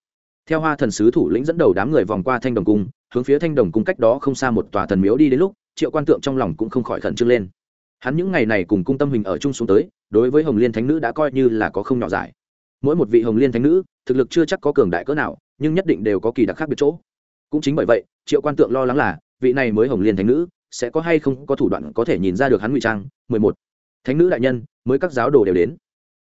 Theo hoa thần sứ thủ lĩnh dẫn đầu đám người vòng qua thanh đồng cung, hướng phía thanh đồng cung cách đó không xa một tòa thần miếu đi đến lúc, triệu quan tượng trong lòng cũng không khỏi khẩn trương lên hắn những ngày này cùng cung tâm hình ở chung xuống tới, đối với hồng liên thánh nữ đã coi như là có không nhỏ giải. Mỗi một vị hồng liên thánh nữ, thực lực chưa chắc có cường đại cỡ nào, nhưng nhất định đều có kỳ đặc khác biệt chỗ. Cũng chính bởi vậy, triệu quan tượng lo lắng là, vị này mới hồng liên thánh nữ, sẽ có hay không có thủ đoạn có thể nhìn ra được hắn ngụy trang. Mười một. Thánh nữ đại nhân, mới các giáo đồ đều đến.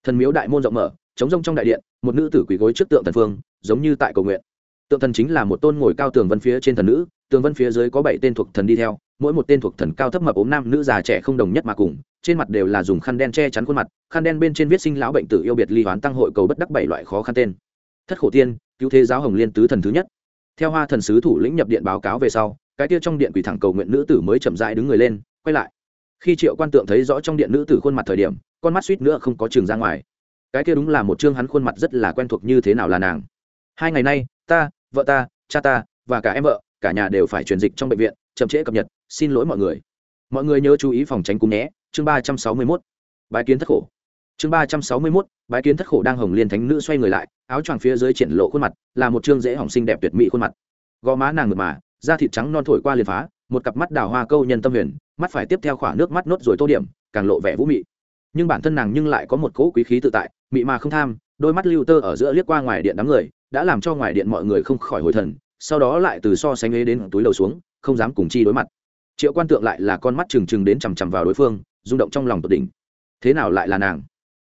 Thần miếu đại môn rộng mở chống rông trong đại điện, một nữ tử quỳ gối trước tượng thần phương, giống như tại cầu nguyện tượng thần chính là một tôn ngồi cao tường vân phía trên thần nữ, tường vân phía dưới có bảy tên thuộc thần đi theo, mỗi một tên thuộc thần cao thấp mập ốm nam nữ già trẻ không đồng nhất mà cùng, trên mặt đều là dùng khăn đen che chắn khuôn mặt, khăn đen bên trên viết sinh lão bệnh tử yêu biệt ly hoán tăng hội cầu bất đắc bảy loại khó khăn tên. Thất khổ tiên, cứu thế giáo hồng liên tứ thần thứ nhất. Theo hoa thần sứ thủ lĩnh nhập điện báo cáo về sau, cái kia trong điện quỷ thẳng cầu nguyện nữ tử mới chậm rãi đứng người lên, quay lại. Khi triệu quan tượng thấy rõ trong điện nữ tử khuôn mặt thời điểm, con mắt suýt nữa không có trường ra ngoài. Cái kia đúng là một chương hắn khuôn mặt rất là quen thuộc như thế nào là nàng. Hai ngày nay ta, vợ ta, cha ta và cả em vợ, cả nhà đều phải truyền dịch trong bệnh viện, chậm trễ cập nhật. Xin lỗi mọi người. Mọi người nhớ chú ý phòng tránh cúm nhé. Chương ba trăm sáu mươi mốt. Bái kiến thất khổ. Chương ba trăm sáu mươi mốt. Bái kiến thất khổ đang hồng liên thánh nữ xoay người lại, áo choàng phía dưới triển lộ khuôn mặt, là một chương dễ hỏng xinh đẹp tuyệt mỹ khuôn mặt. Gò má nàng ngược mà, da thịt trắng non thổi qua liền phá, một cặp mắt đào hoa câu nhân tâm huyền, mắt phải tiếp theo khỏa nước mắt nốt rồi tô điểm, càng lộ vẻ vũ mị. Nhưng bản thân nàng nhưng lại có một cỗ quý khí tự tại, mị mà không tham, đôi mắt lưu tơ ở giữa liếc qua ngoài điện đám người đã làm cho ngoài điện mọi người không khỏi hồi thần, sau đó lại từ so sánh ấy đến túi đầu xuống, không dám cùng chi đối mặt. Triệu quan tượng lại là con mắt trừng trừng đến chằm chằm vào đối phương, rung động trong lòng tột đỉnh. Thế nào lại là nàng?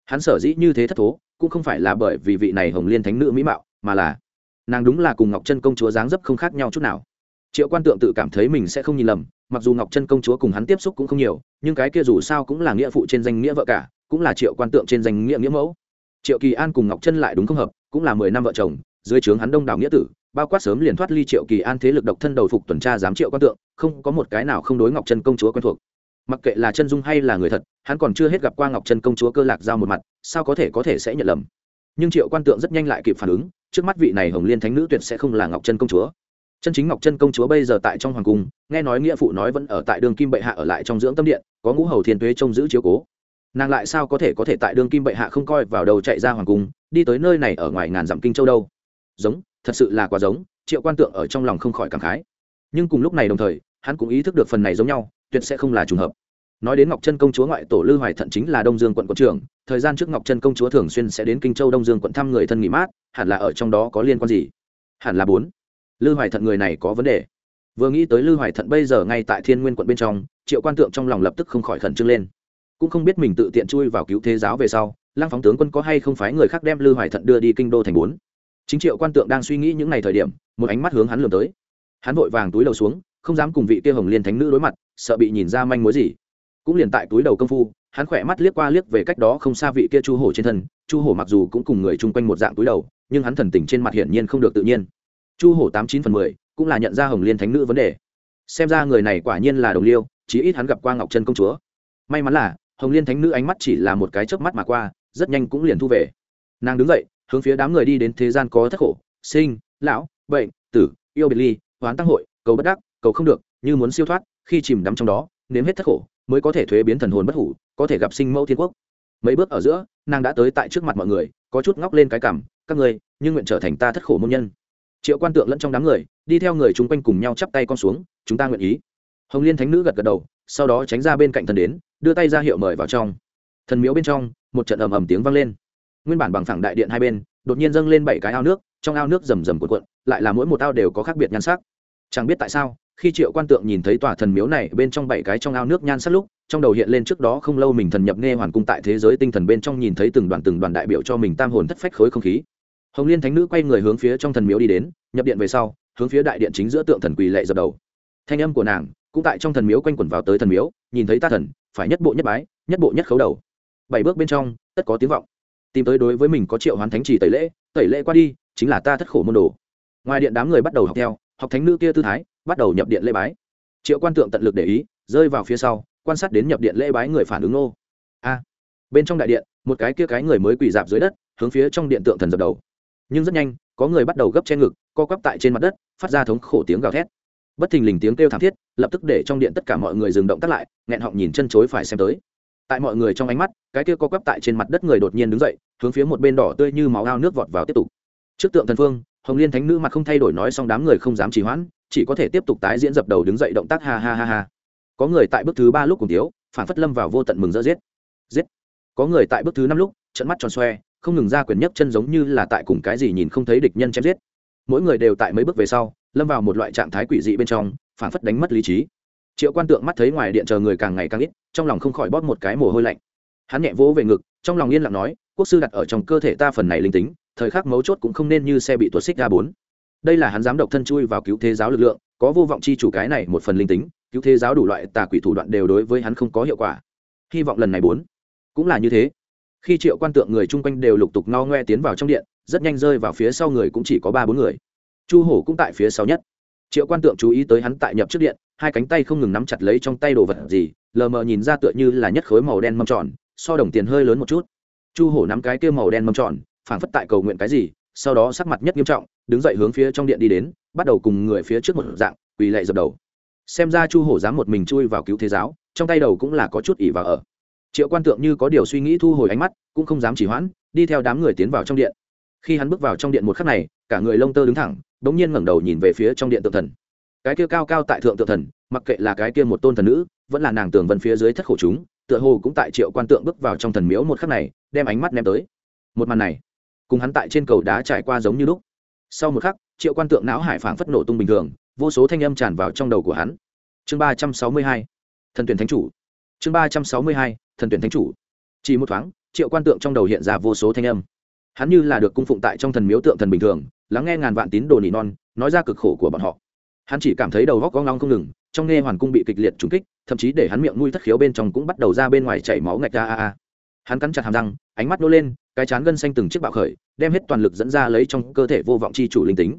Hắn sở dĩ như thế thất thố, cũng không phải là bởi vì vị này hồng liên thánh nữ mỹ mạo, mà là nàng đúng là cùng ngọc chân công chúa dáng dấp không khác nhau chút nào. Triệu quan tượng tự cảm thấy mình sẽ không nhìn lầm, mặc dù ngọc chân công chúa cùng hắn tiếp xúc cũng không nhiều, nhưng cái kia dù sao cũng là nghĩa phụ trên danh nghĩa vợ cả, cũng là triệu quan tượng trên danh nghĩa nghĩa mẫu. Triệu kỳ an cùng ngọc chân lại đúng không hợp, cũng là mười năm vợ chồng dưới trướng hắn đông đảo nghĩa tử, bao quát sớm liền thoát ly triệu kỳ an thế lực độc thân đầu phục tuần tra giám triệu quan tượng, không có một cái nào không đối ngọc chân công chúa quen thuộc. Mặc kệ là chân dung hay là người thật, hắn còn chưa hết gặp qua ngọc chân công chúa cơ lạc giao một mặt, sao có thể có thể sẽ nhận lầm? Nhưng triệu quan tượng rất nhanh lại kịp phản ứng, trước mắt vị này hồng liên thánh nữ tuyệt sẽ không là ngọc chân công chúa. Chân chính ngọc chân công chúa bây giờ tại trong hoàng cung, nghe nói nghĩa phụ nói vẫn ở tại đường kim bệ hạ ở lại trong dưỡng tâm điện, có ngũ hầu thiên tuế trông giữ chiếu cố. Nàng lại sao có thể có thể tại đường kim bệ hạ không coi vào đầu chạy ra hoàng cung, đi tới nơi này ở ngoài ngàn dặm kinh châu đâu? Giống, thật sự là quá giống, triệu quan tượng ở trong lòng không khỏi cảm khái. Nhưng cùng lúc này đồng thời, hắn cũng ý thức được phần này giống nhau, tuyệt sẽ không là trùng hợp. Nói đến ngọc trân công chúa ngoại tổ lư hoài thận chính là đông dương quận quận trưởng, thời gian trước ngọc trân công chúa thường xuyên sẽ đến kinh châu đông dương quận thăm người thân nghỉ mát, hẳn là ở trong đó có liên quan gì? Hẳn là bốn. Lư hoài thận người này có vấn đề. Vừa nghĩ tới lư hoài thận bây giờ ngay tại thiên nguyên quận bên trong, triệu quan tượng trong lòng lập tức không khỏi khẩn trương lên. Cũng không biết mình tự tiện chui vào cứu thế giáo về sau, lăng phóng tướng quân có hay không phái người khác đem lư hoài thận đưa đi kinh đô thành bốn chính triệu quan tượng đang suy nghĩ những ngày thời điểm, một ánh mắt hướng hắn lường tới. Hắn vội vàng túi đầu xuống, không dám cùng vị kia hồng liên thánh nữ đối mặt, sợ bị nhìn ra manh mối gì. Cũng liền tại túi đầu công phu, hắn khỏe mắt liếc qua liếc về cách đó không xa vị kia chu hổ trên thân. Chu hổ mặc dù cũng cùng người chung quanh một dạng túi đầu, nhưng hắn thần tình trên mặt hiển nhiên không được tự nhiên. Chu hổ tám chín phần mười, cũng là nhận ra hồng liên thánh nữ vấn đề. Xem ra người này quả nhiên là đồng liêu, chí ít hắn gặp qua ngọc trân công chúa. May mắn là, hồng liên thánh nữ ánh mắt chỉ là một cái chớp mắt mà qua, rất nhanh cũng liền thu về. Nàng đứng dậy hướng phía đám người đi đến thế gian có thất khổ, sinh, lão, bệnh, tử, yêu biệt ly, hoán tăng hội, cầu bất đắc, cầu không được, như muốn siêu thoát, khi chìm đắm trong đó, nếm hết thất khổ, mới có thể thuế biến thần hồn bất hủ, có thể gặp sinh mẫu thiên quốc. Mấy bước ở giữa, nàng đã tới tại trước mặt mọi người, có chút ngóc lên cái cảm các người nhưng nguyện trở thành ta thất khổ môn nhân. Triệu quan tượng lẫn trong đám người, đi theo người chung quanh cùng nhau chắp tay con xuống, chúng ta nguyện ý. Hồng liên thánh nữ gật gật đầu, sau đó tránh ra bên cạnh thần đến, đưa tay ra hiệu mời vào trong. Thần miếu bên trong, một trận ầm ầm tiếng vang lên nguyên bản bằng phẳng đại điện hai bên, đột nhiên dâng lên bảy cái ao nước, trong ao nước rầm rầm cuộn cuộn, lại là mỗi một ao đều có khác biệt nhan sắc. Chẳng biết tại sao, khi triệu quan tượng nhìn thấy tòa thần miếu này bên trong bảy cái trong ao nước nhan sắc lúc, trong đầu hiện lên trước đó không lâu mình thần nhập nghe hoàn cung tại thế giới tinh thần bên trong nhìn thấy từng đoàn từng đoàn đại biểu cho mình tam hồn thất phách khối không khí. Hồng liên thánh nữ quay người hướng phía trong thần miếu đi đến, nhập điện về sau, hướng phía đại điện chính giữa tượng thần quỳ lệ dập đầu. Thanh âm của nàng cũng tại trong thần miếu quanh quẩn vào tới thần miếu, nhìn thấy ta thần, phải nhất bộ nhất bái, nhất bộ nhất khấu đầu. Bảy bước bên trong, tất có tiếng vọng tìm tới đối với mình có triệu hoán thánh chỉ tẩy lễ tẩy lễ qua đi, chính là ta thất khổ môn đồ. Ngoài điện đám người bắt đầu học theo, học thánh nữ kia tư thái, bắt đầu nhập điện lễ bái. Triệu quan tượng tận lực để ý, rơi vào phía sau, quan sát đến nhập điện lễ bái người phản ứng nô a, bên trong đại điện, một cái kia cái người mới quỳ dạp dưới đất, hướng phía trong điện tượng thần dập đầu. Nhưng rất nhanh, có người bắt đầu gấp che ngực, co quắp tại trên mặt đất, phát ra thống khổ tiếng gào thét. Bất thình lình tiếng kêu thảm thiết, lập tức để trong điện tất cả mọi người dừng động tắt lại, nghẹn họng nhìn chân chối phải xem tới tại mọi người trong ánh mắt, cái kia co quắp tại trên mặt đất người đột nhiên đứng dậy, hướng phía một bên đỏ tươi như máu ao nước vọt vào tiếp tục. Trước tượng thần phương, hồng liên thánh nữ mặt không thay đổi nói xong đám người không dám trì hoãn, chỉ có thể tiếp tục tái diễn dập đầu đứng dậy động tác ha ha ha ha. Có người tại bước thứ ba lúc cùng tiếu phản phất lâm vào vô tận mừng rỡ giết. Giết. Có người tại bước thứ năm lúc trận mắt tròn xoe, không ngừng ra quyền nhấc chân giống như là tại cùng cái gì nhìn không thấy địch nhân chém giết. Mỗi người đều tại mấy bước về sau, lâm vào một loại trạng thái quỷ dị bên trong, phản phất đánh mất lý trí triệu quan tượng mắt thấy ngoài điện chờ người càng ngày càng ít, trong lòng không khỏi bóp một cái mồ hôi lạnh. Hắn nhẹ vỗ về ngực, trong lòng yên lặng nói, quốc sư đặt ở trong cơ thể ta phần này linh tính, thời khắc mấu chốt cũng không nên như xe bị tuột xích ra bốn. Đây là hắn dám độc thân chui vào cứu thế giáo lực lượng, có vô vọng chi chủ cái này một phần linh tính, cứu thế giáo đủ loại tà quỷ thủ đoạn đều đối với hắn không có hiệu quả. Hy vọng lần này bốn. Cũng là như thế. Khi triệu quan tượng người chung quanh đều lục tục no ngoe tiến vào trong điện, rất nhanh rơi vào phía sau người cũng chỉ có ba bốn người. Chu hổ cũng tại phía sau nhất triệu quan tượng chú ý tới hắn tại nhập trước điện, hai cánh tay không ngừng nắm chặt lấy trong tay đồ vật gì, lờ mờ nhìn ra tựa như là nhất khối màu đen mâm tròn, so đồng tiền hơi lớn một chút. Chu hổ nắm cái kia màu đen mâm tròn, phảng phất tại cầu nguyện cái gì, sau đó sắc mặt nhất nghiêm trọng, đứng dậy hướng phía trong điện đi đến, bắt đầu cùng người phía trước một dạng, quỳ lệ dập đầu. Xem ra chu hổ dám một mình chui vào cứu thế giáo, trong tay đầu cũng là có chút ỉ vào ở. Triệu quan tượng như có điều suy nghĩ thu hồi ánh mắt, cũng không dám chỉ hoãn, đi theo đám người tiến vào trong điện khi hắn bước vào trong điện một khắc này, cả người lông tơ đứng thẳng đ ỗ n g nhiên ngẩng đầu nhìn về phía trong điện tượng thần. Cái kia cao cao tại thượng tượng thần, mặc kệ là cái kia một tôn thần nữ, vẫn là nàng tường vân phía dưới thất khổ chúng, tựa hồ cũng tại triệu quan tượng bước vào trong thần miếu một khắc này, đem ánh mắt ném tới. Một màn này, cùng hắn tại trên cầu đá trải qua giống như lúc. Sau một khắc, triệu quan tượng não hải phảng phất nổ tung bình thường, vô số thanh âm tràn vào trong đầu của hắn. Chương ba trăm sáu mươi hai, thần tuyển thánh chủ. Chương ba trăm sáu mươi hai, thần tuyển thánh chủ. Chỉ một thoáng, triệu quan tượng trong đầu hiện ra vô số thanh âm hắn như là được cung phụng tại trong thần miếu tượng thần bình thường, lắng nghe ngàn vạn tín đồ nỉ non, nói ra cực khổ của bọn họ. Hắn chỉ cảm thấy đầu góc có long không ngừng, trong nghe hoàn cung bị kịch liệt trúng kích, thậm chí để hắn miệng nuôi thất khiếu bên trong cũng bắt đầu ra bên ngoài chảy máu ngạch ra a a. Hắn cắn chặt hàm răng, ánh mắt nô lên, cái chán gân xanh từng chiếc bạo khởi, đem hết toàn lực dẫn ra lấy trong cơ thể vô vọng chi chủ linh tính.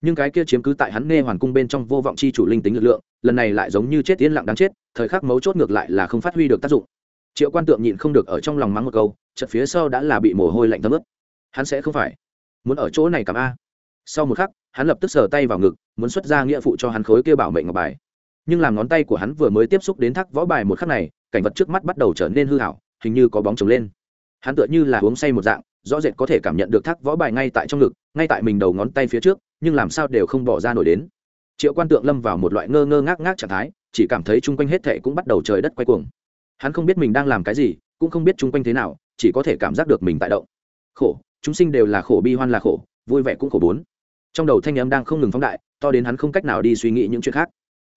Nhưng cái kia chiếm cứ tại hắn nghe hoàn cung bên trong vô vọng chi chủ linh tính lực lượng, lần này lại giống như chết yên lặng đáng chết, thời khắc mấu chốt ngược lại là không phát huy được tác dụng. Triệu quan tượng nhịn không được ở trong lòng mắng một câu chật phía sau đã là bị mồ hôi lạnh thấm ướt hắn sẽ không phải. Muốn ở chỗ này cảm a. Sau một khắc, hắn lập tức sờ tay vào ngực, muốn xuất ra nghĩa phụ cho hắn khối kia bảo mệnh ngọc bài. Nhưng làm ngón tay của hắn vừa mới tiếp xúc đến thác võ bài một khắc này, cảnh vật trước mắt bắt đầu trở nên hư hảo, hình như có bóng trồng lên. Hắn tựa như là uống say một dạng, rõ rệt có thể cảm nhận được thác võ bài ngay tại trong ngực, ngay tại mình đầu ngón tay phía trước, nhưng làm sao đều không bỏ ra nổi đến. Triệu quan tượng lâm vào một loại ngơ ngơ ngác ngác trạng thái, chỉ cảm thấy chung quanh hết thệ cũng bắt đầu trời đất quay cuồng. Hắn không biết mình đang làm cái gì, cũng không biết chung quanh thế nào, chỉ có thể cảm giác được mình tại động. Khổ chúng sinh đều là khổ bi hoan là khổ, vui vẻ cũng khổ bốn. Trong đầu thanh âm đang không ngừng phóng đại, to đến hắn không cách nào đi suy nghĩ những chuyện khác.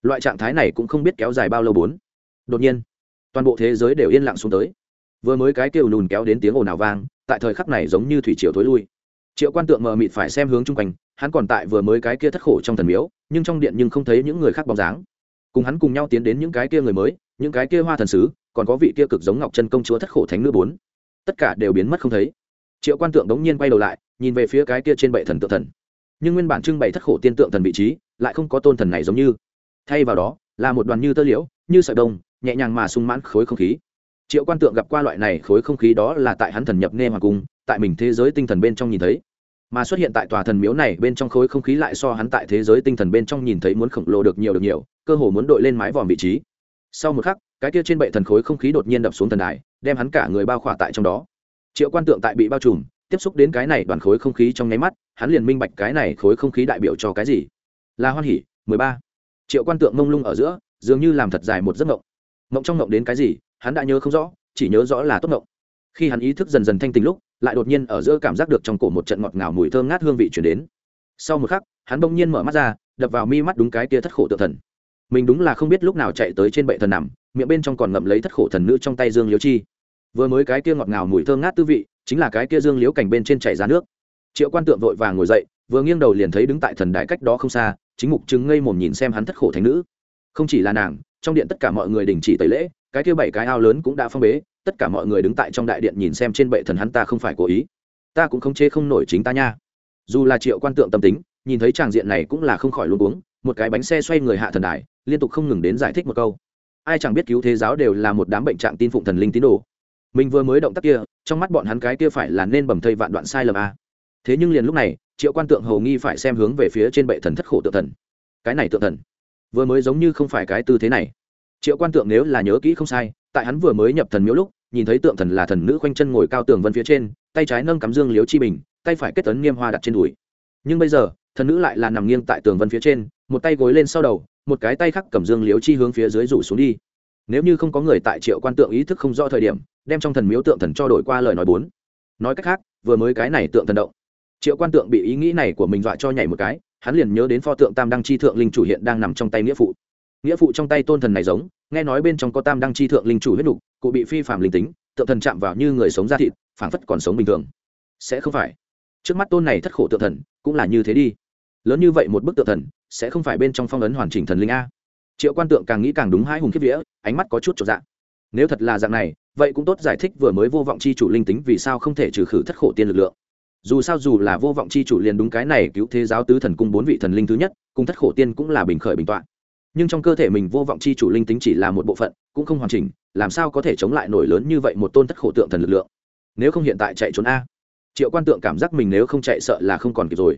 Loại trạng thái này cũng không biết kéo dài bao lâu bốn. Đột nhiên, toàn bộ thế giới đều yên lặng xuống tới. Vừa mới cái kêu lùn kéo đến tiếng ồn ào vang, tại thời khắc này giống như thủy triều thối lui. Triệu quan tượng mờ mịt phải xem hướng chung quanh, hắn còn tại vừa mới cái kia thất khổ trong thần miếu, nhưng trong điện nhưng không thấy những người khác bóng dáng. Cùng hắn cùng nhau tiến đến những cái kia người mới, những cái kia hoa thần sứ, còn có vị kia cực giống ngọc chân công chúa thất khổ thánh nữ bốn. Tất cả đều biến mất không thấy triệu quan tượng đống nhiên quay đầu lại, nhìn về phía cái kia trên bệ thần tượng thần. Nhưng nguyên bản trưng bày thất khổ tiên tượng thần vị trí, lại không có tôn thần này giống như. Thay vào đó, là một đoàn như tơ liễu, như sợi đông nhẹ nhàng mà sung mãn khối không khí. Triệu quan tượng gặp qua loại này khối không khí đó là tại hắn thần nhập nê hoàng cung, tại mình thế giới tinh thần bên trong nhìn thấy. Mà xuất hiện tại tòa thần miếu này bên trong khối không khí lại so hắn tại thế giới tinh thần bên trong nhìn thấy muốn khổng lồ được nhiều được nhiều, cơ hồ muốn đội lên mái vòm vị trí. Sau một khắc, cái kia trên bệ thần khối không khí đột nhiên đập xuống thần đài, đem hắn cả người bao khỏa tại trong đó triệu quan tượng tại bị bao trùm, tiếp xúc đến cái này đoàn khối không khí trong nháy mắt, hắn liền minh bạch cái này khối không khí đại biểu cho cái gì. Là hoan hỉ, mười ba. Triệu quan tượng mông lung ở giữa, dường như làm thật dài một giấc mộng. Mộng trong mộng đến cái gì, hắn đã nhớ không rõ, chỉ nhớ rõ là tốt mộng. Khi hắn ý thức dần dần thanh tình lúc, lại đột nhiên ở giữa cảm giác được trong cổ một trận ngọt ngào mùi thơm ngát hương vị chuyển đến. Sau một khắc, hắn bỗng nhiên mở mắt ra, đập vào mi mắt đúng cái kia thất khổ tự thần. Mình đúng là không biết lúc nào chạy tới trên bệ thần nằm, miệng bên trong còn ngậm lấy thất khổ thần nữ trong tay dương liễu chi vừa mới cái kia ngọt ngào mùi thơm ngát tư vị, chính là cái kia dương liễu cảnh bên trên chảy ra nước. Triệu quan tượng vội vàng ngồi dậy, vừa nghiêng đầu liền thấy đứng tại thần đại cách đó không xa, chính mục chứng ngây mồm nhìn xem hắn thất khổ thành nữ. Không chỉ là nàng, trong điện tất cả mọi người đình chỉ tẩy lễ, cái kia bảy cái ao lớn cũng đã phong bế, tất cả mọi người đứng tại trong đại điện nhìn xem trên bệ thần hắn ta không phải cố ý. Ta cũng không chế không nổi chính ta nha. Dù là triệu quan tượng tâm tính, nhìn thấy tràng diện này cũng là không khỏi luôn uống một cái bánh xe xoay người hạ thần đài, liên tục không ngừng đến giải thích một câu. Ai chẳng biết cứu thế giáo đều là một đám bệnh trạng tin phụng thần linh tín đồ mình vừa mới động tác kia, trong mắt bọn hắn cái kia phải là nên bầm thây vạn đoạn sai lầm a. À. thế nhưng liền lúc này, triệu quan tượng hầu nghi phải xem hướng về phía trên bệ thần thất khổ tượng thần. Cái này tượng thần, vừa mới giống như không phải cái tư thế này. Triệu quan tượng nếu là nhớ kỹ không sai, tại hắn vừa mới nhập thần miếu lúc, nhìn thấy tượng thần là thần nữ khoanh chân ngồi cao tường vân phía trên, tay trái nâng cắm dương liếu chi bình, tay phải kết tấn nghiêm hoa đặt trên đùi. Nhưng bây giờ, thần nữ lại là nằm nghiêng tại tường vân phía trên, một tay gối lên sau đầu, một cái tay khác cầm dương liếu chi hướng phía dưới rủ xuống đi nếu như không có người tại triệu quan tượng ý thức không rõ thời điểm, đem trong thần miếu tượng thần cho đổi qua lời nói bốn. Nói cách khác, vừa mới cái này tượng thần động, triệu quan tượng bị ý nghĩ này của mình dọa cho nhảy một cái, hắn liền nhớ đến pho tượng tam đăng chi thượng linh chủ hiện đang nằm trong tay nghĩa phụ. Nghĩa phụ trong tay tôn thần này giống, nghe nói bên trong có tam đăng chi thượng linh chủ huyết đục cụ bị phi phạm linh tính, tượng thần chạm vào như người sống ra thịt, phảng phất còn sống bình thường. Sẽ không phải. Trước mắt tôn này thất khổ tượng thần, cũng là như thế đi. Lớn như vậy một bức tượng thần, sẽ không phải bên trong phong ấn hoàn chỉnh thần linh a. Triệu quan tượng càng nghĩ càng đúng hai hùng kiếp vĩa ánh mắt có chút trọn dạng. Nếu thật là dạng này, vậy cũng tốt giải thích vừa mới vô vọng chi chủ linh tính vì sao không thể trừ khử thất khổ tiên lực lượng. Dù sao dù là vô vọng chi chủ liền đúng cái này cứu thế giáo tứ thần cung bốn vị thần linh thứ nhất, cùng thất khổ tiên cũng là bình khởi bình tọa nhưng trong cơ thể mình vô vọng chi chủ linh tính chỉ là một bộ phận, cũng không hoàn chỉnh, làm sao có thể chống lại nổi lớn như vậy một tôn thất khổ tượng thần lực lượng? Nếu không hiện tại chạy trốn a. Triệu quan tượng cảm giác mình nếu không chạy sợ là không còn kịp rồi.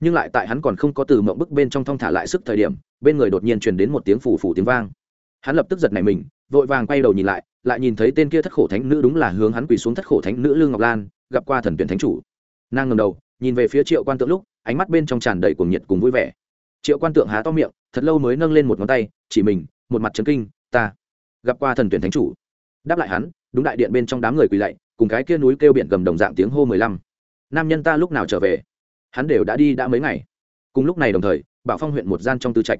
Nhưng lại tại hắn còn không có từ mộng bức bên trong thong thả lại sức thời điểm, bên người đột nhiên truyền đến một tiếng phủ phủ tiếng vang hắn lập tức giật nảy mình, vội vàng quay đầu nhìn lại lại nhìn thấy tên kia thất khổ thánh nữ đúng là hướng hắn quỳ xuống thất khổ thánh nữ lương ngọc lan, gặp qua thần tuyển thánh chủ. Nàng ngầm đầu, nhìn về phía triệu quan tượng lúc, ánh mắt bên trong tràn đầy cuồng nhiệt cùng vui vẻ. Triệu quan tượng há to miệng, thật lâu mới nâng lên một ngón tay, chỉ mình, một mặt trấn kinh, ta gặp qua thần tuyển thánh chủ. Đáp lại hắn, đúng đại điện bên trong đám người quỳ lạy, cùng cái kia núi kêu biển gầm đồng dạng tiếng hô mười lăm. Nam nhân ta lúc nào trở về? Hắn đều đã đi đã mấy ngày. Cùng lúc này đồng thời, bảo phong huyện một gian trong tư trạch.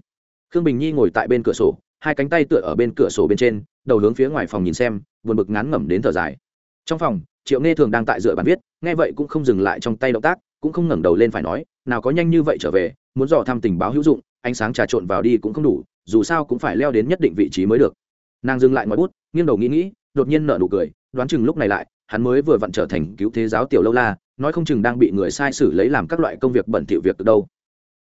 Khương bình nhi ngồi tại bên cửa sổ hai cánh tay tựa ở bên cửa sổ bên trên, đầu hướng phía ngoài phòng nhìn xem, buồn bực ngán ngẩm đến thở dài. Trong phòng, triệu nghe thường đang tại dựa bàn viết, nghe vậy cũng không dừng lại trong tay động tác, cũng không ngẩng đầu lên phải nói, nào có nhanh như vậy trở về, muốn dò thăm tình báo hữu dụng, ánh sáng trà trộn vào đi cũng không đủ, dù sao cũng phải leo đến nhất định vị trí mới được. Nàng dừng lại ngoài bút, nghiêng đầu nghĩ nghĩ, đột nhiên nở nụ cười, đoán chừng lúc này lại, hắn mới vừa vặn trở thành cứu thế giáo tiểu lâu la, nói không chừng đang bị người sai xử lấy làm các loại công việc bẩn thỉu việc từ đâu.